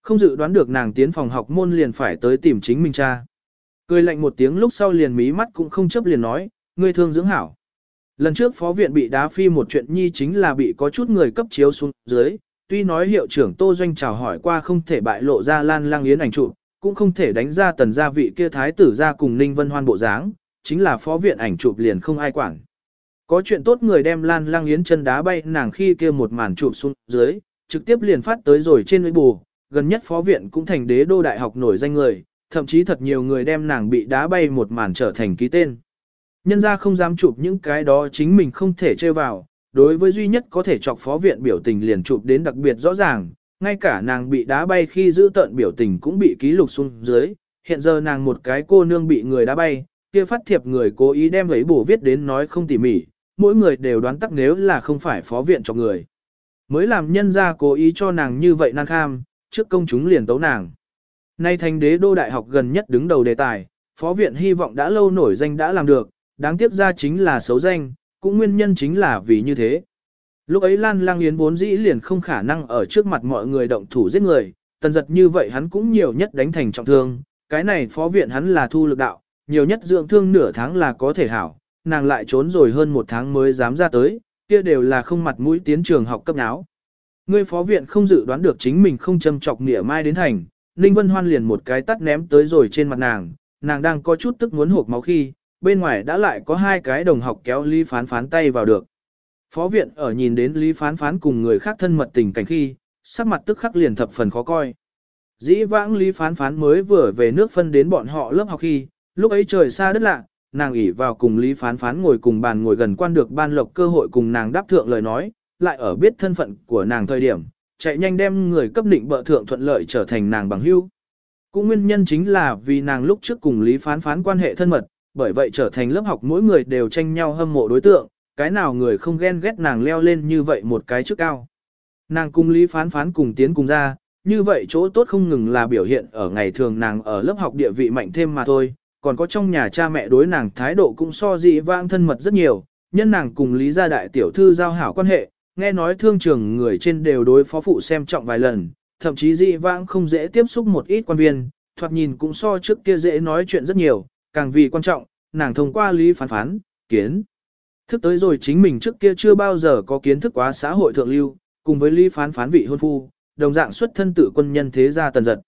Không dự đoán được nàng tiến phòng học môn liền phải tới tìm chính mình cha. Cười lạnh một tiếng lúc sau liền mí mắt cũng không chấp liền nói, ngươi thương dưỡng hảo. Lần trước phó viện bị đá phi một chuyện nhi chính là bị có chút người cấp chiếu xuống dưới, tuy nói hiệu trưởng Tô Doanh chào hỏi qua không thể bại lộ ra Lan Lang Yến ảnh chụp, cũng không thể đánh ra tần gia vị kia thái tử ra cùng Ninh Vân Hoan bộ dáng, chính là phó viện ảnh chụp liền không ai quản. Có chuyện tốt người đem Lan Lang Yến chân đá bay nàng khi kia một màn chụp xuống dưới, trực tiếp liền phát tới rồi trên mấy bù, gần nhất phó viện cũng thành đế đô đại học nổi danh người, thậm chí thật nhiều người đem nàng bị đá bay một màn trở thành ký tên. Nhân ra không dám chụp những cái đó chính mình không thể chơi vào, đối với duy nhất có thể chọc phó viện biểu tình liền chụp đến đặc biệt rõ ràng, ngay cả nàng bị đá bay khi giữ tận biểu tình cũng bị ký lục xuống dưới, hiện giờ nàng một cái cô nương bị người đá bay, kia phát thiệp người cố ý đem lấy bổ viết đến nói không tỉ mỉ, mỗi người đều đoán tắc nếu là không phải phó viện cho người. Mới làm nhân ra cố ý cho nàng như vậy nan kham, trước công chúng liền tấu nàng. Nay thành đế đô đại học gần nhất đứng đầu đề tài, phó viện hy vọng đã lâu nổi danh đã làm được, đáng tiếc ra chính là xấu danh, cũng nguyên nhân chính là vì như thế. Lúc ấy Lan Lang Yến vốn dĩ liền không khả năng ở trước mặt mọi người động thủ giết người, tần giật như vậy hắn cũng nhiều nhất đánh thành trọng thương, cái này phó viện hắn là thu lực đạo, nhiều nhất dưỡng thương nửa tháng là có thể hảo, nàng lại trốn rồi hơn một tháng mới dám ra tới, kia đều là không mặt mũi tiến trường học cấp náo. Ngươi phó viện không dự đoán được chính mình không châm chọc nghĩa mai đến thành, Ninh Vân Hoan liền một cái tắt ném tới rồi trên mặt nàng, nàng đang có chút tức muốn hộp máu khi, bên ngoài đã lại có hai cái đồng học kéo Lý Phán Phán tay vào được. Phó viện ở nhìn đến Lý Phán Phán cùng người khác thân mật tình cảnh khi, sắc mặt tức khắc liền thập phần khó coi. Dĩ vãng Lý Phán Phán mới vừa về nước phân đến bọn họ lớp học khi, lúc ấy trời xa đất lạ, nàng ỉ vào cùng Lý Phán Phán ngồi cùng bàn ngồi gần quan được ban lộc cơ hội cùng nàng đáp thượng lời nói, lại ở biết thân phận của nàng thời điểm, chạy nhanh đem người cấp định bợ thượng thuận lợi trở thành nàng bằng hữu. Cũng nguyên nhân chính là vì nàng lúc trước cùng Lý Phán Phán quan hệ thân mật, bởi vậy trở thành lớp học mỗi người đều tranh nhau hâm mộ đối tượng, cái nào người không ghen ghét nàng leo lên như vậy một cái trước cao. Nàng cùng Lý Phán Phán cùng tiến cùng ra, như vậy chỗ tốt không ngừng là biểu hiện ở ngày thường nàng ở lớp học địa vị mạnh thêm mà thôi, còn có trong nhà cha mẹ đối nàng thái độ cũng so dị vãng thân mật rất nhiều, nhân nàng cùng Lý gia đại tiểu thư giao hảo quan hệ, nghe nói thương trường người trên đều đối phó phụ xem trọng vài lần, thậm chí dị vãng không dễ tiếp xúc một ít quan viên, thoạt nhìn cũng so trước kia dễ nói chuyện rất nhiều, càng vì quan trọng, nàng thông qua Lý phán phán, kiến. Thức tới rồi chính mình trước kia chưa bao giờ có kiến thức quá xã hội thượng lưu, cùng với Lý phán phán vị hôn phu, đồng dạng xuất thân tự quân nhân thế gia tần giật.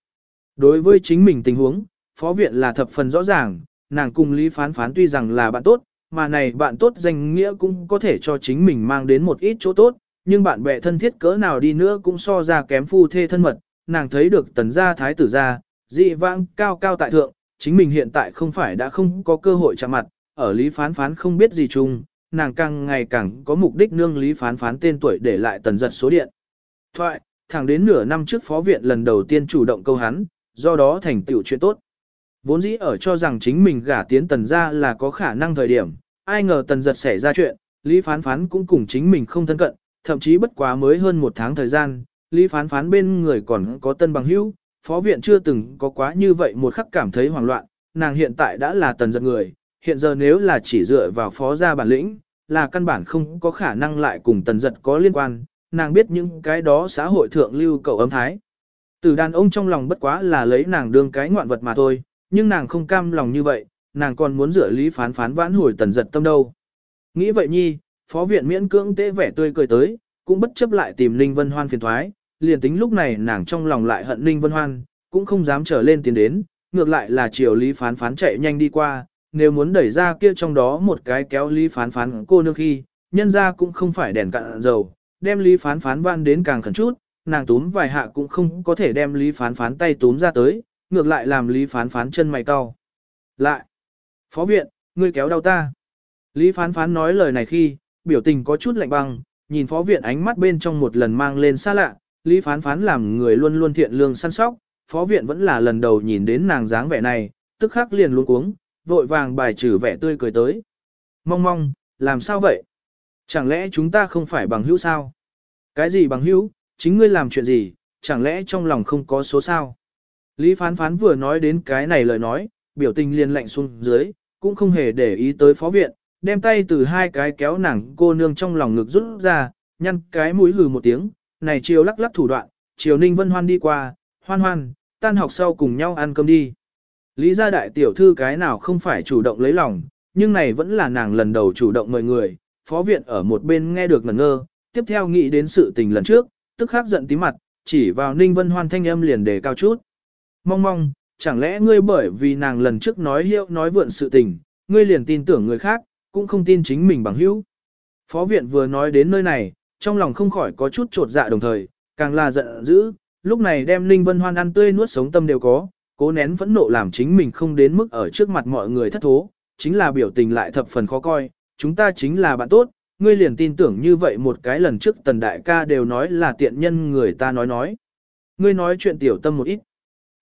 Đối với chính mình tình huống, phó viện là thập phần rõ ràng, nàng cùng Lý phán phán tuy rằng là bạn tốt, mà này bạn tốt danh nghĩa cũng có thể cho chính mình mang đến một ít chỗ tốt, nhưng bạn bè thân thiết cỡ nào đi nữa cũng so ra kém phu thê thân mật, nàng thấy được tần gia thái tử gia, dị vãng cao cao tại thượng, chính mình hiện tại không phải đã không có cơ hội chạm mặt, ở Lý phán phán không biết gì chung, nàng càng ngày càng có mục đích nương Lý phán phán tên tuổi để lại tần giật số điện. Thoại, thẳng đến nửa năm trước phó viện lần đầu tiên chủ động câu hắn, do đó thành tựu chuyện tốt. Vốn dĩ ở cho rằng chính mình gả tiến tần ra là có khả năng thời điểm, ai ngờ tần giật xảy ra chuyện, Lý phán phán cũng cùng chính mình không thân cận, thậm chí bất quá mới hơn một tháng thời gian, Lý phán phán bên người còn có tân bằng hữu, phó viện chưa từng có quá như vậy một khắc cảm thấy hoảng loạn, nàng hiện tại đã là tần giật người, hiện giờ nếu là chỉ dựa vào phó gia bản lĩnh, là căn bản không có khả năng lại cùng tần giật có liên quan, nàng biết những cái đó xã hội thượng lưu cậu ấm thái. Từ đàn ông trong lòng bất quá là lấy nàng đương cái ngoạn vật mà thôi, nhưng nàng không cam lòng như vậy, nàng còn muốn rửa lý phán phán vãn hồi tần giật tâm đâu. Nghĩ vậy nhi, phó viện miễn cưỡng tế vẻ tươi cười tới, cũng bất chấp lại tìm Ninh Vân Hoan phiền thoái, liền tính lúc này nàng trong lòng lại hận Ninh Vân Hoan, cũng không dám trở lên tiến đến, ngược lại là chiều lý phán phán chạy nhanh đi qua, nếu muốn đẩy ra kia trong đó một cái kéo lý phán phán cô nương khi, nhân ra cũng không phải đèn cạn dầu, đem lý phán phán van đến càng khẩn chút, nàng túm vài hạ cũng không có thể đem lý phán phán tay túm ra tới, ngược lại làm lý phán phán chân mày cau. Lại, phó viện, ngươi kéo đau ta. Lý phán phán nói lời này khi, biểu tình có chút lạnh băng, nhìn phó viện ánh mắt bên trong một lần mang lên xa lạ, lý phán phán làm người luôn luôn thiện lương săn sóc, phó viện vẫn là lần đầu nhìn đến nàng dáng vẻ này, tức khắc liền luôn cuống, vội vàng bài trừ vẻ tươi cười tới. Mong mong, làm sao vậy? Chẳng lẽ chúng ta không phải bằng hữu sao? Cái gì bằng hữu, chính ngươi làm chuyện gì, chẳng lẽ trong lòng không có số sao? Lý phán phán vừa nói đến cái này lời nói, biểu tình liền lạnh xuống dưới, cũng không hề để ý tới phó viện, đem tay từ hai cái kéo nàng cô nương trong lòng ngực rút ra, nhăn cái mũi hừ một tiếng, này chiều lắc lắc thủ đoạn, chiều ninh vân hoan đi qua, hoan hoan, tan học sau cùng nhau ăn cơm đi. Lý gia đại tiểu thư cái nào không phải chủ động lấy lòng, nhưng này vẫn là nàng lần đầu chủ động mời người, phó viện ở một bên nghe được ngẩn ngơ, tiếp theo nghĩ đến sự tình lần trước, tức khắc giận tí mặt, chỉ vào Ninh Vân Hoan thanh âm liền đề cao chút. Mong mong, chẳng lẽ ngươi bởi vì nàng lần trước nói hiệu nói vượn sự tình, ngươi liền tin tưởng người khác, cũng không tin chính mình bằng hữu. Phó viện vừa nói đến nơi này, trong lòng không khỏi có chút trột dạ đồng thời, càng là giận dữ, lúc này đem Ninh Vân Hoan ăn tươi nuốt sống tâm đều có, cố nén phẫn nộ làm chính mình không đến mức ở trước mặt mọi người thất thố, chính là biểu tình lại thập phần khó coi, chúng ta chính là bạn tốt, ngươi liền tin tưởng như vậy một cái lần trước tần đại ca đều nói là tiện nhân người ta nói nói. Ngươi nói chuyện tiểu tâm một ít.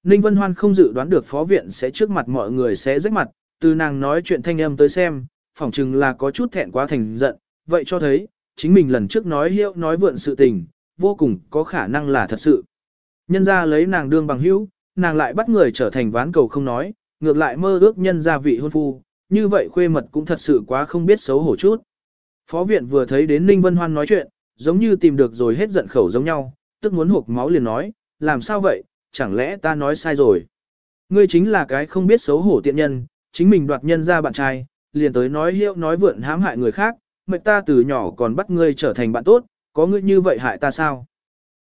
Ninh Vân Hoan không dự đoán được phó viện sẽ trước mặt mọi người sẽ rách mặt, từ nàng nói chuyện thanh âm tới xem, phỏng chừng là có chút thẹn quá thành giận, vậy cho thấy, chính mình lần trước nói hiệu nói vượn sự tình, vô cùng có khả năng là thật sự. Nhân ra lấy nàng đương bằng hữu, nàng lại bắt người trở thành ván cầu không nói, ngược lại mơ ước nhân gia vị hôn phu, như vậy khuê mật cũng thật sự quá không biết xấu hổ chút. Phó viện vừa thấy đến Ninh Vân Hoan nói chuyện, giống như tìm được rồi hết giận khẩu giống nhau, tức muốn hộp máu liền nói, làm sao vậy, chẳng lẽ ta nói sai rồi. Ngươi chính là cái không biết xấu hổ tiện nhân, chính mình đoạt nhân ra bạn trai, liền tới nói hiệu nói vượn hãm hại người khác, mệnh ta từ nhỏ còn bắt ngươi trở thành bạn tốt, có ngươi như vậy hại ta sao?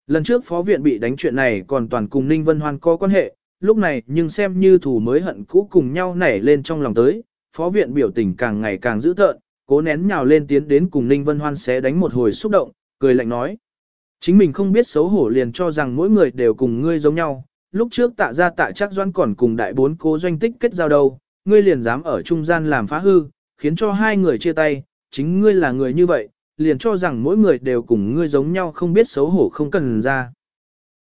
Lần trước phó viện bị đánh chuyện này còn toàn cùng Ninh Vân Hoan có quan hệ, lúc này nhưng xem như thủ mới hận cũ cùng nhau nảy lên trong lòng tới, phó viện biểu tình càng ngày càng dữ tợn, cố nén nhào lên tiến đến cùng Ninh Vân Hoan sẽ đánh một hồi xúc động, cười lạnh nói. Chính mình không biết xấu hổ liền cho rằng mỗi người đều cùng ngươi giống nhau, lúc trước tạ ra tạ chắc doan còn cùng đại bốn cố doanh tích kết giao đâu, ngươi liền dám ở trung gian làm phá hư, khiến cho hai người chia tay, chính ngươi là người như vậy, liền cho rằng mỗi người đều cùng ngươi giống nhau không biết xấu hổ không cần ra.